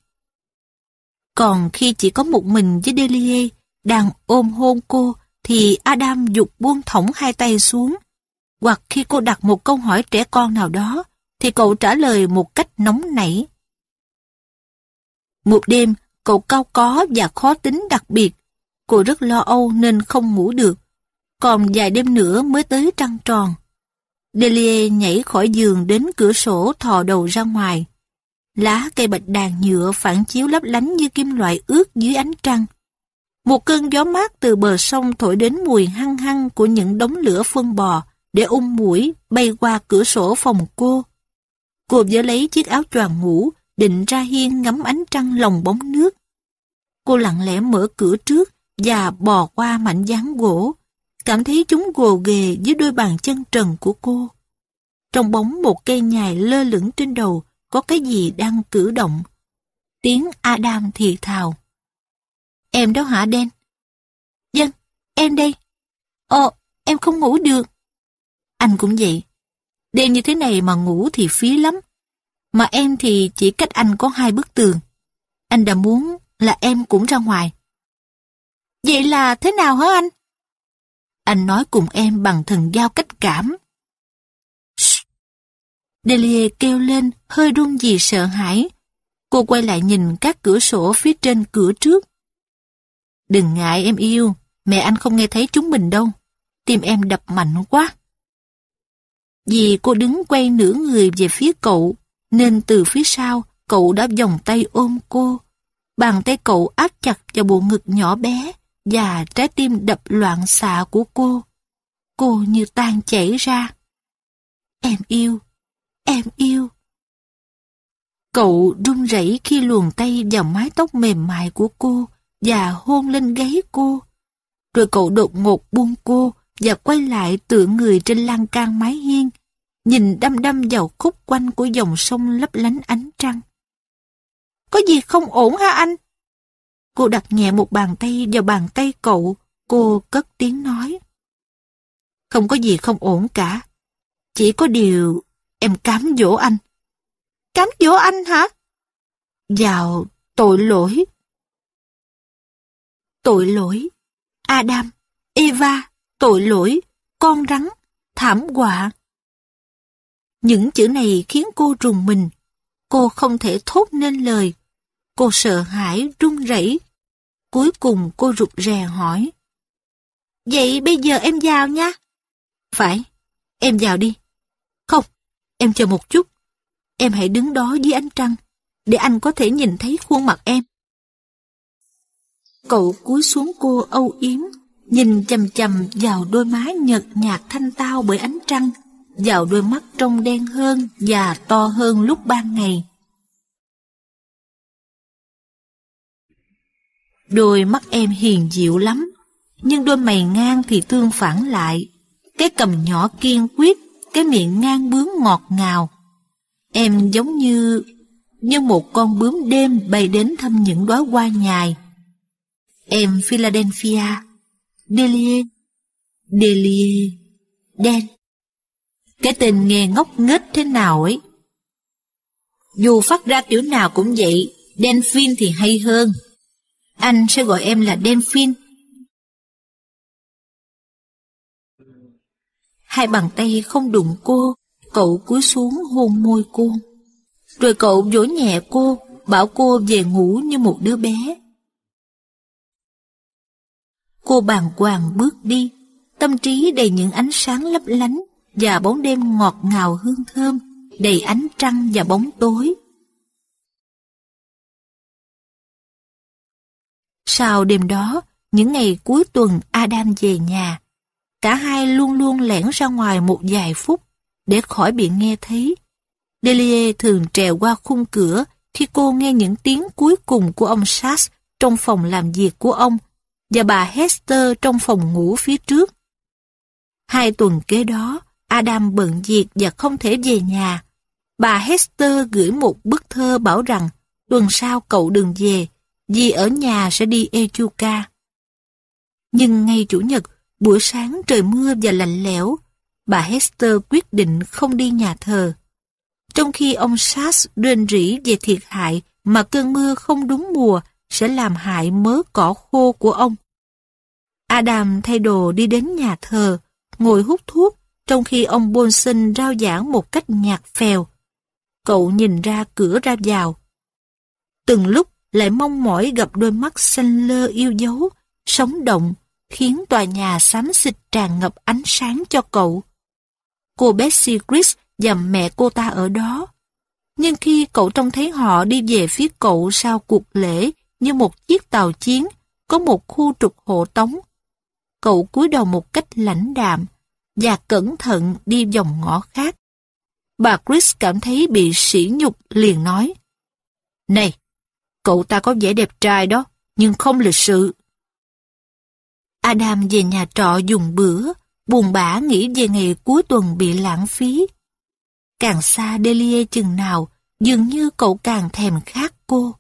Còn khi chỉ có một mình với Delia đang ôm hôn cô thì Adam dục buông thõng hai tay xuống. Hoặc khi cô đặt một câu hỏi trẻ con nào đó thì cậu trả lời một cách nóng nảy. Một đêm, cậu cao có và khó tính đặc biệt. Cô rất lo âu nên không ngủ được. Còn vài đêm nữa mới tới trăng tròn. Delia nhảy khỏi giường đến cửa sổ thò đầu ra ngoài. Lá cây bạch đàn nhựa phản chiếu lấp lánh như kim loại ướt dưới ánh trăng. Một cơn gió mát từ bờ sông thổi đến mùi hăng hăng của những đống lửa phân bò để ung mũi bay qua cửa sổ phòng cô. Cô vớ lấy chiếc áo choàng ngủ, định ra hiên ngắm ánh trăng lồng bóng nước. Cô lặng lẽ mở cửa trước và bò qua mảnh dáng gỗ, cảm thấy chúng gồ ghề dưới đôi bàn chân trần của cô. Trong bóng một cây nhài lơ lửng trên đầu, có cái gì đang cử động. Tiếng Adam thì thào. Em đó hả đen? Dân, em đây. Ồ, em không ngủ được. Anh cũng vậy. Đêm như thế này mà ngủ thì phí lắm. Mà em thì chỉ cách anh có hai bức tường. Anh đã muốn là em cũng ra ngoài. Vậy là thế nào hả anh? Anh nói cùng em bằng thần giao cách cảm. Delia kêu lên, hơi run vì sợ hãi. Cô quay lại nhìn các cửa sổ phía trên cửa trước. Đừng ngại em yêu, mẹ anh không nghe thấy chúng mình đâu. Tim em đập mạnh quá. Vì cô đứng quay nửa người về phía cậu, nên từ phía sau, cậu đã vòng tay ôm cô. Bàn tay cậu áp chặt vào bộ ngực nhỏ bé và trái tim đập loạn xạ của cô. Cô như tan chảy ra. Em yêu, em yêu. Cậu run rẩy khi luồn tay vào mái tóc mềm mại của cô và hôn lên gáy cô. Rồi cậu đột ngột buông cô và quay lại tựa người trên lan can mái hiên, nhìn đăm đăm vào khúc quanh của dòng sông lấp lánh ánh trăng. Có gì không ổn hả anh? Cô đặt nhẹ một bàn tay vào bàn tay cậu, cô cất tiếng nói. Không có gì không ổn cả. Chỉ có điều em cám dỗ anh. Cám dỗ anh hả? Vào tội lỗi. Tội lỗi. Adam, Eva, tội lỗi, con rắn, thảm họa. Những chữ này khiến cô rùng mình. Cô không thể thốt nên lời. Cô sợ hãi, run rẩy. Cuối cùng cô rụt rè hỏi. Vậy bây giờ em vào nha. Phải, em vào đi. Không, em chờ một chút. Em hãy đứng đó dưới ánh trăng, để anh có thể nhìn thấy khuôn mặt em. Cậu cúi xuống cô âu yếm, nhìn chầm chầm vào đôi má nhợt nhạt thanh tao bởi ánh trăng, vào đôi mắt trông đen hơn và to hơn lúc ban ngày. Đôi mắt em hiền dịu lắm, nhưng đôi mày ngang thì tương phản lại. Cái cầm nhỏ kiên quyết, cái miệng ngang bướng ngọt ngào. Em giống như... như một con bướm đêm bay đến thăm những đóa hoa nhài. Em Philadelphia, Delia, Delia, đen. Cái tên nghe ngốc nghếch thế nào ấy. Dù phát ra kiểu nào cũng vậy, Delphine thì hay hơn. Anh sẽ gọi em là Delphine. Hai bàn tay không đụng cô, cậu cúi xuống hôn môi cô. Rồi cậu vỗ nhẹ cô, bảo cô về ngủ như một đứa bé. Cô bàng hoàng bước đi, tâm trí đầy những ánh sáng lấp lánh và bóng đêm ngọt ngào hương thơm, đầy ánh trăng và bóng tối. Sau đêm đó, những ngày cuối tuần Adam về nhà, cả hai luôn luôn lẻn ra ngoài một vài phút để khỏi bị nghe thấy. Delia thường trèo qua khung cửa khi cô nghe những tiếng cuối cùng của ông Sass trong phòng làm việc của ông và bà Hester trong phòng ngủ phía trước. Hai tuần kế đó, Adam bận việc và không thể về nhà. Bà Hester gửi một bức thơ bảo rằng tuần sau cậu đừng về, vì ở nhà sẽ đi Echuca. Nhưng ngay Chủ nhật, buổi sáng trời mưa và lạnh lẽo, bà Hester quyết định không đi nhà thờ. Trong khi ông Sass rên rỉ về thiệt hại mà cơn mưa không đúng mùa sẽ làm hại mớ cỏ khô của ông. Adam thay đồ đi đến nhà thờ, ngồi hút thuốc, trong khi ông Bonson rao giảng một cách nhạt phèo. Cậu nhìn ra cửa ra vào. Từng lúc lại mong mỏi gặp đôi mắt xanh lơ yêu dấu, sống động, khiến tòa nhà xám xịt tràn ngập ánh sáng cho cậu. Cô Betsy Chris và mẹ cô ta ở đó. Nhưng khi cậu trông thấy họ đi về phía cậu sau cuộc lễ như một chiếc tàu chiến, có một khu trục hộ tống, cậu cúi đầu một cách lãnh đạm và cẩn thận đi vòng ngõ khác. Bà Chris cảm thấy bị sỉ nhục liền nói, Này, cậu ta có vẻ đẹp trai đó, nhưng không lịch sự. Adam về nhà trọ dùng bữa, buồn bã nghĩ về ngày cuối tuần bị lãng phí. Càng xa Delia chừng nào, dường như cậu càng thèm khát cô.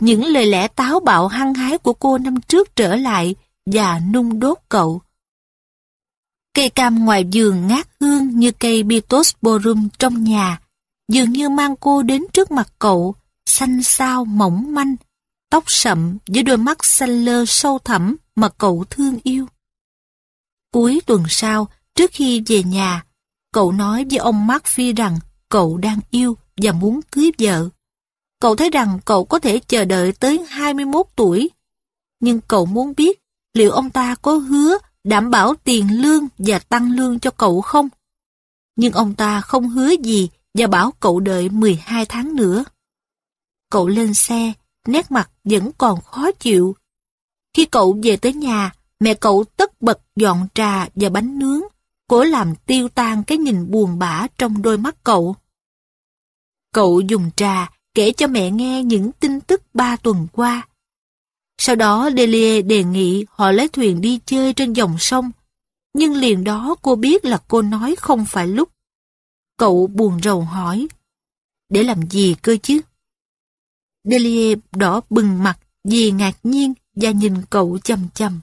Những lời lẽ táo bạo hăng hái của cô năm trước trở lại và nung đốt cậu. Cây cam ngoài giường ngát hương như cây Pittosporum trong nhà, dường như mang cô đến trước mặt cậu, xanh xao mỏng manh, tóc sậm với đôi mắt xanh lơ sâu thẳm mà cậu thương yêu. Cuối tuần sau, trước khi về nhà, cậu nói với ông Mark Phi rằng cậu đang yêu và muốn cưới vợ. Cậu thấy rằng cậu có thể chờ đợi tới 21 tuổi. Nhưng cậu muốn biết liệu ông ta có hứa đảm bảo tiền lương và tăng lương cho cậu không? Nhưng ông ta không hứa gì và bảo cậu đợi 12 tháng nữa. Cậu lên xe, nét mặt vẫn còn khó chịu. Khi cậu về tới nhà, mẹ cậu tất bật dọn trà và bánh nướng, cố làm tiêu tan cái nhìn buồn bã trong đôi mắt cậu. Cậu dùng trà kể cho mẹ nghe những tin tức ba tuần qua. Sau đó Delia đề nghị họ lấy thuyền đi chơi trên dòng sông, nhưng liền đó cô biết là cô nói không phải lúc. Cậu buồn rầu hỏi, để làm gì cơ chứ? Delia đỏ bừng mặt vì ngạc nhiên và nhìn cậu chầm chầm.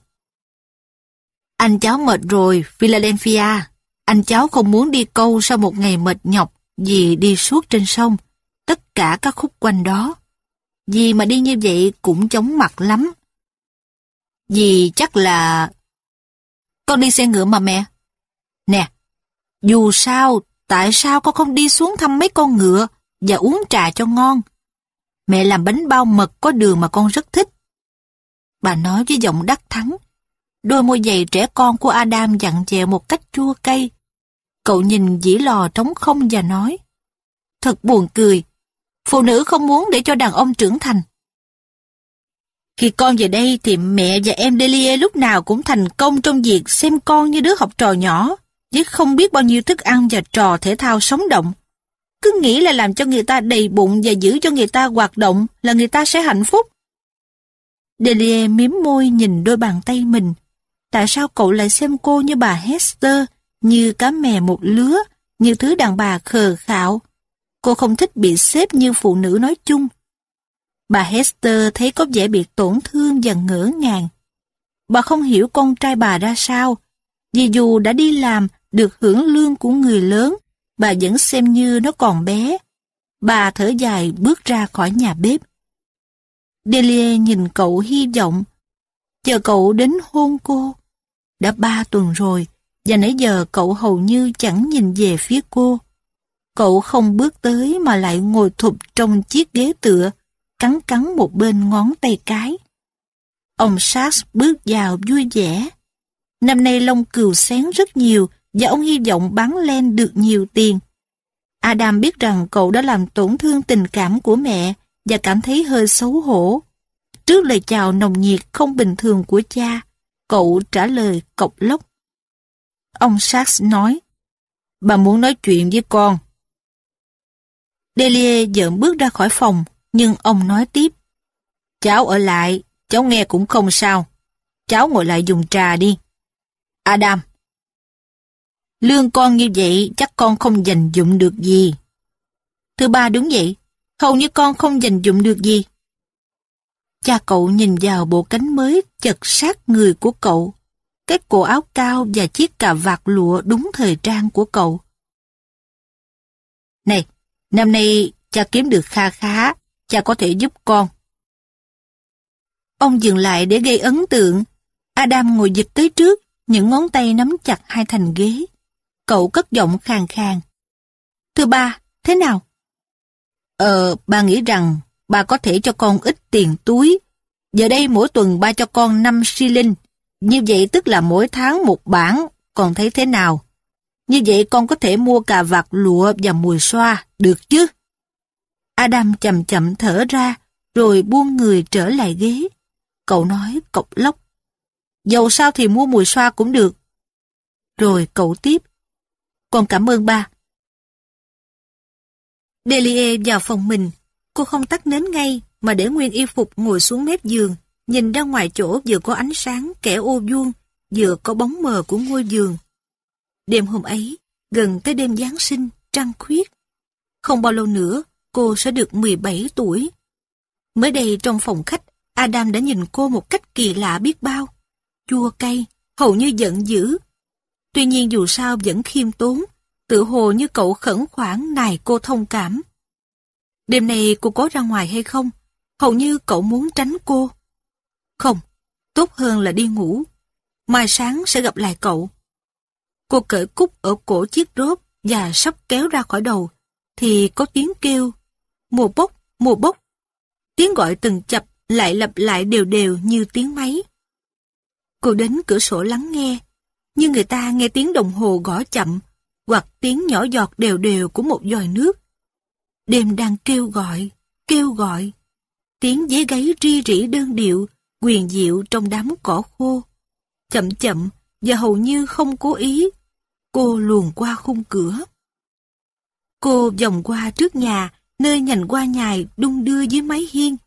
Anh cháu mệt rồi, Philadelphia. Anh cháu không muốn đi câu sau một ngày mệt nhọc vì đi suốt trên sông, tất cả các khúc quanh đó. Vì mà đi như vậy cũng chóng mặt lắm. Vì chắc là... Con đi xe ngựa mà mẹ. Nè, dù sao, tại sao con không đi xuống thăm mấy con ngựa và uống trà cho ngon? Mẹ làm bánh bao mật có đường mà con rất thích. Bà nói với giọng đắc thắng. Đôi môi dày trẻ con của Adam dặn dẹo một cách chua cay. Cậu nhìn dĩ lò trống không và nói. Thật buồn cười. Phụ nữ không muốn để cho đàn ông trưởng thành. Khi con về đây thì mẹ và em Delia lúc nào cũng thành công trong việc xem con như đứa học trò nhỏ, với không biết bao nhiêu thức ăn và trò thể thao sống động. Cứ nghĩ là làm cho người ta đầy bụng và giữ cho người ta hoạt động là người ta sẽ hạnh phúc. Delia miếm môi nhìn đôi bàn tay mình. Tại sao cậu lại xem cô như bà Hester, như cá mè một lứa, như thứ đàn bà khờ khạo? Cô không thích bị xếp như phụ nữ nói chung. Bà Hester thấy có vẻ bị tổn thương và ngỡ ngàng. Bà không hiểu con trai bà ra sao, vì dù đã đi làm được hưởng lương của người lớn, bà vẫn xem như nó còn bé. Bà thở dài bước ra khỏi nhà bếp. Delia nhìn cậu hy vọng, chờ cậu đến hôn cô. Đã ba tuần rồi, và nãy giờ cậu hầu như chẳng nhìn về phía cô. Cậu không bước tới mà lại ngồi thụp trong chiếc ghế tựa, cắn cắn một bên ngón tay cái. Ông Sars bước vào vui vẻ. Năm nay lông cừu xén rất nhiều và ông hy vọng bán len được nhiều tiền. Adam biết rằng cậu đã làm tổn thương tình cảm của mẹ và cảm thấy hơi xấu hổ. Trước lời chào nồng nhiệt không bình thường của cha, cậu trả lời cộc lốc. Ông Sachs nói, bà muốn nói chuyện với con. Delia dợn bước ra khỏi phòng, nhưng ông nói tiếp. Cháu ở lại, cháu nghe cũng không sao. Cháu ngồi lại dùng trà đi. Adam. Lương con như vậy chắc con không dành dụng được gì. Thứ ba đúng vậy, hầu như con không dành dụng được gì. Cha cậu nhìn vào bộ cánh mới chật sát người của cậu, cái cổ áo cao và chiếc cà vạt lụa đúng thời trang của cậu. Này, năm nay cha kiếm được kha khá, cha có thể giúp con. Ông dừng lại để gây ấn tượng. Adam ngồi dịch tới trước, những ngón tay nắm chặt hai thành ghế. Cậu cất giọng khàn khàn. Thưa ba, thế nào? Ờ, ba nghĩ rằng ba có thể cho con ít tiền túi. Giờ đây mỗi tuần ba cho con 5 shilling. Như vậy tức là mỗi tháng một bản, Còn thấy thế nào? Như vậy con có thể mua cà vạt lụa và mùi xoa, được chứ? Adam chậm chậm thở ra, rồi buông người trở lại ghế. Cậu nói cộc lốc. Dầu sao thì mua mùi xoa cũng được. Rồi cậu tiếp. Con cảm ơn ba. Delia vào phòng mình. Cô không tắt nến ngay, mà để nguyên y phục ngồi xuống mép giường, nhìn ra ngoài chỗ vừa có ánh sáng kẻ ô vuông, vừa có bóng mờ của ngôi giường. Đêm hôm ấy, gần tới đêm Giáng sinh, trăng khuyết. Không bao lâu nữa, cô sẽ được 17 tuổi. Mới đây trong phòng khách, Adam đã nhìn cô một cách kỳ lạ biết bao. Chua cay, hầu như giận dữ. Tuy nhiên dù sao vẫn khiêm tốn, tự hồ như cậu khẩn khoản nài cô thông cảm. Đêm nay cô có ra ngoài hay không? Hầu như cậu muốn tránh cô. Không, tốt hơn là đi ngủ. Mai sáng sẽ gặp lại cậu. Cô cởi cúc ở cổ chiếc rốt và sắp kéo ra khỏi đầu, thì có tiếng kêu, mùa bốc, mùa bốc. Tiếng gọi từng chập lại lặp lại đều đều như tiếng máy. Cô đến cửa sổ lắng nghe, như người ta nghe tiếng đồng hồ gõ chậm, hoặc tiếng nhỏ giọt đều đều của một dòi nước. Đêm đang kêu gọi, kêu gọi. Tiếng dế gáy ri rỉ đơn điệu, quyền diệu trong đám cỏ khô. Chậm chậm và hầu như không cố ý, cô luồn qua khung cửa. Cô vòng qua trước nhà, nơi nhành qua nhài đung đưa dưới mái hiên.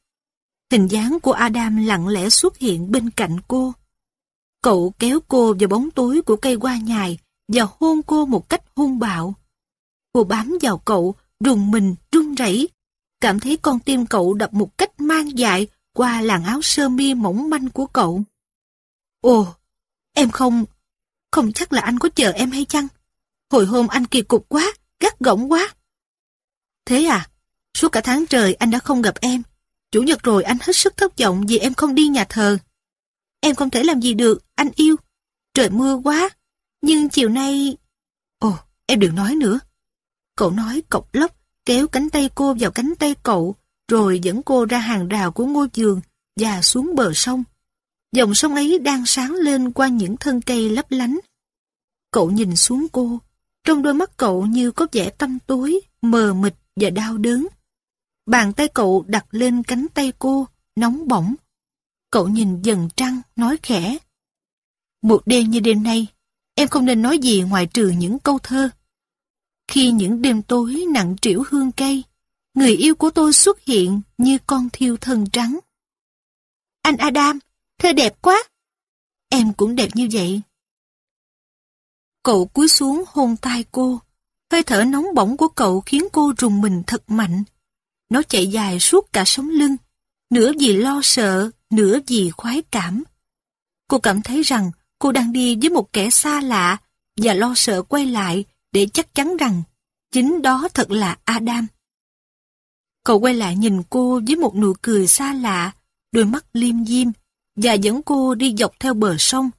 Hình dáng của Adam lặng lẽ xuất hiện bên cạnh cô. Cậu kéo cô vào bóng tối của cây qua nhài và hôn cô một cách hung bạo. Cô bám vào cậu, rùng mình, run rẩy, cảm thấy con tim cậu đập một cách mang dại qua làn áo sơ mi mỏng manh của cậu. Ồ, em không, không chắc là anh có chờ em hay chăng? Hồi hôm anh kỳ cục quá, gắt gỏng quá. Thế à, suốt cả tháng trời anh đã không gặp em. Chủ nhật rồi anh hết sức thất vọng vì em không đi nhà thờ. Em không thể làm gì được, anh yêu. Trời mưa quá, nhưng chiều nay... Ồ, em đừng nói nữa. Cậu nói cộc lốc, kéo cánh tay cô vào cánh tay cậu, rồi dẫn cô ra hàng rào của ngôi giường và xuống bờ sông. Dòng sông ấy đang sáng lên qua những thân cây lấp lánh. Cậu nhìn xuống cô, trong đôi mắt cậu như có vẻ tâm tối, mờ mịt và đau đớn. Bàn tay cậu đặt lên cánh tay cô, nóng bỏng. Cậu nhìn dần trăng, nói khẽ. Một đêm như đêm nay, em không nên nói gì ngoài trừ những câu thơ. Khi những đêm tối nặng trĩu hương cây, người yêu của tôi xuất hiện như con thiêu thân trắng. Anh Adam, thơ đẹp quá. Em cũng đẹp như vậy. Cậu cúi xuống hôn tai cô, Hơi thở nóng bỏng của cậu khiến cô rùng mình thật mạnh. Nó chạy dài suốt cả sống lưng, nửa vì lo sợ, nửa vì khoái cảm. Cô cảm thấy rằng cô đang đi với một kẻ xa lạ và lo sợ quay lại để chắc chắn rằng chính đó thật là Adam. Cậu quay lại nhìn cô với một nụ cười xa lạ, đôi mắt liêm diêm, và dẫn cô đi dọc theo bờ sông,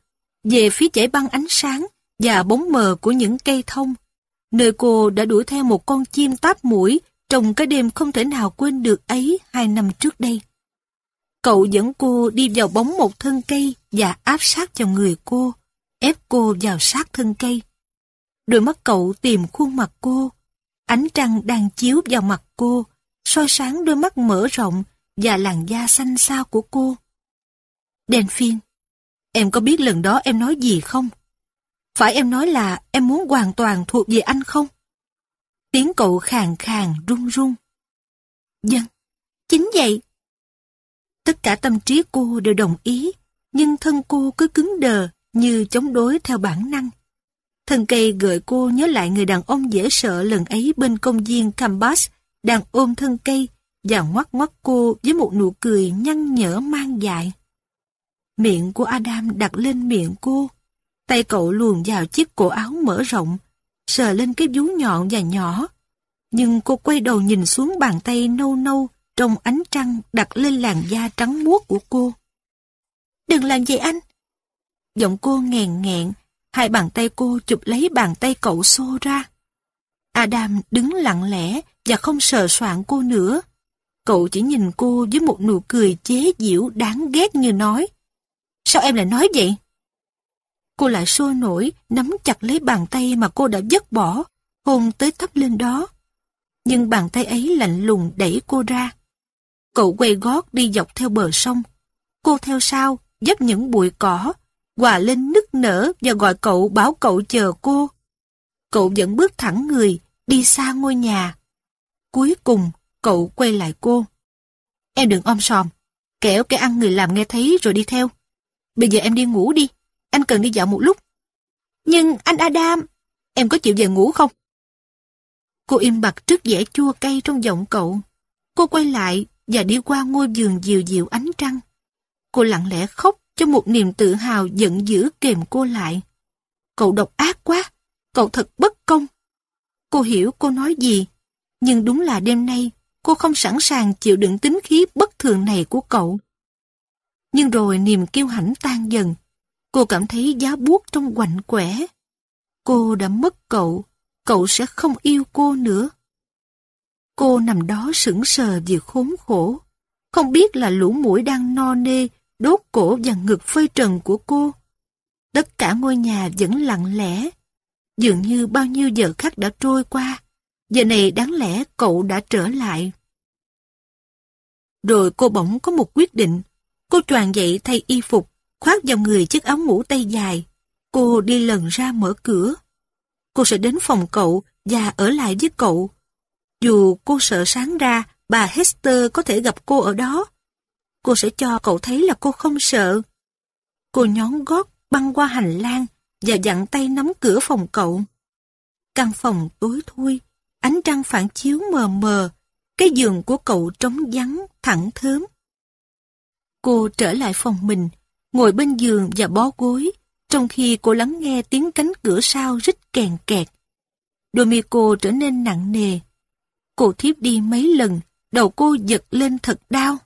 về phía dãy băng ánh sáng và bóng mờ của những cây thông, nơi cô đã đuổi theo một con chim táp mũi trong cái đêm không thể nào quên được ấy hai năm trước đây. Cậu dẫn cô đi vào bóng một thân cây và áp sát vào người cô, ép cô vào sát thân cây. Đôi mắt cậu tìm khuôn mặt cô, ánh trăng đang chiếu vào mặt cô, soi sáng đôi mắt mở rộng và làn da xanh xao của cô. Delphine, em có biết lần đó em nói gì không? Phải em nói là em muốn hoàn toàn thuộc về anh không? Tiếng cậu khàn khàn run run. Dân, chính vậy. Tất cả tâm trí cô đều đồng ý, nhưng thân cô cứ cứng đờ như chống đối theo bản năng. Thân cây gợi cô nhớ lại người đàn ông dễ sợ lần ấy bên công viên Cambas đang ôm thân cây và ngoắt ngoắt cô với một nụ cười nhăn nhở mang dại. Miệng của Adam đặt lên miệng cô. Tay cậu luồn vào chiếc cổ áo mở rộng, sờ lên cái vú nhọn và nhỏ. Nhưng cô quay đầu nhìn xuống bàn tay nâu nâu trong ánh trăng đặt lên làn da trắng muốt của cô. Đừng làm vậy anh. Giọng cô nghèn nghẹn, hai bàn tay cô chụp lấy bàn tay cậu xô ra. Adam đứng lặng lẽ và không sờ soạn cô nữa. Cậu chỉ nhìn cô với một nụ cười chế giễu đáng ghét như nói. Sao em lại nói vậy? Cô lại sôi nổi, nắm chặt lấy bàn tay mà cô đã dứt bỏ, hôn tới thấp lên đó. Nhưng bàn tay ấy lạnh lùng đẩy cô ra. Cậu quay gót đi dọc theo bờ sông. Cô theo sau, dấp những bụi cỏ, hòa lên nức nở và gọi cậu bảo cậu chờ cô. Cậu vẫn bước thẳng người, đi xa ngôi nhà. Cuối cùng, cậu quay lại cô. Em đừng om sòm, kẻo cái ăn người làm nghe thấy rồi đi theo. Bây giờ em đi ngủ đi, anh cần đi dạo một lúc. Nhưng anh Adam, em có chịu về ngủ không? Cô im bặt trước vẻ chua cay trong giọng cậu. Cô quay lại và đi qua ngôi giường dịu dịu ánh trăng. Cô lặng lẽ khóc cho một niềm tự hào giận dữ kềm cô lại. Cậu độc ác quá, cậu thật bất công. Cô hiểu cô nói gì, nhưng đúng là đêm nay cô không sẵn sàng chịu đựng tính khí bất thường này của cậu. Nhưng rồi niềm kiêu hãnh tan dần. Cô cảm thấy giá buốt trong quạnh quẻ. Cô đã mất cậu, cậu sẽ không yêu cô nữa. Cô nằm đó sững sờ vì khốn khổ. Không biết là lũ mũi đang no nê, đốt cổ và ngực phơi trần của cô. Tất cả ngôi nhà vẫn lặng lẽ. Dường như bao nhiêu giờ khắc đã trôi qua. Giờ này đáng lẽ cậu đã trở lại. Rồi cô bỗng có một quyết định. Cô choàng dậy thay y phục, khoác vào người chiếc áo ngủ tay dài. Cô đi lần ra mở cửa. Cô sẽ đến phòng cậu và ở lại với cậu. Dù cô sợ sáng ra, bà Hester có thể gặp cô ở đó. Cô sẽ cho cậu thấy là cô không sợ. Cô nhón gót băng qua hành lang và dặn tay nắm cửa phòng cậu. Căn phòng tối thui, ánh trăng phản chiếu mờ mờ, cái giường của cậu trống vắng, thẳng thớm. Cô trở lại phòng mình, ngồi bên giường và bó gối, trong khi cô lắng nghe tiếng cánh cửa sau rít kèn kẹt. Đôi mi cô trở nên nặng nề. Cô thiếp đi mấy lần, đầu cô giật lên thật đau.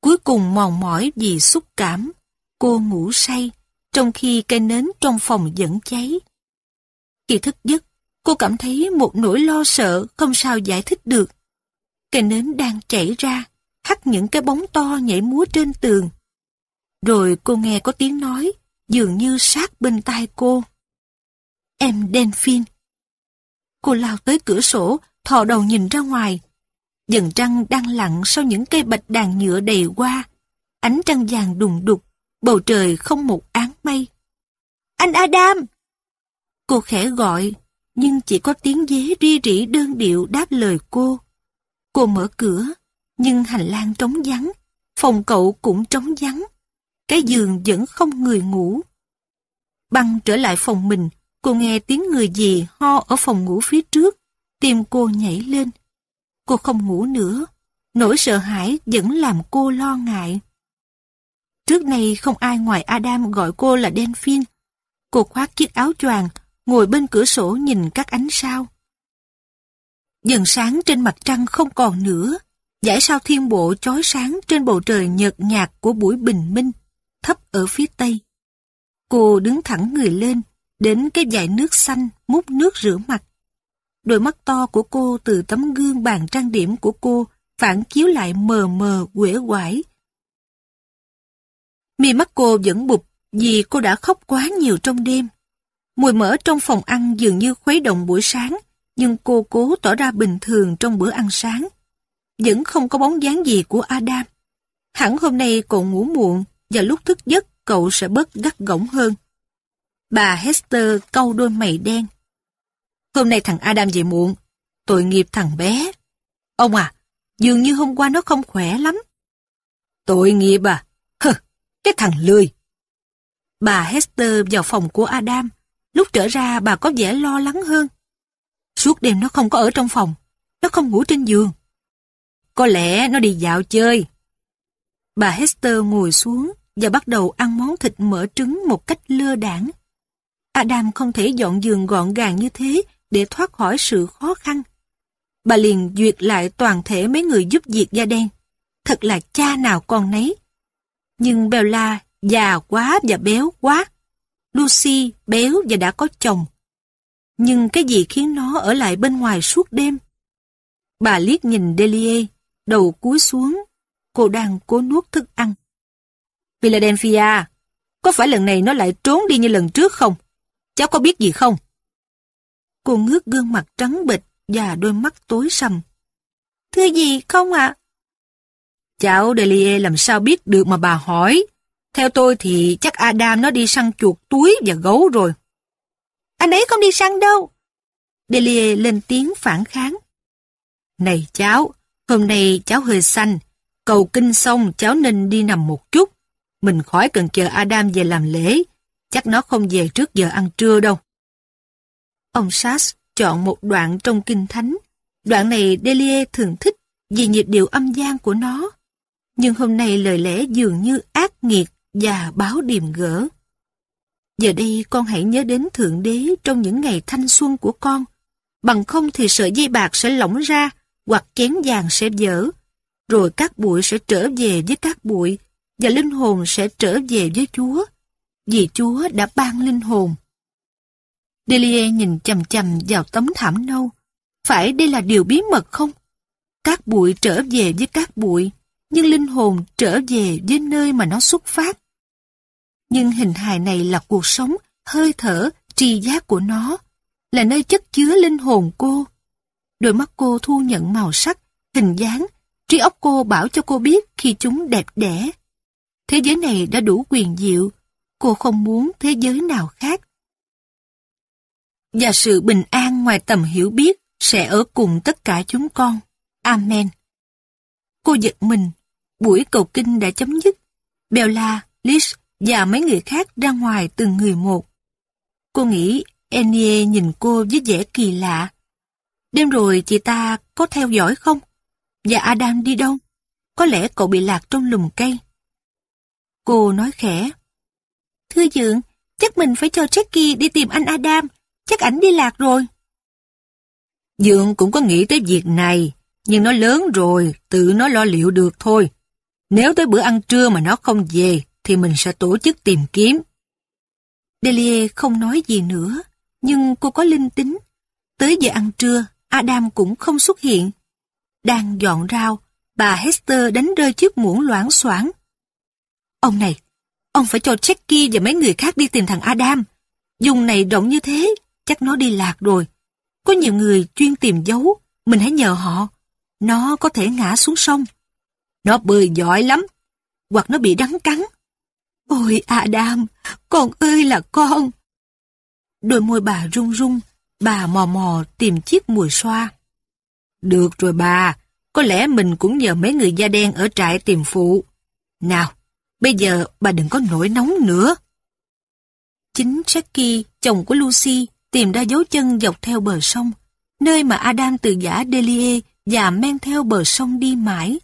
Cuối cùng mòn mỏi vì xúc cảm, cô ngủ say, trong khi cây nến trong phòng vẫn cháy. Khi thức giấc, cô cảm thấy một nỗi lo sợ không sao giải thích được. Cây nến đang chảy ra, hắt những cái bóng to nhảy múa trên tường. Rồi cô nghe có tiếng nói, dường như sát bên tai cô. Em Delphine. Cô lao tới cửa sổ, thò đầu nhìn ra ngoài. Dần trăng đang lặng sau những cây bạch đàn nhựa đầy hoa. Ánh trăng vàng đùng đục, bầu trời không một áng mây. Anh Adam! Cô khẽ gọi, nhưng chỉ có tiếng dế ri rỉ đơn điệu đáp lời cô. Cô mở cửa, nhưng hành lang trống vắng, phòng cậu cũng trống vắng. Cái giường vẫn không người ngủ. Băng trở lại phòng mình, Cô nghe tiếng người gì ho ở phòng ngủ phía trước, tim cô nhảy lên. Cô không ngủ nữa, nỗi sợ hãi vẫn làm cô lo ngại. Trước nay không ai ngoài Adam gọi cô là Delphine. Cô khoác chiếc áo choàng, ngồi bên cửa sổ nhìn các ánh sao. Dần sáng trên mặt trăng không còn nữa, giải sao thiên bộ chói sáng trên bầu trời nhợt nhạt của buổi bình minh, thấp ở phía tây. Cô đứng thẳng người lên, đến cái dải nước xanh múc nước rửa mặt. Đôi mắt to của cô từ tấm gương bàn trang điểm của cô phản chiếu lại mờ mờ quể quải. Mi mắt cô vẫn bụp vì cô đã khóc quá nhiều trong đêm. Mùi mỡ trong phòng ăn dường như khuấy động buổi sáng, nhưng cô cố tỏ ra bình thường trong bữa ăn sáng. Vẫn không có bóng dáng gì của Adam. Hẳn hôm nay cậu ngủ muộn và lúc thức giấc cậu sẽ bớt gắt gỏng hơn. Bà Hester câu đôi mày đen. Hôm nay thằng Adam về muộn, tội nghiệp thằng bé. Ông à, dường như hôm qua nó không khỏe lắm. Tội nghiệp à? Hừ, cái thằng lười. Bà Hester vào phòng của Adam. Lúc trở ra bà có vẻ lo lắng hơn. Suốt đêm nó không có ở trong phòng. Nó không ngủ trên giường. Có lẽ nó đi dạo chơi. Bà Hester ngồi xuống và bắt đầu ăn món thịt mỡ trứng một cách lơ đảng. Adam không thể dọn giường gọn gàng như thế để thoát khỏi sự khó khăn. Bà liền duyệt lại toàn thể mấy người giúp việc da đen. Thật là cha nào con nấy. Nhưng Bella già quá và béo quá. Lucy béo và đã có chồng. Nhưng cái gì khiến nó ở lại bên ngoài suốt đêm? Bà liếc nhìn Delia, đầu cúi xuống. Cô đang cố nuốt thức ăn. Philadelphia, có phải lần này nó lại trốn đi như lần trước không? Cháu có biết gì không? Cô ngước gương mặt trắng bệch và đôi mắt tối sầm. Thưa gì không ạ? Cháu Delia làm sao biết được mà bà hỏi. Theo tôi thì chắc Adam nó đi săn chuột túi và gấu rồi. Anh ấy không đi săn đâu. Delia lên tiếng phản kháng. Này cháu, hôm nay cháu hơi xanh. Cầu kinh xong cháu nên đi nằm một chút. Mình khỏi cần chờ Adam về làm lễ. Chắc nó không về trước giờ ăn trưa đâu. Ông Sass chọn một đoạn trong Kinh Thánh. Đoạn này Delia thường thích vì nhịp điệu âm gian của nó. Nhưng hôm nay lời lẽ dường như ác nghiệt và báo điềm gỡ. Giờ đây con hãy nhớ đến Thượng Đế trong những ngày thanh xuân của con. Bằng không thì sợi dây bạc sẽ lỏng ra hoặc chén vàng sẽ dở. Rồi các bụi sẽ trở về với các bụi và linh hồn sẽ trở về với Chúa. Vì Chúa đã ban linh hồn. Delia nhìn chầm chầm vào tấm thảm nâu. Phải đây là điều bí mật không? Các bụi trở về với các bụi, nhưng linh hồn trở về với nơi mà nó xuất phát. Nhưng hình hài này là cuộc sống, hơi thở, tri giác của nó, là nơi chất chứa linh hồn cô. Đôi mắt cô thu nhận màu sắc, hình dáng, trí óc cô bảo cho cô biết khi chúng đẹp đẽ. Thế giới này đã đủ quyền diệu, cô không muốn thế giới nào khác. Và sự bình an ngoài tầm hiểu biết sẽ ở cùng tất cả chúng con. Amen. Cô giật mình, buổi cầu kinh đã chấm dứt. Bella, Liz và mấy người khác ra ngoài từng người một. Cô nghĩ Enie nhìn cô với vẻ kỳ lạ. Đêm rồi chị ta có theo dõi không? Và Adam đi đâu? Có lẽ cậu bị lạc trong lùm cây. Cô nói khẽ. Thưa dượng, chắc mình phải cho Jackie đi tìm anh Adam. Chắc ảnh đi lạc rồi. Dượng cũng có nghĩ tới việc này, nhưng nó lớn rồi, tự nó lo liệu được thôi. Nếu tới bữa ăn trưa mà nó không về, thì mình sẽ tổ chức tìm kiếm. Delia không nói gì nữa, nhưng cô có linh tính. Tới giờ ăn trưa, Adam cũng không xuất hiện. Đang dọn rau, bà Hester đánh rơi chiếc muỗng loãng xoảng. Ông này, ông phải cho Jackie và mấy người khác đi tìm thằng Adam. Dùng này rộng như thế, chắc nó đi lạc rồi. Có nhiều người chuyên tìm dấu, mình hãy nhờ họ. Nó có thể ngã xuống sông. Nó bơi giỏi lắm, hoặc nó bị đắng cắn. Ôi Adam, con ơi là con. Đôi môi bà run run, bà mò mò tìm chiếc mùi xoa. Được rồi bà, có lẽ mình cũng nhờ mấy người da đen ở trại tìm phụ. Nào, bây giờ bà đừng có nổi nóng nữa. Chính Jackie, chồng của Lucy, tìm ra dấu chân dọc theo bờ sông, nơi mà Adam từ giả Delie và men theo bờ sông đi mãi.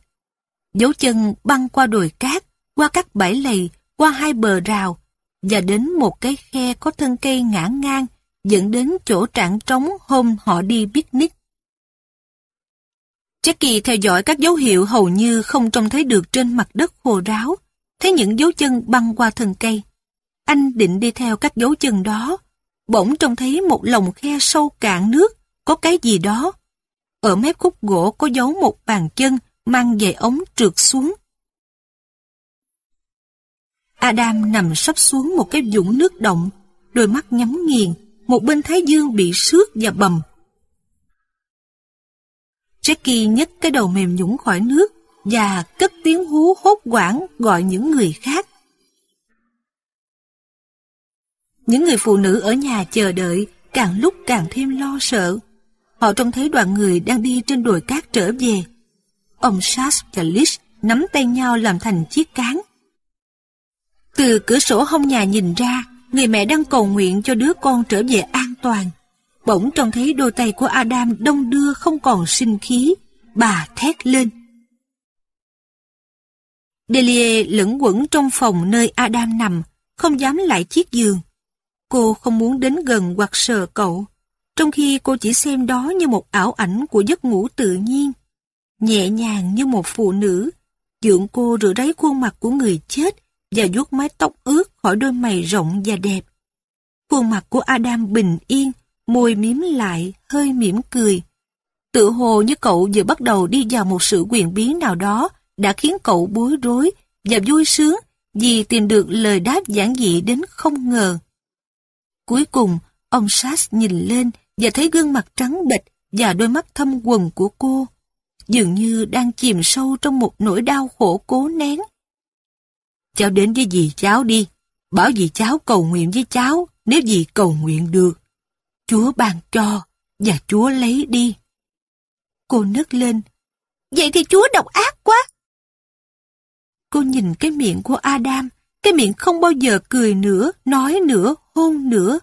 Dấu chân băng qua đồi cát, qua các bãi lầy, qua hai bờ rào, và đến một cái khe có thân cây ngã ngang, dẫn đến chỗ trạng trống hôm họ đi picnic. Jackie theo dõi các dấu hiệu hầu như không trông thấy được trên mặt đất hồ ráo, thấy những dấu chân băng qua thân cây. Anh định đi theo các dấu chân đó, bỗng trông thấy một lồng khe sâu cạn nước, có cái gì đó. Ở mép khúc gỗ có dấu một bàn chân mang giày ống trượt xuống. Adam nằm sắp xuống một cái dũng nước động, đôi mắt nhắm nghiền, một bên thái dương bị xước và bầm. Jackie nhấc cái đầu mềm nhũng khỏi nước và cất tiếng hú hốt quảng gọi những người khác. Những người phụ nữ ở nhà chờ đợi càng lúc càng thêm lo sợ. Họ trông thấy đoàn người đang đi trên đồi cát trở về. Ông Sass và Liz nắm tay nhau làm thành chiếc cán. Từ cửa sổ hông nhà nhìn ra, người mẹ đang cầu nguyện cho đứa con trở về an toàn. Bỗng trông thấy đôi tay của Adam đông đưa không còn sinh khí, bà thét lên. Delia lẫn quẩn trong phòng nơi Adam nằm, không dám lại chiếc giường. Cô không muốn đến gần hoặc sờ cậu, trong khi cô chỉ xem đó như một ảo ảnh của giấc ngủ tự nhiên. Nhẹ nhàng như một phụ nữ, dưỡng cô rửa ráy khuôn mặt của người chết và vuốt mái tóc ướt khỏi đôi mày rộng và đẹp. Khuôn mặt của Adam bình yên, môi miếm lại, hơi mỉm cười. Tự hồ như cậu vừa bắt đầu đi vào một sự quyền biến nào đó đã khiến cậu bối rối và vui sướng vì tìm được lời đáp giản dị đến không ngờ. Cuối cùng, ông Sass nhìn lên và thấy gương mặt trắng bệch và đôi mắt thâm quần của cô, dường như đang chìm sâu trong một nỗi đau khổ cố nén. Cháu đến với dì cháu đi, bảo dì cháu cầu nguyện với cháu nếu dì cầu nguyện được. Chúa ban cho và Chúa lấy đi. Cô nức lên. Vậy thì Chúa độc ác quá. Cô nhìn cái miệng của Adam, cái miệng không bao giờ cười nữa, nói nữa, hôn nữa.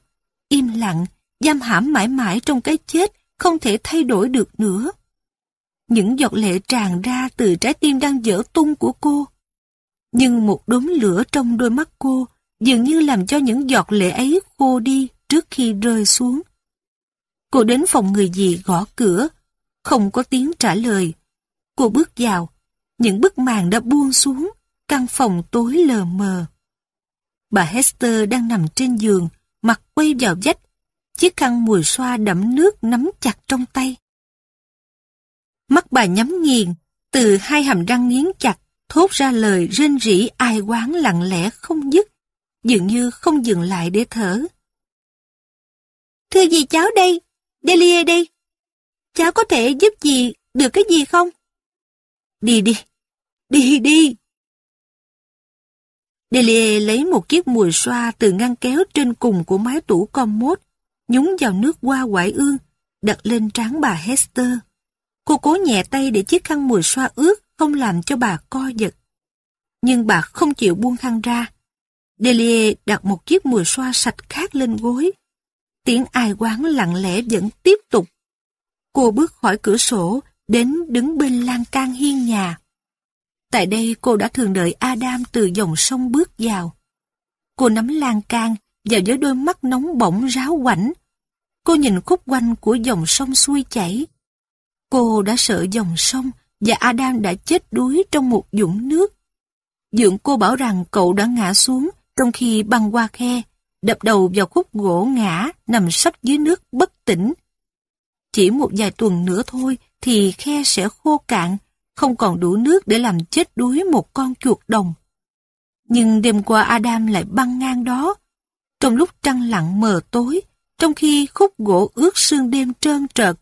Im lặng, giam hãm mãi mãi trong cái chết, không thể thay đổi được nữa. Những giọt lệ tràn ra từ trái tim đang dở tung của cô. Nhưng một đốm lửa trong đôi mắt cô dường như làm cho những giọt lệ ấy khô đi trước khi rơi xuống. Cô đến phòng người dì gõ cửa, không có tiếng trả lời. Cô bước vào, những bức màn đã buông xuống, căn phòng tối lờ mờ. Bà Hester đang nằm trên giường, mặt quay vào vách, chiếc khăn mùi xoa đẫm nước nắm chặt trong tay. Mắt bà nhắm nghiền, từ hai hàm răng nghiến chặt, thốt ra lời rên rỉ ai quán lặng lẽ không dứt, dường như không dừng lại để thở. Thưa gì cháu đây, Delia đây. Cháu có thể giúp gì, được cái gì không? Đi đi, đi đi. Delia lấy một chiếc mùi xoa từ ngăn kéo trên cùng của mái tủ commode, nhúng vào nước hoa quải ương, đặt lên trán bà Hester. Cô cố nhẹ tay để chiếc khăn mùi xoa ướt không làm cho bà co giật. Nhưng bà không chịu buông khăn ra. Delia đặt một chiếc mùi xoa sạch khác lên gối. Tiếng ai quán lặng lẽ vẫn tiếp tục. Cô bước khỏi cửa sổ, đến đứng bên lan can hiên nhà. Tại đây cô đã thường đợi Adam từ dòng sông bước vào. Cô nắm lan can và với đôi mắt nóng bỏng ráo quảnh. Cô nhìn khúc quanh của dòng sông xuôi chảy. Cô đã sợ dòng sông và Adam đã chết đuối trong một dũng nước. Dượng cô bảo rằng cậu đã ngã xuống trong khi băng qua khe, đập đầu vào khúc gỗ ngã nằm sấp dưới nước bất tỉnh. Chỉ một vài tuần nữa thôi thì khe sẽ khô cạn, không còn đủ nước để làm chết đuối một con chuột đồng. Nhưng đêm qua Adam lại băng ngang đó, trong lúc trăng lặng mờ tối, trong khi khúc gỗ ướt sương đêm trơn trợt,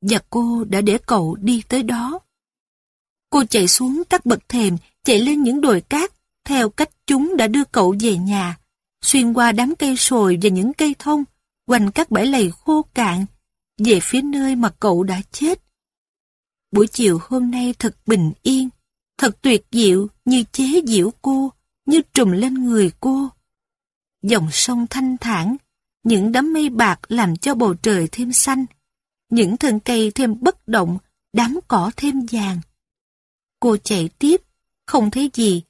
và cô đã để cậu đi tới đó. Cô chạy xuống các bậc thềm, chạy lên những đồi cát, theo cách chúng đã đưa cậu về nhà, xuyên qua đám cây sồi và những cây thông, quanh các bãi lầy khô cạn, về phía nơi mà cậu đã chết. Buổi chiều hôm nay thật bình yên, thật tuyệt diệu như chế diệu cô, như trùm lên người cô. Dòng sông thanh thản, Những đám mây bạc làm cho bầu trời thêm xanh. Những thân cây thêm bất động, đám cỏ thêm vàng. Cô chạy tiếp, không thấy gì.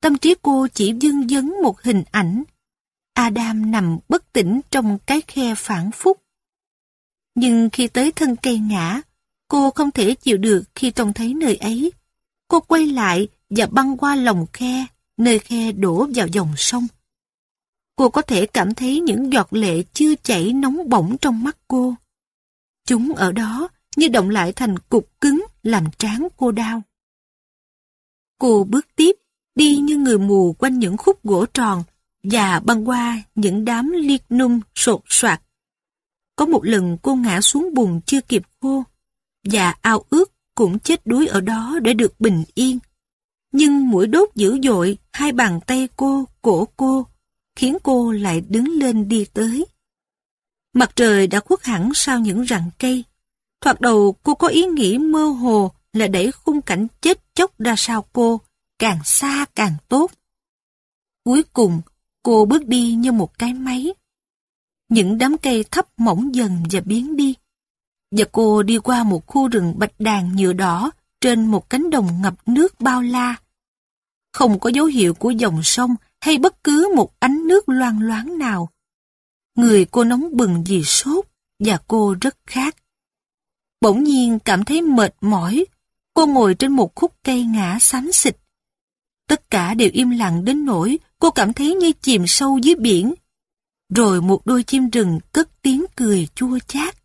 Tâm trí cô chỉ dưng dấn một hình ảnh. Adam nằm bất tỉnh trong cái khe phản phúc. Nhưng khi tới thân cây ngã, cô không thể chịu được khi trông thấy nơi ấy. Cô quay lại và băng qua lòng khe, nơi khe đổ vào dòng sông. Cô có thể cảm thấy những giọt lệ chưa chảy nóng bỏng trong mắt cô. Chúng ở đó như động lại thành cục cứng làm trán cô đau. Cô bước tiếp, đi như người mù quanh những khúc gỗ tròn và băng qua những đám liệt nung sột soạt. Có một lần cô ngã xuống bùn chưa kịp khô, và ao ước cũng chết đuối ở đó để được bình yên. Nhưng mũi đốt dữ dội hai bàn tay cô, cổ cô, khiến cô lại đứng lên đi tới. Mặt trời đã khuất hẳn sau những rặng cây. Thoạt đầu cô có ý nghĩ mơ hồ là đẩy khung cảnh chết chóc ra sau cô, càng xa càng tốt. Cuối cùng, cô bước đi như một cái máy. Những đám cây thấp mỏng dần và biến đi. Và cô đi qua một khu rừng bạch đàn nhựa đỏ trên một cánh đồng ngập nước bao la. Không có dấu hiệu của dòng sông hay bất cứ một ánh nước loang loáng nào. Người cô nóng bừng vì sốt và cô rất khát. Bỗng nhiên cảm thấy mệt mỏi, cô ngồi trên một khúc cây ngã xám xịt. Tất cả đều im lặng đến nỗi cô cảm thấy như chìm sâu dưới biển. Rồi một đôi chim rừng cất tiếng cười chua chát.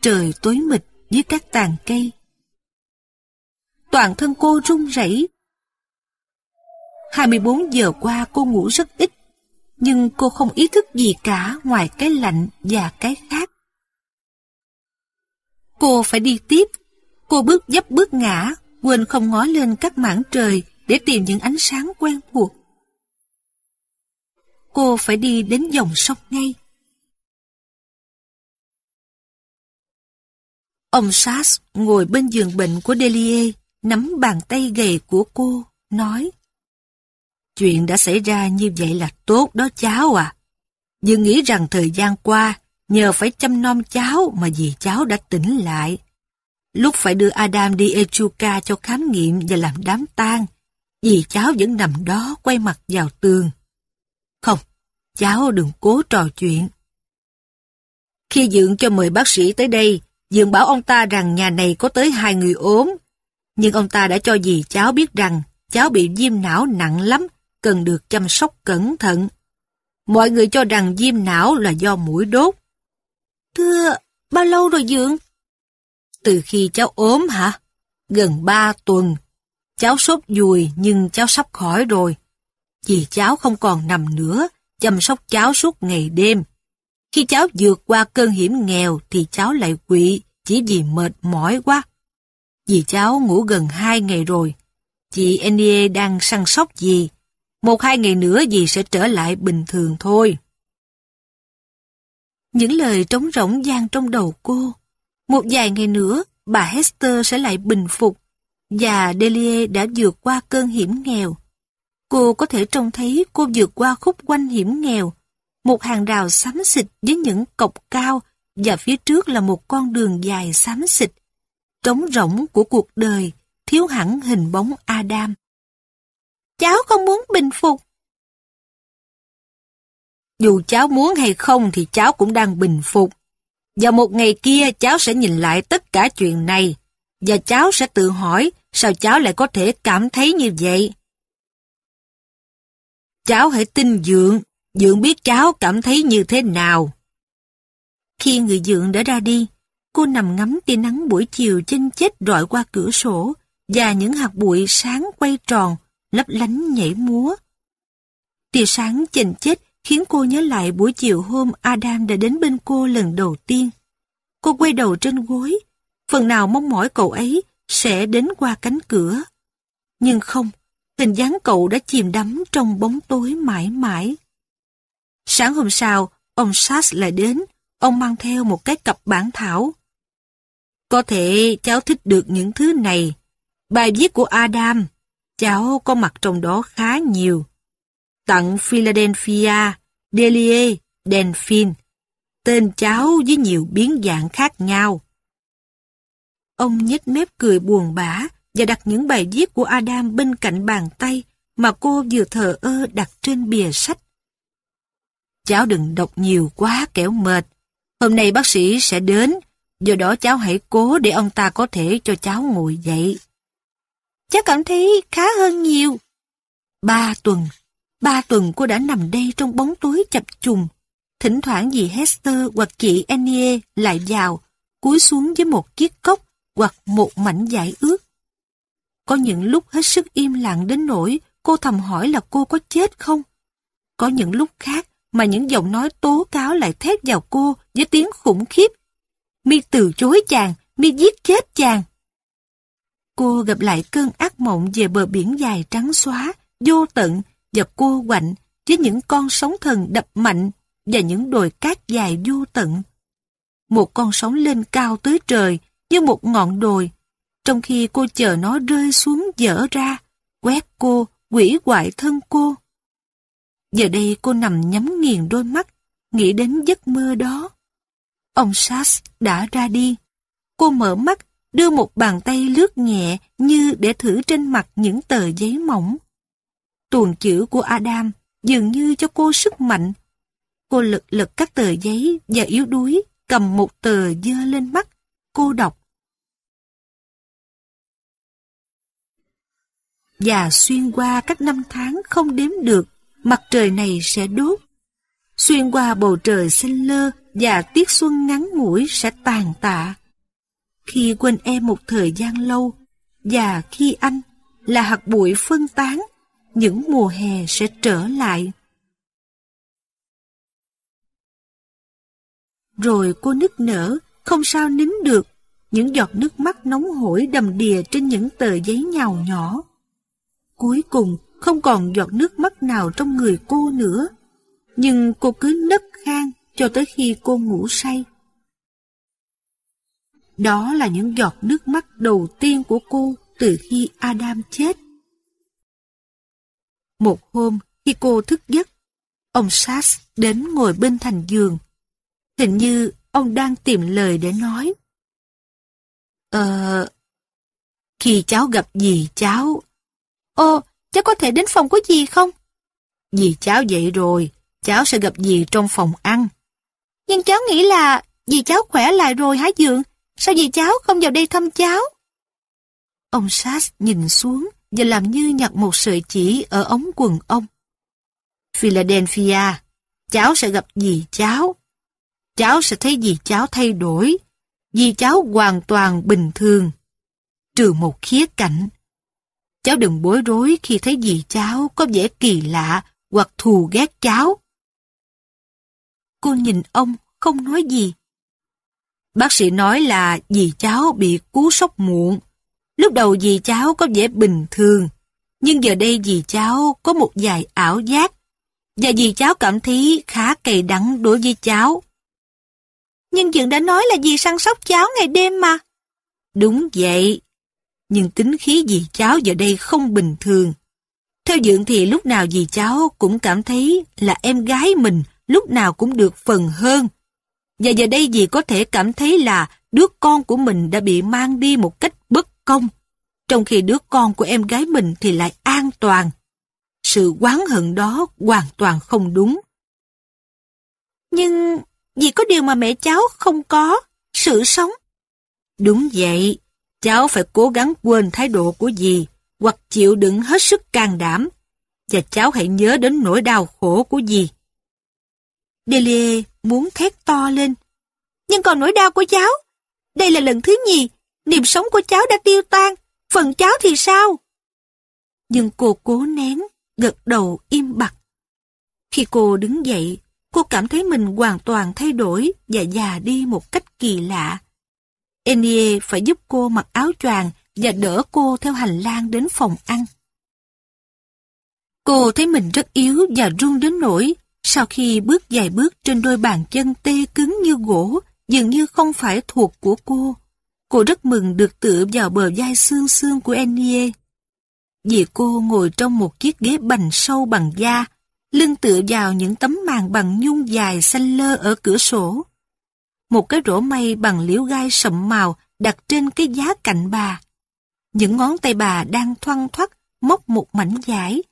Trời tối mịt dưới các tàn cây. Toàn thân cô run rẩy. 24 giờ qua cô ngủ rất ít, nhưng cô không ý thức gì cả ngoài cái lạnh và cái khác. Cô phải đi tiếp. Cô bước dấp bước ngã, quên không ngó lên các mảng trời để tìm những ánh sáng quen thuộc. Cô phải đi đến dòng sông ngay. Ông Sass ngồi bên giường bệnh của Delia, nắm bàn tay gầy của cô, nói Chuyện đã xảy ra như vậy là tốt đó cháu à. nhưng nghĩ rằng thời gian qua, nhờ phải chăm nom cháu mà dì cháu đã tỉnh lại. Lúc phải đưa Adam đi Echuca cho khám nghiệm và làm đám tang, dì cháu vẫn nằm đó quay mặt vào tường. Không, cháu đừng cố trò chuyện. Khi Dượng cho mời bác sĩ tới đây, Dượng bảo ông ta rằng nhà này có tới hai người ốm. Nhưng ông ta đã cho dì cháu biết rằng cháu bị viêm não nặng lắm, cần được chăm sóc cẩn thận. Mọi người cho rằng viêm não là do mũi đốt. Thưa, bao lâu rồi Dượng? Từ khi cháu ốm hả? Gần ba tuần. Cháu sốt dùi nhưng cháu sắp khỏi rồi. Vì cháu không còn nằm nữa, chăm sóc cháu suốt ngày đêm. Khi cháu vượt qua cơn hiểm nghèo thì cháu lại quỵ chỉ vì mệt mỏi quá. Vì cháu ngủ gần hai ngày rồi. Chị Enie đang săn sóc gì. Một hai ngày nữa dì sẽ trở lại bình thường thôi. Những lời trống rỗng gian trong đầu cô. Một vài ngày nữa, bà Hester sẽ lại bình phục, và Delia đã vượt qua cơn hiểm nghèo. Cô có thể trông thấy cô vượt qua khúc quanh hiểm nghèo, một hàng rào xám xịt với những cọc cao, và phía trước là một con đường dài xám xịt, trống rỗng của cuộc đời, thiếu hẳn hình bóng Adam. Cháu không muốn bình phục. Dù cháu muốn hay không thì cháu cũng đang bình phục. Và một ngày kia cháu sẽ nhìn lại tất cả chuyện này, và cháu sẽ tự hỏi sao cháu lại có thể cảm thấy như vậy. Cháu hãy tin Dượng, Dượng biết cháu cảm thấy như thế nào. Khi người Dượng đã ra đi, cô nằm ngắm tia nắng buổi chiều chênh chết rọi qua cửa sổ và những hạt bụi sáng quay tròn, lấp lánh nhảy múa. Tia sáng chênh chết khiến cô nhớ lại buổi chiều hôm Adam đã đến bên cô lần đầu tiên. Cô quay đầu trên gối, phần nào mong mỏi cậu ấy sẽ đến qua cánh cửa. Nhưng không, hình dáng cậu đã chìm đắm trong bóng tối mãi mãi. Sáng hôm sau, ông Sass lại đến, ông mang theo một cái cặp bản thảo. Có thể cháu thích được những thứ này. Bài viết của Adam, cháu có mặt trong đó khá nhiều tặng Philadelphia Delia Delphine, tên cháu với nhiều biến dạng khác nhau. Ông nhếch mép cười buồn bã và đặt những bài viết của Adam bên cạnh bàn tay mà cô vừa thờ ơ đặt trên bìa sách. Cháu đừng đọc nhiều quá kẻo mệt. Hôm nay bác sĩ sẽ đến, do đó cháu hãy cố để ông ta có thể cho cháu ngồi dậy. Cháu cảm thấy khá hơn nhiều. Ba tuần, ba tuần cô đã nằm đây trong bóng tối chập trùng. Thỉnh thoảng dì Hester hoặc chị Annie lại vào, cúi xuống với một chiếc cốc hoặc một mảnh giải ướt. Có những lúc hết sức im lặng đến nỗi cô thầm hỏi là cô có chết không? Có những lúc khác mà những giọng nói tố cáo lại thét vào cô với tiếng khủng khiếp. Mi từ chối chàng, mi giết chết chàng. Cô gặp lại cơn ác mộng về bờ biển dài trắng xóa, vô tận và cô quạnh với những con sóng thần đập mạnh và những đồi cát dài vô tận. Một con sóng lên cao tới trời như một ngọn đồi, trong khi cô chờ nó rơi xuống dở ra, quét cô, quỷ hoại thân cô. Giờ đây cô nằm nhắm nghiền đôi mắt, nghĩ đến giấc mơ đó. Ông Sass đã ra đi. Cô mở mắt, đưa một bàn tay lướt nhẹ như để thử trên mặt những tờ giấy mỏng. Tuồng chữ của Adam dường như cho cô sức mạnh. Cô lật lật các tờ giấy và yếu đuối cầm một tờ dơ lên mắt. Cô đọc. Và xuyên qua các năm tháng không đếm được, mặt trời này sẽ đốt. Xuyên qua bầu trời xanh lơ và tiết xuân ngắn ngủi sẽ tàn tạ. Khi quên em một thời gian lâu, và khi anh là hạt bụi phân tán, những mùa hè sẽ trở lại. Rồi cô nức nở, không sao nín được, những giọt nước mắt nóng hổi đầm đìa trên những tờ giấy nhào nhỏ. Cuối cùng, không còn giọt nước mắt nào trong người cô nữa. Nhưng cô cứ nấc khang cho tới khi cô ngủ say. Đó là những giọt nước mắt đầu tiên của cô từ khi Adam chết. Một hôm, khi cô thức giấc, ông Sass đến ngồi bên thành giường. Hình như ông đang tìm lời để nói. Ờ... Khi cháu gặp dì cháu... ô cháu có thể đến phòng của dì không? Dì cháu dậy rồi, cháu sẽ gặp dì trong phòng ăn. Nhưng cháu nghĩ là dì cháu khỏe lại rồi hả dượng? Sao dì cháu không vào đây thăm cháu? Ông Sass nhìn xuống và làm như nhặt một sợi chỉ ở ống quần ông. Philadelphia, cháu sẽ gặp dì cháu. Cháu sẽ thấy dì cháu thay đổi. Dì cháu hoàn toàn bình thường. Trừ một khía cạnh. Cháu đừng bối rối khi thấy dì cháu có vẻ kỳ lạ hoặc thù ghét cháu. Cô nhìn ông, không nói gì. Bác sĩ nói là dì cháu bị cú sốc muộn. Lúc đầu dì cháu có vẻ bình thường, nhưng giờ đây dì cháu có một vài ảo giác, và dì cháu cảm thấy khá cay đắng đối với cháu. Nhưng Dượng đã nói là dì săn sóc cháu ngày đêm mà. Đúng vậy, nhưng tính khí dì cháu giờ đây không bình thường. Theo Dượng thì lúc nào dì cháu cũng cảm thấy là em gái mình lúc nào cũng được phần hơn. Và giờ đây dì có thể cảm thấy là đứa con của mình đã bị mang đi một cách bất công, trong khi đứa con của em gái mình thì lại an toàn. Sự oán hận đó hoàn toàn không đúng. Nhưng vì có điều mà mẹ cháu không có, sự sống. Đúng vậy, cháu phải cố gắng quên thái độ của dì, hoặc chịu đựng hết sức can đảm, và cháu hãy nhớ đến nỗi đau khổ của dì. Delia muốn thét to lên. Nhưng còn nỗi đau của cháu, đây là lần thứ nhì, niềm sống của cháu đã tiêu tan, phần cháu thì sao? Nhưng cô cố nén, gật đầu im bặt. Khi cô đứng dậy, cô cảm thấy mình hoàn toàn thay đổi và già đi một cách kỳ lạ. Enie phải giúp cô mặc áo choàng và đỡ cô theo hành lang đến phòng ăn. Cô thấy mình rất yếu và run đến nỗi sau khi bước vài bước trên đôi bàn chân tê cứng như gỗ, dường như không phải thuộc của cô. Cô rất mừng được tựa vào bờ vai xương xương của Enie. Vì cô ngồi trong một chiếc ghế bành sâu bằng da, lưng tựa vào những tấm màn bằng nhung dài xanh lơ ở cửa sổ. Một cái rổ mây bằng liễu gai sậm màu đặt trên cái giá cạnh bà. Những ngón tay bà đang thoăn thoắt móc một mảnh vải.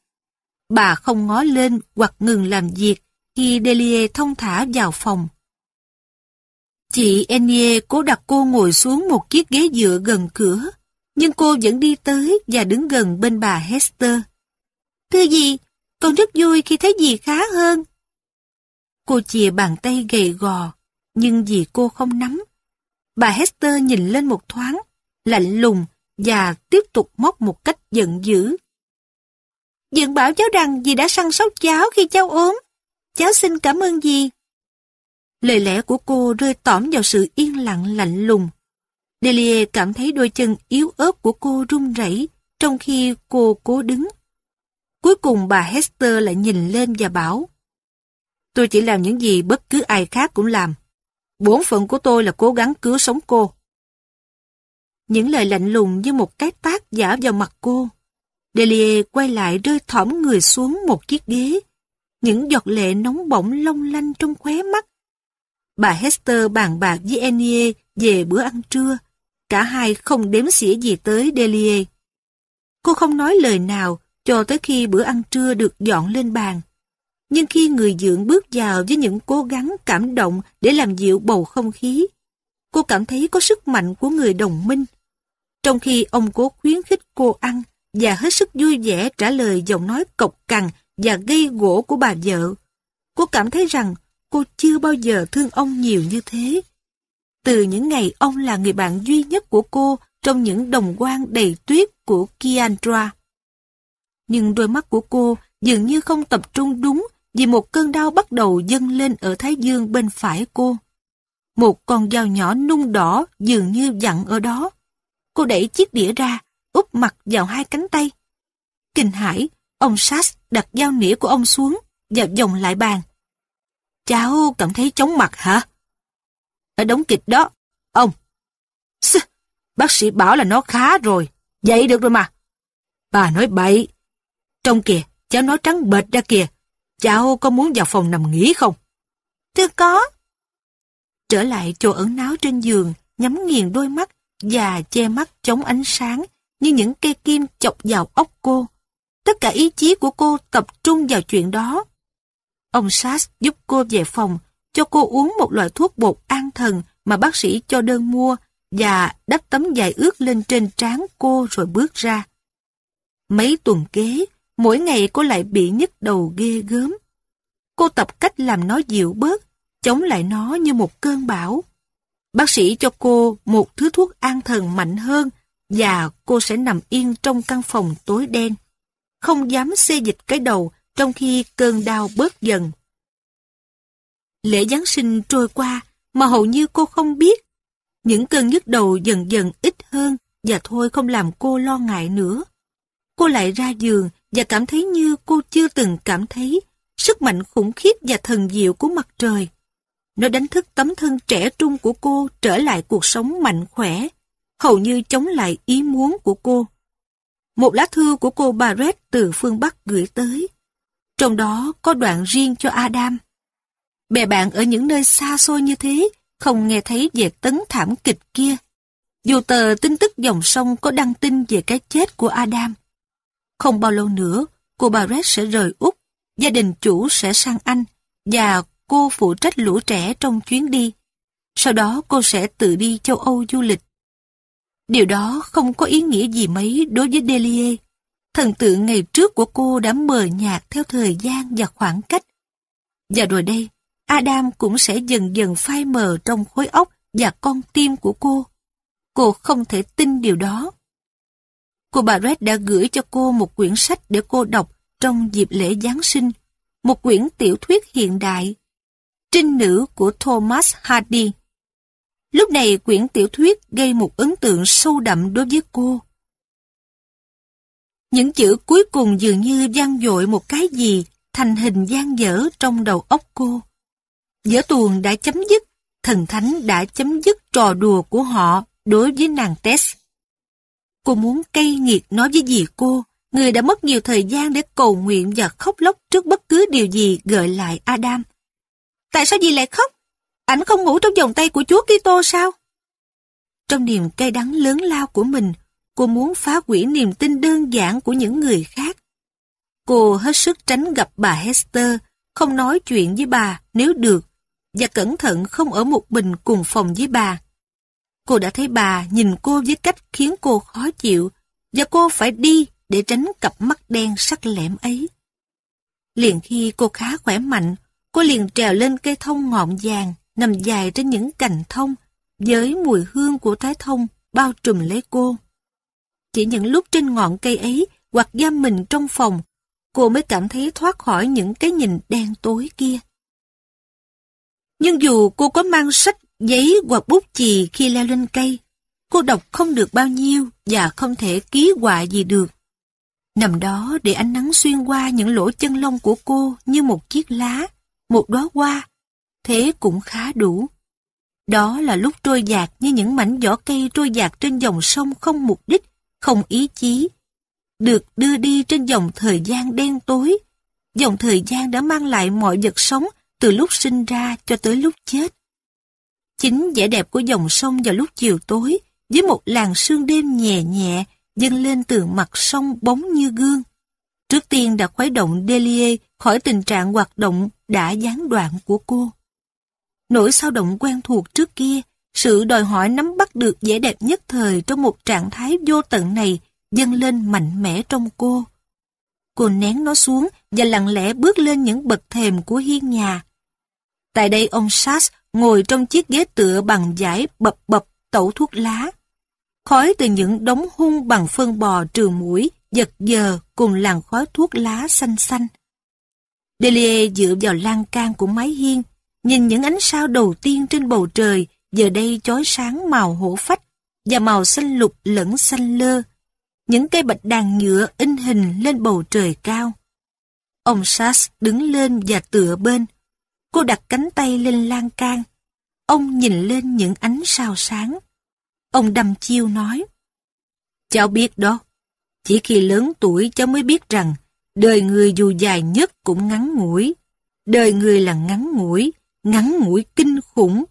Bà không ngó lên hoặc ngừng làm việc khi Delia thông thả vào phòng. Chị Enie cố đặt cô ngồi xuống một chiếc ghế dựa gần cửa, nhưng cô vẫn đi tới và đứng gần bên bà Hester. Thưa gì, con rất vui khi thấy dì khá hơn. Cô chìa bàn tay gầy gò, nhưng dì cô không nắm. Bà Hester nhìn lên một thoáng, lạnh lùng và tiếp tục móc một cách giận dữ. Dượng bảo cháu rằng dì đã săn sóc cháu khi cháu ốm. Cháu xin cảm ơn dì. Lời lẽ của cô rơi tỏm vào sự yên lặng lạnh lùng. Delia cảm thấy đôi chân yếu ớt của cô run rẩy trong khi cô cố đứng. Cuối cùng bà Hester lại nhìn lên và bảo, Tôi chỉ làm những gì bất cứ ai khác cũng làm. Bổn phận của tôi là cố gắng cứu sống cô. Những lời lạnh lùng như một cái tác giả vào mặt cô. Delia quay lại rơi thõm người xuống một chiếc ghế. Những giọt lệ nóng bỏng long lanh trong khóe mắt. Bà Hester bàn bạc với Enie về bữa ăn trưa. Cả hai không đếm xỉa gì tới Delia. Cô không nói lời nào cho tới khi bữa ăn trưa được dọn lên bàn. Nhưng khi người dưỡng bước vào với những cố gắng cảm động để làm dịu bầu không khí, cô cảm thấy có sức mạnh của người đồng minh. Trong khi ông cố khuyến khích cô ăn và hết sức vui vẻ trả lời giọng nói cộc cằn và gây gỗ của bà vợ, cô cảm thấy rằng cô chưa bao giờ thương ông nhiều như thế. Từ những ngày ông là người bạn duy nhất của cô trong những đồng quan đầy tuyết của Kiandra nhưng đôi mắt của cô dường như không tập trung đúng vì một cơn đau bắt đầu dâng lên ở thái dương bên phải cô. Một con dao nhỏ nung đỏ dường như dặn ở đó. Cô đẩy chiếc đĩa ra, úp mặt vào hai cánh tay. Kinh hãi, ông Sass đặt dao nĩa của ông xuống và vòng lại bàn. Cháu cảm thấy chóng mặt hả? Ở đống kịch đó, ông. Sư, bác sĩ bảo là nó khá rồi, dậy được rồi mà. Bà nói bậy, trong kìa, cháu nói trắng bệch ra kìa. Cháu có muốn vào phòng nằm nghỉ không? Thưa có. Trở lại chỗ ẩn náu trên giường, nhắm nghiền đôi mắt và che mắt chống ánh sáng như những cây kim chọc vào ốc cô. Tất cả ý chí của cô tập trung vào chuyện đó. Ông Sass giúp cô về phòng, cho cô uống một loại thuốc bột an thần mà bác sĩ cho đơn mua và đắp tấm vải ướt lên trên trán cô rồi bước ra. Mấy tuần kế, mỗi ngày cô lại bị nhức đầu ghê gớm. Cô tập cách làm nó dịu bớt, chống lại nó như một cơn bão. Bác sĩ cho cô một thứ thuốc an thần mạnh hơn và cô sẽ nằm yên trong căn phòng tối đen. Không dám xê dịch cái đầu trong khi cơn đau bớt dần. Lễ Giáng sinh trôi qua mà hầu như cô không biết. Những cơn nhức đầu dần dần ít hơn và thôi không làm cô lo ngại nữa. Cô lại ra giường và cảm thấy như cô chưa từng cảm thấy sức mạnh khủng khiếp và thần diệu của mặt trời. Nó đánh thức tấm thân trẻ trung của cô trở lại cuộc sống mạnh khỏe, hầu như chống lại ý muốn của cô. Một lá thư của cô Barrett từ phương Bắc gửi tới. Trong đó có đoạn riêng cho Adam. Bè bạn ở những nơi xa xôi như thế không nghe thấy về tấn thảm kịch kia. Dù tờ tin tức dòng sông có đăng tin về cái chết của Adam, không bao lâu nữa, cô Barrett sẽ rời Úc, gia đình chủ sẽ sang Anh, và cô phụ trách lũ trẻ trong chuyến đi. Sau đó cô sẽ tự đi châu Âu du lịch. Điều đó không có ý nghĩa gì mấy đối với Delia. Thần tượng ngày trước của cô đã mờ nhạt theo thời gian và khoảng cách. Và rồi đây, Adam cũng sẽ dần dần phai mờ trong khối óc và con tim của cô. Cô không thể tin điều đó. Cô bà Red đã gửi cho cô một quyển sách để cô đọc trong dịp lễ Giáng sinh, một quyển tiểu thuyết hiện đại, Trinh nữ của Thomas Hardy. Lúc này quyển tiểu thuyết gây một ấn tượng sâu đậm đối với cô. Những chữ cuối cùng dường như gian dội một cái gì thành hình gian dở trong đầu óc cô. Giữa tuồng đã chấm dứt, thần thánh đã chấm dứt trò đùa của họ đối với nàng Tess. Cô muốn cay nghiệt nói với dì cô, Người đã mất nhiều thời gian để cầu nguyện và khóc lóc trước bất cứ điều gì gợi lại Adam. Tại sao dì lại khóc? Ảnh không ngủ trong vòng tay của Chúa Kitô sao? Trong niềm cay đắng lớn lao của mình, cô muốn phá hủy niềm tin đơn giản của những người khác. Cô hết sức tránh gặp bà Hester, không nói chuyện với bà nếu được, và cẩn thận không ở một mình cùng phòng với bà. Cô đã thấy bà nhìn cô với cách khiến cô khó chịu, và cô phải đi để tránh cặp mắt đen sắc lẻm ấy. Liền khi cô khá khỏe mạnh, cô liền trèo lên cây thông ngọn vàng, nằm dài trên những cành thông, với mùi hương của trái thông bao trùm lấy cô. Chỉ những lúc trên ngọn cây ấy hoặc giam mình trong phòng, cô mới cảm thấy thoát khỏi những cái nhìn đen tối kia. Nhưng dù cô có mang sách, giấy hoặc bút chì khi leo lên cây, cô đọc không được bao nhiêu và không thể ký họa gì được. Nằm đó để ánh nắng xuyên qua những lỗ chân lông của cô như một chiếc lá, một đóa hoa, thế cũng khá đủ. Đó là lúc trôi dạt như những mảnh vỏ cây trôi dạt trên dòng sông không mục đích, không ý chí. Được đưa đi trên dòng thời gian đen tối. Dòng thời gian đã mang lại mọi vật sống từ lúc sinh ra cho tới lúc chết. Chính vẻ đẹp của dòng sông vào lúc chiều tối với một làn sương đêm nhẹ nhẹ dâng lên từ mặt sông bóng như gương. Trước tiên đã khuấy động Delia khỏi tình trạng hoạt động đã gián đoạn của cô. Nỗi sao động quen thuộc trước kia, sự đòi hỏi nắm bắt được vẻ đẹp nhất thời trong một trạng thái vô tận này dâng lên mạnh mẽ trong cô. Cô nén nó xuống và lặng lẽ bước lên những bậc thềm của hiên nhà. Tại đây ông Sass ngồi trong chiếc ghế tựa bằng giải bập bập tẩu thuốc lá. Khói từ những đống hung bằng phân bò trừ mũi, giật giờ cùng làn khói thuốc lá xanh xanh. Delia dựa vào lan can của mái hiên, nhìn những ánh sao đầu tiên trên bầu trời giờ đây chói sáng màu hổ phách và màu xanh lục lẫn xanh lơ. Những cây bạch đàn nhựa in hình lên bầu trời cao. Ông Sass đứng lên và tựa bên. Cô đặt cánh tay lên lan can. Ông nhìn lên những ánh sao sáng. Ông đâm chiêu nói. Cháu biết đó, chỉ khi lớn tuổi cháu mới biết rằng đời người dù dài nhất cũng ngắn ngủi. Đời người là ngắn ngủi, ngắn ngủi kinh khủng.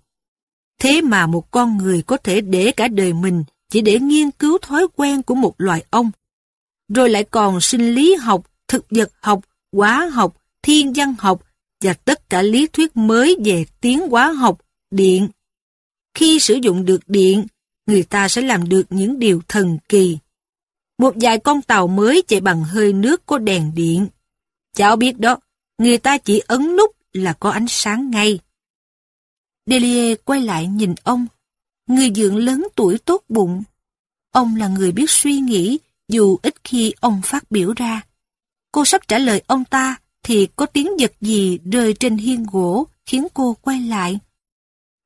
Thế mà một con người có thể để cả đời mình chỉ để nghiên cứu thói quen của một loài ong. Rồi lại còn sinh lý học, thực vật học, hóa học, thiên văn học và tất cả lý thuyết mới về tiến hóa học, điện. Khi sử dụng được điện, người ta sẽ làm được những điều thần kỳ. Một vài con tàu mới chạy bằng hơi nước có đèn điện. Cháu biết đó, người ta chỉ ấn nút là có ánh sáng ngay. Delia quay lại nhìn ông, người dưỡng lớn tuổi tốt bụng. Ông là người biết suy nghĩ, dù ít khi ông phát biểu ra. Cô sắp trả lời ông ta, thì có tiếng giật gì rơi trên hiên gỗ, khiến cô quay lại.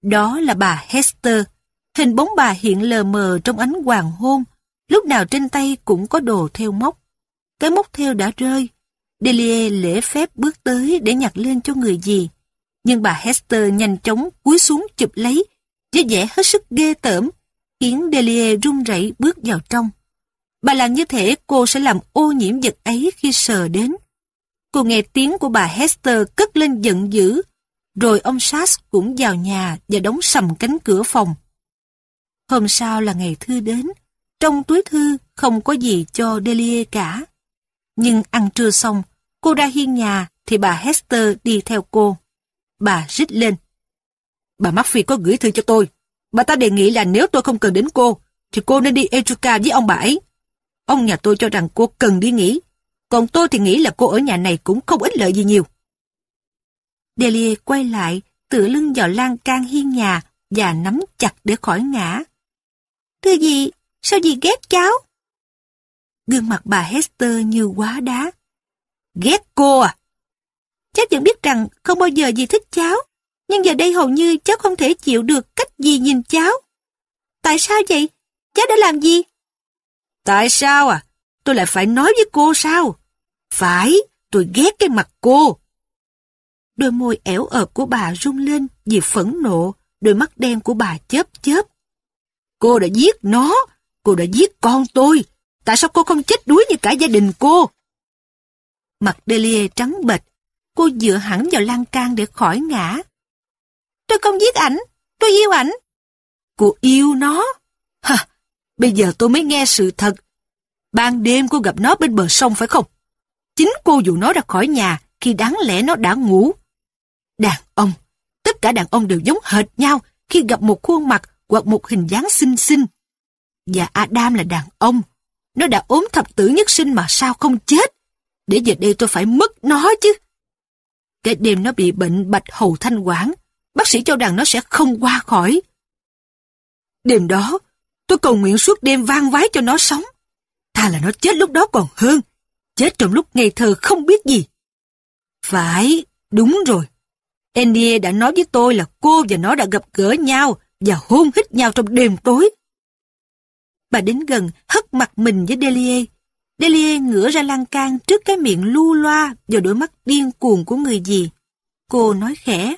Đó là bà Hester. Hình bóng bà hiện lờ mờ trong ánh hoàng hôn, lúc nào trên tay cũng có đồ theo móc. Cái móc theo đã rơi. Delia lễ phép bước tới để nhặt lên cho người gì. Nhưng bà Hester nhanh chóng cúi xuống chụp lấy, với vẻ hết sức ghê tởm, khiến Delia run rẩy bước vào trong. Bà làm như thể cô sẽ làm ô nhiễm vật ấy khi sờ đến. Cô nghe tiếng của bà Hester cất lên giận dữ, rồi ông Sass cũng vào nhà và đóng sầm cánh cửa phòng. Hôm sau là ngày thư đến, trong túi thư không có gì cho Delia cả. Nhưng ăn trưa xong, cô ra hiên nhà thì bà Hester đi theo cô. Bà rít lên. Bà Murphy có gửi thư cho tôi. Bà ta đề nghị là nếu tôi không cần đến cô, thì cô nên đi Etruca với ông bà ấy. Ông nhà tôi cho rằng cô cần đi nghỉ, còn tôi thì nghĩ là cô ở nhà này cũng không ích lợi gì nhiều. Delia quay lại, tựa lưng vào lan can hiên nhà và nắm chặt để khỏi ngã. Thưa gì, sao dì ghét cháu? Gương mặt bà Hester như quá đá. Ghét cô à? Cháu vẫn biết rằng không bao giờ dì thích cháu, nhưng giờ đây hầu như cháu không thể chịu được cách dì nhìn cháu. Tại sao vậy? Cháu đã làm gì? Tại sao à? Tôi lại phải nói với cô sao? Phải, tôi ghét cái mặt cô. Đôi môi ẻo ợp của bà rung lên vì phẫn nộ, đôi mắt đen của bà chớp chớp. Cô đã giết nó, cô đã giết con tôi, Tại sao cô không chết đuối như cả gia đình cô? Mặt Delia trắng bệch. Cô dựa hẳn vào lan can để khỏi ngã. Tôi không giết ảnh. Tôi yêu ảnh. Cô yêu nó? Hả, bây giờ tôi mới nghe sự thật. Ban đêm cô gặp nó bên bờ sông phải không? Chính cô dụ nó ra khỏi nhà khi đáng lẽ nó đã ngủ. Đàn ông, tất cả đàn ông đều giống hệt nhau khi gặp một khuôn mặt hoặc một hình dáng xinh xinh. Và Adam là đàn ông. Nó đã ốm thập tử nhất sinh mà sao không chết? Để giờ đây tôi phải mất nó chứ. Cái đêm nó bị bệnh bạch hầu thanh quản, bác sĩ cho rằng nó sẽ không qua khỏi. Đêm đó, tôi cầu nguyện suốt đêm vang vái cho nó sống. Thà là nó chết lúc đó còn hơn, chết trong lúc ngày thơ không biết gì. Phải, đúng rồi. Enie đã nói với tôi là cô và nó đã gặp gỡ nhau và hôn hít nhau trong đêm tối. Bà đến gần hất mặt mình với Delia. Delia ngửa ra lan can trước cái miệng lu loa và đôi mắt điên cuồng của người gì. Cô nói khẽ.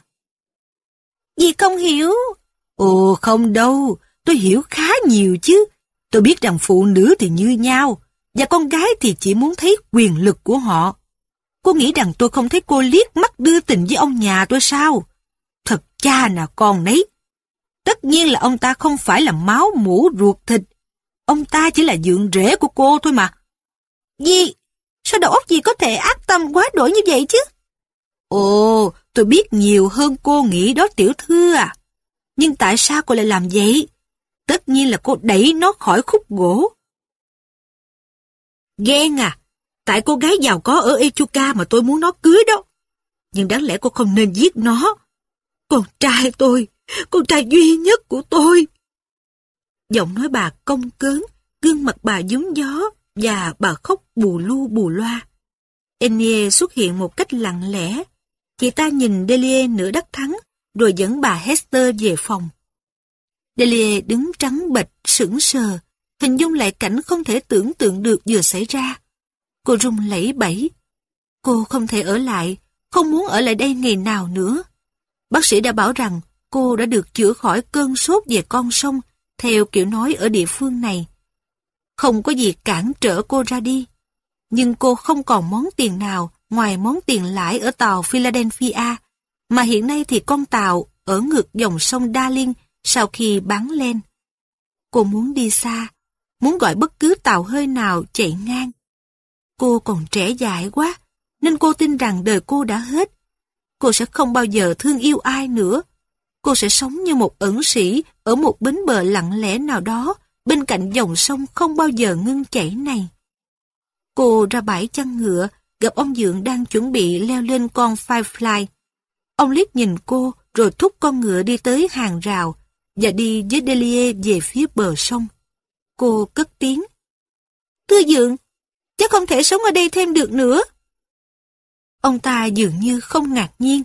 Dì không hiểu. Ồ không đâu, tôi hiểu khá nhiều chứ. Tôi biết rằng phụ nữ thì như nhau, và con gái thì chỉ muốn thấy quyền lực của họ. Cô nghĩ rằng tôi không thấy cô liếc mắt đưa tình với ông nhà tôi sao? Thật cha nào con nấy. Tất nhiên là ông ta không phải là máu mũ ruột thịt. Ông ta chỉ là dượng rễ của cô thôi mà. Gì? Sao đầu óc gì có thể ác tâm quá đổi như vậy chứ? Ồ, tôi biết nhiều hơn cô nghĩ đó tiểu thư à. Nhưng tại sao cô lại làm vậy? Tất nhiên là cô đẩy nó khỏi khúc gỗ. Ghen à, tại cô gái giàu có ở Echuca mà tôi muốn nó cưới đó. Nhưng đáng lẽ cô không nên giết nó. Con trai tôi, con trai duy nhất của tôi. Giọng nói bà công cớn, gương mặt bà giống gió và bà khóc bù lu bù loa. Enie xuất hiện một cách lặng lẽ. Chị ta nhìn Delia nửa đắc thắng, rồi dẫn bà Hester về phòng. Delia đứng trắng bệch, sững sờ, hình dung lại cảnh không thể tưởng tượng được vừa xảy ra. Cô run lẩy bẩy. Cô không thể ở lại, không muốn ở lại đây ngày nào nữa. Bác sĩ đã bảo rằng cô đã được chữa khỏi cơn sốt về con sông, theo kiểu nói ở địa phương này. Không có gì cản trở cô ra đi. Nhưng cô không còn món tiền nào ngoài món tiền lãi ở tàu Philadelphia, mà hiện nay thì con tàu ở ngược dòng sông Darling sau khi bắn lên. Cô muốn đi xa, muốn gọi bất cứ tàu hơi nào chạy ngang. Cô còn trẻ dại quá, nên cô tin rằng đời cô đã hết. Cô sẽ không bao giờ thương yêu ai nữa. Cô sẽ sống như một ẩn sĩ ở một bến bờ lặng lẽ nào đó bên cạnh dòng sông không bao giờ ngưng chảy này. Cô ra bãi chăn ngựa, gặp ông Dượng đang chuẩn bị leo lên con Firefly. Ông liếc nhìn cô rồi thúc con ngựa đi tới hàng rào và đi với Delia về phía bờ sông. Cô cất tiếng. Thưa Dượng, cháu không thể sống ở đây thêm được nữa. Ông ta dường như không ngạc nhiên.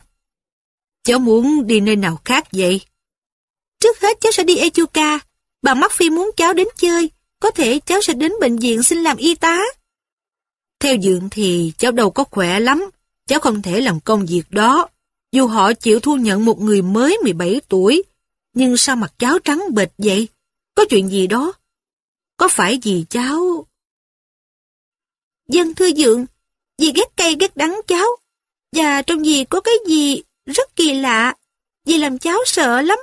Cháu muốn đi nơi nào khác vậy? Trước hết cháu sẽ đi Echuca. Bà Murphy muốn cháu đến chơi. Có thể cháu sẽ đến bệnh viện xin làm y tá. Theo dượng thì cháu đâu có khỏe lắm. Cháu không thể làm công việc đó. Dù họ chịu thu nhận một người mới 17 tuổi. Nhưng sao mặt cháu trắng bệch vậy? Có chuyện gì đó? Có phải vì cháu... Dân thưa dượng, dì ghét cay ghét đắng cháu. Và trong dì có cái gì rất kỳ lạ. Dì làm cháu sợ lắm.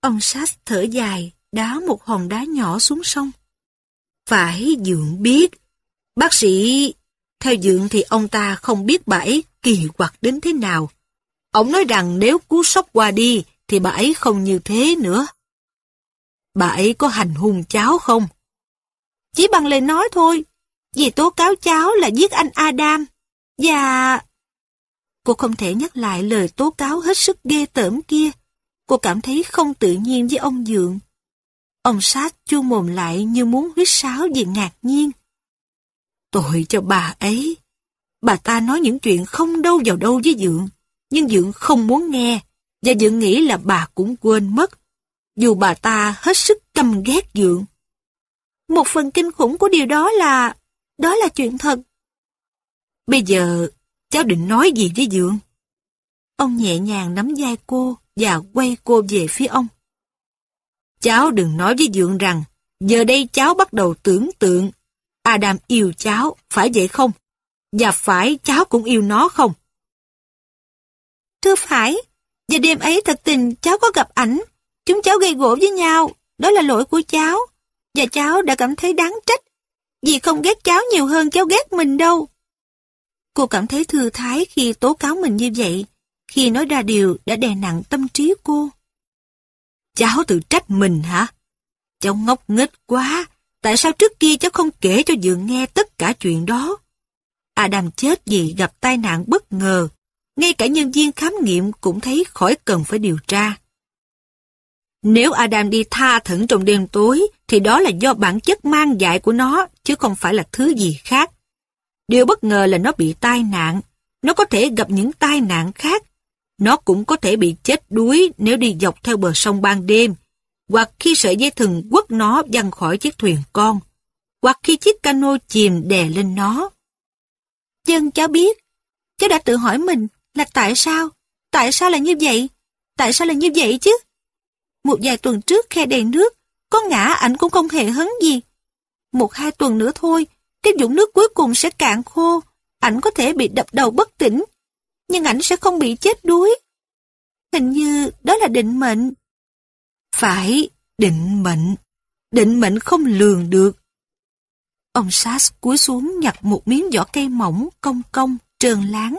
Ông Sass thở dài, đá một hòn đá nhỏ xuống sông. Phải dượng biết. Bác sĩ... Theo dượng thì ông ta không biết bà ấy kỳ quặc đến thế nào. Ông nói rằng nếu cú sốc qua đi thì bà ấy không như thế nữa. Bà ấy có hành hung cháu không? Chỉ bằng lời nói thôi. Vì tố cáo cháu là giết anh Adam. Và... Cô không thể nhắc lại lời tố cáo hết sức ghê tởm kia. Cô cảm thấy không tự nhiên với ông Dượng. Ông sát chu mồm lại như muốn huyết sáo vì ngạc nhiên. Tội cho bà ấy. Bà ta nói những chuyện không đâu vào đâu với Dượng, nhưng Dượng không muốn nghe, và Dượng nghĩ là bà cũng quên mất, dù bà ta hết sức căm ghét Dượng. Một phần kinh khủng của điều đó là, đó là chuyện thật. Bây giờ, cháu định nói gì với Dượng? Ông nhẹ nhàng nắm vai cô và quay cô về phía ông. Cháu đừng nói với Dượng rằng Giờ đây cháu bắt đầu tưởng tượng, Adam yêu cháu, phải vậy không? Và phải cháu cũng yêu nó không? Thưa phải, và đêm ấy thật tình cháu có gặp ảnh, chúng cháu gây gỗ với nhau, đó là lỗi của cháu. Và cháu đã cảm thấy đáng trách, vì không ghét cháu nhiều hơn cháu ghét mình đâu. Cô cảm thấy thư thái khi tố cáo mình như vậy, khi nói ra điều đã đè nặng tâm trí cô. Cháu tự trách mình hả? Cháu ngốc nghếch quá, tại sao trước kia cháu không kể cho Dượng nghe tất cả chuyện đó? Adam chết vì gặp tai nạn bất ngờ, ngay cả nhân viên khám nghiệm cũng thấy khỏi cần phải điều tra. Nếu Adam đi tha thẩn trong đêm tối, thì đó là do bản chất mang dại của nó, chứ không phải là thứ gì khác. Điều bất ngờ là nó bị tai nạn. Nó có thể gặp những tai nạn khác. Nó cũng có thể bị chết đuối nếu đi dọc theo bờ sông ban đêm, hoặc khi sợi dây thừng quất nó văng khỏi chiếc thuyền con, hoặc khi chiếc cano chìm đè lên nó. Dân cháu biết, cháu đã tự hỏi mình là tại sao? Tại sao là như vậy? Tại sao là như vậy chứ? Một vài tuần trước khe đầy nước, có ngã ảnh cũng không hề hấn gì. Một hai tuần nữa thôi, cái dũng nước cuối cùng sẽ cạn khô, ảnh có thể bị đập đầu bất tỉnh, nhưng ảnh sẽ không bị chết đuối. Hình như đó là định mệnh. Phải, định mệnh. Định mệnh không lường được. Ông Sass cúi xuống nhặt một miếng vỏ cây mỏng, cong cong, trơn láng.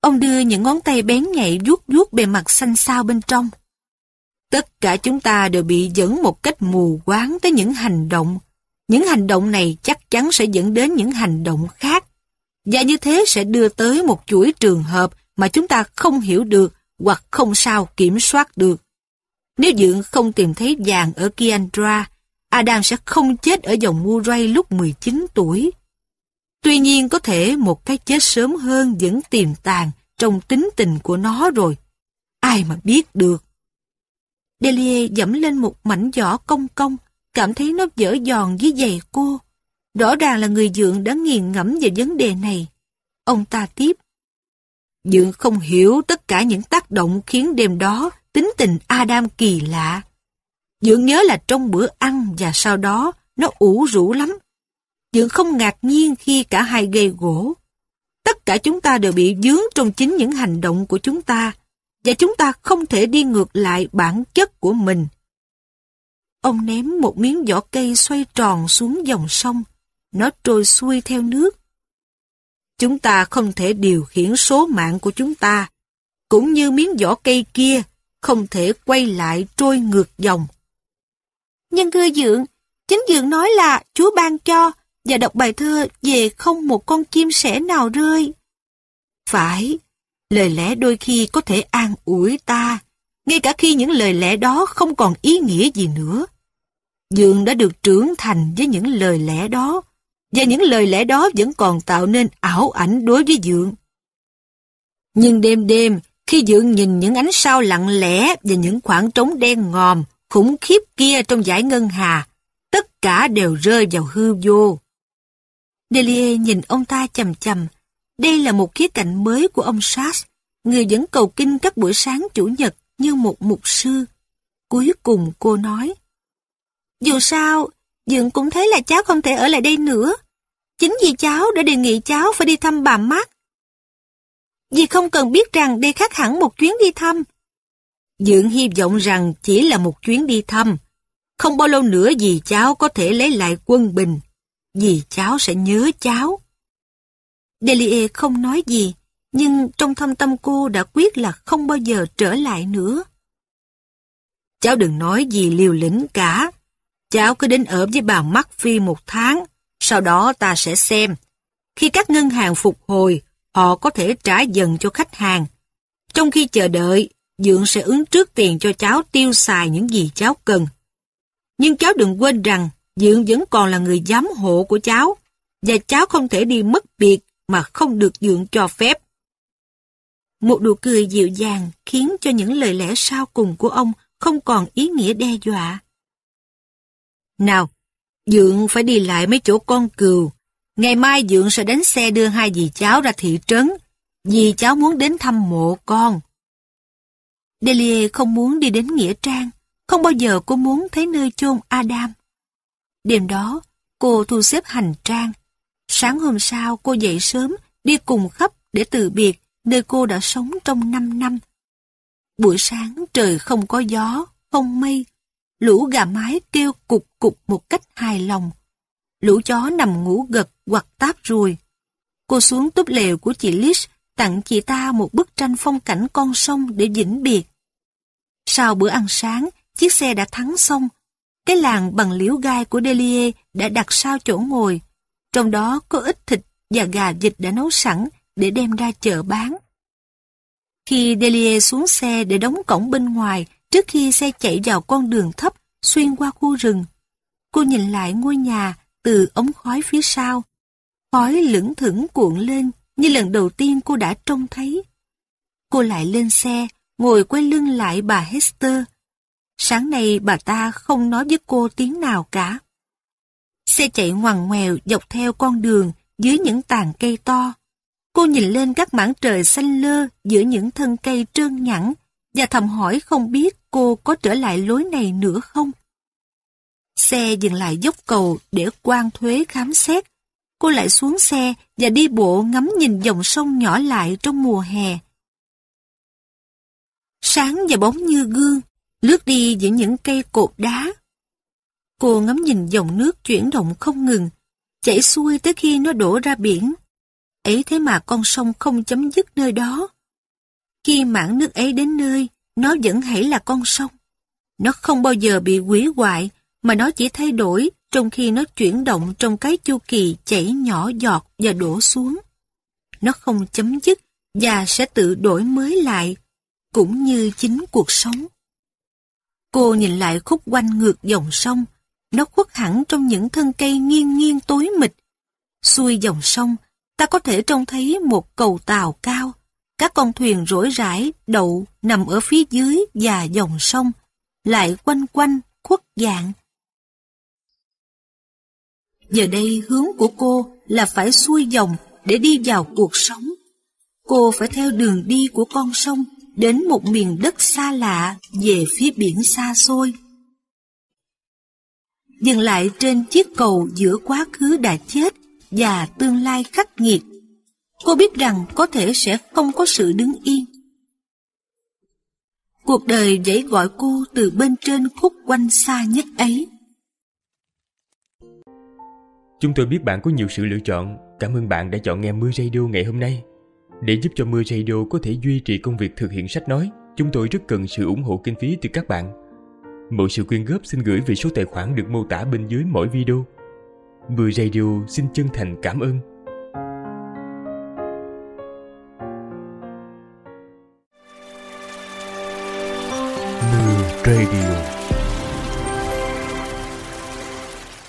Ông đưa những ngón tay bén nhạy vuốt vuốt bề mặt xanh xao bên trong. Tất cả chúng ta đều bị dẫn một cách mù quáng tới những hành động. Những hành động này chắc chắn sẽ dẫn đến những hành động khác. Và như thế sẽ đưa tới một chuỗi trường hợp mà chúng ta không hiểu được hoặc không sao kiểm soát được. Nếu Dượng không tìm thấy vàng ở Kiandra, Adam sẽ không chết ở dòng Murray lúc 19 tuổi. Tuy nhiên có thể một cái chết sớm hơn vẫn tiềm tàng trong tính tình của nó rồi. Ai mà biết được. Delia dẫm lên một mảnh giỏ cong cong, cảm thấy nó dở giòn dưới giày cô. Rõ ràng là người dượng đã nghiền ngẫm về vấn đề này. Ông ta tiếp. Dượng không hiểu tất cả những tác động khiến đêm đó tính tình Adam kỳ lạ. Dượng nhớ là trong bữa ăn và sau đó, nó ủ rũ lắm. Dượng không ngạc nhiên khi cả hai gây gỗ. Tất cả chúng ta đều bị dướng trong chính những hành động của chúng ta, và chúng ta không thể đi ngược lại bản chất của mình. Ông ném một miếng vỏ cây xoay tròn xuống dòng sông. Nó trôi xuôi theo nước. Chúng ta không thể điều khiển số mạng của chúng ta, cũng như miếng vỏ cây kia không thể quay lại trôi ngược dòng. Nhưng thưa Dượng, chính Dượng nói là Chúa ban cho và đọc bài thơ về không một con chim sẻ nào rơi. Phải, lời lẽ đôi khi có thể an ủi ta, ngay cả khi những lời lẽ đó không còn ý nghĩa gì nữa. Dượng đã được trưởng thành với những lời lẽ đó, và những lời lẽ đó vẫn còn tạo nên ảo ảnh đối với Dượng. Nhưng đêm đêm, khi Dượng nhìn những ánh sao lặng lẽ và những khoảng trống đen ngòm, khủng khiếp kia trong giải ngân hà, tất cả đều rơi vào hư vô. Delia nhìn ông ta chầm chầm. Đây là một khía cạnh mới của ông Sass, người vẫn cầu kinh các buổi sáng chủ nhật như một mục sư. Cuối cùng cô nói, Dù sao, Dượng cũng thấy là cháu không thể ở lại đây nữa. Chính vì cháu đã đề nghị cháu phải đi thăm bà Mark. vì không cần biết rằng đây khác hẳn một chuyến đi thăm. Dượng hy vọng rằng chỉ là một chuyến đi thăm. Không bao lâu nữa dì cháu có thể lấy lại quân bình. Dì cháu sẽ nhớ cháu. Delie không nói gì, nhưng trong thâm tâm cô đã quyết là không bao giờ trở lại nữa. Cháu đừng nói gì liều lĩnh cả. Cháu cứ đến ở với bà Mắc Phi một tháng, sau đó ta sẽ xem. Khi các ngân hàng phục hồi, họ có thể trả dần cho khách hàng. Trong khi chờ đợi, Dượng sẽ ứng trước tiền cho cháu tiêu xài những gì cháu cần. Nhưng cháu đừng quên rằng Dượng vẫn còn là người giám hộ của cháu, và cháu không thể đi mất biệt mà không được Dượng cho phép. Một nụ cười dịu dàng khiến cho những lời lẽ sau cùng của ông không còn ý nghĩa đe dọa. Nào, Dượng phải đi lại mấy chỗ con cừu. Ngày mai Dượng sẽ đánh xe đưa hai dì cháu ra thị trấn, vì cháu muốn đến thăm mộ con. Delia không muốn đi đến Nghĩa Trang. Không bao giờ cô muốn thấy nơi chôn Adam. Đêm đó, cô thu xếp hành trang. Sáng hôm sau cô dậy sớm, đi cùng khắp để từ biệt nơi cô đã sống trong 5 năm. Buổi sáng trời không có gió, không mây. Lũ gà mái kêu cục cục một cách hài lòng. Lũ chó nằm ngủ gật hoặc táp ruồi. Cô xuống túp lều của chị Lish tặng chị ta một bức tranh phong cảnh con sông để vĩnh biệt. Sau bữa ăn sáng, chiếc xe đã thắng xong. Cái làng bằng liễu gai của Delia đã đặt sau chỗ ngồi. Trong đó có ít thịt và gà vịt đã nấu sẵn để đem ra chợ bán. Khi Delia xuống xe để đóng cổng bên ngoài trước khi xe chạy vào con đường thấp xuyên qua khu rừng, cô nhìn lại ngôi nhà từ ống khói phía sau. Khói lững thững cuộn lên như lần đầu tiên cô đã trông thấy. Cô lại lên xe, ngồi quay lưng lại bà Hester. Sáng nay bà ta không nói với cô tiếng nào cả. Xe chạy ngoằn ngoèo dọc theo con đường dưới những tàn cây to. Cô nhìn lên các mảng trời xanh lơ giữa những thân cây trơn nhẵn và thầm hỏi không biết cô có trở lại lối này nữa không. Xe dừng lại dốc cầu để quan thuế khám xét. Cô lại xuống xe và đi bộ ngắm nhìn dòng sông nhỏ lại trong mùa hè. Sáng và bóng như gương, lướt đi giữa những cây cột đá. Cô ngắm nhìn dòng nước chuyển động không ngừng, chảy xuôi tới khi nó đổ ra biển. Ấy thế mà con sông không chấm dứt nơi đó. Khi mảng nước ấy đến nơi, nó vẫn hãy là con sông. Nó không bao giờ bị quỷ hoại, mà nó chỉ thay đổi trong khi nó chuyển động trong cái chu kỳ chảy nhỏ giọt và đổ xuống. Nó không chấm dứt và sẽ tự đổi mới lại, cũng như chính cuộc sống. Cô nhìn lại khúc quanh ngược dòng sông, nó khuất hẳn trong những thân cây nghiêng nghiêng tối mịt. Xuôi dòng sông, ta có thể trông thấy một cầu tàu cao, các con thuyền rỗi rãi đậu nằm ở phía dưới và dòng sông, lại quanh quanh khuất dạng. Giờ đây hướng của cô là phải xuôi dòng để đi vào cuộc sống. Cô phải theo đường đi của con sông đến một miền đất xa lạ về phía biển xa xôi. Dừng lại trên chiếc cầu giữa quá khứ đã chết và tương lai khắc nghiệt. Cô biết rằng có thể sẽ không có sự đứng yên. Cuộc đời dãy gọi cô từ bên trên khúc quanh xa nhất ấy. Chúng tôi biết bạn có nhiều sự lựa chọn. Cảm ơn bạn đã chọn nghe Mưa Radio ngày hôm nay. Để giúp cho Mưa Radio có thể duy trì công việc thực hiện sách nói, chúng tôi rất cần sự ủng hộ kinh phí từ các bạn. Mọi sự quyên góp xin gửi về số tài khoản được mô tả bên dưới mỗi video. Mưa Radio xin chân thành cảm ơn. Radio